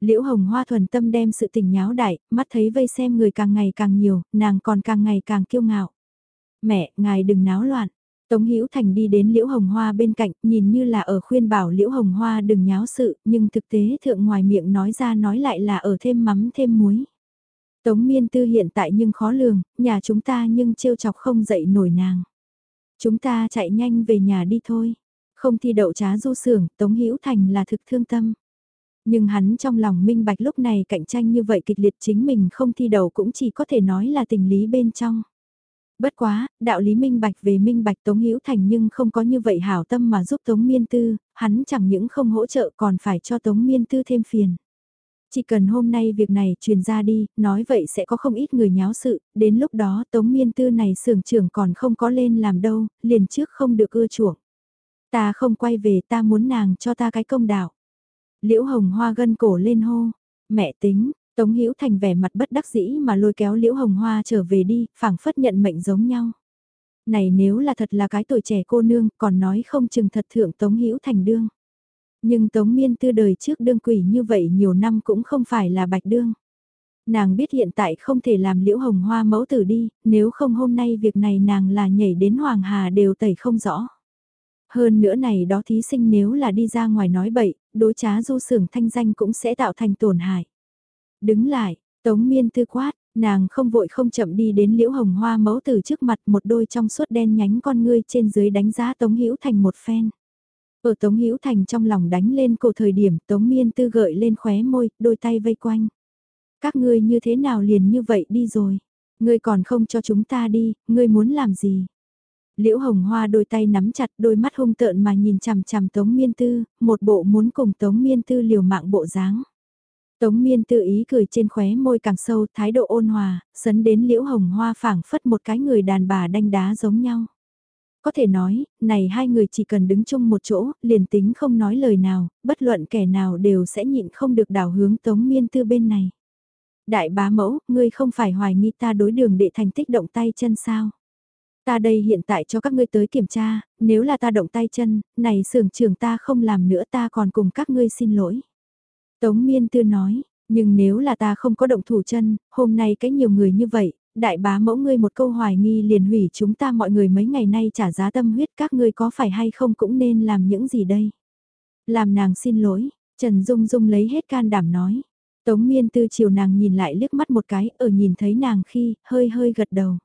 Liễu hồng hoa thuần tâm đem sự tình nháo đại, mắt thấy vây xem người càng ngày càng nhiều, nàng còn càng ngày càng kiêu ngạo. Mẹ, ngài đừng náo loạn, Tống Hữu Thành đi đến Liễu Hồng Hoa bên cạnh, nhìn như là ở khuyên bảo Liễu Hồng Hoa đừng nháo sự, nhưng thực tế thượng ngoài miệng nói ra nói lại là ở thêm mắm thêm muối. Tống Miên Tư hiện tại nhưng khó lường, nhà chúng ta nhưng trêu chọc không dậy nổi nàng. Chúng ta chạy nhanh về nhà đi thôi. Không thi đậu trá du sưởng, Tống Hữu Thành là thực thương tâm. Nhưng hắn trong lòng minh bạch lúc này cạnh tranh như vậy kịch liệt chính mình không thi đậu cũng chỉ có thể nói là tình lý bên trong. Bất quá, đạo lý minh bạch về minh bạch Tống Hữu Thành nhưng không có như vậy hảo tâm mà giúp Tống Miên Tư, hắn chẳng những không hỗ trợ còn phải cho Tống Miên Tư thêm phiền. Chỉ cần hôm nay việc này truyền ra đi, nói vậy sẽ có không ít người nháo sự, đến lúc đó Tống Miên Tư này sưởng trưởng còn không có lên làm đâu, liền trước không được ưa chuộng. Ta không quay về ta muốn nàng cho ta cái công đạo. Liễu Hồng Hoa gân cổ lên hô, mẹ tính, Tống Hữu Thành vẻ mặt bất đắc dĩ mà lôi kéo Liễu Hồng Hoa trở về đi, phảng phất nhận mệnh giống nhau. Này nếu là thật là cái tuổi trẻ cô nương, còn nói không chừng thật thượng Tống Hữu Thành đương. Nhưng Tống Miên Tư đời trước đương quỷ như vậy nhiều năm cũng không phải là bạch đương. Nàng biết hiện tại không thể làm Liễu Hồng Hoa mẫu tử đi, nếu không hôm nay việc này nàng là nhảy đến Hoàng Hà đều tẩy không rõ. Hơn nữa này đó thí sinh nếu là đi ra ngoài nói bậy, đối trá du sưởng thanh danh cũng sẽ tạo thành tổn hại. Đứng lại, tống miên tư quát, nàng không vội không chậm đi đến liễu hồng hoa mẫu từ trước mặt một đôi trong suốt đen nhánh con ngươi trên dưới đánh giá Tống Hữu Thành một phen. Ở Tống Hữu Thành trong lòng đánh lên cổ thời điểm Tống Miên Tư gợi lên khóe môi, đôi tay vây quanh. Các ngươi như thế nào liền như vậy đi rồi? Ngươi còn không cho chúng ta đi, ngươi muốn làm gì? Liễu Hồng Hoa đôi tay nắm chặt đôi mắt hung tợn mà nhìn chằm chằm Tống Miên Tư, một bộ muốn cùng Tống Miên Tư liều mạng bộ dáng. Tống miên tư ý cười trên khóe môi càng sâu, thái độ ôn hòa, sấn đến liễu hồng hoa phảng phất một cái người đàn bà đanh đá giống nhau. Có thể nói, này hai người chỉ cần đứng chung một chỗ, liền tính không nói lời nào, bất luận kẻ nào đều sẽ nhịn không được đảo hướng tống miên tư bên này. Đại bá mẫu, ngươi không phải hoài nghi ta đối đường để thành tích động tay chân sao? Ta đây hiện tại cho các ngươi tới kiểm tra, nếu là ta động tay chân, này sưởng trường ta không làm nữa ta còn cùng các ngươi xin lỗi. Tống miên tư nói, nhưng nếu là ta không có động thủ chân, hôm nay cái nhiều người như vậy, đại bá mẫu ngươi một câu hoài nghi liền hủy chúng ta mọi người mấy ngày nay trả giá tâm huyết các ngươi có phải hay không cũng nên làm những gì đây. Làm nàng xin lỗi, Trần Dung Dung lấy hết can đảm nói. Tống miên tư chiều nàng nhìn lại liếc mắt một cái, ở nhìn thấy nàng khi, hơi hơi gật đầu.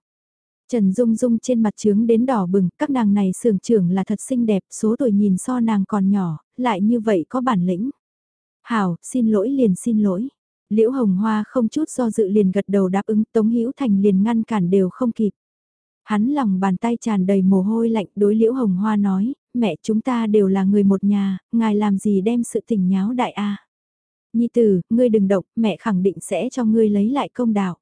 Trần Dung Dung trên mặt trướng đến đỏ bừng, các nàng này sưởng trưởng là thật xinh đẹp, số tuổi nhìn so nàng còn nhỏ, lại như vậy có bản lĩnh. Hảo, xin lỗi liền xin lỗi. Liễu Hồng Hoa không chút do dự liền gật đầu đáp ứng Tống Hữu Thành liền ngăn cản đều không kịp. Hắn lòng bàn tay tràn đầy mồ hôi lạnh đối Liễu Hồng Hoa nói, mẹ chúng ta đều là người một nhà, ngài làm gì đem sự tình nháo đại a Nhi tử, ngươi đừng động, mẹ khẳng định sẽ cho ngươi lấy lại công đạo.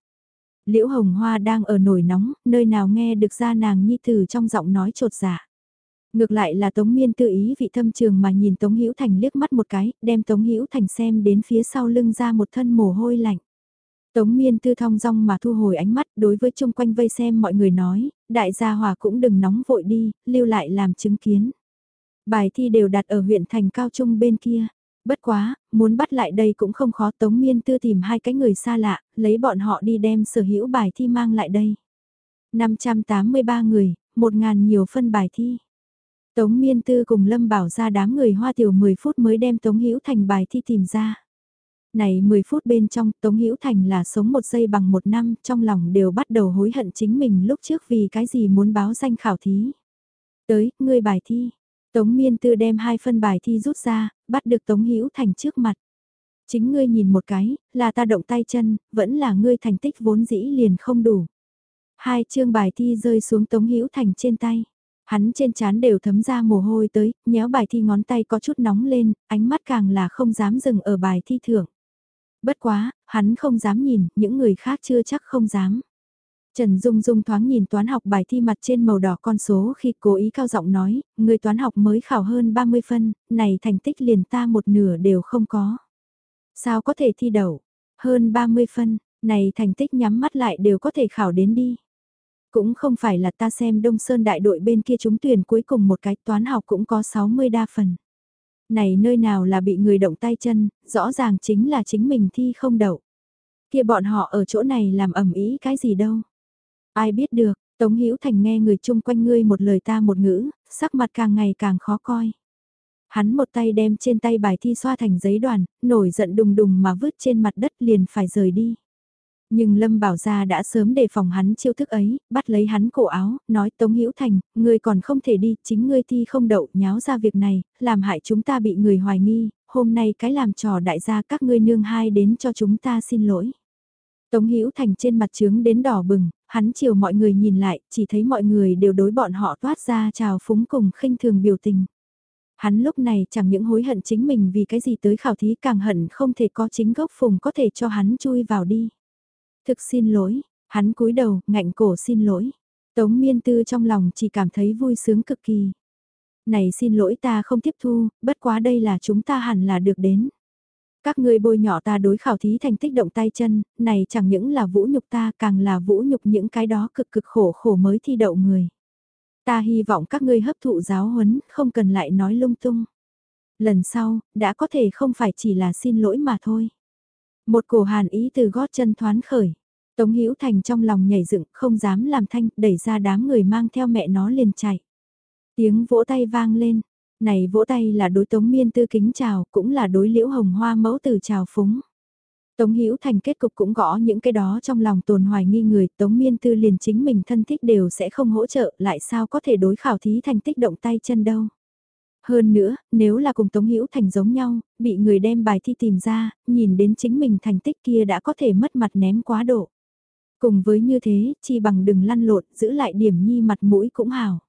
Liễu Hồng Hoa đang ở nổi nóng, nơi nào nghe được ra nàng Nhi tử trong giọng nói trột dạ. Ngược lại là Tống Miên tự ý vị thâm trường mà nhìn Tống Hữu Thành liếc mắt một cái, đem Tống Hữu Thành xem đến phía sau lưng ra một thân mồ hôi lạnh. Tống Miên tư thong dong mà thu hồi ánh mắt đối với chung quanh vây xem mọi người nói, đại gia hòa cũng đừng nóng vội đi, lưu lại làm chứng kiến. Bài thi đều đặt ở huyện thành cao trung bên kia. Bất quá, muốn bắt lại đây cũng không khó Tống Miên tư tìm hai cái người xa lạ, lấy bọn họ đi đem sở hữu bài thi mang lại đây. 583 người, 1.000 nhiều phân bài thi. Tống Miên Tư cùng Lâm Bảo ra đám người hoa tiểu 10 phút mới đem Tống Hữu Thành bài thi tìm ra. Này 10 phút bên trong Tống Hữu Thành là sống một giây bằng một năm, trong lòng đều bắt đầu hối hận chính mình lúc trước vì cái gì muốn báo danh khảo thí. Tới, ngươi bài thi. Tống Miên Tư đem hai phân bài thi rút ra, bắt được Tống Hữu Thành trước mặt. Chính ngươi nhìn một cái, là ta động tay chân, vẫn là ngươi thành tích vốn dĩ liền không đủ. Hai chương bài thi rơi xuống Tống Hữu Thành trên tay. Hắn trên trán đều thấm ra mồ hôi tới, nhéo bài thi ngón tay có chút nóng lên, ánh mắt càng là không dám dừng ở bài thi thưởng. Bất quá, hắn không dám nhìn, những người khác chưa chắc không dám. Trần Dung Dung thoáng nhìn toán học bài thi mặt trên màu đỏ con số khi cố ý cao giọng nói, người toán học mới khảo hơn 30 phân, này thành tích liền ta một nửa đều không có. Sao có thể thi đậu? Hơn 30 phân, này thành tích nhắm mắt lại đều có thể khảo đến đi. Cũng không phải là ta xem Đông Sơn đại đội bên kia trúng tuyển cuối cùng một cái toán học cũng có 60 đa phần. Này nơi nào là bị người động tay chân, rõ ràng chính là chính mình thi không đậu. Kia bọn họ ở chỗ này làm ẩm ý cái gì đâu. Ai biết được, Tống Hữu Thành nghe người chung quanh ngươi một lời ta một ngữ, sắc mặt càng ngày càng khó coi. Hắn một tay đem trên tay bài thi xoa thành giấy đoàn, nổi giận đùng đùng mà vứt trên mặt đất liền phải rời đi. Nhưng Lâm Bảo Gia đã sớm đề phòng hắn chiêu thức ấy, bắt lấy hắn cổ áo, nói Tống Hữu Thành, ngươi còn không thể đi, chính ngươi thi không đậu, nháo ra việc này, làm hại chúng ta bị người hoài nghi, hôm nay cái làm trò đại gia các ngươi nương hai đến cho chúng ta xin lỗi. Tống Hữu Thành trên mặt trướng đến đỏ bừng, hắn chiều mọi người nhìn lại, chỉ thấy mọi người đều đối bọn họ toát ra chào phúng cùng khinh thường biểu tình. Hắn lúc này chẳng những hối hận chính mình vì cái gì tới khảo thí càng hận không thể có chính gốc phùng có thể cho hắn chui vào đi. Thực xin lỗi, hắn cúi đầu, ngạnh cổ xin lỗi. Tống miên tư trong lòng chỉ cảm thấy vui sướng cực kỳ. Này xin lỗi ta không tiếp thu, bất quá đây là chúng ta hẳn là được đến. Các ngươi bôi nhỏ ta đối khảo thí thành tích động tay chân, này chẳng những là vũ nhục ta càng là vũ nhục những cái đó cực cực khổ khổ mới thi đậu người. Ta hy vọng các ngươi hấp thụ giáo huấn, không cần lại nói lung tung. Lần sau, đã có thể không phải chỉ là xin lỗi mà thôi. Một cổ hàn ý từ gót chân thoán khởi. Tống Hữu Thành trong lòng nhảy dựng, không dám làm thanh, đẩy ra đám người mang theo mẹ nó liền chạy. Tiếng vỗ tay vang lên, này vỗ tay là đối Tống Miên Tư kính chào, cũng là đối Liễu Hồng Hoa mẫu từ chào phúng. Tống Hữu Thành kết cục cũng gõ những cái đó trong lòng tồn hoài nghi người, Tống Miên Tư liền chính mình thân thích đều sẽ không hỗ trợ, lại sao có thể đối khảo thí thành tích động tay chân đâu. Hơn nữa, nếu là cùng Tống Hữu Thành giống nhau, bị người đem bài thi tìm ra, nhìn đến chính mình thành tích kia đã có thể mất mặt ném quá độ. Cùng với như thế, chi bằng đừng lăn lộn, giữ lại điểm nhi mặt mũi cũng hào.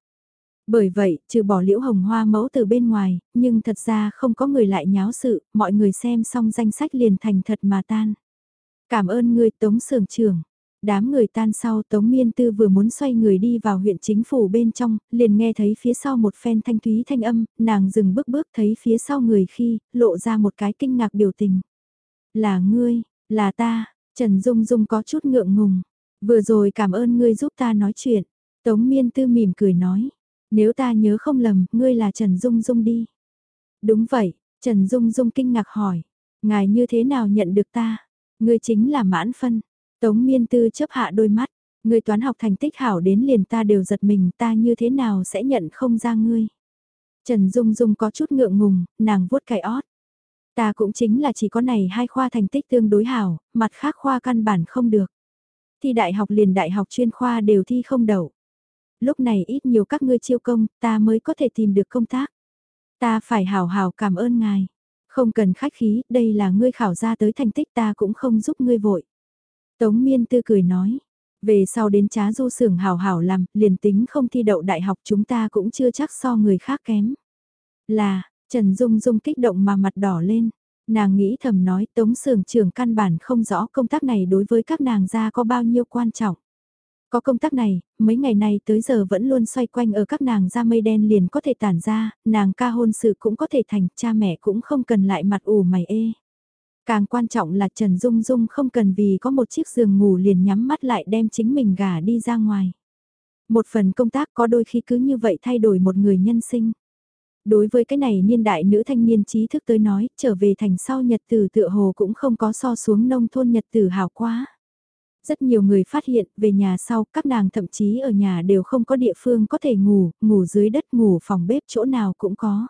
Bởi vậy, trừ bỏ liễu hồng hoa mẫu từ bên ngoài, nhưng thật ra không có người lại nháo sự, mọi người xem xong danh sách liền thành thật mà tan. Cảm ơn người Tống Sưởng trưởng. Đám người tan sau Tống Miên Tư vừa muốn xoay người đi vào huyện chính phủ bên trong, liền nghe thấy phía sau một phen thanh thúy thanh âm, nàng dừng bước bước thấy phía sau người khi, lộ ra một cái kinh ngạc biểu tình. Là ngươi, là ta, Trần Dung Dung có chút ngượng ngùng. Vừa rồi cảm ơn ngươi giúp ta nói chuyện. Tống Miên Tư mỉm cười nói. Nếu ta nhớ không lầm, ngươi là Trần Dung Dung đi. Đúng vậy, Trần Dung Dung kinh ngạc hỏi. Ngài như thế nào nhận được ta? Ngươi chính là mãn phân. Tống miên tư chấp hạ đôi mắt, người toán học thành tích hảo đến liền ta đều giật mình ta như thế nào sẽ nhận không ra ngươi. Trần Dung Dung có chút ngượng ngùng, nàng vuốt cái ót. Ta cũng chính là chỉ có này hai khoa thành tích tương đối hảo, mặt khác khoa căn bản không được. Thi đại học liền đại học chuyên khoa đều thi không đậu. Lúc này ít nhiều các ngươi chiêu công, ta mới có thể tìm được công tác. Ta phải hào hào cảm ơn ngài. Không cần khách khí, đây là ngươi khảo ra tới thành tích ta cũng không giúp ngươi vội. Tống miên tư cười nói, về sau đến trá du sưởng hào hào làm, liền tính không thi đậu đại học chúng ta cũng chưa chắc so người khác kém. Là, Trần Dung Dung kích động mà mặt đỏ lên. Nàng nghĩ thầm nói tống sưởng trưởng căn bản không rõ công tác này đối với các nàng gia có bao nhiêu quan trọng. Có công tác này, mấy ngày nay tới giờ vẫn luôn xoay quanh ở các nàng ra mây đen liền có thể tản ra, nàng ca hôn sự cũng có thể thành, cha mẹ cũng không cần lại mặt ủ mày ê. Càng quan trọng là Trần Dung Dung không cần vì có một chiếc giường ngủ liền nhắm mắt lại đem chính mình gả đi ra ngoài. Một phần công tác có đôi khi cứ như vậy thay đổi một người nhân sinh. Đối với cái này niên đại nữ thanh niên trí thức tới nói, trở về thành sau nhật tử tựa hồ cũng không có so xuống nông thôn nhật tử hào quá. Rất nhiều người phát hiện về nhà sau các nàng thậm chí ở nhà đều không có địa phương có thể ngủ, ngủ dưới đất ngủ phòng bếp chỗ nào cũng có.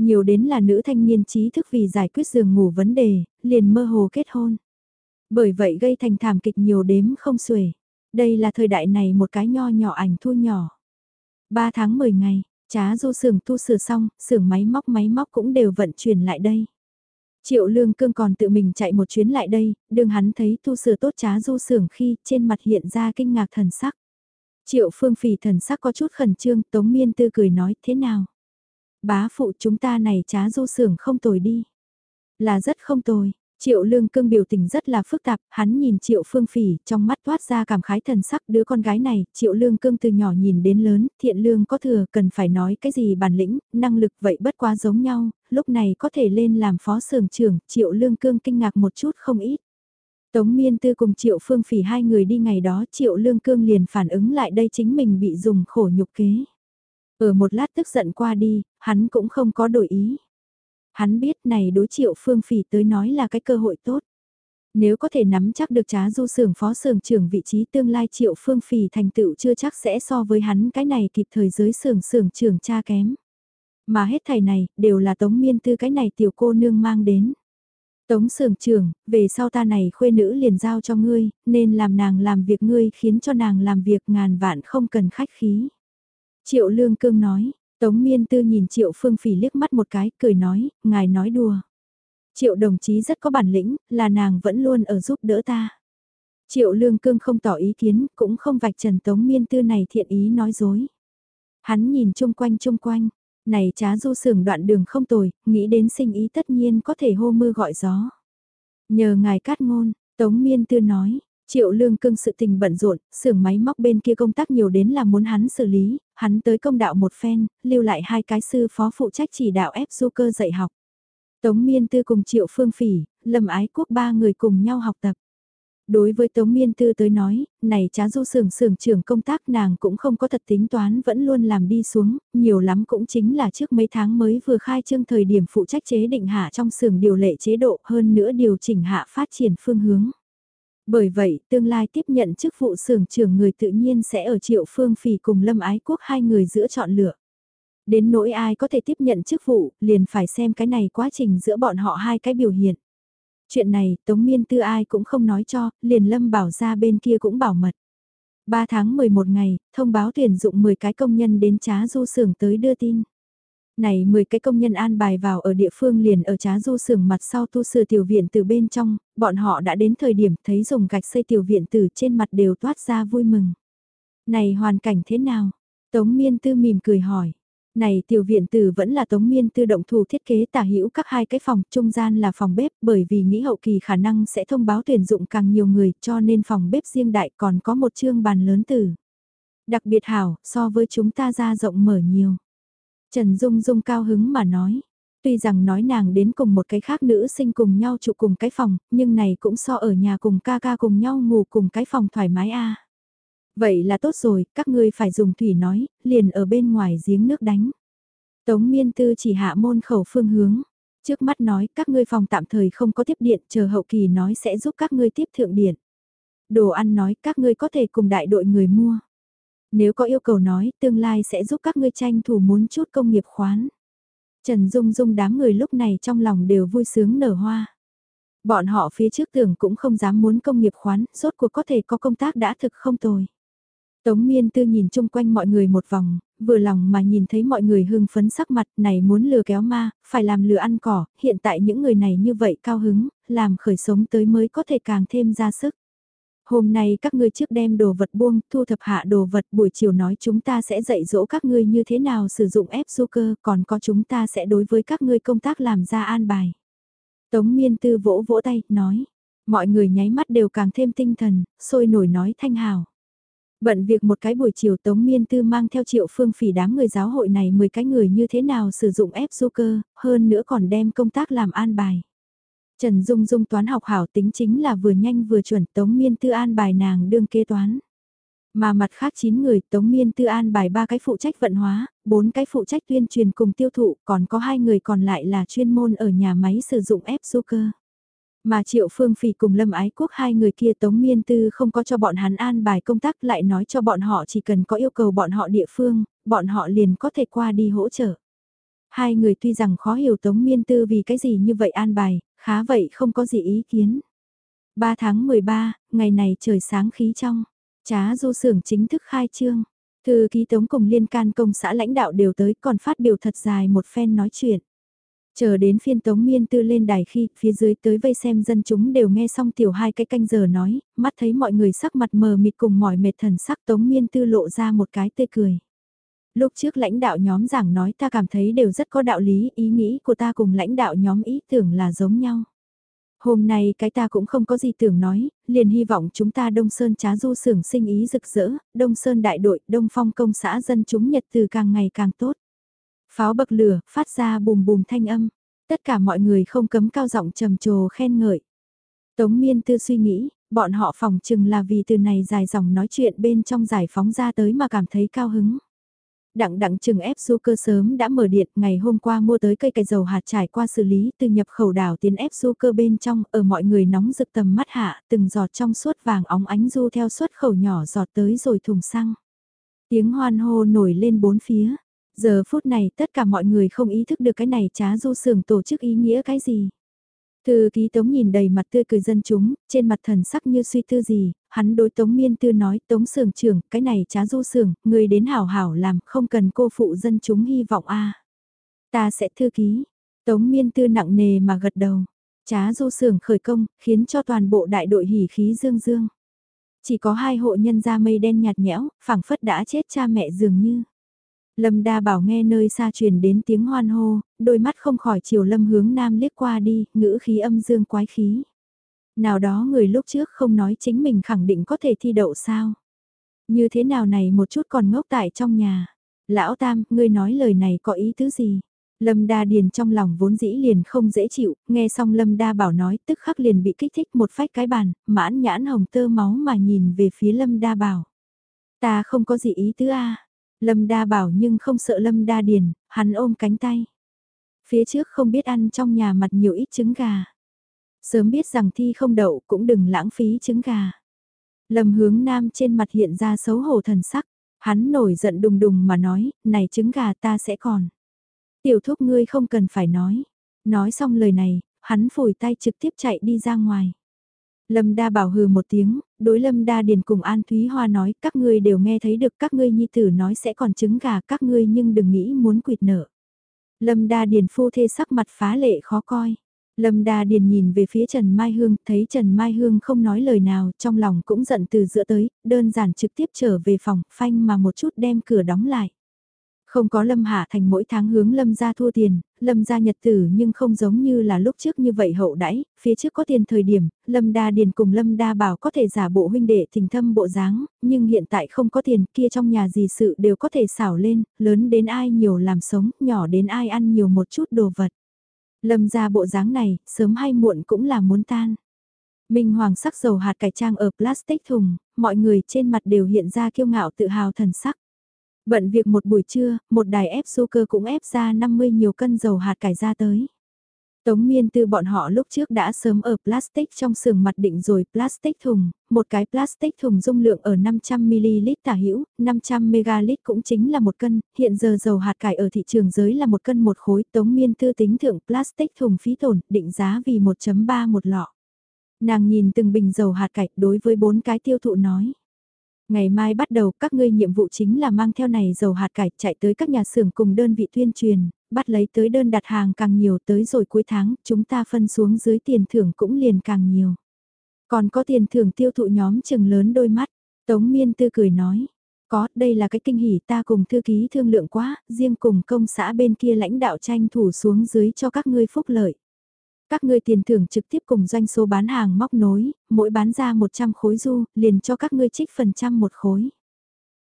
Nhiều đến là nữ thanh niên trí thức vì giải quyết giường ngủ vấn đề, liền mơ hồ kết hôn. Bởi vậy gây thành thảm kịch nhiều đếm không xuể. Đây là thời đại này một cái nho nhỏ ảnh thu nhỏ. 3 tháng 10 ngày, trá du xưởng tu sửa xong, xưởng máy móc máy móc cũng đều vận chuyển lại đây. Triệu lương cương còn tự mình chạy một chuyến lại đây, đương hắn thấy tu sửa tốt trá du xưởng khi trên mặt hiện ra kinh ngạc thần sắc. Triệu phương phỉ thần sắc có chút khẩn trương, tống miên tư cười nói thế nào. Bá phụ chúng ta này trá du xưởng không tồi đi. Là rất không tồi, Triệu lương cương biểu tình rất là phức tạp, hắn nhìn triệu phương phỉ, trong mắt toát ra cảm khái thần sắc đứa con gái này, triệu lương cương từ nhỏ nhìn đến lớn, thiện lương có thừa, cần phải nói cái gì bản lĩnh, năng lực vậy bất quá giống nhau, lúc này có thể lên làm phó sưởng trưởng, triệu lương cương kinh ngạc một chút không ít. Tống miên tư cùng triệu phương phỉ hai người đi ngày đó triệu lương cương liền phản ứng lại đây chính mình bị dùng khổ nhục kế. Ở một lát tức giận qua đi, hắn cũng không có đổi ý. Hắn biết này đối triệu phương phỉ tới nói là cái cơ hội tốt. Nếu có thể nắm chắc được trá du sưởng phó sưởng trưởng vị trí tương lai triệu phương phỉ thành tựu chưa chắc sẽ so với hắn cái này kịp thời giới sưởng sưởng trưởng cha kém. Mà hết thầy này, đều là tống miên tư cái này tiểu cô nương mang đến. Tống sưởng trưởng, về sau ta này khuê nữ liền giao cho ngươi, nên làm nàng làm việc ngươi khiến cho nàng làm việc ngàn vạn không cần khách khí. Triệu lương cương nói, Tống miên tư nhìn triệu phương phỉ liếc mắt một cái, cười nói, ngài nói đùa. Triệu đồng chí rất có bản lĩnh, là nàng vẫn luôn ở giúp đỡ ta. Triệu lương cương không tỏ ý kiến, cũng không vạch trần tống miên tư này thiện ý nói dối. Hắn nhìn chung quanh chung quanh, này trá du sưởng đoạn đường không tồi, nghĩ đến sinh ý tất nhiên có thể hô mưa gọi gió. Nhờ ngài cát ngôn, tống miên tư nói, Triệu lương cưng sự tình bận rộn, xưởng máy móc bên kia công tác nhiều đến là muốn hắn xử lý, hắn tới công đạo một phen, lưu lại hai cái sư phó phụ trách chỉ đạo ép du cơ dạy học. Tống Miên Tư cùng Triệu Phương Phỉ, Lâm Ái Quốc ba người cùng nhau học tập. Đối với Tống Miên Tư tới nói, này chá du sưởng sưởng trưởng công tác nàng cũng không có thật tính toán vẫn luôn làm đi xuống, nhiều lắm cũng chính là trước mấy tháng mới vừa khai trương thời điểm phụ trách chế định hạ trong sưởng điều lệ chế độ hơn nữa điều chỉnh hạ phát triển phương hướng. Bởi vậy, tương lai tiếp nhận chức vụ sưởng trưởng người tự nhiên sẽ ở Triệu Phương Phỉ cùng Lâm Ái Quốc hai người giữa chọn lựa. Đến nỗi ai có thể tiếp nhận chức vụ, liền phải xem cái này quá trình giữa bọn họ hai cái biểu hiện. Chuyện này, Tống Miên Tư ai cũng không nói cho, liền Lâm bảo ra bên kia cũng bảo mật. 3 tháng 11 ngày, thông báo tuyển dụng 10 cái công nhân đến trá du sưởng tới đưa tin. Này 10 cái công nhân an bài vào ở địa phương liền ở trá du sưởng mặt sau tu sửa tiểu viện từ bên trong, bọn họ đã đến thời điểm thấy dùng gạch xây tiểu viện từ trên mặt đều toát ra vui mừng. Này hoàn cảnh thế nào? Tống miên tư mỉm cười hỏi. Này tiểu viện tử vẫn là tống miên tư động thủ thiết kế tả hữu các hai cái phòng, trung gian là phòng bếp bởi vì nghĩ hậu kỳ khả năng sẽ thông báo tuyển dụng càng nhiều người cho nên phòng bếp riêng đại còn có một chương bàn lớn tử. Đặc biệt hảo, so với chúng ta ra rộng mở nhiều. Trần Dung Dung cao hứng mà nói. Tuy rằng nói nàng đến cùng một cái khác nữ sinh cùng nhau trụ cùng cái phòng, nhưng này cũng so ở nhà cùng ca ca cùng nhau ngủ cùng cái phòng thoải mái a. Vậy là tốt rồi, các ngươi phải dùng thủy nói, liền ở bên ngoài giếng nước đánh. Tống miên tư chỉ hạ môn khẩu phương hướng. Trước mắt nói các ngươi phòng tạm thời không có tiếp điện, chờ hậu kỳ nói sẽ giúp các ngươi tiếp thượng điện. Đồ ăn nói các ngươi có thể cùng đại đội người mua. Nếu có yêu cầu nói, tương lai sẽ giúp các ngươi tranh thủ muốn chút công nghiệp khoán. Trần Dung Dung đám người lúc này trong lòng đều vui sướng nở hoa. Bọn họ phía trước tưởng cũng không dám muốn công nghiệp khoán, rốt cuộc có thể có công tác đã thực không tồi. Tống miên tư nhìn chung quanh mọi người một vòng, vừa lòng mà nhìn thấy mọi người hưng phấn sắc mặt này muốn lừa kéo ma, phải làm lừa ăn cỏ, hiện tại những người này như vậy cao hứng, làm khởi sống tới mới có thể càng thêm ra sức. Hôm nay các ngươi trước đem đồ vật buông, thu thập hạ đồ vật, buổi chiều nói chúng ta sẽ dạy dỗ các ngươi như thế nào sử dụng ép du cơ, còn có chúng ta sẽ đối với các ngươi công tác làm ra an bài. Tống miên tư vỗ vỗ tay, nói. Mọi người nháy mắt đều càng thêm tinh thần, sôi nổi nói thanh hào. Bận việc một cái buổi chiều Tống Miên Tư mang theo triệu phương phỉ đám người giáo hội này 10 cái người như thế nào sử dụng ép du cơ, hơn nữa còn đem công tác làm an bài. Trần Dung Dung toán học hảo tính chính là vừa nhanh vừa chuẩn Tống Miên Tư an bài nàng đương kế toán. Mà mặt khác 9 người Tống Miên Tư an bài 3 cái phụ trách vận hóa, 4 cái phụ trách tuyên truyền cùng tiêu thụ, còn có 2 người còn lại là chuyên môn ở nhà máy sử dụng ép du cơ. Mà Triệu Phương Phỉ cùng Lâm Ái Quốc hai người kia Tống Miên Tư không có cho bọn hắn an bài công tác lại nói cho bọn họ chỉ cần có yêu cầu bọn họ địa phương, bọn họ liền có thể qua đi hỗ trợ. Hai người tuy rằng khó hiểu Tống Miên Tư vì cái gì như vậy an bài, khá vậy không có gì ý kiến. 3 tháng 13, ngày này trời sáng khí trong, trá du xưởng chính thức khai trương. Thư ký Tống cùng liên can công xã lãnh đạo đều tới còn phát biểu thật dài một phen nói chuyện. Chờ đến phiên Tống Miên Tư lên đài khi phía dưới tới vây xem dân chúng đều nghe xong tiểu hai cái canh giờ nói, mắt thấy mọi người sắc mặt mờ mịt cùng mỏi mệt thần sắc Tống Miên Tư lộ ra một cái tê cười. Lúc trước lãnh đạo nhóm giảng nói ta cảm thấy đều rất có đạo lý, ý nghĩ của ta cùng lãnh đạo nhóm ý tưởng là giống nhau. Hôm nay cái ta cũng không có gì tưởng nói, liền hy vọng chúng ta Đông Sơn trá du sưởng sinh ý rực rỡ, Đông Sơn đại đội, Đông Phong công xã dân chúng nhật từ càng ngày càng tốt. Pháo bậc lửa, phát ra bùm bùm thanh âm. Tất cả mọi người không cấm cao giọng trầm trồ khen ngợi. Tống miên tư suy nghĩ, bọn họ phòng chừng là vì từ này dài dòng nói chuyện bên trong giải phóng ra tới mà cảm thấy cao hứng. Đặng đặng chừng ép du cơ sớm đã mở điện, ngày hôm qua mua tới cây cải dầu hạt trải qua xử lý từ nhập khẩu đảo tiến ép du cơ bên trong, ở mọi người nóng rực tầm mắt hạ, từng giọt trong suốt vàng óng ánh du theo suốt khẩu nhỏ giọt tới rồi thùng xăng. Tiếng hoan hô nổi lên bốn phía, Giờ phút này tất cả mọi người không ý thức được cái này trá du sưởng tổ chức ý nghĩa cái gì. Thư ký Tống nhìn đầy mặt tươi cười dân chúng, trên mặt thần sắc như suy tư gì, hắn đối Tống Miên Tư nói Tống sường trưởng, cái này trá du sường người đến hảo hảo làm, không cần cô phụ dân chúng hy vọng a Ta sẽ thư ký. Tống Miên Tư nặng nề mà gật đầu. Trá du sường khởi công, khiến cho toàn bộ đại đội hỉ khí dương dương. Chỉ có hai hộ nhân ra mây đen nhạt nhẽo, phảng phất đã chết cha mẹ dường như. Lâm đa bảo nghe nơi xa truyền đến tiếng hoan hô, đôi mắt không khỏi chiều lâm hướng nam liếc qua đi, ngữ khí âm dương quái khí. Nào đó người lúc trước không nói chính mình khẳng định có thể thi đậu sao. Như thế nào này một chút còn ngốc tại trong nhà. Lão Tam, ngươi nói lời này có ý tứ gì? Lâm Đa Điền trong lòng vốn dĩ liền không dễ chịu, nghe xong Lâm Đa bảo nói tức khắc liền bị kích thích một phách cái bàn, mãn nhãn hồng tơ máu mà nhìn về phía Lâm Đa bảo. Ta không có gì ý tứ a Lâm đa bảo nhưng không sợ lâm đa điền, hắn ôm cánh tay. Phía trước không biết ăn trong nhà mặt nhiều ít trứng gà. Sớm biết rằng thi không đậu cũng đừng lãng phí trứng gà. Lâm hướng nam trên mặt hiện ra xấu hổ thần sắc, hắn nổi giận đùng đùng mà nói, này trứng gà ta sẽ còn. Tiểu thúc ngươi không cần phải nói. Nói xong lời này, hắn phủi tay trực tiếp chạy đi ra ngoài. Lâm Đa bảo hừ một tiếng, đối Lâm Đa Điền cùng An Thúy Hoa nói các ngươi đều nghe thấy được các ngươi nhi tử nói sẽ còn trứng gà các ngươi nhưng đừng nghĩ muốn quỵt nợ. Lâm Đa Điền phu thê sắc mặt phá lệ khó coi. Lâm Đa Điền nhìn về phía Trần Mai Hương, thấy Trần Mai Hương không nói lời nào, trong lòng cũng giận từ giữa tới, đơn giản trực tiếp trở về phòng, phanh mà một chút đem cửa đóng lại. Không có Lâm Hạ Thành mỗi tháng hướng Lâm ra thua tiền, Lâm ra nhật tử nhưng không giống như là lúc trước như vậy hậu đãi, phía trước có tiền thời điểm, Lâm Đa Điền cùng Lâm Đa Bảo có thể giả bộ huynh đệ tình thâm bộ dáng, nhưng hiện tại không có tiền kia trong nhà gì sự đều có thể xảo lên, lớn đến ai nhiều làm sống, nhỏ đến ai ăn nhiều một chút đồ vật. Lâm ra bộ dáng này, sớm hay muộn cũng là muốn tan. Minh Hoàng sắc dầu hạt cải trang ở plastic thùng, mọi người trên mặt đều hiện ra kiêu ngạo tự hào thần sắc. Bận việc một buổi trưa, một đài ép su cơ cũng ép ra 50 nhiều cân dầu hạt cải ra tới. Tống miên tư bọn họ lúc trước đã sớm ở plastic trong sườn mặt định rồi plastic thùng, một cái plastic thùng dung lượng ở 500ml tả hữu 500ml cũng chính là một cân, hiện giờ dầu hạt cải ở thị trường giới là một cân một khối, tống miên tư tính thượng plastic thùng phí tổn, định giá vì 1.3 một lọ. Nàng nhìn từng bình dầu hạt cải đối với bốn cái tiêu thụ nói. Ngày mai bắt đầu các ngươi nhiệm vụ chính là mang theo này dầu hạt cải chạy tới các nhà xưởng cùng đơn vị tuyên truyền, bắt lấy tới đơn đặt hàng càng nhiều tới rồi cuối tháng, chúng ta phân xuống dưới tiền thưởng cũng liền càng nhiều. Còn có tiền thưởng tiêu thụ nhóm chừng lớn đôi mắt, Tống Miên Tư cười nói. Có, đây là cái kinh hỉ ta cùng thư ký thương lượng quá, riêng cùng công xã bên kia lãnh đạo tranh thủ xuống dưới cho các ngươi phúc lợi. Các ngươi tiền thưởng trực tiếp cùng doanh số bán hàng móc nối, mỗi bán ra 100 khối du, liền cho các ngươi trích phần trăm một khối.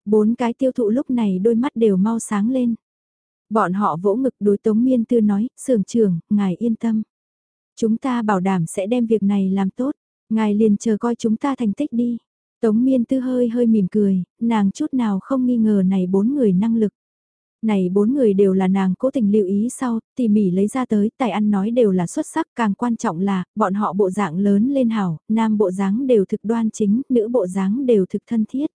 Bốn cái tiêu thụ lúc này đôi mắt đều mau sáng lên. Bọn họ vỗ ngực đối Tống Miên Tư nói, sưởng trưởng, ngài yên tâm. Chúng ta bảo đảm sẽ đem việc này làm tốt, ngài liền chờ coi chúng ta thành tích đi. Tống Miên Tư hơi hơi mỉm cười, nàng chút nào không nghi ngờ này bốn người năng lực. Này bốn người đều là nàng cố tình lưu ý sau, tỉ mỉ lấy ra tới, tài ăn nói đều là xuất sắc, càng quan trọng là, bọn họ bộ dạng lớn lên hảo, nam bộ dáng đều thực đoan chính, nữ bộ dáng đều thực thân thiết.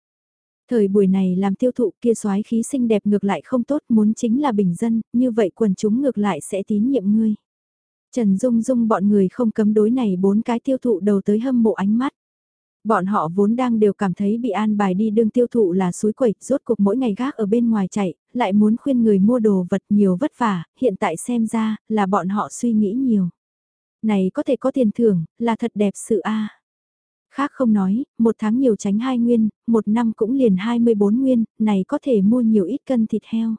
Thời buổi này làm tiêu thụ kia soái khí xinh đẹp ngược lại không tốt muốn chính là bình dân, như vậy quần chúng ngược lại sẽ tín nhiệm ngươi. Trần Dung Dung bọn người không cấm đối này bốn cái tiêu thụ đầu tới hâm mộ ánh mắt. Bọn họ vốn đang đều cảm thấy bị an bài đi đương tiêu thụ là suối quẩy, rốt cuộc mỗi ngày gác ở bên ngoài chạy, lại muốn khuyên người mua đồ vật nhiều vất vả, hiện tại xem ra là bọn họ suy nghĩ nhiều. Này có thể có tiền thưởng, là thật đẹp sự a. Khác không nói, một tháng nhiều tránh hai nguyên, một năm cũng liền 24 nguyên, này có thể mua nhiều ít cân thịt heo.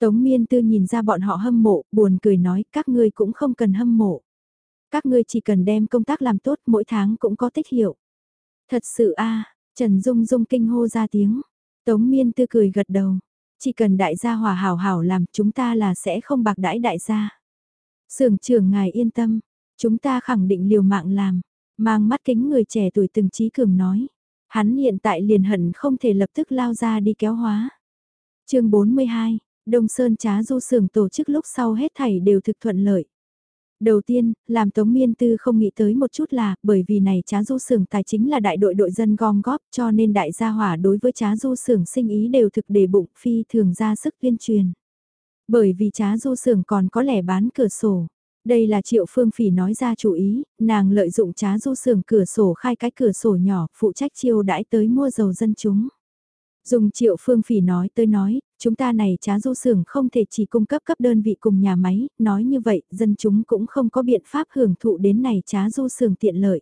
Tống miên tư nhìn ra bọn họ hâm mộ, buồn cười nói các ngươi cũng không cần hâm mộ. Các ngươi chỉ cần đem công tác làm tốt mỗi tháng cũng có tích hiệu. Thật sự a Trần Dung Dung kinh hô ra tiếng. Tống miên tư cười gật đầu. Chỉ cần đại gia hòa hảo hảo làm chúng ta là sẽ không bạc đãi đại gia. Sưởng trưởng ngài yên tâm, chúng ta khẳng định liều mạng làm. Mang mắt kính người trẻ tuổi từng trí cường nói. Hắn hiện tại liền hận không thể lập tức lao ra đi kéo hóa. chương 42, Đông Sơn Trá Du Sưởng tổ chức lúc sau hết thảy đều thực thuận lợi. Đầu tiên, làm Tống Miên Tư không nghĩ tới một chút là, bởi vì này trá du sưởng tài chính là đại đội đội dân gom góp cho nên đại gia hỏa đối với trá du sưởng sinh ý đều thực đề bụng phi thường ra sức tuyên truyền. Bởi vì trá du sưởng còn có lẻ bán cửa sổ. Đây là Triệu Phương Phỉ nói ra chủ ý, nàng lợi dụng trá du sưởng cửa sổ khai cái cửa sổ nhỏ, phụ trách chiêu đãi tới mua dầu dân chúng. Dùng Triệu Phương Phỉ nói tới nói, chúng ta này trá du xưởng không thể chỉ cung cấp cấp đơn vị cùng nhà máy, nói như vậy, dân chúng cũng không có biện pháp hưởng thụ đến này trá du xưởng tiện lợi.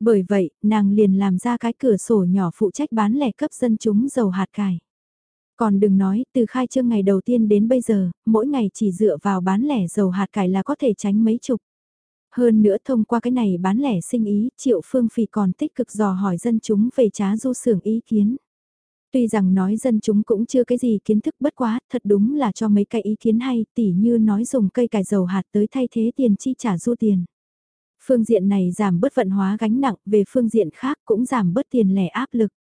Bởi vậy, nàng liền làm ra cái cửa sổ nhỏ phụ trách bán lẻ cấp dân chúng dầu hạt cải. Còn đừng nói, từ khai trương ngày đầu tiên đến bây giờ, mỗi ngày chỉ dựa vào bán lẻ dầu hạt cải là có thể tránh mấy chục. Hơn nữa thông qua cái này bán lẻ sinh ý, Triệu Phương Phì còn tích cực dò hỏi dân chúng về trá du xưởng ý kiến. Tuy rằng nói dân chúng cũng chưa cái gì kiến thức bất quá, thật đúng là cho mấy cái ý kiến hay, tỉ như nói dùng cây cải dầu hạt tới thay thế tiền chi trả du tiền. Phương diện này giảm bớt vận hóa gánh nặng, về phương diện khác cũng giảm bớt tiền lẻ áp lực.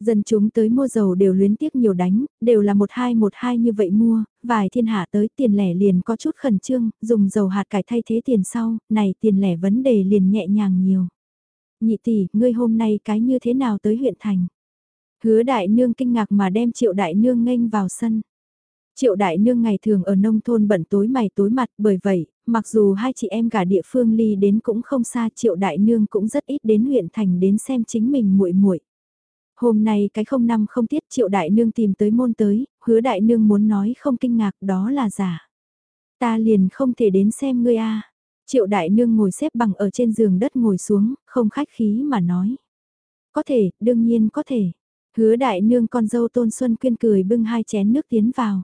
Dân chúng tới mua dầu đều luyến tiếc nhiều đánh, đều là một hai một hai như vậy mua, vài thiên hạ tới tiền lẻ liền có chút khẩn trương, dùng dầu hạt cải thay thế tiền sau, này tiền lẻ vấn đề liền nhẹ nhàng nhiều. Nhị tỷ, ngươi hôm nay cái như thế nào tới huyện thành? Hứa đại nương kinh ngạc mà đem triệu đại nương nghênh vào sân. Triệu đại nương ngày thường ở nông thôn bận tối mày tối mặt bởi vậy, mặc dù hai chị em cả địa phương ly đến cũng không xa triệu đại nương cũng rất ít đến huyện thành đến xem chính mình muội muội. Hôm nay cái không năm không tiết triệu đại nương tìm tới môn tới, hứa đại nương muốn nói không kinh ngạc đó là giả. Ta liền không thể đến xem ngươi a Triệu đại nương ngồi xếp bằng ở trên giường đất ngồi xuống, không khách khí mà nói. Có thể, đương nhiên có thể. Hứa đại nương con dâu tôn xuân quyên cười bưng hai chén nước tiến vào.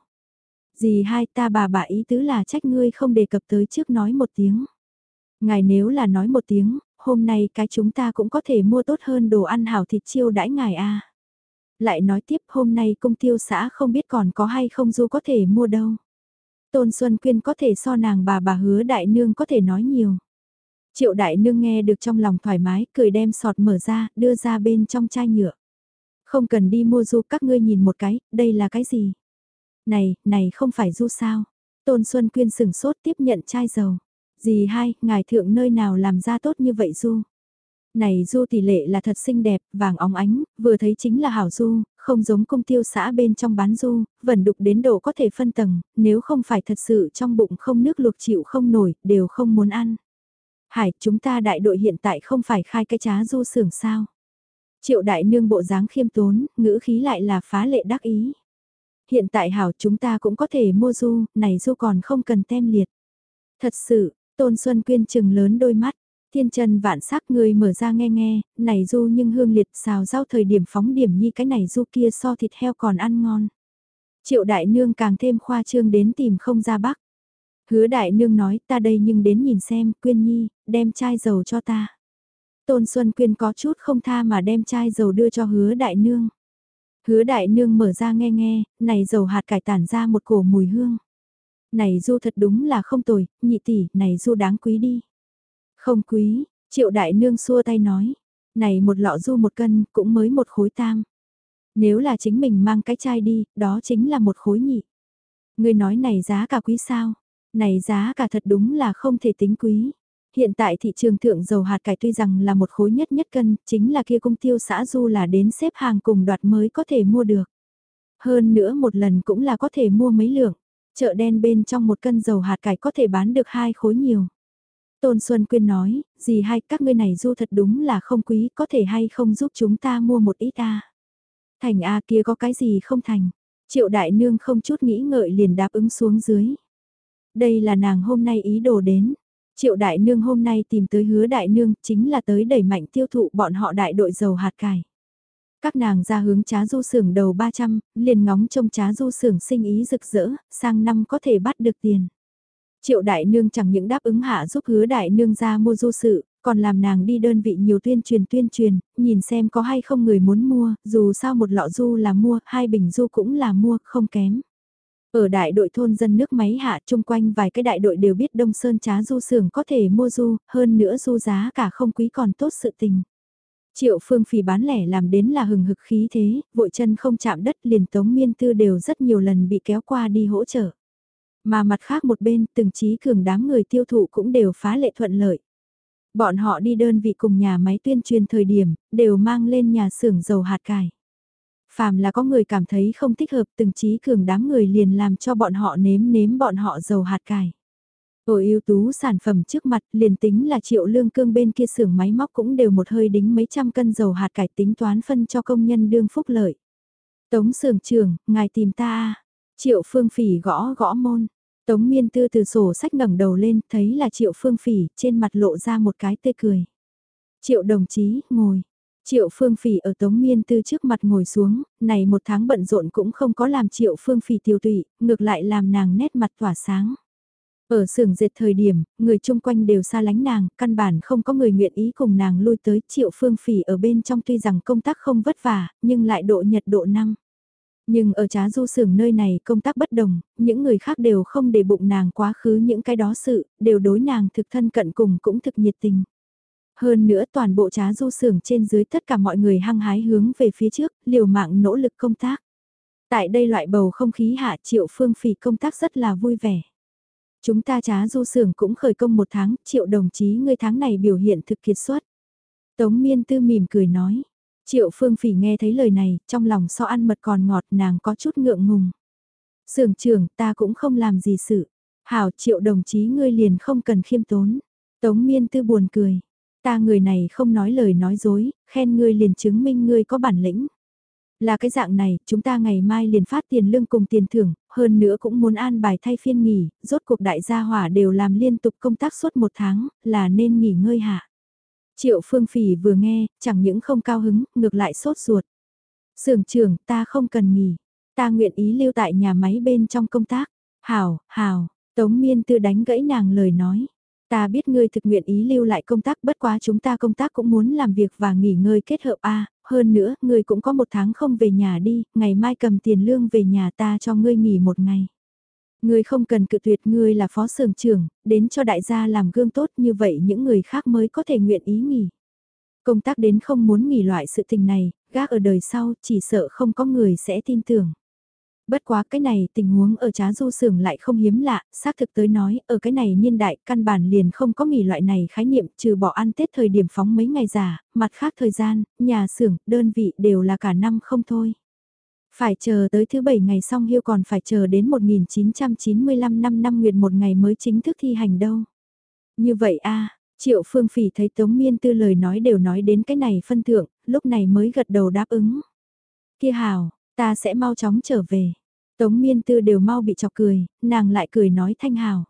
Dì hai ta bà bà ý tứ là trách ngươi không đề cập tới trước nói một tiếng. Ngài nếu là nói một tiếng, hôm nay cái chúng ta cũng có thể mua tốt hơn đồ ăn hảo thịt chiêu đãi ngài a. Lại nói tiếp hôm nay công tiêu xã không biết còn có hay không du có thể mua đâu. Tôn Xuân Quyên có thể so nàng bà bà hứa đại nương có thể nói nhiều. Triệu đại nương nghe được trong lòng thoải mái, cười đem sọt mở ra, đưa ra bên trong chai nhựa. Không cần đi mua du các ngươi nhìn một cái, đây là cái gì? Này, này không phải du sao? Tôn Xuân Quyên sừng sốt tiếp nhận chai dầu. Dì hai, ngài thượng nơi nào làm ra tốt như vậy Du? Này Du tỷ lệ là thật xinh đẹp, vàng óng ánh, vừa thấy chính là hảo Du, không giống công tiêu xã bên trong bán Du, vẫn đục đến độ có thể phân tầng, nếu không phải thật sự trong bụng không nước luộc chịu không nổi, đều không muốn ăn. Hải, chúng ta đại đội hiện tại không phải khai cái trá Du sưởng sao? Triệu đại nương bộ dáng khiêm tốn, ngữ khí lại là phá lệ đắc ý. Hiện tại hảo chúng ta cũng có thể mua du, này du còn không cần tem liệt. Thật sự, Tôn Xuân Quyên chừng lớn đôi mắt, thiên chân vạn sắc người mở ra nghe nghe, này du nhưng hương liệt xào rau thời điểm phóng điểm nhi cái này du kia so thịt heo còn ăn ngon. Triệu đại nương càng thêm khoa trương đến tìm không ra bắc. Hứa đại nương nói ta đây nhưng đến nhìn xem, Quyên Nhi, đem chai dầu cho ta. Tôn Xuân Quyên có chút không tha mà đem chai dầu đưa cho hứa đại nương. Hứa đại nương mở ra nghe nghe, này dầu hạt cải tản ra một cổ mùi hương. Này du thật đúng là không tồi, nhị tỷ, này du đáng quý đi. Không quý, triệu đại nương xua tay nói. Này một lọ du một cân, cũng mới một khối tam. Nếu là chính mình mang cái chai đi, đó chính là một khối nhị. Người nói này giá cả quý sao? Này giá cả thật đúng là không thể tính quý. Hiện tại thị trường thượng dầu hạt cải tuy rằng là một khối nhất nhất cân, chính là kia công tiêu xã du là đến xếp hàng cùng đoạt mới có thể mua được. Hơn nữa một lần cũng là có thể mua mấy lượng. Chợ đen bên trong một cân dầu hạt cải có thể bán được hai khối nhiều. Tôn Xuân Quyên nói, gì hay các ngươi này du thật đúng là không quý, có thể hay không giúp chúng ta mua một ít a Thành A kia có cái gì không thành. Triệu đại nương không chút nghĩ ngợi liền đáp ứng xuống dưới. Đây là nàng hôm nay ý đồ đến. Triệu đại nương hôm nay tìm tới hứa đại nương chính là tới đẩy mạnh tiêu thụ bọn họ đại đội dầu hạt cải. Các nàng ra hướng trá du xưởng đầu 300, liền ngóng trông trá du xưởng sinh ý rực rỡ, sang năm có thể bắt được tiền. Triệu đại nương chẳng những đáp ứng hạ giúp hứa đại nương ra mua du sự, còn làm nàng đi đơn vị nhiều tuyên truyền tuyên truyền, nhìn xem có hay không người muốn mua, dù sao một lọ du là mua, hai bình du cũng là mua, không kém. Ở đại đội thôn dân nước máy hạ chung quanh vài cái đại đội đều biết Đông Sơn trá du xưởng có thể mua du, hơn nữa du giá cả không quý còn tốt sự tình. Triệu phương phì bán lẻ làm đến là hừng hực khí thế, vội chân không chạm đất liền tống miên tư đều rất nhiều lần bị kéo qua đi hỗ trợ. Mà mặt khác một bên từng trí cường đám người tiêu thụ cũng đều phá lệ thuận lợi. Bọn họ đi đơn vị cùng nhà máy tuyên truyền thời điểm, đều mang lên nhà xưởng dầu hạt cải. Phàm là có người cảm thấy không thích hợp từng trí cường đám người liền làm cho bọn họ nếm nếm bọn họ dầu hạt cải. Ở ưu tú sản phẩm trước mặt liền tính là triệu lương cương bên kia xưởng máy móc cũng đều một hơi đính mấy trăm cân dầu hạt cải tính toán phân cho công nhân đương phúc lợi. Tống xưởng trưởng, ngài tìm ta à? Triệu phương phỉ gõ gõ môn. Tống miên tư từ sổ sách ngẩng đầu lên thấy là triệu phương phỉ trên mặt lộ ra một cái tê cười. Triệu đồng chí, ngồi. Triệu Phương Phỉ ở Tống Miên Tư trước mặt ngồi xuống, này một tháng bận rộn cũng không có làm Triệu Phương Phỉ tiêu tụy, ngược lại làm nàng nét mặt tỏa sáng. Ở xưởng dệt thời điểm, người chung quanh đều xa lánh nàng, căn bản không có người nguyện ý cùng nàng lui tới Triệu Phương Phỉ ở bên trong tuy rằng công tác không vất vả, nhưng lại độ nhật độ năm. Nhưng ở trá du xưởng nơi này công tác bất đồng, những người khác đều không để bụng nàng quá khứ những cái đó sự, đều đối nàng thực thân cận cùng cũng thực nhiệt tình. Hơn nữa toàn bộ trá du xưởng trên dưới tất cả mọi người hăng hái hướng về phía trước, liều mạng nỗ lực công tác. Tại đây loại bầu không khí hạ triệu phương phỉ công tác rất là vui vẻ. Chúng ta trá du xưởng cũng khởi công một tháng, triệu đồng chí ngươi tháng này biểu hiện thực kiệt xuất. Tống miên tư mỉm cười nói. Triệu phương phỉ nghe thấy lời này, trong lòng so ăn mật còn ngọt nàng có chút ngượng ngùng. Sưởng trưởng ta cũng không làm gì sự. Hảo triệu đồng chí ngươi liền không cần khiêm tốn. Tống miên tư buồn cười. Ta người này không nói lời nói dối, khen ngươi liền chứng minh ngươi có bản lĩnh. Là cái dạng này, chúng ta ngày mai liền phát tiền lương cùng tiền thưởng, hơn nữa cũng muốn an bài thay phiên nghỉ, rốt cuộc đại gia hỏa đều làm liên tục công tác suốt một tháng, là nên nghỉ ngơi hạ. Triệu Phương Phỉ vừa nghe, chẳng những không cao hứng, ngược lại sốt ruột. Sưởng trưởng, ta không cần nghỉ, ta nguyện ý lưu tại nhà máy bên trong công tác. Hảo, hảo, Tống Miên Tư đánh gãy nàng lời nói. Ta biết ngươi thực nguyện ý lưu lại công tác bất quá chúng ta công tác cũng muốn làm việc và nghỉ ngơi kết hợp a hơn nữa, ngươi cũng có một tháng không về nhà đi, ngày mai cầm tiền lương về nhà ta cho ngươi nghỉ một ngày. Ngươi không cần cự tuyệt ngươi là phó xưởng trưởng, đến cho đại gia làm gương tốt như vậy những người khác mới có thể nguyện ý nghỉ. Công tác đến không muốn nghỉ loại sự tình này, gác ở đời sau chỉ sợ không có người sẽ tin tưởng. Bất quá cái này tình huống ở trá du sưởng lại không hiếm lạ, xác thực tới nói, ở cái này niên đại căn bản liền không có nghỉ loại này khái niệm trừ bỏ ăn Tết thời điểm phóng mấy ngày giả, mặt khác thời gian, nhà xưởng, đơn vị đều là cả năm không thôi. Phải chờ tới thứ bảy ngày xong hiêu còn phải chờ đến 1995 năm năm nguyệt một ngày mới chính thức thi hành đâu. Như vậy a Triệu Phương Phỉ thấy Tống Miên Tư lời nói đều nói đến cái này phân thượng, lúc này mới gật đầu đáp ứng. Kia hào, ta sẽ mau chóng trở về. Tống Miên Tư đều mau bị chọc cười, nàng lại cười nói thanh hào.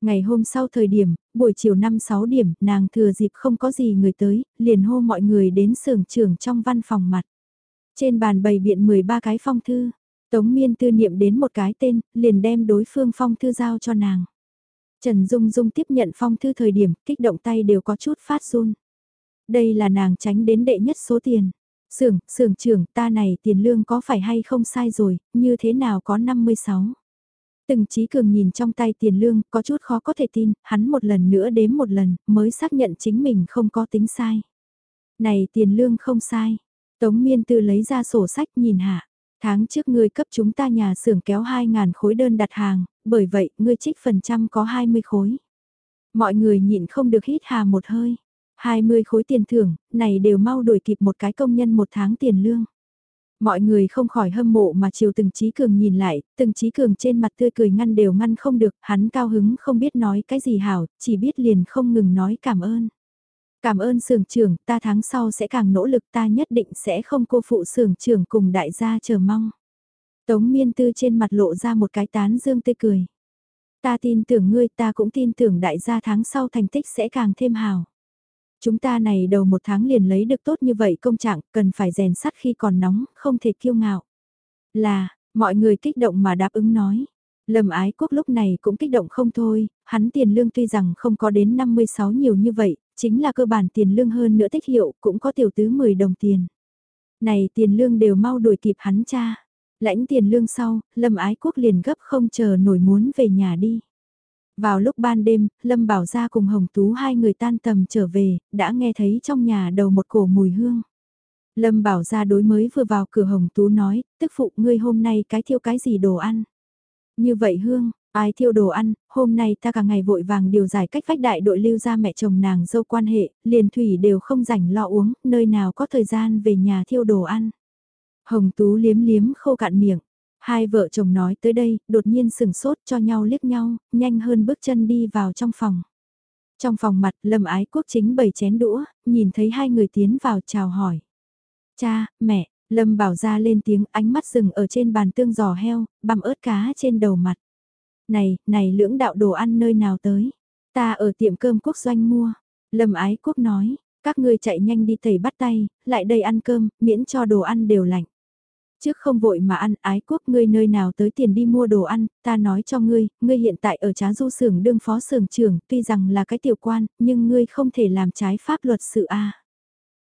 Ngày hôm sau thời điểm, buổi chiều 5-6 điểm, nàng thừa dịp không có gì người tới, liền hô mọi người đến sưởng trưởng trong văn phòng mặt. Trên bàn bày biện 13 cái phong thư, Tống Miên Tư niệm đến một cái tên, liền đem đối phương phong thư giao cho nàng. Trần Dung Dung tiếp nhận phong thư thời điểm, kích động tay đều có chút phát run. Đây là nàng tránh đến đệ nhất số tiền. Sưởng, sưởng trưởng, ta này tiền lương có phải hay không sai rồi, như thế nào có 56. Từng trí cường nhìn trong tay tiền lương, có chút khó có thể tin, hắn một lần nữa đếm một lần, mới xác nhận chính mình không có tính sai. Này tiền lương không sai. Tống miên tư lấy ra sổ sách nhìn hạ. Tháng trước ngươi cấp chúng ta nhà xưởng kéo 2.000 khối đơn đặt hàng, bởi vậy ngươi trích phần trăm có 20 khối. Mọi người nhịn không được hít hà một hơi. 20 khối tiền thưởng, này đều mau đổi kịp một cái công nhân một tháng tiền lương. Mọi người không khỏi hâm mộ mà chiều từng trí cường nhìn lại, từng trí cường trên mặt tươi cười ngăn đều ngăn không được, hắn cao hứng không biết nói cái gì hảo, chỉ biết liền không ngừng nói cảm ơn. Cảm ơn sưởng trưởng, ta tháng sau sẽ càng nỗ lực ta nhất định sẽ không cô phụ sưởng trưởng cùng đại gia chờ mong. Tống miên tư trên mặt lộ ra một cái tán dương tươi cười. Ta tin tưởng ngươi ta cũng tin tưởng đại gia tháng sau thành tích sẽ càng thêm hào. Chúng ta này đầu một tháng liền lấy được tốt như vậy công trạng, cần phải rèn sắt khi còn nóng, không thể kiêu ngạo. Là, mọi người kích động mà đáp ứng nói. Lâm ái quốc lúc này cũng kích động không thôi, hắn tiền lương tuy rằng không có đến 56 nhiều như vậy, chính là cơ bản tiền lương hơn nữa tích hiệu, cũng có tiểu tứ 10 đồng tiền. Này tiền lương đều mau đuổi kịp hắn cha. Lãnh tiền lương sau, Lâm ái quốc liền gấp không chờ nổi muốn về nhà đi. Vào lúc ban đêm, Lâm Bảo Gia cùng Hồng Tú hai người tan tầm trở về, đã nghe thấy trong nhà đầu một cổ mùi hương. Lâm Bảo Gia đối mới vừa vào cửa Hồng Tú nói, tức phụ ngươi hôm nay cái thiêu cái gì đồ ăn. Như vậy hương, ai thiêu đồ ăn, hôm nay ta cả ngày vội vàng điều giải cách vách đại đội lưu ra mẹ chồng nàng dâu quan hệ, liền thủy đều không rảnh lo uống, nơi nào có thời gian về nhà thiêu đồ ăn. Hồng Tú liếm liếm khô cạn miệng, Hai vợ chồng nói tới đây, đột nhiên sừng sốt cho nhau liếc nhau, nhanh hơn bước chân đi vào trong phòng. Trong phòng mặt, Lâm Ái Quốc chính bày chén đũa, nhìn thấy hai người tiến vào chào hỏi. Cha, mẹ, Lâm bảo ra lên tiếng ánh mắt rừng ở trên bàn tương giò heo, băm ớt cá trên đầu mặt. Này, này lưỡng đạo đồ ăn nơi nào tới? Ta ở tiệm cơm quốc doanh mua. Lâm Ái Quốc nói, các ngươi chạy nhanh đi tẩy bắt tay, lại đây ăn cơm, miễn cho đồ ăn đều lạnh. Trước không vội mà ăn ái quốc ngươi nơi nào tới tiền đi mua đồ ăn, ta nói cho ngươi, ngươi hiện tại ở trá du sưởng đương phó sưởng trưởng, tuy rằng là cái tiểu quan, nhưng ngươi không thể làm trái pháp luật sự a.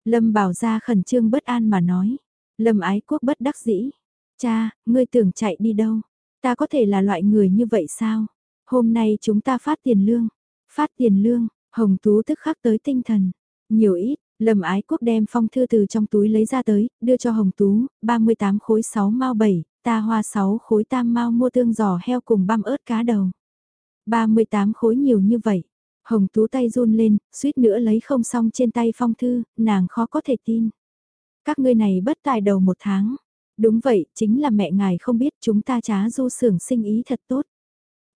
Lâm bảo ra khẩn trương bất an mà nói. Lâm ái quốc bất đắc dĩ. Cha, ngươi tưởng chạy đi đâu? Ta có thể là loại người như vậy sao? Hôm nay chúng ta phát tiền lương. Phát tiền lương, Hồng Tú tức khắc tới tinh thần. Nhiều ít, Lâm ái quốc đem phong thư từ trong túi lấy ra tới, đưa cho Hồng Tú, 38 khối 6 mao 7, ta hoa 6 khối tam mao mua tương giò heo cùng băm ớt cá đầu. 38 khối nhiều như vậy. Hồng Tú tay run lên, suýt nữa lấy không xong trên tay phong thư, nàng khó có thể tin. Các ngươi này bất tài đầu một tháng. Đúng vậy, chính là mẹ ngài không biết chúng ta trá du sưởng sinh ý thật tốt.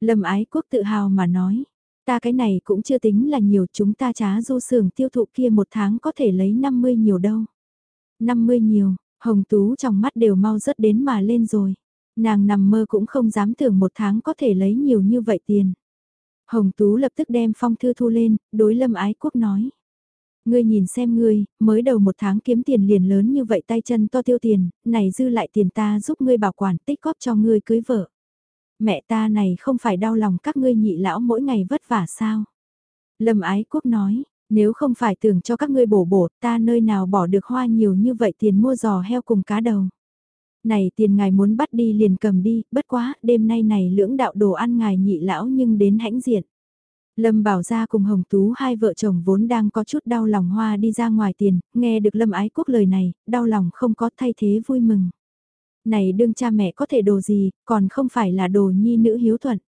Lâm ái quốc tự hào mà nói. Ta cái này cũng chưa tính là nhiều chúng ta trá du sưởng tiêu thụ kia một tháng có thể lấy 50 nhiều đâu. 50 nhiều, Hồng Tú trong mắt đều mau rớt đến mà lên rồi. Nàng nằm mơ cũng không dám tưởng một tháng có thể lấy nhiều như vậy tiền. Hồng Tú lập tức đem phong thư thu lên, đối lâm ái quốc nói. Ngươi nhìn xem ngươi, mới đầu một tháng kiếm tiền liền lớn như vậy tay chân to tiêu tiền, này dư lại tiền ta giúp ngươi bảo quản tích góp cho ngươi cưới vợ mẹ ta này không phải đau lòng các ngươi nhị lão mỗi ngày vất vả sao? Lâm Ái Quốc nói, nếu không phải tưởng cho các ngươi bổ bổ, ta nơi nào bỏ được hoa nhiều như vậy tiền mua giò heo cùng cá đầu. Này tiền ngài muốn bắt đi liền cầm đi, bất quá, đêm nay này lưỡng đạo đồ ăn ngài nhị lão nhưng đến hãnh diện. Lâm Bảo Gia cùng Hồng Tú hai vợ chồng vốn đang có chút đau lòng hoa đi ra ngoài tiền, nghe được Lâm Ái Quốc lời này, đau lòng không có thay thế vui mừng. Này đương cha mẹ có thể đồ gì, còn không phải là đồ nhi nữ hiếu thuận.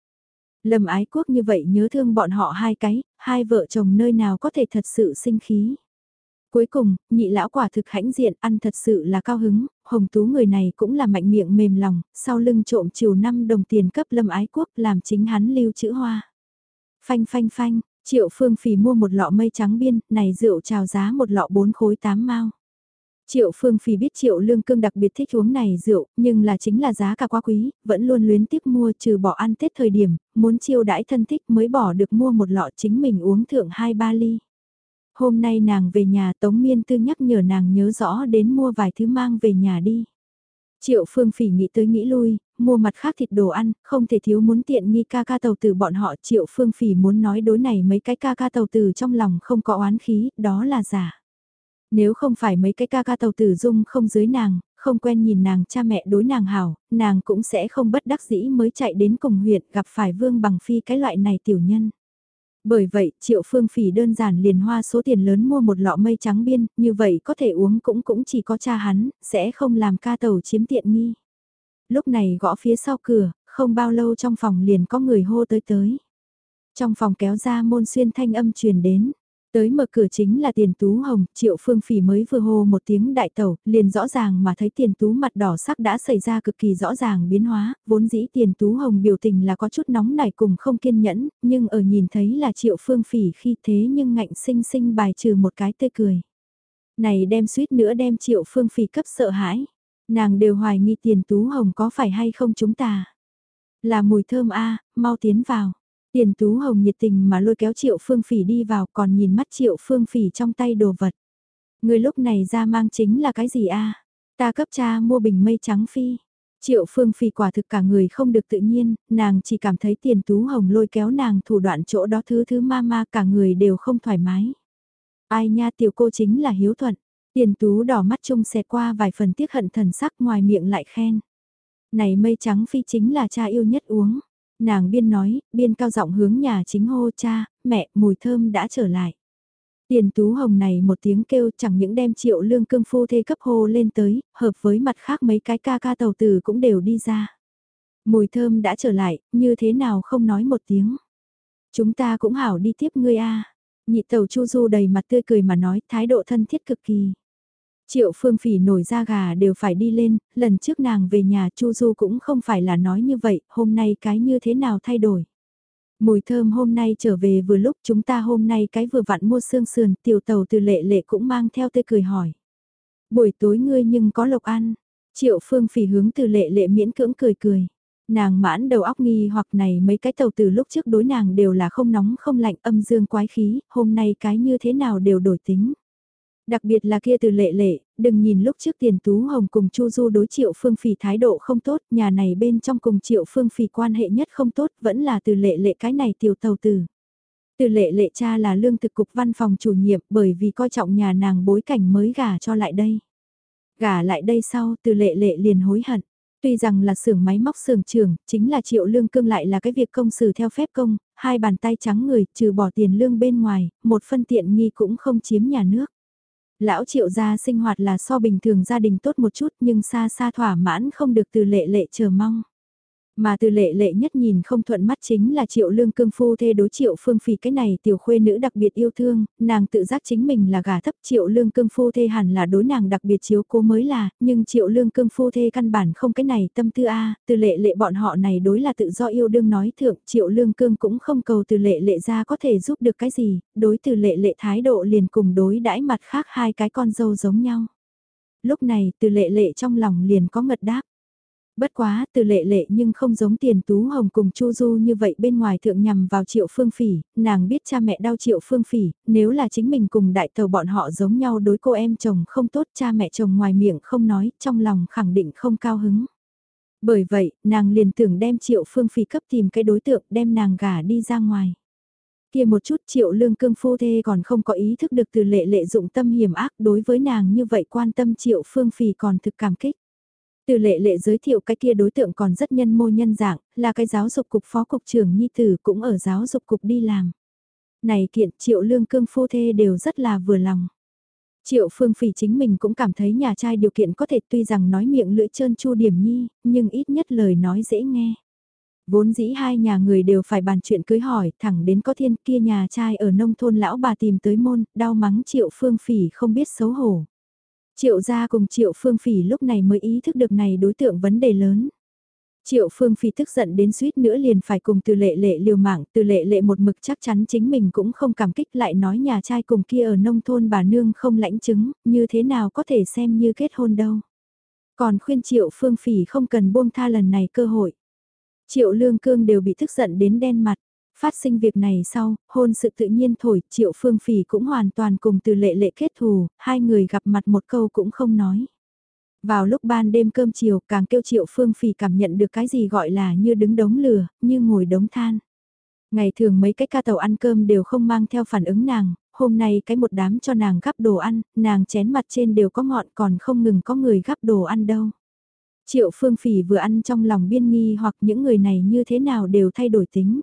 Lâm ái quốc như vậy nhớ thương bọn họ hai cái, hai vợ chồng nơi nào có thể thật sự sinh khí. Cuối cùng, nhị lão quả thực hãnh diện ăn thật sự là cao hứng, hồng tú người này cũng là mạnh miệng mềm lòng, sau lưng trộm chiều năm đồng tiền cấp lâm ái quốc làm chính hắn lưu chữ hoa. Phanh phanh phanh, triệu phương phì mua một lọ mây trắng biên, này rượu chào giá một lọ bốn khối tám mao. Triệu Phương Phì biết Triệu Lương Cương đặc biệt thích uống này rượu, nhưng là chính là giá cả quá quý, vẫn luôn luyến tiếp mua trừ bỏ ăn Tết thời điểm, muốn chiêu đãi thân thích mới bỏ được mua một lọ chính mình uống thượng 2-3 ly. Hôm nay nàng về nhà Tống Miên Tư nhắc nhở nàng nhớ rõ đến mua vài thứ mang về nhà đi. Triệu Phương Phỉ nghĩ tới nghĩ lui, mua mặt khác thịt đồ ăn, không thể thiếu muốn tiện nghi ca ca tàu tử bọn họ. Triệu Phương Phỉ muốn nói đối này mấy cái ca ca tàu tử trong lòng không có oán khí, đó là giả. Nếu không phải mấy cái ca ca tàu tử dung không dưới nàng, không quen nhìn nàng cha mẹ đối nàng hảo, nàng cũng sẽ không bất đắc dĩ mới chạy đến cùng huyện gặp phải vương bằng phi cái loại này tiểu nhân. Bởi vậy, Triệu Phương Phỉ đơn giản liền hoa số tiền lớn mua một lọ mây trắng biên, như vậy có thể uống cũng cũng chỉ có cha hắn, sẽ không làm ca tàu chiếm tiện nghi. Lúc này gõ phía sau cửa, không bao lâu trong phòng liền có người hô tới tới. Trong phòng kéo ra môn xuyên thanh âm truyền đến. Tới mở cửa chính là tiền tú hồng, triệu phương phỉ mới vừa hô một tiếng đại tẩu, liền rõ ràng mà thấy tiền tú mặt đỏ sắc đã xảy ra cực kỳ rõ ràng biến hóa, vốn dĩ tiền tú hồng biểu tình là có chút nóng nảy cùng không kiên nhẫn, nhưng ở nhìn thấy là triệu phương phỉ khi thế nhưng ngạnh sinh sinh bài trừ một cái tươi cười. Này đem suýt nữa đem triệu phương phỉ cấp sợ hãi, nàng đều hoài nghi tiền tú hồng có phải hay không chúng ta. Là mùi thơm a mau tiến vào. Tiền Tú Hồng nhiệt tình mà lôi kéo Triệu Phương Phỉ đi vào còn nhìn mắt Triệu Phương Phỉ trong tay đồ vật. Người lúc này ra mang chính là cái gì a? Ta cấp cha mua bình mây trắng phi. Triệu Phương Phỉ quả thực cả người không được tự nhiên, nàng chỉ cảm thấy Tiền Tú Hồng lôi kéo nàng thủ đoạn chỗ đó thứ thứ ma ma cả người đều không thoải mái. Ai nha tiểu cô chính là hiếu thuận. Tiền Tú đỏ mắt trông xẹt qua vài phần tiếc hận thần sắc ngoài miệng lại khen. Này mây trắng phi chính là cha yêu nhất uống. Nàng biên nói, biên cao giọng hướng nhà chính hô cha, mẹ, mùi thơm đã trở lại. Tiền tú hồng này một tiếng kêu chẳng những đem triệu lương cương phu thê cấp hô lên tới, hợp với mặt khác mấy cái ca ca tàu tử cũng đều đi ra. Mùi thơm đã trở lại, như thế nào không nói một tiếng. Chúng ta cũng hảo đi tiếp ngươi a Nhị tàu chu du đầy mặt tươi cười mà nói thái độ thân thiết cực kỳ. Triệu Phương Phỉ nổi da gà đều phải đi lên, lần trước nàng về nhà Chu Du cũng không phải là nói như vậy, hôm nay cái như thế nào thay đổi. Mùi thơm hôm nay trở về vừa lúc chúng ta hôm nay cái vừa vặn mua xương sườn, tiểu tàu từ lệ lệ cũng mang theo tươi cười hỏi. Buổi tối ngươi nhưng có lộc ăn, Triệu Phương Phỉ hướng từ lệ lệ miễn cưỡng cười cười. Nàng mãn đầu óc nghi hoặc này mấy cái tàu từ lúc trước đối nàng đều là không nóng không lạnh âm dương quái khí, hôm nay cái như thế nào đều đổi tính. Đặc biệt là kia từ lệ lệ, đừng nhìn lúc trước tiền tú hồng cùng Chu Du đối triệu phương phì thái độ không tốt, nhà này bên trong cùng triệu phương phì quan hệ nhất không tốt, vẫn là từ lệ lệ cái này tiểu tàu từ Từ lệ lệ cha là lương thực cục văn phòng chủ nhiệm bởi vì coi trọng nhà nàng bối cảnh mới gả cho lại đây. Gả lại đây sau từ lệ lệ liền hối hận. Tuy rằng là xưởng máy móc xưởng trường, chính là triệu lương cương lại là cái việc công xử theo phép công, hai bàn tay trắng người, trừ bỏ tiền lương bên ngoài, một phân tiện nghi cũng không chiếm nhà nước lão triệu gia sinh hoạt là so bình thường gia đình tốt một chút nhưng xa xa thỏa mãn không được từ lệ lệ chờ mong. Mà từ lệ lệ nhất nhìn không thuận mắt chính là triệu lương cương phu thê đối triệu phương phỉ cái này tiểu khuê nữ đặc biệt yêu thương, nàng tự giác chính mình là gà thấp triệu lương cương phu thê hẳn là đối nàng đặc biệt chiếu cố mới là, nhưng triệu lương cương phu thê căn bản không cái này tâm tư a từ lệ lệ bọn họ này đối là tự do yêu đương nói thượng triệu lương cương cũng không cầu từ lệ lệ ra có thể giúp được cái gì, đối từ lệ lệ thái độ liền cùng đối đãi mặt khác hai cái con dâu giống nhau. Lúc này từ lệ lệ trong lòng liền có ngật đáp Bất quá, từ lệ lệ nhưng không giống tiền tú hồng cùng Chu Du như vậy bên ngoài thượng nhằm vào triệu phương phỉ, nàng biết cha mẹ đau triệu phương phỉ, nếu là chính mình cùng đại tàu bọn họ giống nhau đối cô em chồng không tốt cha mẹ chồng ngoài miệng không nói, trong lòng khẳng định không cao hứng. Bởi vậy, nàng liền tưởng đem triệu phương phỉ cấp tìm cái đối tượng đem nàng gả đi ra ngoài. Kia một chút triệu lương cương phu thê còn không có ý thức được từ lệ lệ dụng tâm hiểm ác đối với nàng như vậy quan tâm triệu phương phỉ còn thực cảm kích. Từ lệ lệ giới thiệu cái kia đối tượng còn rất nhân mô nhân dạng, là cái giáo dục cục phó cục trưởng Nhi Tử cũng ở giáo dục cục đi làm. Này kiện triệu lương cương phu thê đều rất là vừa lòng. Triệu Phương Phỉ chính mình cũng cảm thấy nhà trai điều kiện có thể tuy rằng nói miệng lưỡi trơn chu điểm nhi, nhưng ít nhất lời nói dễ nghe. Vốn dĩ hai nhà người đều phải bàn chuyện cưới hỏi, thẳng đến có thiên kia nhà trai ở nông thôn lão bà tìm tới môn, đau mắng Triệu Phương Phỉ không biết xấu hổ. Triệu gia cùng Triệu Phương Phỉ lúc này mới ý thức được này đối tượng vấn đề lớn. Triệu Phương Phi tức giận đến suýt nữa liền phải cùng từ lệ lệ liều mạng, từ lệ lệ một mực chắc chắn chính mình cũng không cảm kích lại nói nhà trai cùng kia ở nông thôn bà nương không lãnh chứng, như thế nào có thể xem như kết hôn đâu. Còn khuyên Triệu Phương Phỉ không cần buông tha lần này cơ hội. Triệu Lương Cương đều bị tức giận đến đen mặt. Phát sinh việc này sau, hôn sự tự nhiên thổi, Triệu Phương Phỉ cũng hoàn toàn cùng từ lệ lệ kết thù, hai người gặp mặt một câu cũng không nói. Vào lúc ban đêm cơm chiều càng kêu triệu phương phì cảm nhận được cái gì gọi là như đứng đống lửa, như ngồi đống than. Ngày thường mấy cái ca tàu ăn cơm đều không mang theo phản ứng nàng, hôm nay cái một đám cho nàng gắp đồ ăn, nàng chén mặt trên đều có ngọn còn không ngừng có người gắp đồ ăn đâu. Triệu phương phỉ vừa ăn trong lòng biên nghi hoặc những người này như thế nào đều thay đổi tính.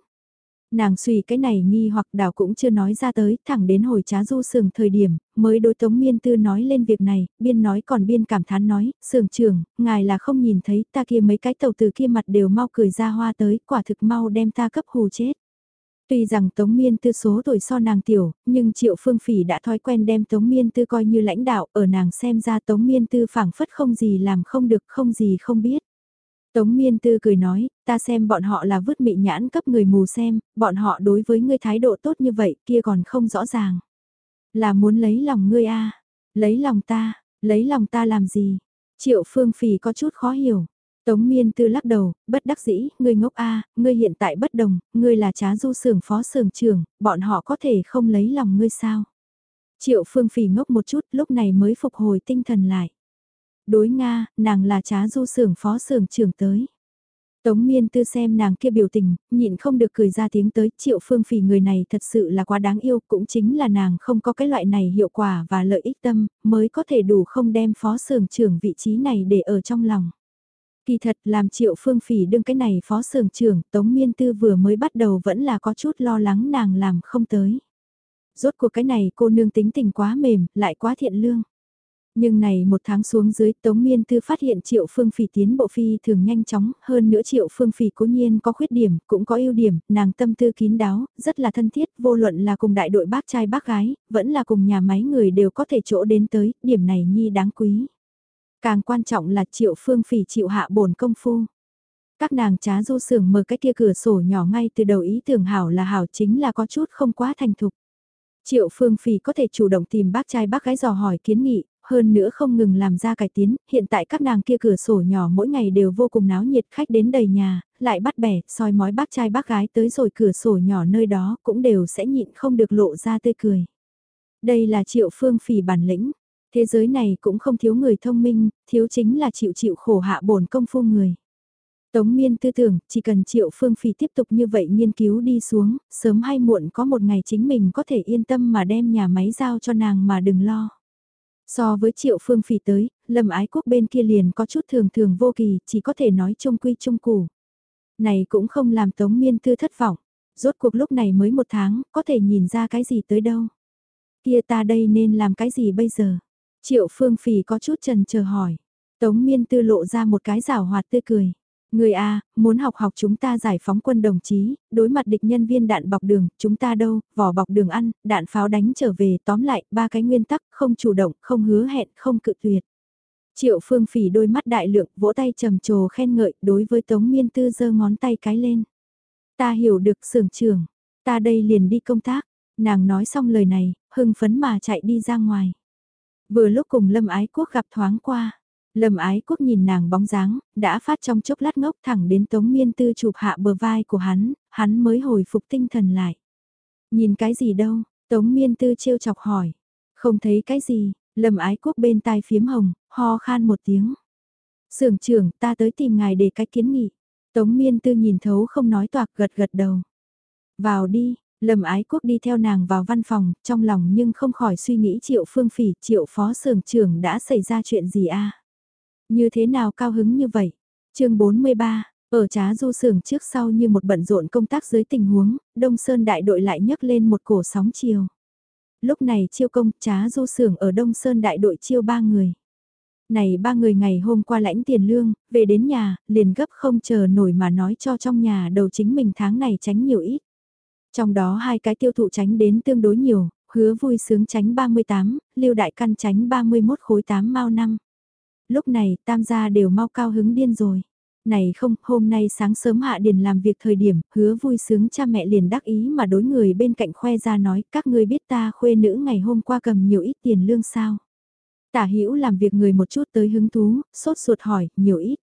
Nàng suy cái này nghi hoặc đảo cũng chưa nói ra tới, thẳng đến hồi trá du sường thời điểm, mới đối tống miên tư nói lên việc này, biên nói còn biên cảm thán nói, sường trưởng, ngài là không nhìn thấy ta kia mấy cái tàu từ kia mặt đều mau cười ra hoa tới, quả thực mau đem ta cấp hù chết. Tuy rằng Tống Miên Tư số tuổi so nàng tiểu, nhưng Triệu Phương Phỉ đã thói quen đem Tống Miên Tư coi như lãnh đạo, ở nàng xem ra Tống Miên Tư phảng phất không gì làm không được, không gì không biết. Tống miên tư cười nói, ta xem bọn họ là vứt mị nhãn cấp người mù xem, bọn họ đối với ngươi thái độ tốt như vậy kia còn không rõ ràng. Là muốn lấy lòng ngươi a lấy lòng ta, lấy lòng ta làm gì? Triệu phương phì có chút khó hiểu. Tống miên tư lắc đầu, bất đắc dĩ, ngươi ngốc a ngươi hiện tại bất đồng, ngươi là trá du sưởng phó sưởng trưởng, bọn họ có thể không lấy lòng ngươi sao? Triệu phương phì ngốc một chút lúc này mới phục hồi tinh thần lại đối Nga, nàng là trá du sưởng phó sưởng trưởng tới. Tống miên tư xem nàng kia biểu tình, nhịn không được cười ra tiếng tới, triệu phương phỉ người này thật sự là quá đáng yêu, cũng chính là nàng không có cái loại này hiệu quả và lợi ích tâm, mới có thể đủ không đem phó sưởng trưởng vị trí này để ở trong lòng. Kỳ thật làm triệu phương phỉ đương cái này phó sưởng trưởng, Tống miên tư vừa mới bắt đầu vẫn là có chút lo lắng nàng làm không tới. Rốt cuộc cái này cô nương tính tình quá mềm, lại quá thiện lương. Nhưng này một tháng xuống dưới Tống Miên Tư phát hiện Triệu Phương Phỉ tiến bộ phi thường nhanh chóng, hơn nữa Triệu Phương Phỉ cố nhiên có khuyết điểm, cũng có ưu điểm, nàng tâm tư kín đáo, rất là thân thiết, vô luận là cùng đại đội bác trai bác gái, vẫn là cùng nhà máy người đều có thể chỗ đến tới, điểm này nhi đáng quý. Càng quan trọng là Triệu Phương Phỉ chịu hạ bổn công phu. Các nàng trá du sưởng mở cái kia cửa sổ nhỏ ngay từ đầu ý tưởng hảo là hảo chính là có chút không quá thành thục. Triệu Phương Phỉ có thể chủ động tìm bác trai bác gái dò hỏi kiến nghị, hơn nữa không ngừng làm ra cải tiến, hiện tại các nàng kia cửa sổ nhỏ mỗi ngày đều vô cùng náo nhiệt khách đến đầy nhà, lại bắt bẻ, soi mói bác trai bác gái tới rồi cửa sổ nhỏ nơi đó cũng đều sẽ nhịn không được lộ ra tươi cười. Đây là triệu phương phỉ bản lĩnh, thế giới này cũng không thiếu người thông minh, thiếu chính là chịu chịu khổ hạ bổn công phu người. Tống miên tư tưởng, chỉ cần triệu phương phỉ tiếp tục như vậy nghiên cứu đi xuống, sớm hay muộn có một ngày chính mình có thể yên tâm mà đem nhà máy giao cho nàng mà đừng lo. So với triệu phương phỉ tới, lâm ái quốc bên kia liền có chút thường thường vô kỳ, chỉ có thể nói trung quy trung củ. Này cũng không làm tống miên tư thất vọng, rốt cuộc lúc này mới một tháng, có thể nhìn ra cái gì tới đâu. Kia ta đây nên làm cái gì bây giờ? Triệu phương phỉ có chút trần chờ hỏi. Tống miên tư lộ ra một cái rảo hoạt tươi cười. Người A, muốn học học chúng ta giải phóng quân đồng chí, đối mặt địch nhân viên đạn bọc đường, chúng ta đâu, vỏ bọc đường ăn, đạn pháo đánh trở về, tóm lại, ba cái nguyên tắc, không chủ động, không hứa hẹn, không cự tuyệt. Triệu phương phỉ đôi mắt đại lượng, vỗ tay trầm trồ khen ngợi, đối với Tống Miên Tư giơ ngón tay cái lên. Ta hiểu được sưởng trưởng ta đây liền đi công tác, nàng nói xong lời này, hưng phấn mà chạy đi ra ngoài. Vừa lúc cùng Lâm Ái Quốc gặp thoáng qua, Lâm ái quốc nhìn nàng bóng dáng, đã phát trong chốc lát ngốc thẳng đến tống miên tư chụp hạ bờ vai của hắn, hắn mới hồi phục tinh thần lại. Nhìn cái gì đâu, tống miên tư trêu chọc hỏi. Không thấy cái gì, lâm ái quốc bên tai phiếm hồng, ho khan một tiếng. Sưởng trưởng ta tới tìm ngài để cái kiến nghị. Tống miên tư nhìn thấu không nói toạc gật gật đầu. Vào đi, Lâm Ái Quốc đi theo nàng vào văn phòng, trong lòng nhưng không khỏi suy nghĩ triệu phương phỉ, triệu phó sưởng trưởng đã xảy ra chuyện gì a như thế nào cao hứng như vậy? chương 43, ở trá du sưởng trước sau như một bận rộn công tác dưới tình huống, Đông Sơn đại đội lại nhấc lên một cổ sóng chiều. Lúc này chiêu công trá du sưởng ở Đông Sơn đại đội chiêu ba người. Này ba người ngày hôm qua lãnh tiền lương, về đến nhà, liền gấp không chờ nổi mà nói cho trong nhà đầu chính mình tháng này tránh nhiều ít. Trong đó hai cái tiêu thụ tránh đến tương đối nhiều, hứa vui sướng tránh 38, lưu đại căn tránh 31 khối 8 mau năm. Lúc này tam gia đều mau cao hứng điên rồi. Này không, hôm nay sáng sớm hạ điền làm việc thời điểm, hứa vui sướng cha mẹ liền đắc ý mà đối người bên cạnh khoe ra nói, các ngươi biết ta khuê nữ ngày hôm qua cầm nhiều ít tiền lương sao. Tả hữu làm việc người một chút tới hứng thú, sốt ruột hỏi, nhiều ít.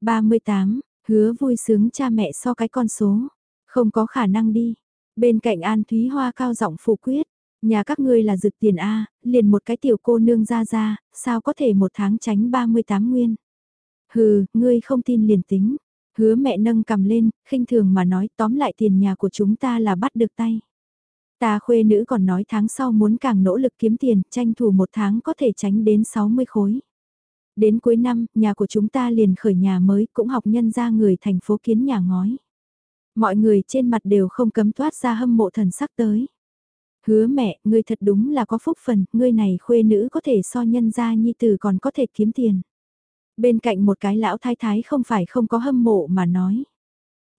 38, hứa vui sướng cha mẹ so cái con số. Không có khả năng đi. Bên cạnh An Thúy Hoa cao giọng phủ quyết. Nhà các ngươi là rực tiền A, liền một cái tiểu cô nương ra ra, sao có thể một tháng tránh 38 nguyên. Hừ, ngươi không tin liền tính. Hứa mẹ nâng cầm lên, khinh thường mà nói tóm lại tiền nhà của chúng ta là bắt được tay. Ta khuê nữ còn nói tháng sau muốn càng nỗ lực kiếm tiền, tranh thủ một tháng có thể tránh đến 60 khối. Đến cuối năm, nhà của chúng ta liền khởi nhà mới cũng học nhân ra người thành phố kiến nhà ngói. Mọi người trên mặt đều không cấm toát ra hâm mộ thần sắc tới. Hứa mẹ, ngươi thật đúng là có phúc phần, ngươi này khuê nữ có thể so nhân ra nhi tử còn có thể kiếm tiền. Bên cạnh một cái lão thái thái không phải không có hâm mộ mà nói.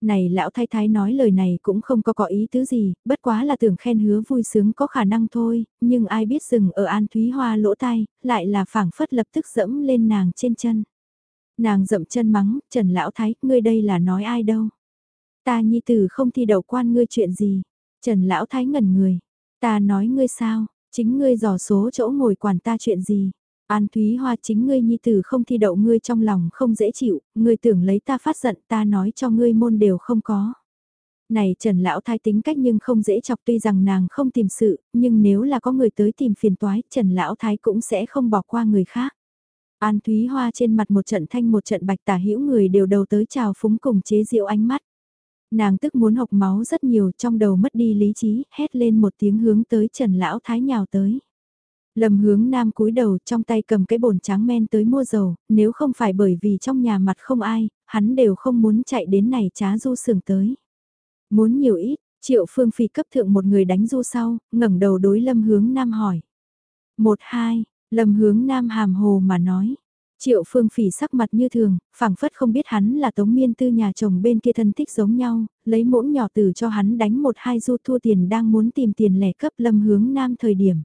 Này lão thái thái nói lời này cũng không có có ý tứ gì, bất quá là tưởng khen hứa vui sướng có khả năng thôi, nhưng ai biết dừng ở An Thúy Hoa lỗ tai, lại là phảng phất lập tức dẫm lên nàng trên chân. Nàng dậm chân mắng, Trần Lão Thái, ngươi đây là nói ai đâu. Ta nhi tử không thi đầu quan ngươi chuyện gì. Trần Lão Thái ngẩn người. Ta nói ngươi sao, chính ngươi dò số chỗ ngồi quản ta chuyện gì. An Thúy Hoa chính ngươi nhi tử không thi đậu ngươi trong lòng không dễ chịu, ngươi tưởng lấy ta phát giận ta nói cho ngươi môn đều không có. Này Trần Lão Thái tính cách nhưng không dễ chọc tuy rằng nàng không tìm sự, nhưng nếu là có người tới tìm phiền toái, Trần Lão Thái cũng sẽ không bỏ qua người khác. An Thúy Hoa trên mặt một trận thanh một trận bạch tả hữu người đều đầu tới chào phúng cùng chế diệu ánh mắt. Nàng tức muốn học máu rất nhiều trong đầu mất đi lý trí, hét lên một tiếng hướng tới Trần Lão Thái nhào tới. Lầm hướng nam cúi đầu trong tay cầm cái bồn trắng men tới mua dầu, nếu không phải bởi vì trong nhà mặt không ai, hắn đều không muốn chạy đến này trá du sưởng tới. Muốn nhiều ít, triệu phương phi cấp thượng một người đánh du sau, ngẩng đầu đối lâm hướng nam hỏi. Một hai, lâm hướng nam hàm hồ mà nói. Triệu phương phỉ sắc mặt như thường, phảng phất không biết hắn là tống miên tư nhà chồng bên kia thân thích giống nhau, lấy muỗng nhỏ từ cho hắn đánh một hai du thua tiền đang muốn tìm tiền lẻ cấp lâm hướng nam thời điểm.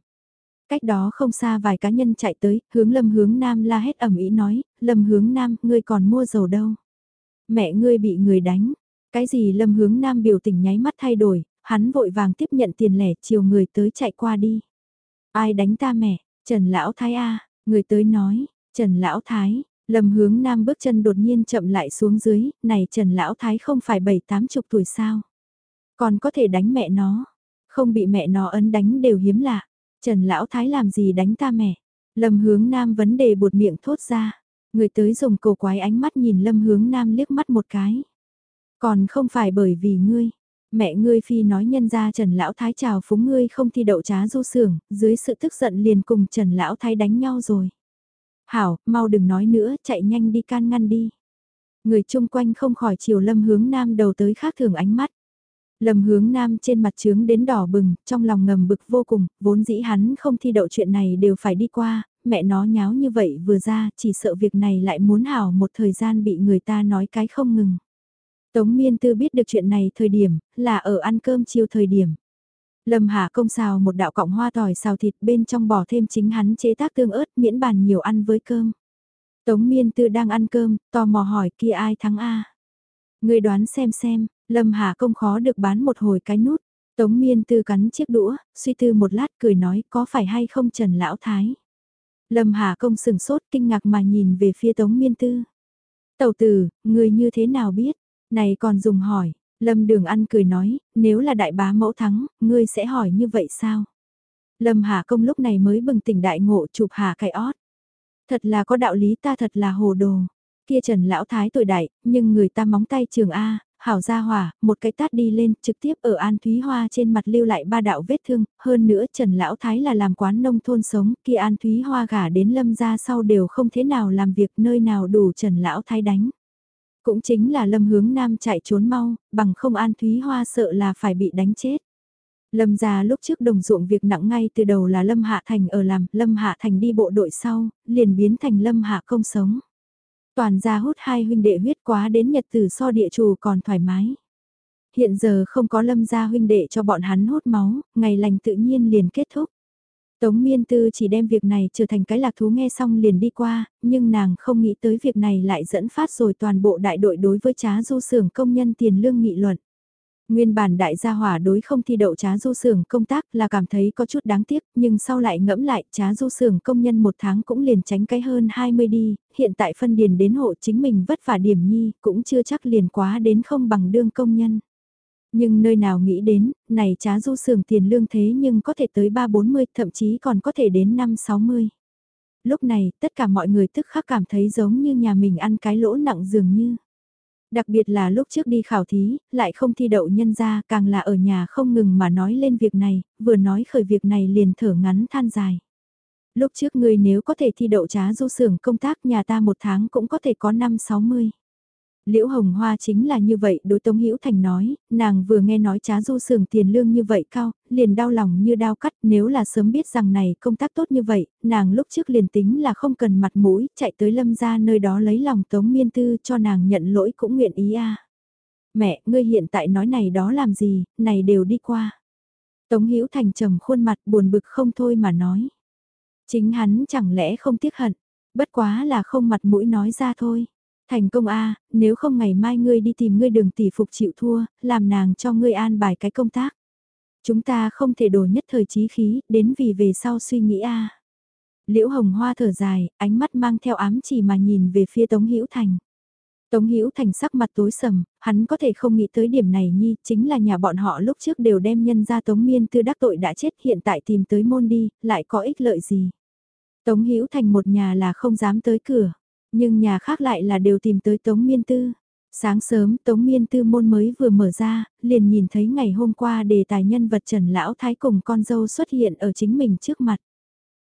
Cách đó không xa vài cá nhân chạy tới, hướng lâm hướng nam la hét ẩm ý nói, lâm hướng nam, ngươi còn mua dầu đâu. Mẹ ngươi bị người đánh. Cái gì lâm hướng nam biểu tình nháy mắt thay đổi, hắn vội vàng tiếp nhận tiền lẻ chiều người tới chạy qua đi. Ai đánh ta mẹ, Trần Lão Thái A, người tới nói, Trần Lão Thái, lâm hướng nam bước chân đột nhiên chậm lại xuống dưới, này Trần Lão Thái không phải bảy tám chục tuổi sao. Còn có thể đánh mẹ nó, không bị mẹ nó ấn đánh đều hiếm lạ. Trần Lão Thái làm gì đánh ta mẹ? Lâm hướng nam vấn đề bột miệng thốt ra. Người tới dùng cầu quái ánh mắt nhìn lâm hướng nam liếc mắt một cái. Còn không phải bởi vì ngươi. Mẹ ngươi phi nói nhân ra Trần Lão Thái chào phúng ngươi không thi đậu trá du sưởng, dưới sự tức giận liền cùng Trần Lão Thái đánh nhau rồi. Hảo, mau đừng nói nữa, chạy nhanh đi can ngăn đi. Người chung quanh không khỏi chiều lâm hướng nam đầu tới khác thường ánh mắt. Lâm hướng nam trên mặt trướng đến đỏ bừng, trong lòng ngầm bực vô cùng, vốn dĩ hắn không thi đậu chuyện này đều phải đi qua, mẹ nó nháo như vậy vừa ra, chỉ sợ việc này lại muốn hảo một thời gian bị người ta nói cái không ngừng. Tống miên tư biết được chuyện này thời điểm, là ở ăn cơm chiều thời điểm. Lâm Hà công xào một đạo cọng hoa tỏi xào thịt bên trong bỏ thêm chính hắn chế tác tương ớt miễn bàn nhiều ăn với cơm. Tống miên tư đang ăn cơm, tò mò hỏi kia ai thắng A. Người đoán xem xem, Lâm Hà công khó được bán một hồi cái nút. Tống miên tư cắn chiếc đũa, suy tư một lát cười nói có phải hay không Trần Lão Thái. Lâm Hà công sừng sốt kinh ngạc mà nhìn về phía Tống miên tư. Tẩu tử, người như thế nào biết? Này còn dùng hỏi, Lâm Đường ăn cười nói, nếu là đại bá mẫu thắng, ngươi sẽ hỏi như vậy sao? Lâm Hà công lúc này mới bừng tỉnh đại ngộ chụp hà cái ót. Thật là có đạo lý ta thật là hồ đồ. Kia Trần Lão Thái tuổi đại, nhưng người ta móng tay trường A, hảo ra hỏa, một cái tát đi lên, trực tiếp ở An Thúy Hoa trên mặt lưu lại ba đạo vết thương, hơn nữa Trần Lão Thái là làm quán nông thôn sống, kia An Thúy Hoa gả đến lâm ra sau đều không thế nào làm việc nơi nào đủ Trần Lão Thái đánh. Cũng chính là lâm hướng nam chạy trốn mau, bằng không An Thúy Hoa sợ là phải bị đánh chết. Lâm gia lúc trước đồng ruộng việc nặng ngay từ đầu là Lâm Hạ Thành ở làm, Lâm Hạ Thành đi bộ đội sau, liền biến thành Lâm Hạ công sống. Toàn gia hút hai huynh đệ huyết quá đến nhật tử so địa chủ còn thoải mái. Hiện giờ không có Lâm gia huynh đệ cho bọn hắn hút máu, ngày lành tự nhiên liền kết thúc. Tống miên tư chỉ đem việc này trở thành cái lạc thú nghe xong liền đi qua, nhưng nàng không nghĩ tới việc này lại dẫn phát rồi toàn bộ đại đội đối với trá du xưởng công nhân tiền lương nghị luận. Nguyên bản đại gia hỏa đối không thi đậu trá du xưởng công tác là cảm thấy có chút đáng tiếc, nhưng sau lại ngẫm lại trá du xưởng công nhân một tháng cũng liền tránh cái hơn 20 đi, hiện tại phân điền đến hộ chính mình vất vả điểm nhi, cũng chưa chắc liền quá đến không bằng đương công nhân. Nhưng nơi nào nghĩ đến, này trá du sường tiền lương thế nhưng có thể tới 3-40, thậm chí còn có thể đến 5-60. Lúc này, tất cả mọi người tức khắc cảm thấy giống như nhà mình ăn cái lỗ nặng dường như. Đặc biệt là lúc trước đi khảo thí, lại không thi đậu nhân ra, càng là ở nhà không ngừng mà nói lên việc này, vừa nói khởi việc này liền thở ngắn than dài. Lúc trước người nếu có thể thi đậu trá du sưởng công tác nhà ta một tháng cũng có thể có 5-60. Liễu Hồng Hoa chính là như vậy đối Tống Hữu Thành nói, nàng vừa nghe nói trá du sưởng tiền lương như vậy cao, liền đau lòng như đau cắt nếu là sớm biết rằng này công tác tốt như vậy, nàng lúc trước liền tính là không cần mặt mũi, chạy tới lâm ra nơi đó lấy lòng Tống Miên Tư cho nàng nhận lỗi cũng nguyện ý a Mẹ, ngươi hiện tại nói này đó làm gì, này đều đi qua. Tống Hữu Thành trầm khuôn mặt buồn bực không thôi mà nói. Chính hắn chẳng lẽ không tiếc hận, bất quá là không mặt mũi nói ra thôi. Thành công a nếu không ngày mai ngươi đi tìm ngươi đường tỷ phục chịu thua, làm nàng cho ngươi an bài cái công tác. Chúng ta không thể đổ nhất thời trí khí, đến vì về sau suy nghĩ a Liễu hồng hoa thở dài, ánh mắt mang theo ám chỉ mà nhìn về phía Tống Hữu Thành. Tống Hữu Thành sắc mặt tối sầm, hắn có thể không nghĩ tới điểm này nhi, chính là nhà bọn họ lúc trước đều đem nhân ra Tống Miên Tư đắc tội đã chết hiện tại tìm tới môn đi, lại có ích lợi gì. Tống Hữu Thành một nhà là không dám tới cửa. Nhưng nhà khác lại là đều tìm tới Tống Miên Tư. Sáng sớm Tống Miên Tư môn mới vừa mở ra, liền nhìn thấy ngày hôm qua đề tài nhân vật Trần Lão Thái cùng con dâu xuất hiện ở chính mình trước mặt.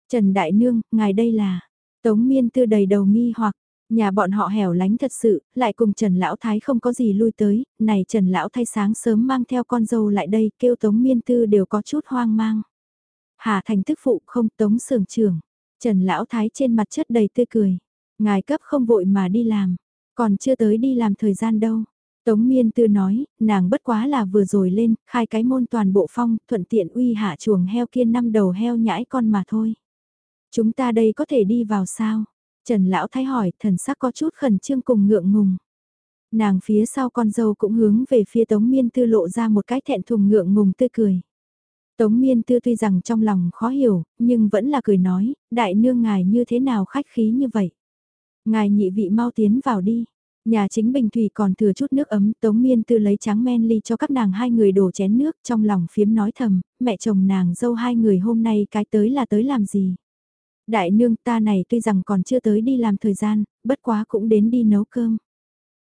Trần Đại Nương, ngài đây là... Tống Miên Tư đầy đầu nghi hoặc, nhà bọn họ hẻo lánh thật sự, lại cùng Trần Lão Thái không có gì lui tới, này Trần Lão Thái sáng sớm mang theo con dâu lại đây kêu Tống Miên Tư đều có chút hoang mang. Hà thành tức phụ không Tống sưởng trưởng, Trần Lão Thái trên mặt chất đầy tươi cười. Ngài cấp không vội mà đi làm, còn chưa tới đi làm thời gian đâu. Tống miên tư nói, nàng bất quá là vừa rồi lên, khai cái môn toàn bộ phong, thuận tiện uy hạ chuồng heo kia năm đầu heo nhãi con mà thôi. Chúng ta đây có thể đi vào sao? Trần Lão Thái hỏi, thần sắc có chút khẩn trương cùng ngượng ngùng. Nàng phía sau con dâu cũng hướng về phía Tống Miên Tư lộ ra một cái thẹn thùng ngượng ngùng tươi cười. Tống Miên Tư tuy rằng trong lòng khó hiểu, nhưng vẫn là cười nói, đại nương ngài như thế nào khách khí như vậy. Ngài nhị vị mau tiến vào đi. Nhà chính bình thủy còn thừa chút nước ấm, Tống Miên Tư lấy trắng men ly cho các nàng hai người đổ chén nước, trong lòng phiếm nói thầm, mẹ chồng nàng dâu hai người hôm nay cái tới là tới làm gì. Đại nương ta này tuy rằng còn chưa tới đi làm thời gian, bất quá cũng đến đi nấu cơm.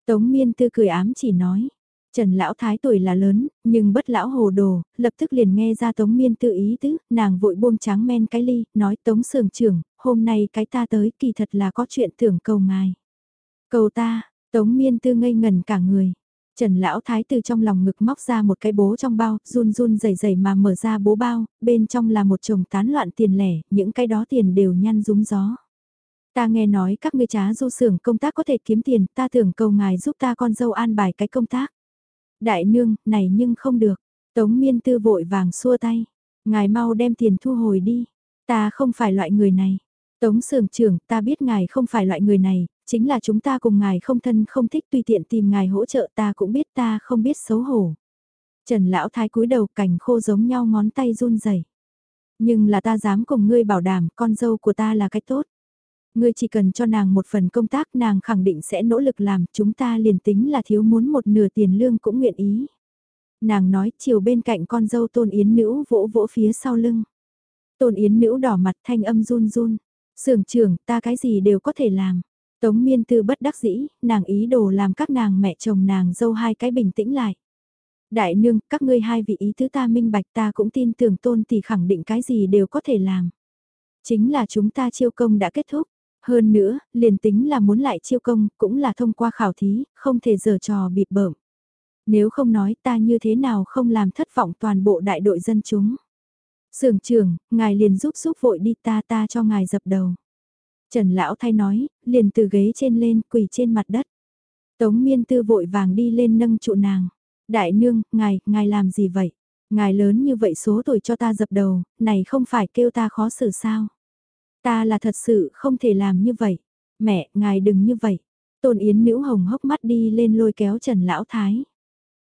Tống Miên Tư cười ám chỉ nói, Trần Lão Thái tuổi là lớn, nhưng bất lão hồ đồ, lập tức liền nghe ra Tống Miên tư ý tứ, nàng vội buông tráng men cái ly, nói Tống Sường trưởng, hôm nay cái ta tới kỳ thật là có chuyện tưởng cầu ngài. Cầu ta, Tống Miên tư ngây ngần cả người. Trần Lão Thái từ trong lòng ngực móc ra một cái bố trong bao, run run rẩy rẩy mà mở ra bố bao, bên trong là một chồng tán loạn tiền lẻ, những cái đó tiền đều nhăn rúng gió. Ta nghe nói các ngươi trá du xưởng công tác có thể kiếm tiền, ta tưởng cầu ngài giúp ta con dâu an bài cái công tác. Đại nương, này nhưng không được. Tống miên tư vội vàng xua tay. Ngài mau đem tiền thu hồi đi. Ta không phải loại người này. Tống sưởng trưởng, ta biết ngài không phải loại người này, chính là chúng ta cùng ngài không thân không thích tùy tiện tìm ngài hỗ trợ ta cũng biết ta không biết xấu hổ. Trần lão thái cúi đầu cảnh khô giống nhau ngón tay run rẩy. Nhưng là ta dám cùng ngươi bảo đảm con dâu của ta là cái tốt. Ngươi chỉ cần cho nàng một phần công tác nàng khẳng định sẽ nỗ lực làm, chúng ta liền tính là thiếu muốn một nửa tiền lương cũng nguyện ý. Nàng nói chiều bên cạnh con dâu tôn yến nữ vỗ vỗ phía sau lưng. Tôn yến nữ đỏ mặt thanh âm run run. Sưởng trưởng ta cái gì đều có thể làm. Tống miên tư bất đắc dĩ, nàng ý đồ làm các nàng mẹ chồng nàng dâu hai cái bình tĩnh lại. Đại nương, các ngươi hai vị ý tứ ta minh bạch ta cũng tin tưởng tôn thì khẳng định cái gì đều có thể làm. Chính là chúng ta chiêu công đã kết thúc. Hơn nữa, liền tính là muốn lại chiêu công, cũng là thông qua khảo thí, không thể giở trò bịp bợm. Nếu không nói ta như thế nào không làm thất vọng toàn bộ đại đội dân chúng. Sưởng trưởng, ngài liền giúp giúp vội đi ta ta cho ngài dập đầu. Trần Lão thay nói, liền từ ghế trên lên quỳ trên mặt đất. Tống miên tư vội vàng đi lên nâng trụ nàng. Đại nương, ngài, ngài làm gì vậy? Ngài lớn như vậy số tuổi cho ta dập đầu, này không phải kêu ta khó xử sao? Ta là thật sự không thể làm như vậy. Mẹ, ngài đừng như vậy. Tôn Yến nữ hồng hốc mắt đi lên lôi kéo Trần Lão Thái.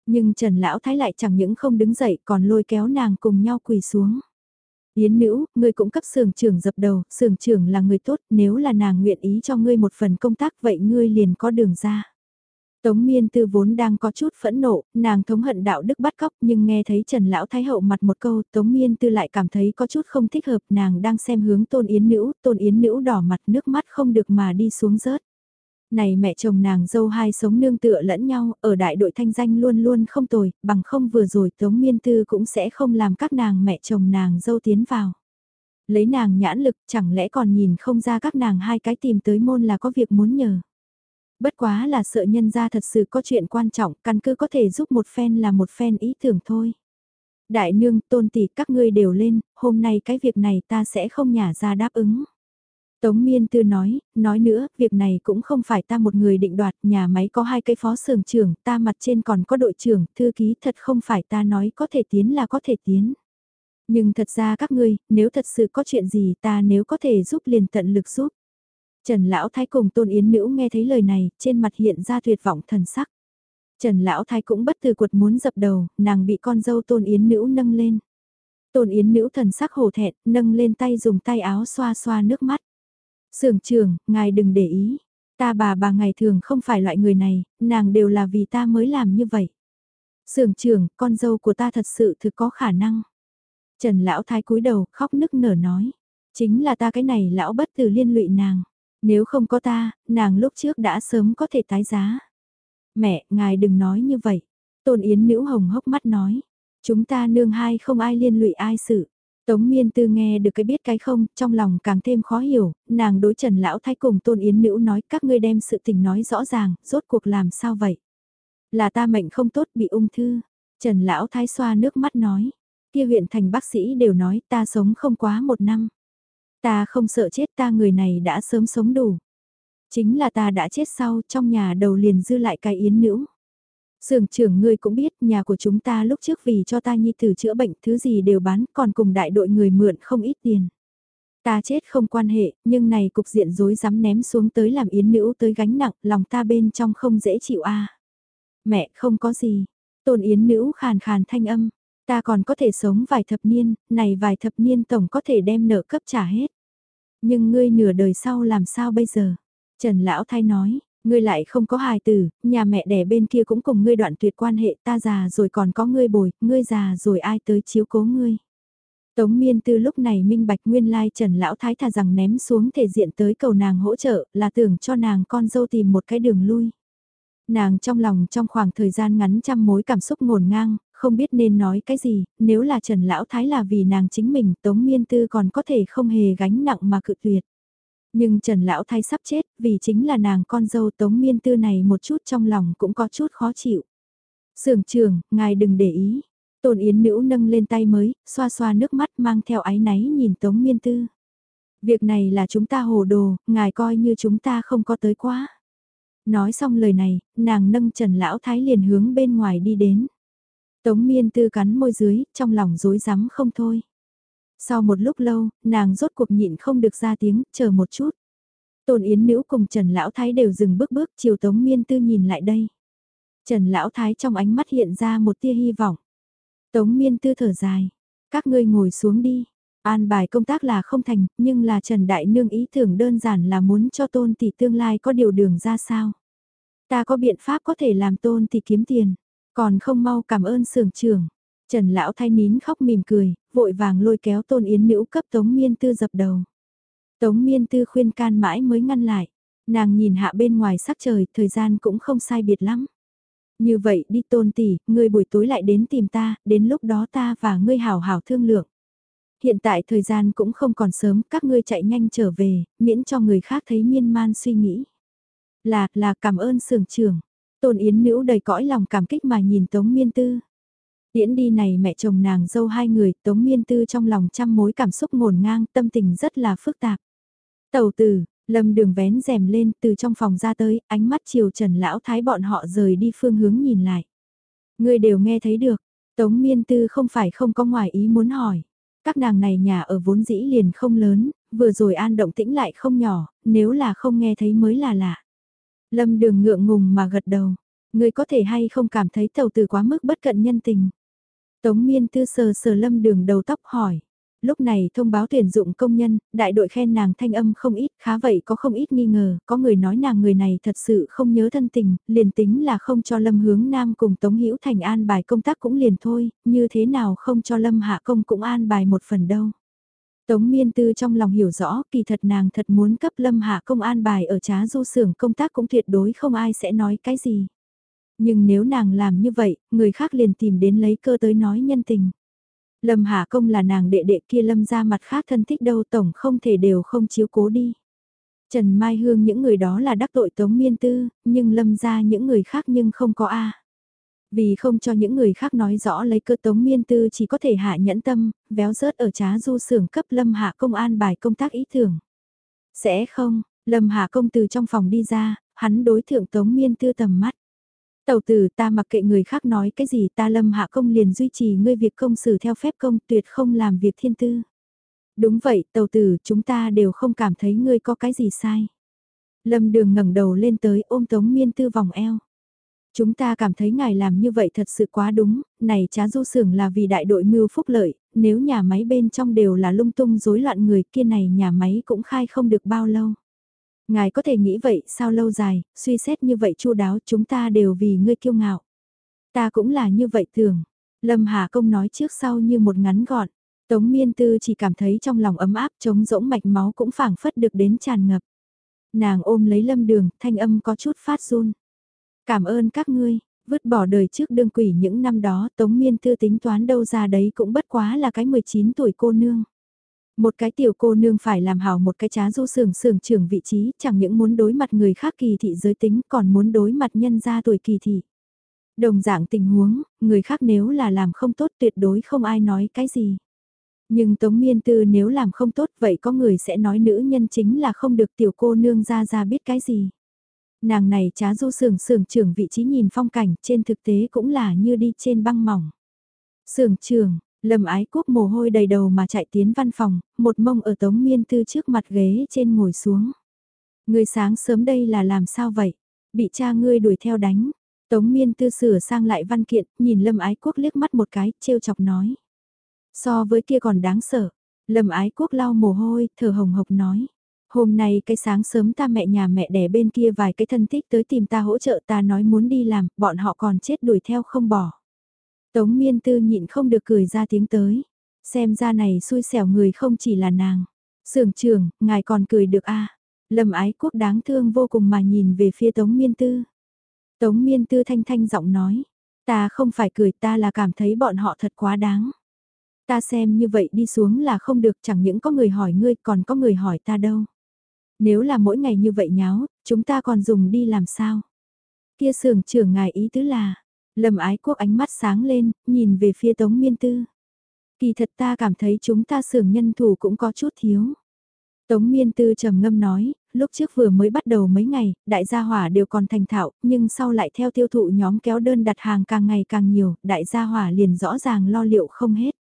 Nhưng Trần Lão Thái lại chẳng những không đứng dậy còn lôi kéo nàng cùng nhau quỳ xuống. Yến nữ, ngươi cũng cấp sưởng trưởng dập đầu, sưởng trưởng là người tốt, nếu là nàng nguyện ý cho ngươi một phần công tác vậy ngươi liền có đường ra. Tống miên tư vốn đang có chút phẫn nộ, nàng thống hận đạo đức bắt cóc nhưng nghe thấy Trần Lão Thái Hậu mặt một câu Tống miên tư lại cảm thấy có chút không thích hợp nàng đang xem hướng tôn yến nữ, tôn yến nữ đỏ mặt nước mắt không được mà đi xuống rớt. Này mẹ chồng nàng dâu hai sống nương tựa lẫn nhau, ở đại đội thanh danh luôn luôn không tồi, bằng không vừa rồi Tống miên tư cũng sẽ không làm các nàng mẹ chồng nàng dâu tiến vào. Lấy nàng nhãn lực chẳng lẽ còn nhìn không ra các nàng hai cái tìm tới môn là có việc muốn nhờ. Bất quá là sợ nhân ra thật sự có chuyện quan trọng, căn cứ có thể giúp một phen là một phen ý tưởng thôi. Đại nương, tôn tỷ các ngươi đều lên, hôm nay cái việc này ta sẽ không nhả ra đáp ứng. Tống Miên Tư nói, nói nữa, việc này cũng không phải ta một người định đoạt, nhà máy có hai cây phó xưởng trưởng, ta mặt trên còn có đội trưởng, thư ký thật không phải ta nói có thể tiến là có thể tiến. Nhưng thật ra các ngươi, nếu thật sự có chuyện gì ta nếu có thể giúp liền tận lực giúp. Trần Lão Thái cùng Tôn Yến Nữ nghe thấy lời này, trên mặt hiện ra tuyệt vọng thần sắc. Trần Lão Thái cũng bất từ cuột muốn dập đầu, nàng bị con dâu Tôn Yến Nữ nâng lên. Tôn Yến Nữ thần sắc hổ thẹn, nâng lên tay dùng tay áo xoa xoa nước mắt. Sưởng trường, ngài đừng để ý. Ta bà bà ngày thường không phải loại người này, nàng đều là vì ta mới làm như vậy. Sưởng trường, con dâu của ta thật sự thực có khả năng. Trần Lão Thái cúi đầu, khóc nức nở nói. Chính là ta cái này lão bất từ liên lụy nàng. Nếu không có ta, nàng lúc trước đã sớm có thể tái giá. Mẹ, ngài đừng nói như vậy. Tôn Yến nữ hồng hốc mắt nói. Chúng ta nương hai không ai liên lụy ai sự. Tống miên tư nghe được cái biết cái không, trong lòng càng thêm khó hiểu, nàng đối trần lão thái cùng tôn yến nữ nói các ngươi đem sự tình nói rõ ràng, rốt cuộc làm sao vậy? Là ta mệnh không tốt bị ung thư. Trần lão thái xoa nước mắt nói, kia huyện thành bác sĩ đều nói ta sống không quá một năm. Ta không sợ chết ta người này đã sớm sống đủ. Chính là ta đã chết sau trong nhà đầu liền dư lại cái yến nữ. Sưởng trưởng ngươi cũng biết nhà của chúng ta lúc trước vì cho ta nhi tử chữa bệnh thứ gì đều bán còn cùng đại đội người mượn không ít tiền. Ta chết không quan hệ, nhưng này cục diện rối dám ném xuống tới làm yến nữ tới gánh nặng, lòng ta bên trong không dễ chịu a. Mẹ không có gì. Tôn yến nữ khàn khàn thanh âm, ta còn có thể sống vài thập niên, này vài thập niên tổng có thể đem nợ cấp trả hết. Nhưng ngươi nửa đời sau làm sao bây giờ? Trần Lão Thay nói, ngươi lại không có hài tử, nhà mẹ đẻ bên kia cũng cùng ngươi đoạn tuyệt quan hệ ta già rồi còn có ngươi bồi, ngươi già rồi ai tới chiếu cố ngươi. Tống miên từ lúc này minh bạch nguyên lai Trần Lão Thái thà rằng ném xuống thể diện tới cầu nàng hỗ trợ là tưởng cho nàng con dâu tìm một cái đường lui. Nàng trong lòng trong khoảng thời gian ngắn trăm mối cảm xúc ngổn ngang, không biết nên nói cái gì, nếu là Trần Lão Thái là vì nàng chính mình Tống Miên Tư còn có thể không hề gánh nặng mà cự tuyệt. Nhưng Trần Lão Thái sắp chết vì chính là nàng con dâu Tống Miên Tư này một chút trong lòng cũng có chút khó chịu. Sưởng trường, ngài đừng để ý. Tôn Yến Nữ nâng lên tay mới, xoa xoa nước mắt mang theo ái náy nhìn Tống Miên Tư. Việc này là chúng ta hồ đồ, ngài coi như chúng ta không có tới quá. Nói xong lời này, nàng nâng Trần Lão Thái liền hướng bên ngoài đi đến. Tống miên tư cắn môi dưới, trong lòng rối rắm không thôi. Sau một lúc lâu, nàng rốt cuộc nhịn không được ra tiếng, chờ một chút. Tôn Yến Nữ cùng Trần Lão Thái đều dừng bước bước, chiều Tống Miên Tư nhìn lại đây. Trần Lão Thái trong ánh mắt hiện ra một tia hy vọng. Tống Miên Tư thở dài. Các ngươi ngồi xuống đi. An bài công tác là không thành, nhưng là Trần Đại Nương ý tưởng đơn giản là muốn cho Tôn Tỷ tương lai có điều đường ra sao. Ta có biện pháp có thể làm Tôn Tỷ kiếm tiền. Còn không mau cảm ơn sưởng trưởng. Trần lão thay nín khóc mỉm cười, vội vàng lôi kéo tôn yến nữ cấp tống miên tư dập đầu. Tống miên tư khuyên can mãi mới ngăn lại. Nàng nhìn hạ bên ngoài sắc trời, thời gian cũng không sai biệt lắm. Như vậy đi tôn tỷ, ngươi buổi tối lại đến tìm ta, đến lúc đó ta và ngươi hảo hảo thương lượng. Hiện tại thời gian cũng không còn sớm, các ngươi chạy nhanh trở về, miễn cho người khác thấy miên man suy nghĩ. Là, là cảm ơn sưởng trưởng. Tôn Yến Nữ đầy cõi lòng cảm kích mà nhìn Tống Miên Tư. Tiễn đi này mẹ chồng nàng dâu hai người, Tống Miên Tư trong lòng trăm mối cảm xúc ngổn ngang, tâm tình rất là phức tạp. Tầu tử, lâm đường vén rèm lên từ trong phòng ra tới, ánh mắt chiều trần lão thái bọn họ rời đi phương hướng nhìn lại. Người đều nghe thấy được, Tống Miên Tư không phải không có ngoài ý muốn hỏi. Các nàng này nhà ở vốn dĩ liền không lớn, vừa rồi an động tĩnh lại không nhỏ, nếu là không nghe thấy mới là lạ. Lâm đường ngượng ngùng mà gật đầu, người có thể hay không cảm thấy tàu từ quá mức bất cận nhân tình. Tống miên tư sờ sờ lâm đường đầu tóc hỏi. Lúc này thông báo tuyển dụng công nhân, đại đội khen nàng thanh âm không ít, khá vậy có không ít nghi ngờ, có người nói nàng người này thật sự không nhớ thân tình, liền tính là không cho Lâm Hướng Nam cùng Tống Hữu Thành an bài công tác cũng liền thôi, như thế nào không cho Lâm Hạ Công cũng an bài một phần đâu. Tống Miên Tư trong lòng hiểu rõ, kỳ thật nàng thật muốn cấp Lâm Hạ Công an bài ở trá du xưởng công tác cũng tuyệt đối không ai sẽ nói cái gì. Nhưng nếu nàng làm như vậy, người khác liền tìm đến lấy cơ tới nói nhân tình. Lâm Hà Công là nàng đệ đệ kia lâm ra mặt khác thân thích đâu tổng không thể đều không chiếu cố đi. Trần Mai Hương những người đó là đắc tội Tống Miên Tư, nhưng lâm ra những người khác nhưng không có A. Vì không cho những người khác nói rõ lấy cơ Tống Miên Tư chỉ có thể hạ nhẫn tâm, véo rớt ở trá du xưởng cấp Lâm Hạ Công an bài công tác ý tưởng. Sẽ không, Lâm Hạ Công từ trong phòng đi ra, hắn đối thượng Tống Miên Tư tầm mắt. Tầu tử ta mặc kệ người khác nói cái gì ta lâm hạ công liền duy trì ngươi việc công xử theo phép công tuyệt không làm việc thiên tư. Đúng vậy tầu tử chúng ta đều không cảm thấy ngươi có cái gì sai. Lâm đường ngẩng đầu lên tới ôm tống miên tư vòng eo. Chúng ta cảm thấy ngài làm như vậy thật sự quá đúng, này trá du sưởng là vì đại đội mưu phúc lợi, nếu nhà máy bên trong đều là lung tung rối loạn người kia này nhà máy cũng khai không được bao lâu. Ngài có thể nghĩ vậy sao lâu dài, suy xét như vậy chu đáo chúng ta đều vì ngươi kiêu ngạo. Ta cũng là như vậy thường. Lâm Hà Công nói trước sau như một ngắn gọn. Tống miên tư chỉ cảm thấy trong lòng ấm áp trống rỗng mạch máu cũng phảng phất được đến tràn ngập. Nàng ôm lấy lâm đường, thanh âm có chút phát run. Cảm ơn các ngươi, vứt bỏ đời trước đương quỷ những năm đó tống miên tư tính toán đâu ra đấy cũng bất quá là cái 19 tuổi cô nương. Một cái tiểu cô nương phải làm hảo một cái trá du sưởng sưởng trưởng vị trí, chẳng những muốn đối mặt người khác kỳ thị giới tính còn muốn đối mặt nhân gia tuổi kỳ thị. Đồng dạng tình huống, người khác nếu là làm không tốt tuyệt đối không ai nói cái gì. Nhưng Tống Miên Tư nếu làm không tốt vậy có người sẽ nói nữ nhân chính là không được tiểu cô nương ra ra biết cái gì. Nàng này trá du sưởng sưởng trưởng vị trí nhìn phong cảnh trên thực tế cũng là như đi trên băng mỏng. Sưởng trưởng, Lâm ái quốc mồ hôi đầy đầu mà chạy tiến văn phòng, một mông ở tống miên tư trước mặt ghế trên ngồi xuống. Người sáng sớm đây là làm sao vậy? Bị cha ngươi đuổi theo đánh. Tống miên tư sửa sang lại văn kiện, nhìn lâm ái quốc liếc mắt một cái, trêu chọc nói. So với kia còn đáng sợ. Lâm ái quốc lau mồ hôi, thở hồng hộc nói. Hôm nay cái sáng sớm ta mẹ nhà mẹ đẻ bên kia vài cái thân thích tới tìm ta hỗ trợ ta nói muốn đi làm, bọn họ còn chết đuổi theo không bỏ. Tống miên tư nhịn không được cười ra tiếng tới. Xem ra này xui xẻo người không chỉ là nàng. Sưởng trưởng, ngài còn cười được a à? Lâm ái quốc đáng thương vô cùng mà nhìn về phía tống miên tư. Tống miên tư thanh thanh giọng nói. Ta không phải cười ta là cảm thấy bọn họ thật quá đáng. Ta xem như vậy đi xuống là không được chẳng những có người hỏi ngươi còn có người hỏi ta đâu. Nếu là mỗi ngày như vậy nháo, chúng ta còn dùng đi làm sao? Kia sưởng trưởng ngài ý tứ là, Lâm ái quốc ánh mắt sáng lên, nhìn về phía tống miên tư. Kỳ thật ta cảm thấy chúng ta sưởng nhân thủ cũng có chút thiếu. Tống miên tư trầm ngâm nói, lúc trước vừa mới bắt đầu mấy ngày, đại gia hỏa đều còn thành thạo, nhưng sau lại theo tiêu thụ nhóm kéo đơn đặt hàng càng ngày càng nhiều, đại gia hỏa liền rõ ràng lo liệu không hết.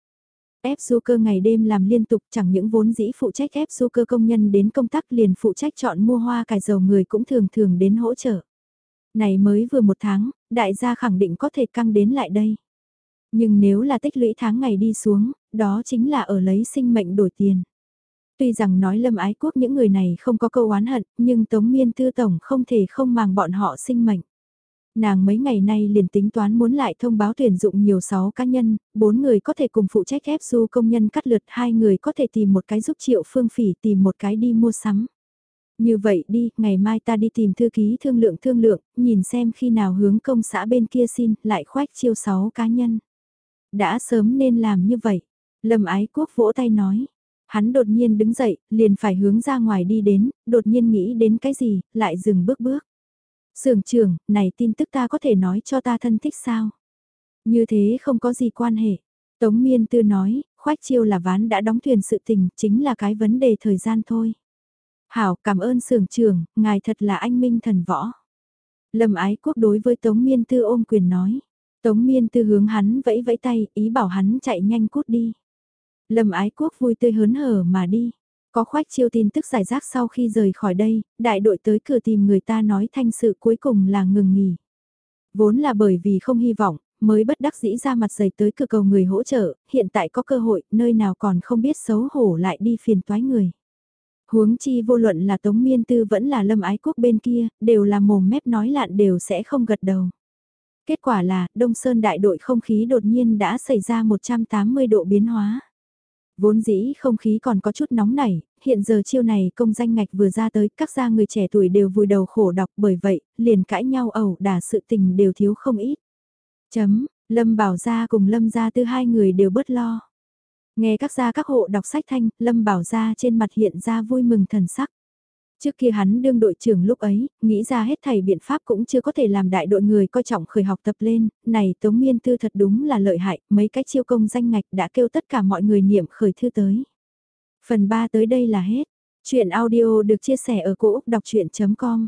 Ép du cơ ngày đêm làm liên tục chẳng những vốn dĩ phụ trách ép du cơ công nhân đến công tác liền phụ trách chọn mua hoa cải dầu người cũng thường thường đến hỗ trợ. Này mới vừa một tháng, đại gia khẳng định có thể căng đến lại đây. Nhưng nếu là tích lũy tháng ngày đi xuống, đó chính là ở lấy sinh mệnh đổi tiền. Tuy rằng nói lâm ái quốc những người này không có câu oán hận, nhưng Tống Miên Tư Tổng không thể không màng bọn họ sinh mệnh. Nàng mấy ngày nay liền tính toán muốn lại thông báo tuyển dụng nhiều 6 cá nhân, 4 người có thể cùng phụ trách ép du công nhân cắt lượt, hai người có thể tìm một cái giúp triệu phương phỉ tìm một cái đi mua sắm. Như vậy đi, ngày mai ta đi tìm thư ký thương lượng thương lượng, nhìn xem khi nào hướng công xã bên kia xin, lại khoách chiêu sáu cá nhân. Đã sớm nên làm như vậy. Lâm ái quốc vỗ tay nói. Hắn đột nhiên đứng dậy, liền phải hướng ra ngoài đi đến, đột nhiên nghĩ đến cái gì, lại dừng bước bước. Sưởng trưởng, này tin tức ta có thể nói cho ta thân thích sao? Như thế không có gì quan hệ. Tống Miên Tư nói, khoách chiêu là ván đã đóng thuyền sự tình, chính là cái vấn đề thời gian thôi. Hảo, cảm ơn sưởng trưởng, ngài thật là anh minh thần võ. Lâm ái quốc đối với Tống Miên Tư ôm quyền nói. Tống Miên Tư hướng hắn vẫy vẫy tay, ý bảo hắn chạy nhanh cút đi. Lâm ái quốc vui tươi hớn hở mà đi. Có khoách chiêu tin tức giải rác sau khi rời khỏi đây, đại đội tới cửa tìm người ta nói thanh sự cuối cùng là ngừng nghỉ. Vốn là bởi vì không hy vọng, mới bất đắc dĩ ra mặt dày tới cửa cầu người hỗ trợ, hiện tại có cơ hội, nơi nào còn không biết xấu hổ lại đi phiền toái người. Huống chi vô luận là Tống Miên Tư vẫn là Lâm Ái Quốc bên kia, đều là mồm mép nói lạn đều sẽ không gật đầu. Kết quả là, Đông Sơn đại đội không khí đột nhiên đã xảy ra 180 độ biến hóa. Vốn dĩ không khí còn có chút nóng nảy, hiện giờ chiêu này công danh ngạch vừa ra tới, các gia người trẻ tuổi đều vùi đầu khổ đọc bởi vậy, liền cãi nhau ẩu đả sự tình đều thiếu không ít. Chấm, Lâm Bảo Gia cùng Lâm Gia Tư hai người đều bớt lo. Nghe các gia các hộ đọc sách thanh, Lâm Bảo Gia trên mặt hiện ra vui mừng thần sắc. Trước kia hắn đương đội trưởng lúc ấy, nghĩ ra hết thầy biện pháp cũng chưa có thể làm đại đội người coi trọng khởi học tập lên, này Tống Miên tư thật đúng là lợi hại, mấy cái chiêu công danh ngạch đã kêu tất cả mọi người niệm khởi thư tới. Phần 3 tới đây là hết. Chuyện audio được chia sẻ ở cỗ đọc chuyện.com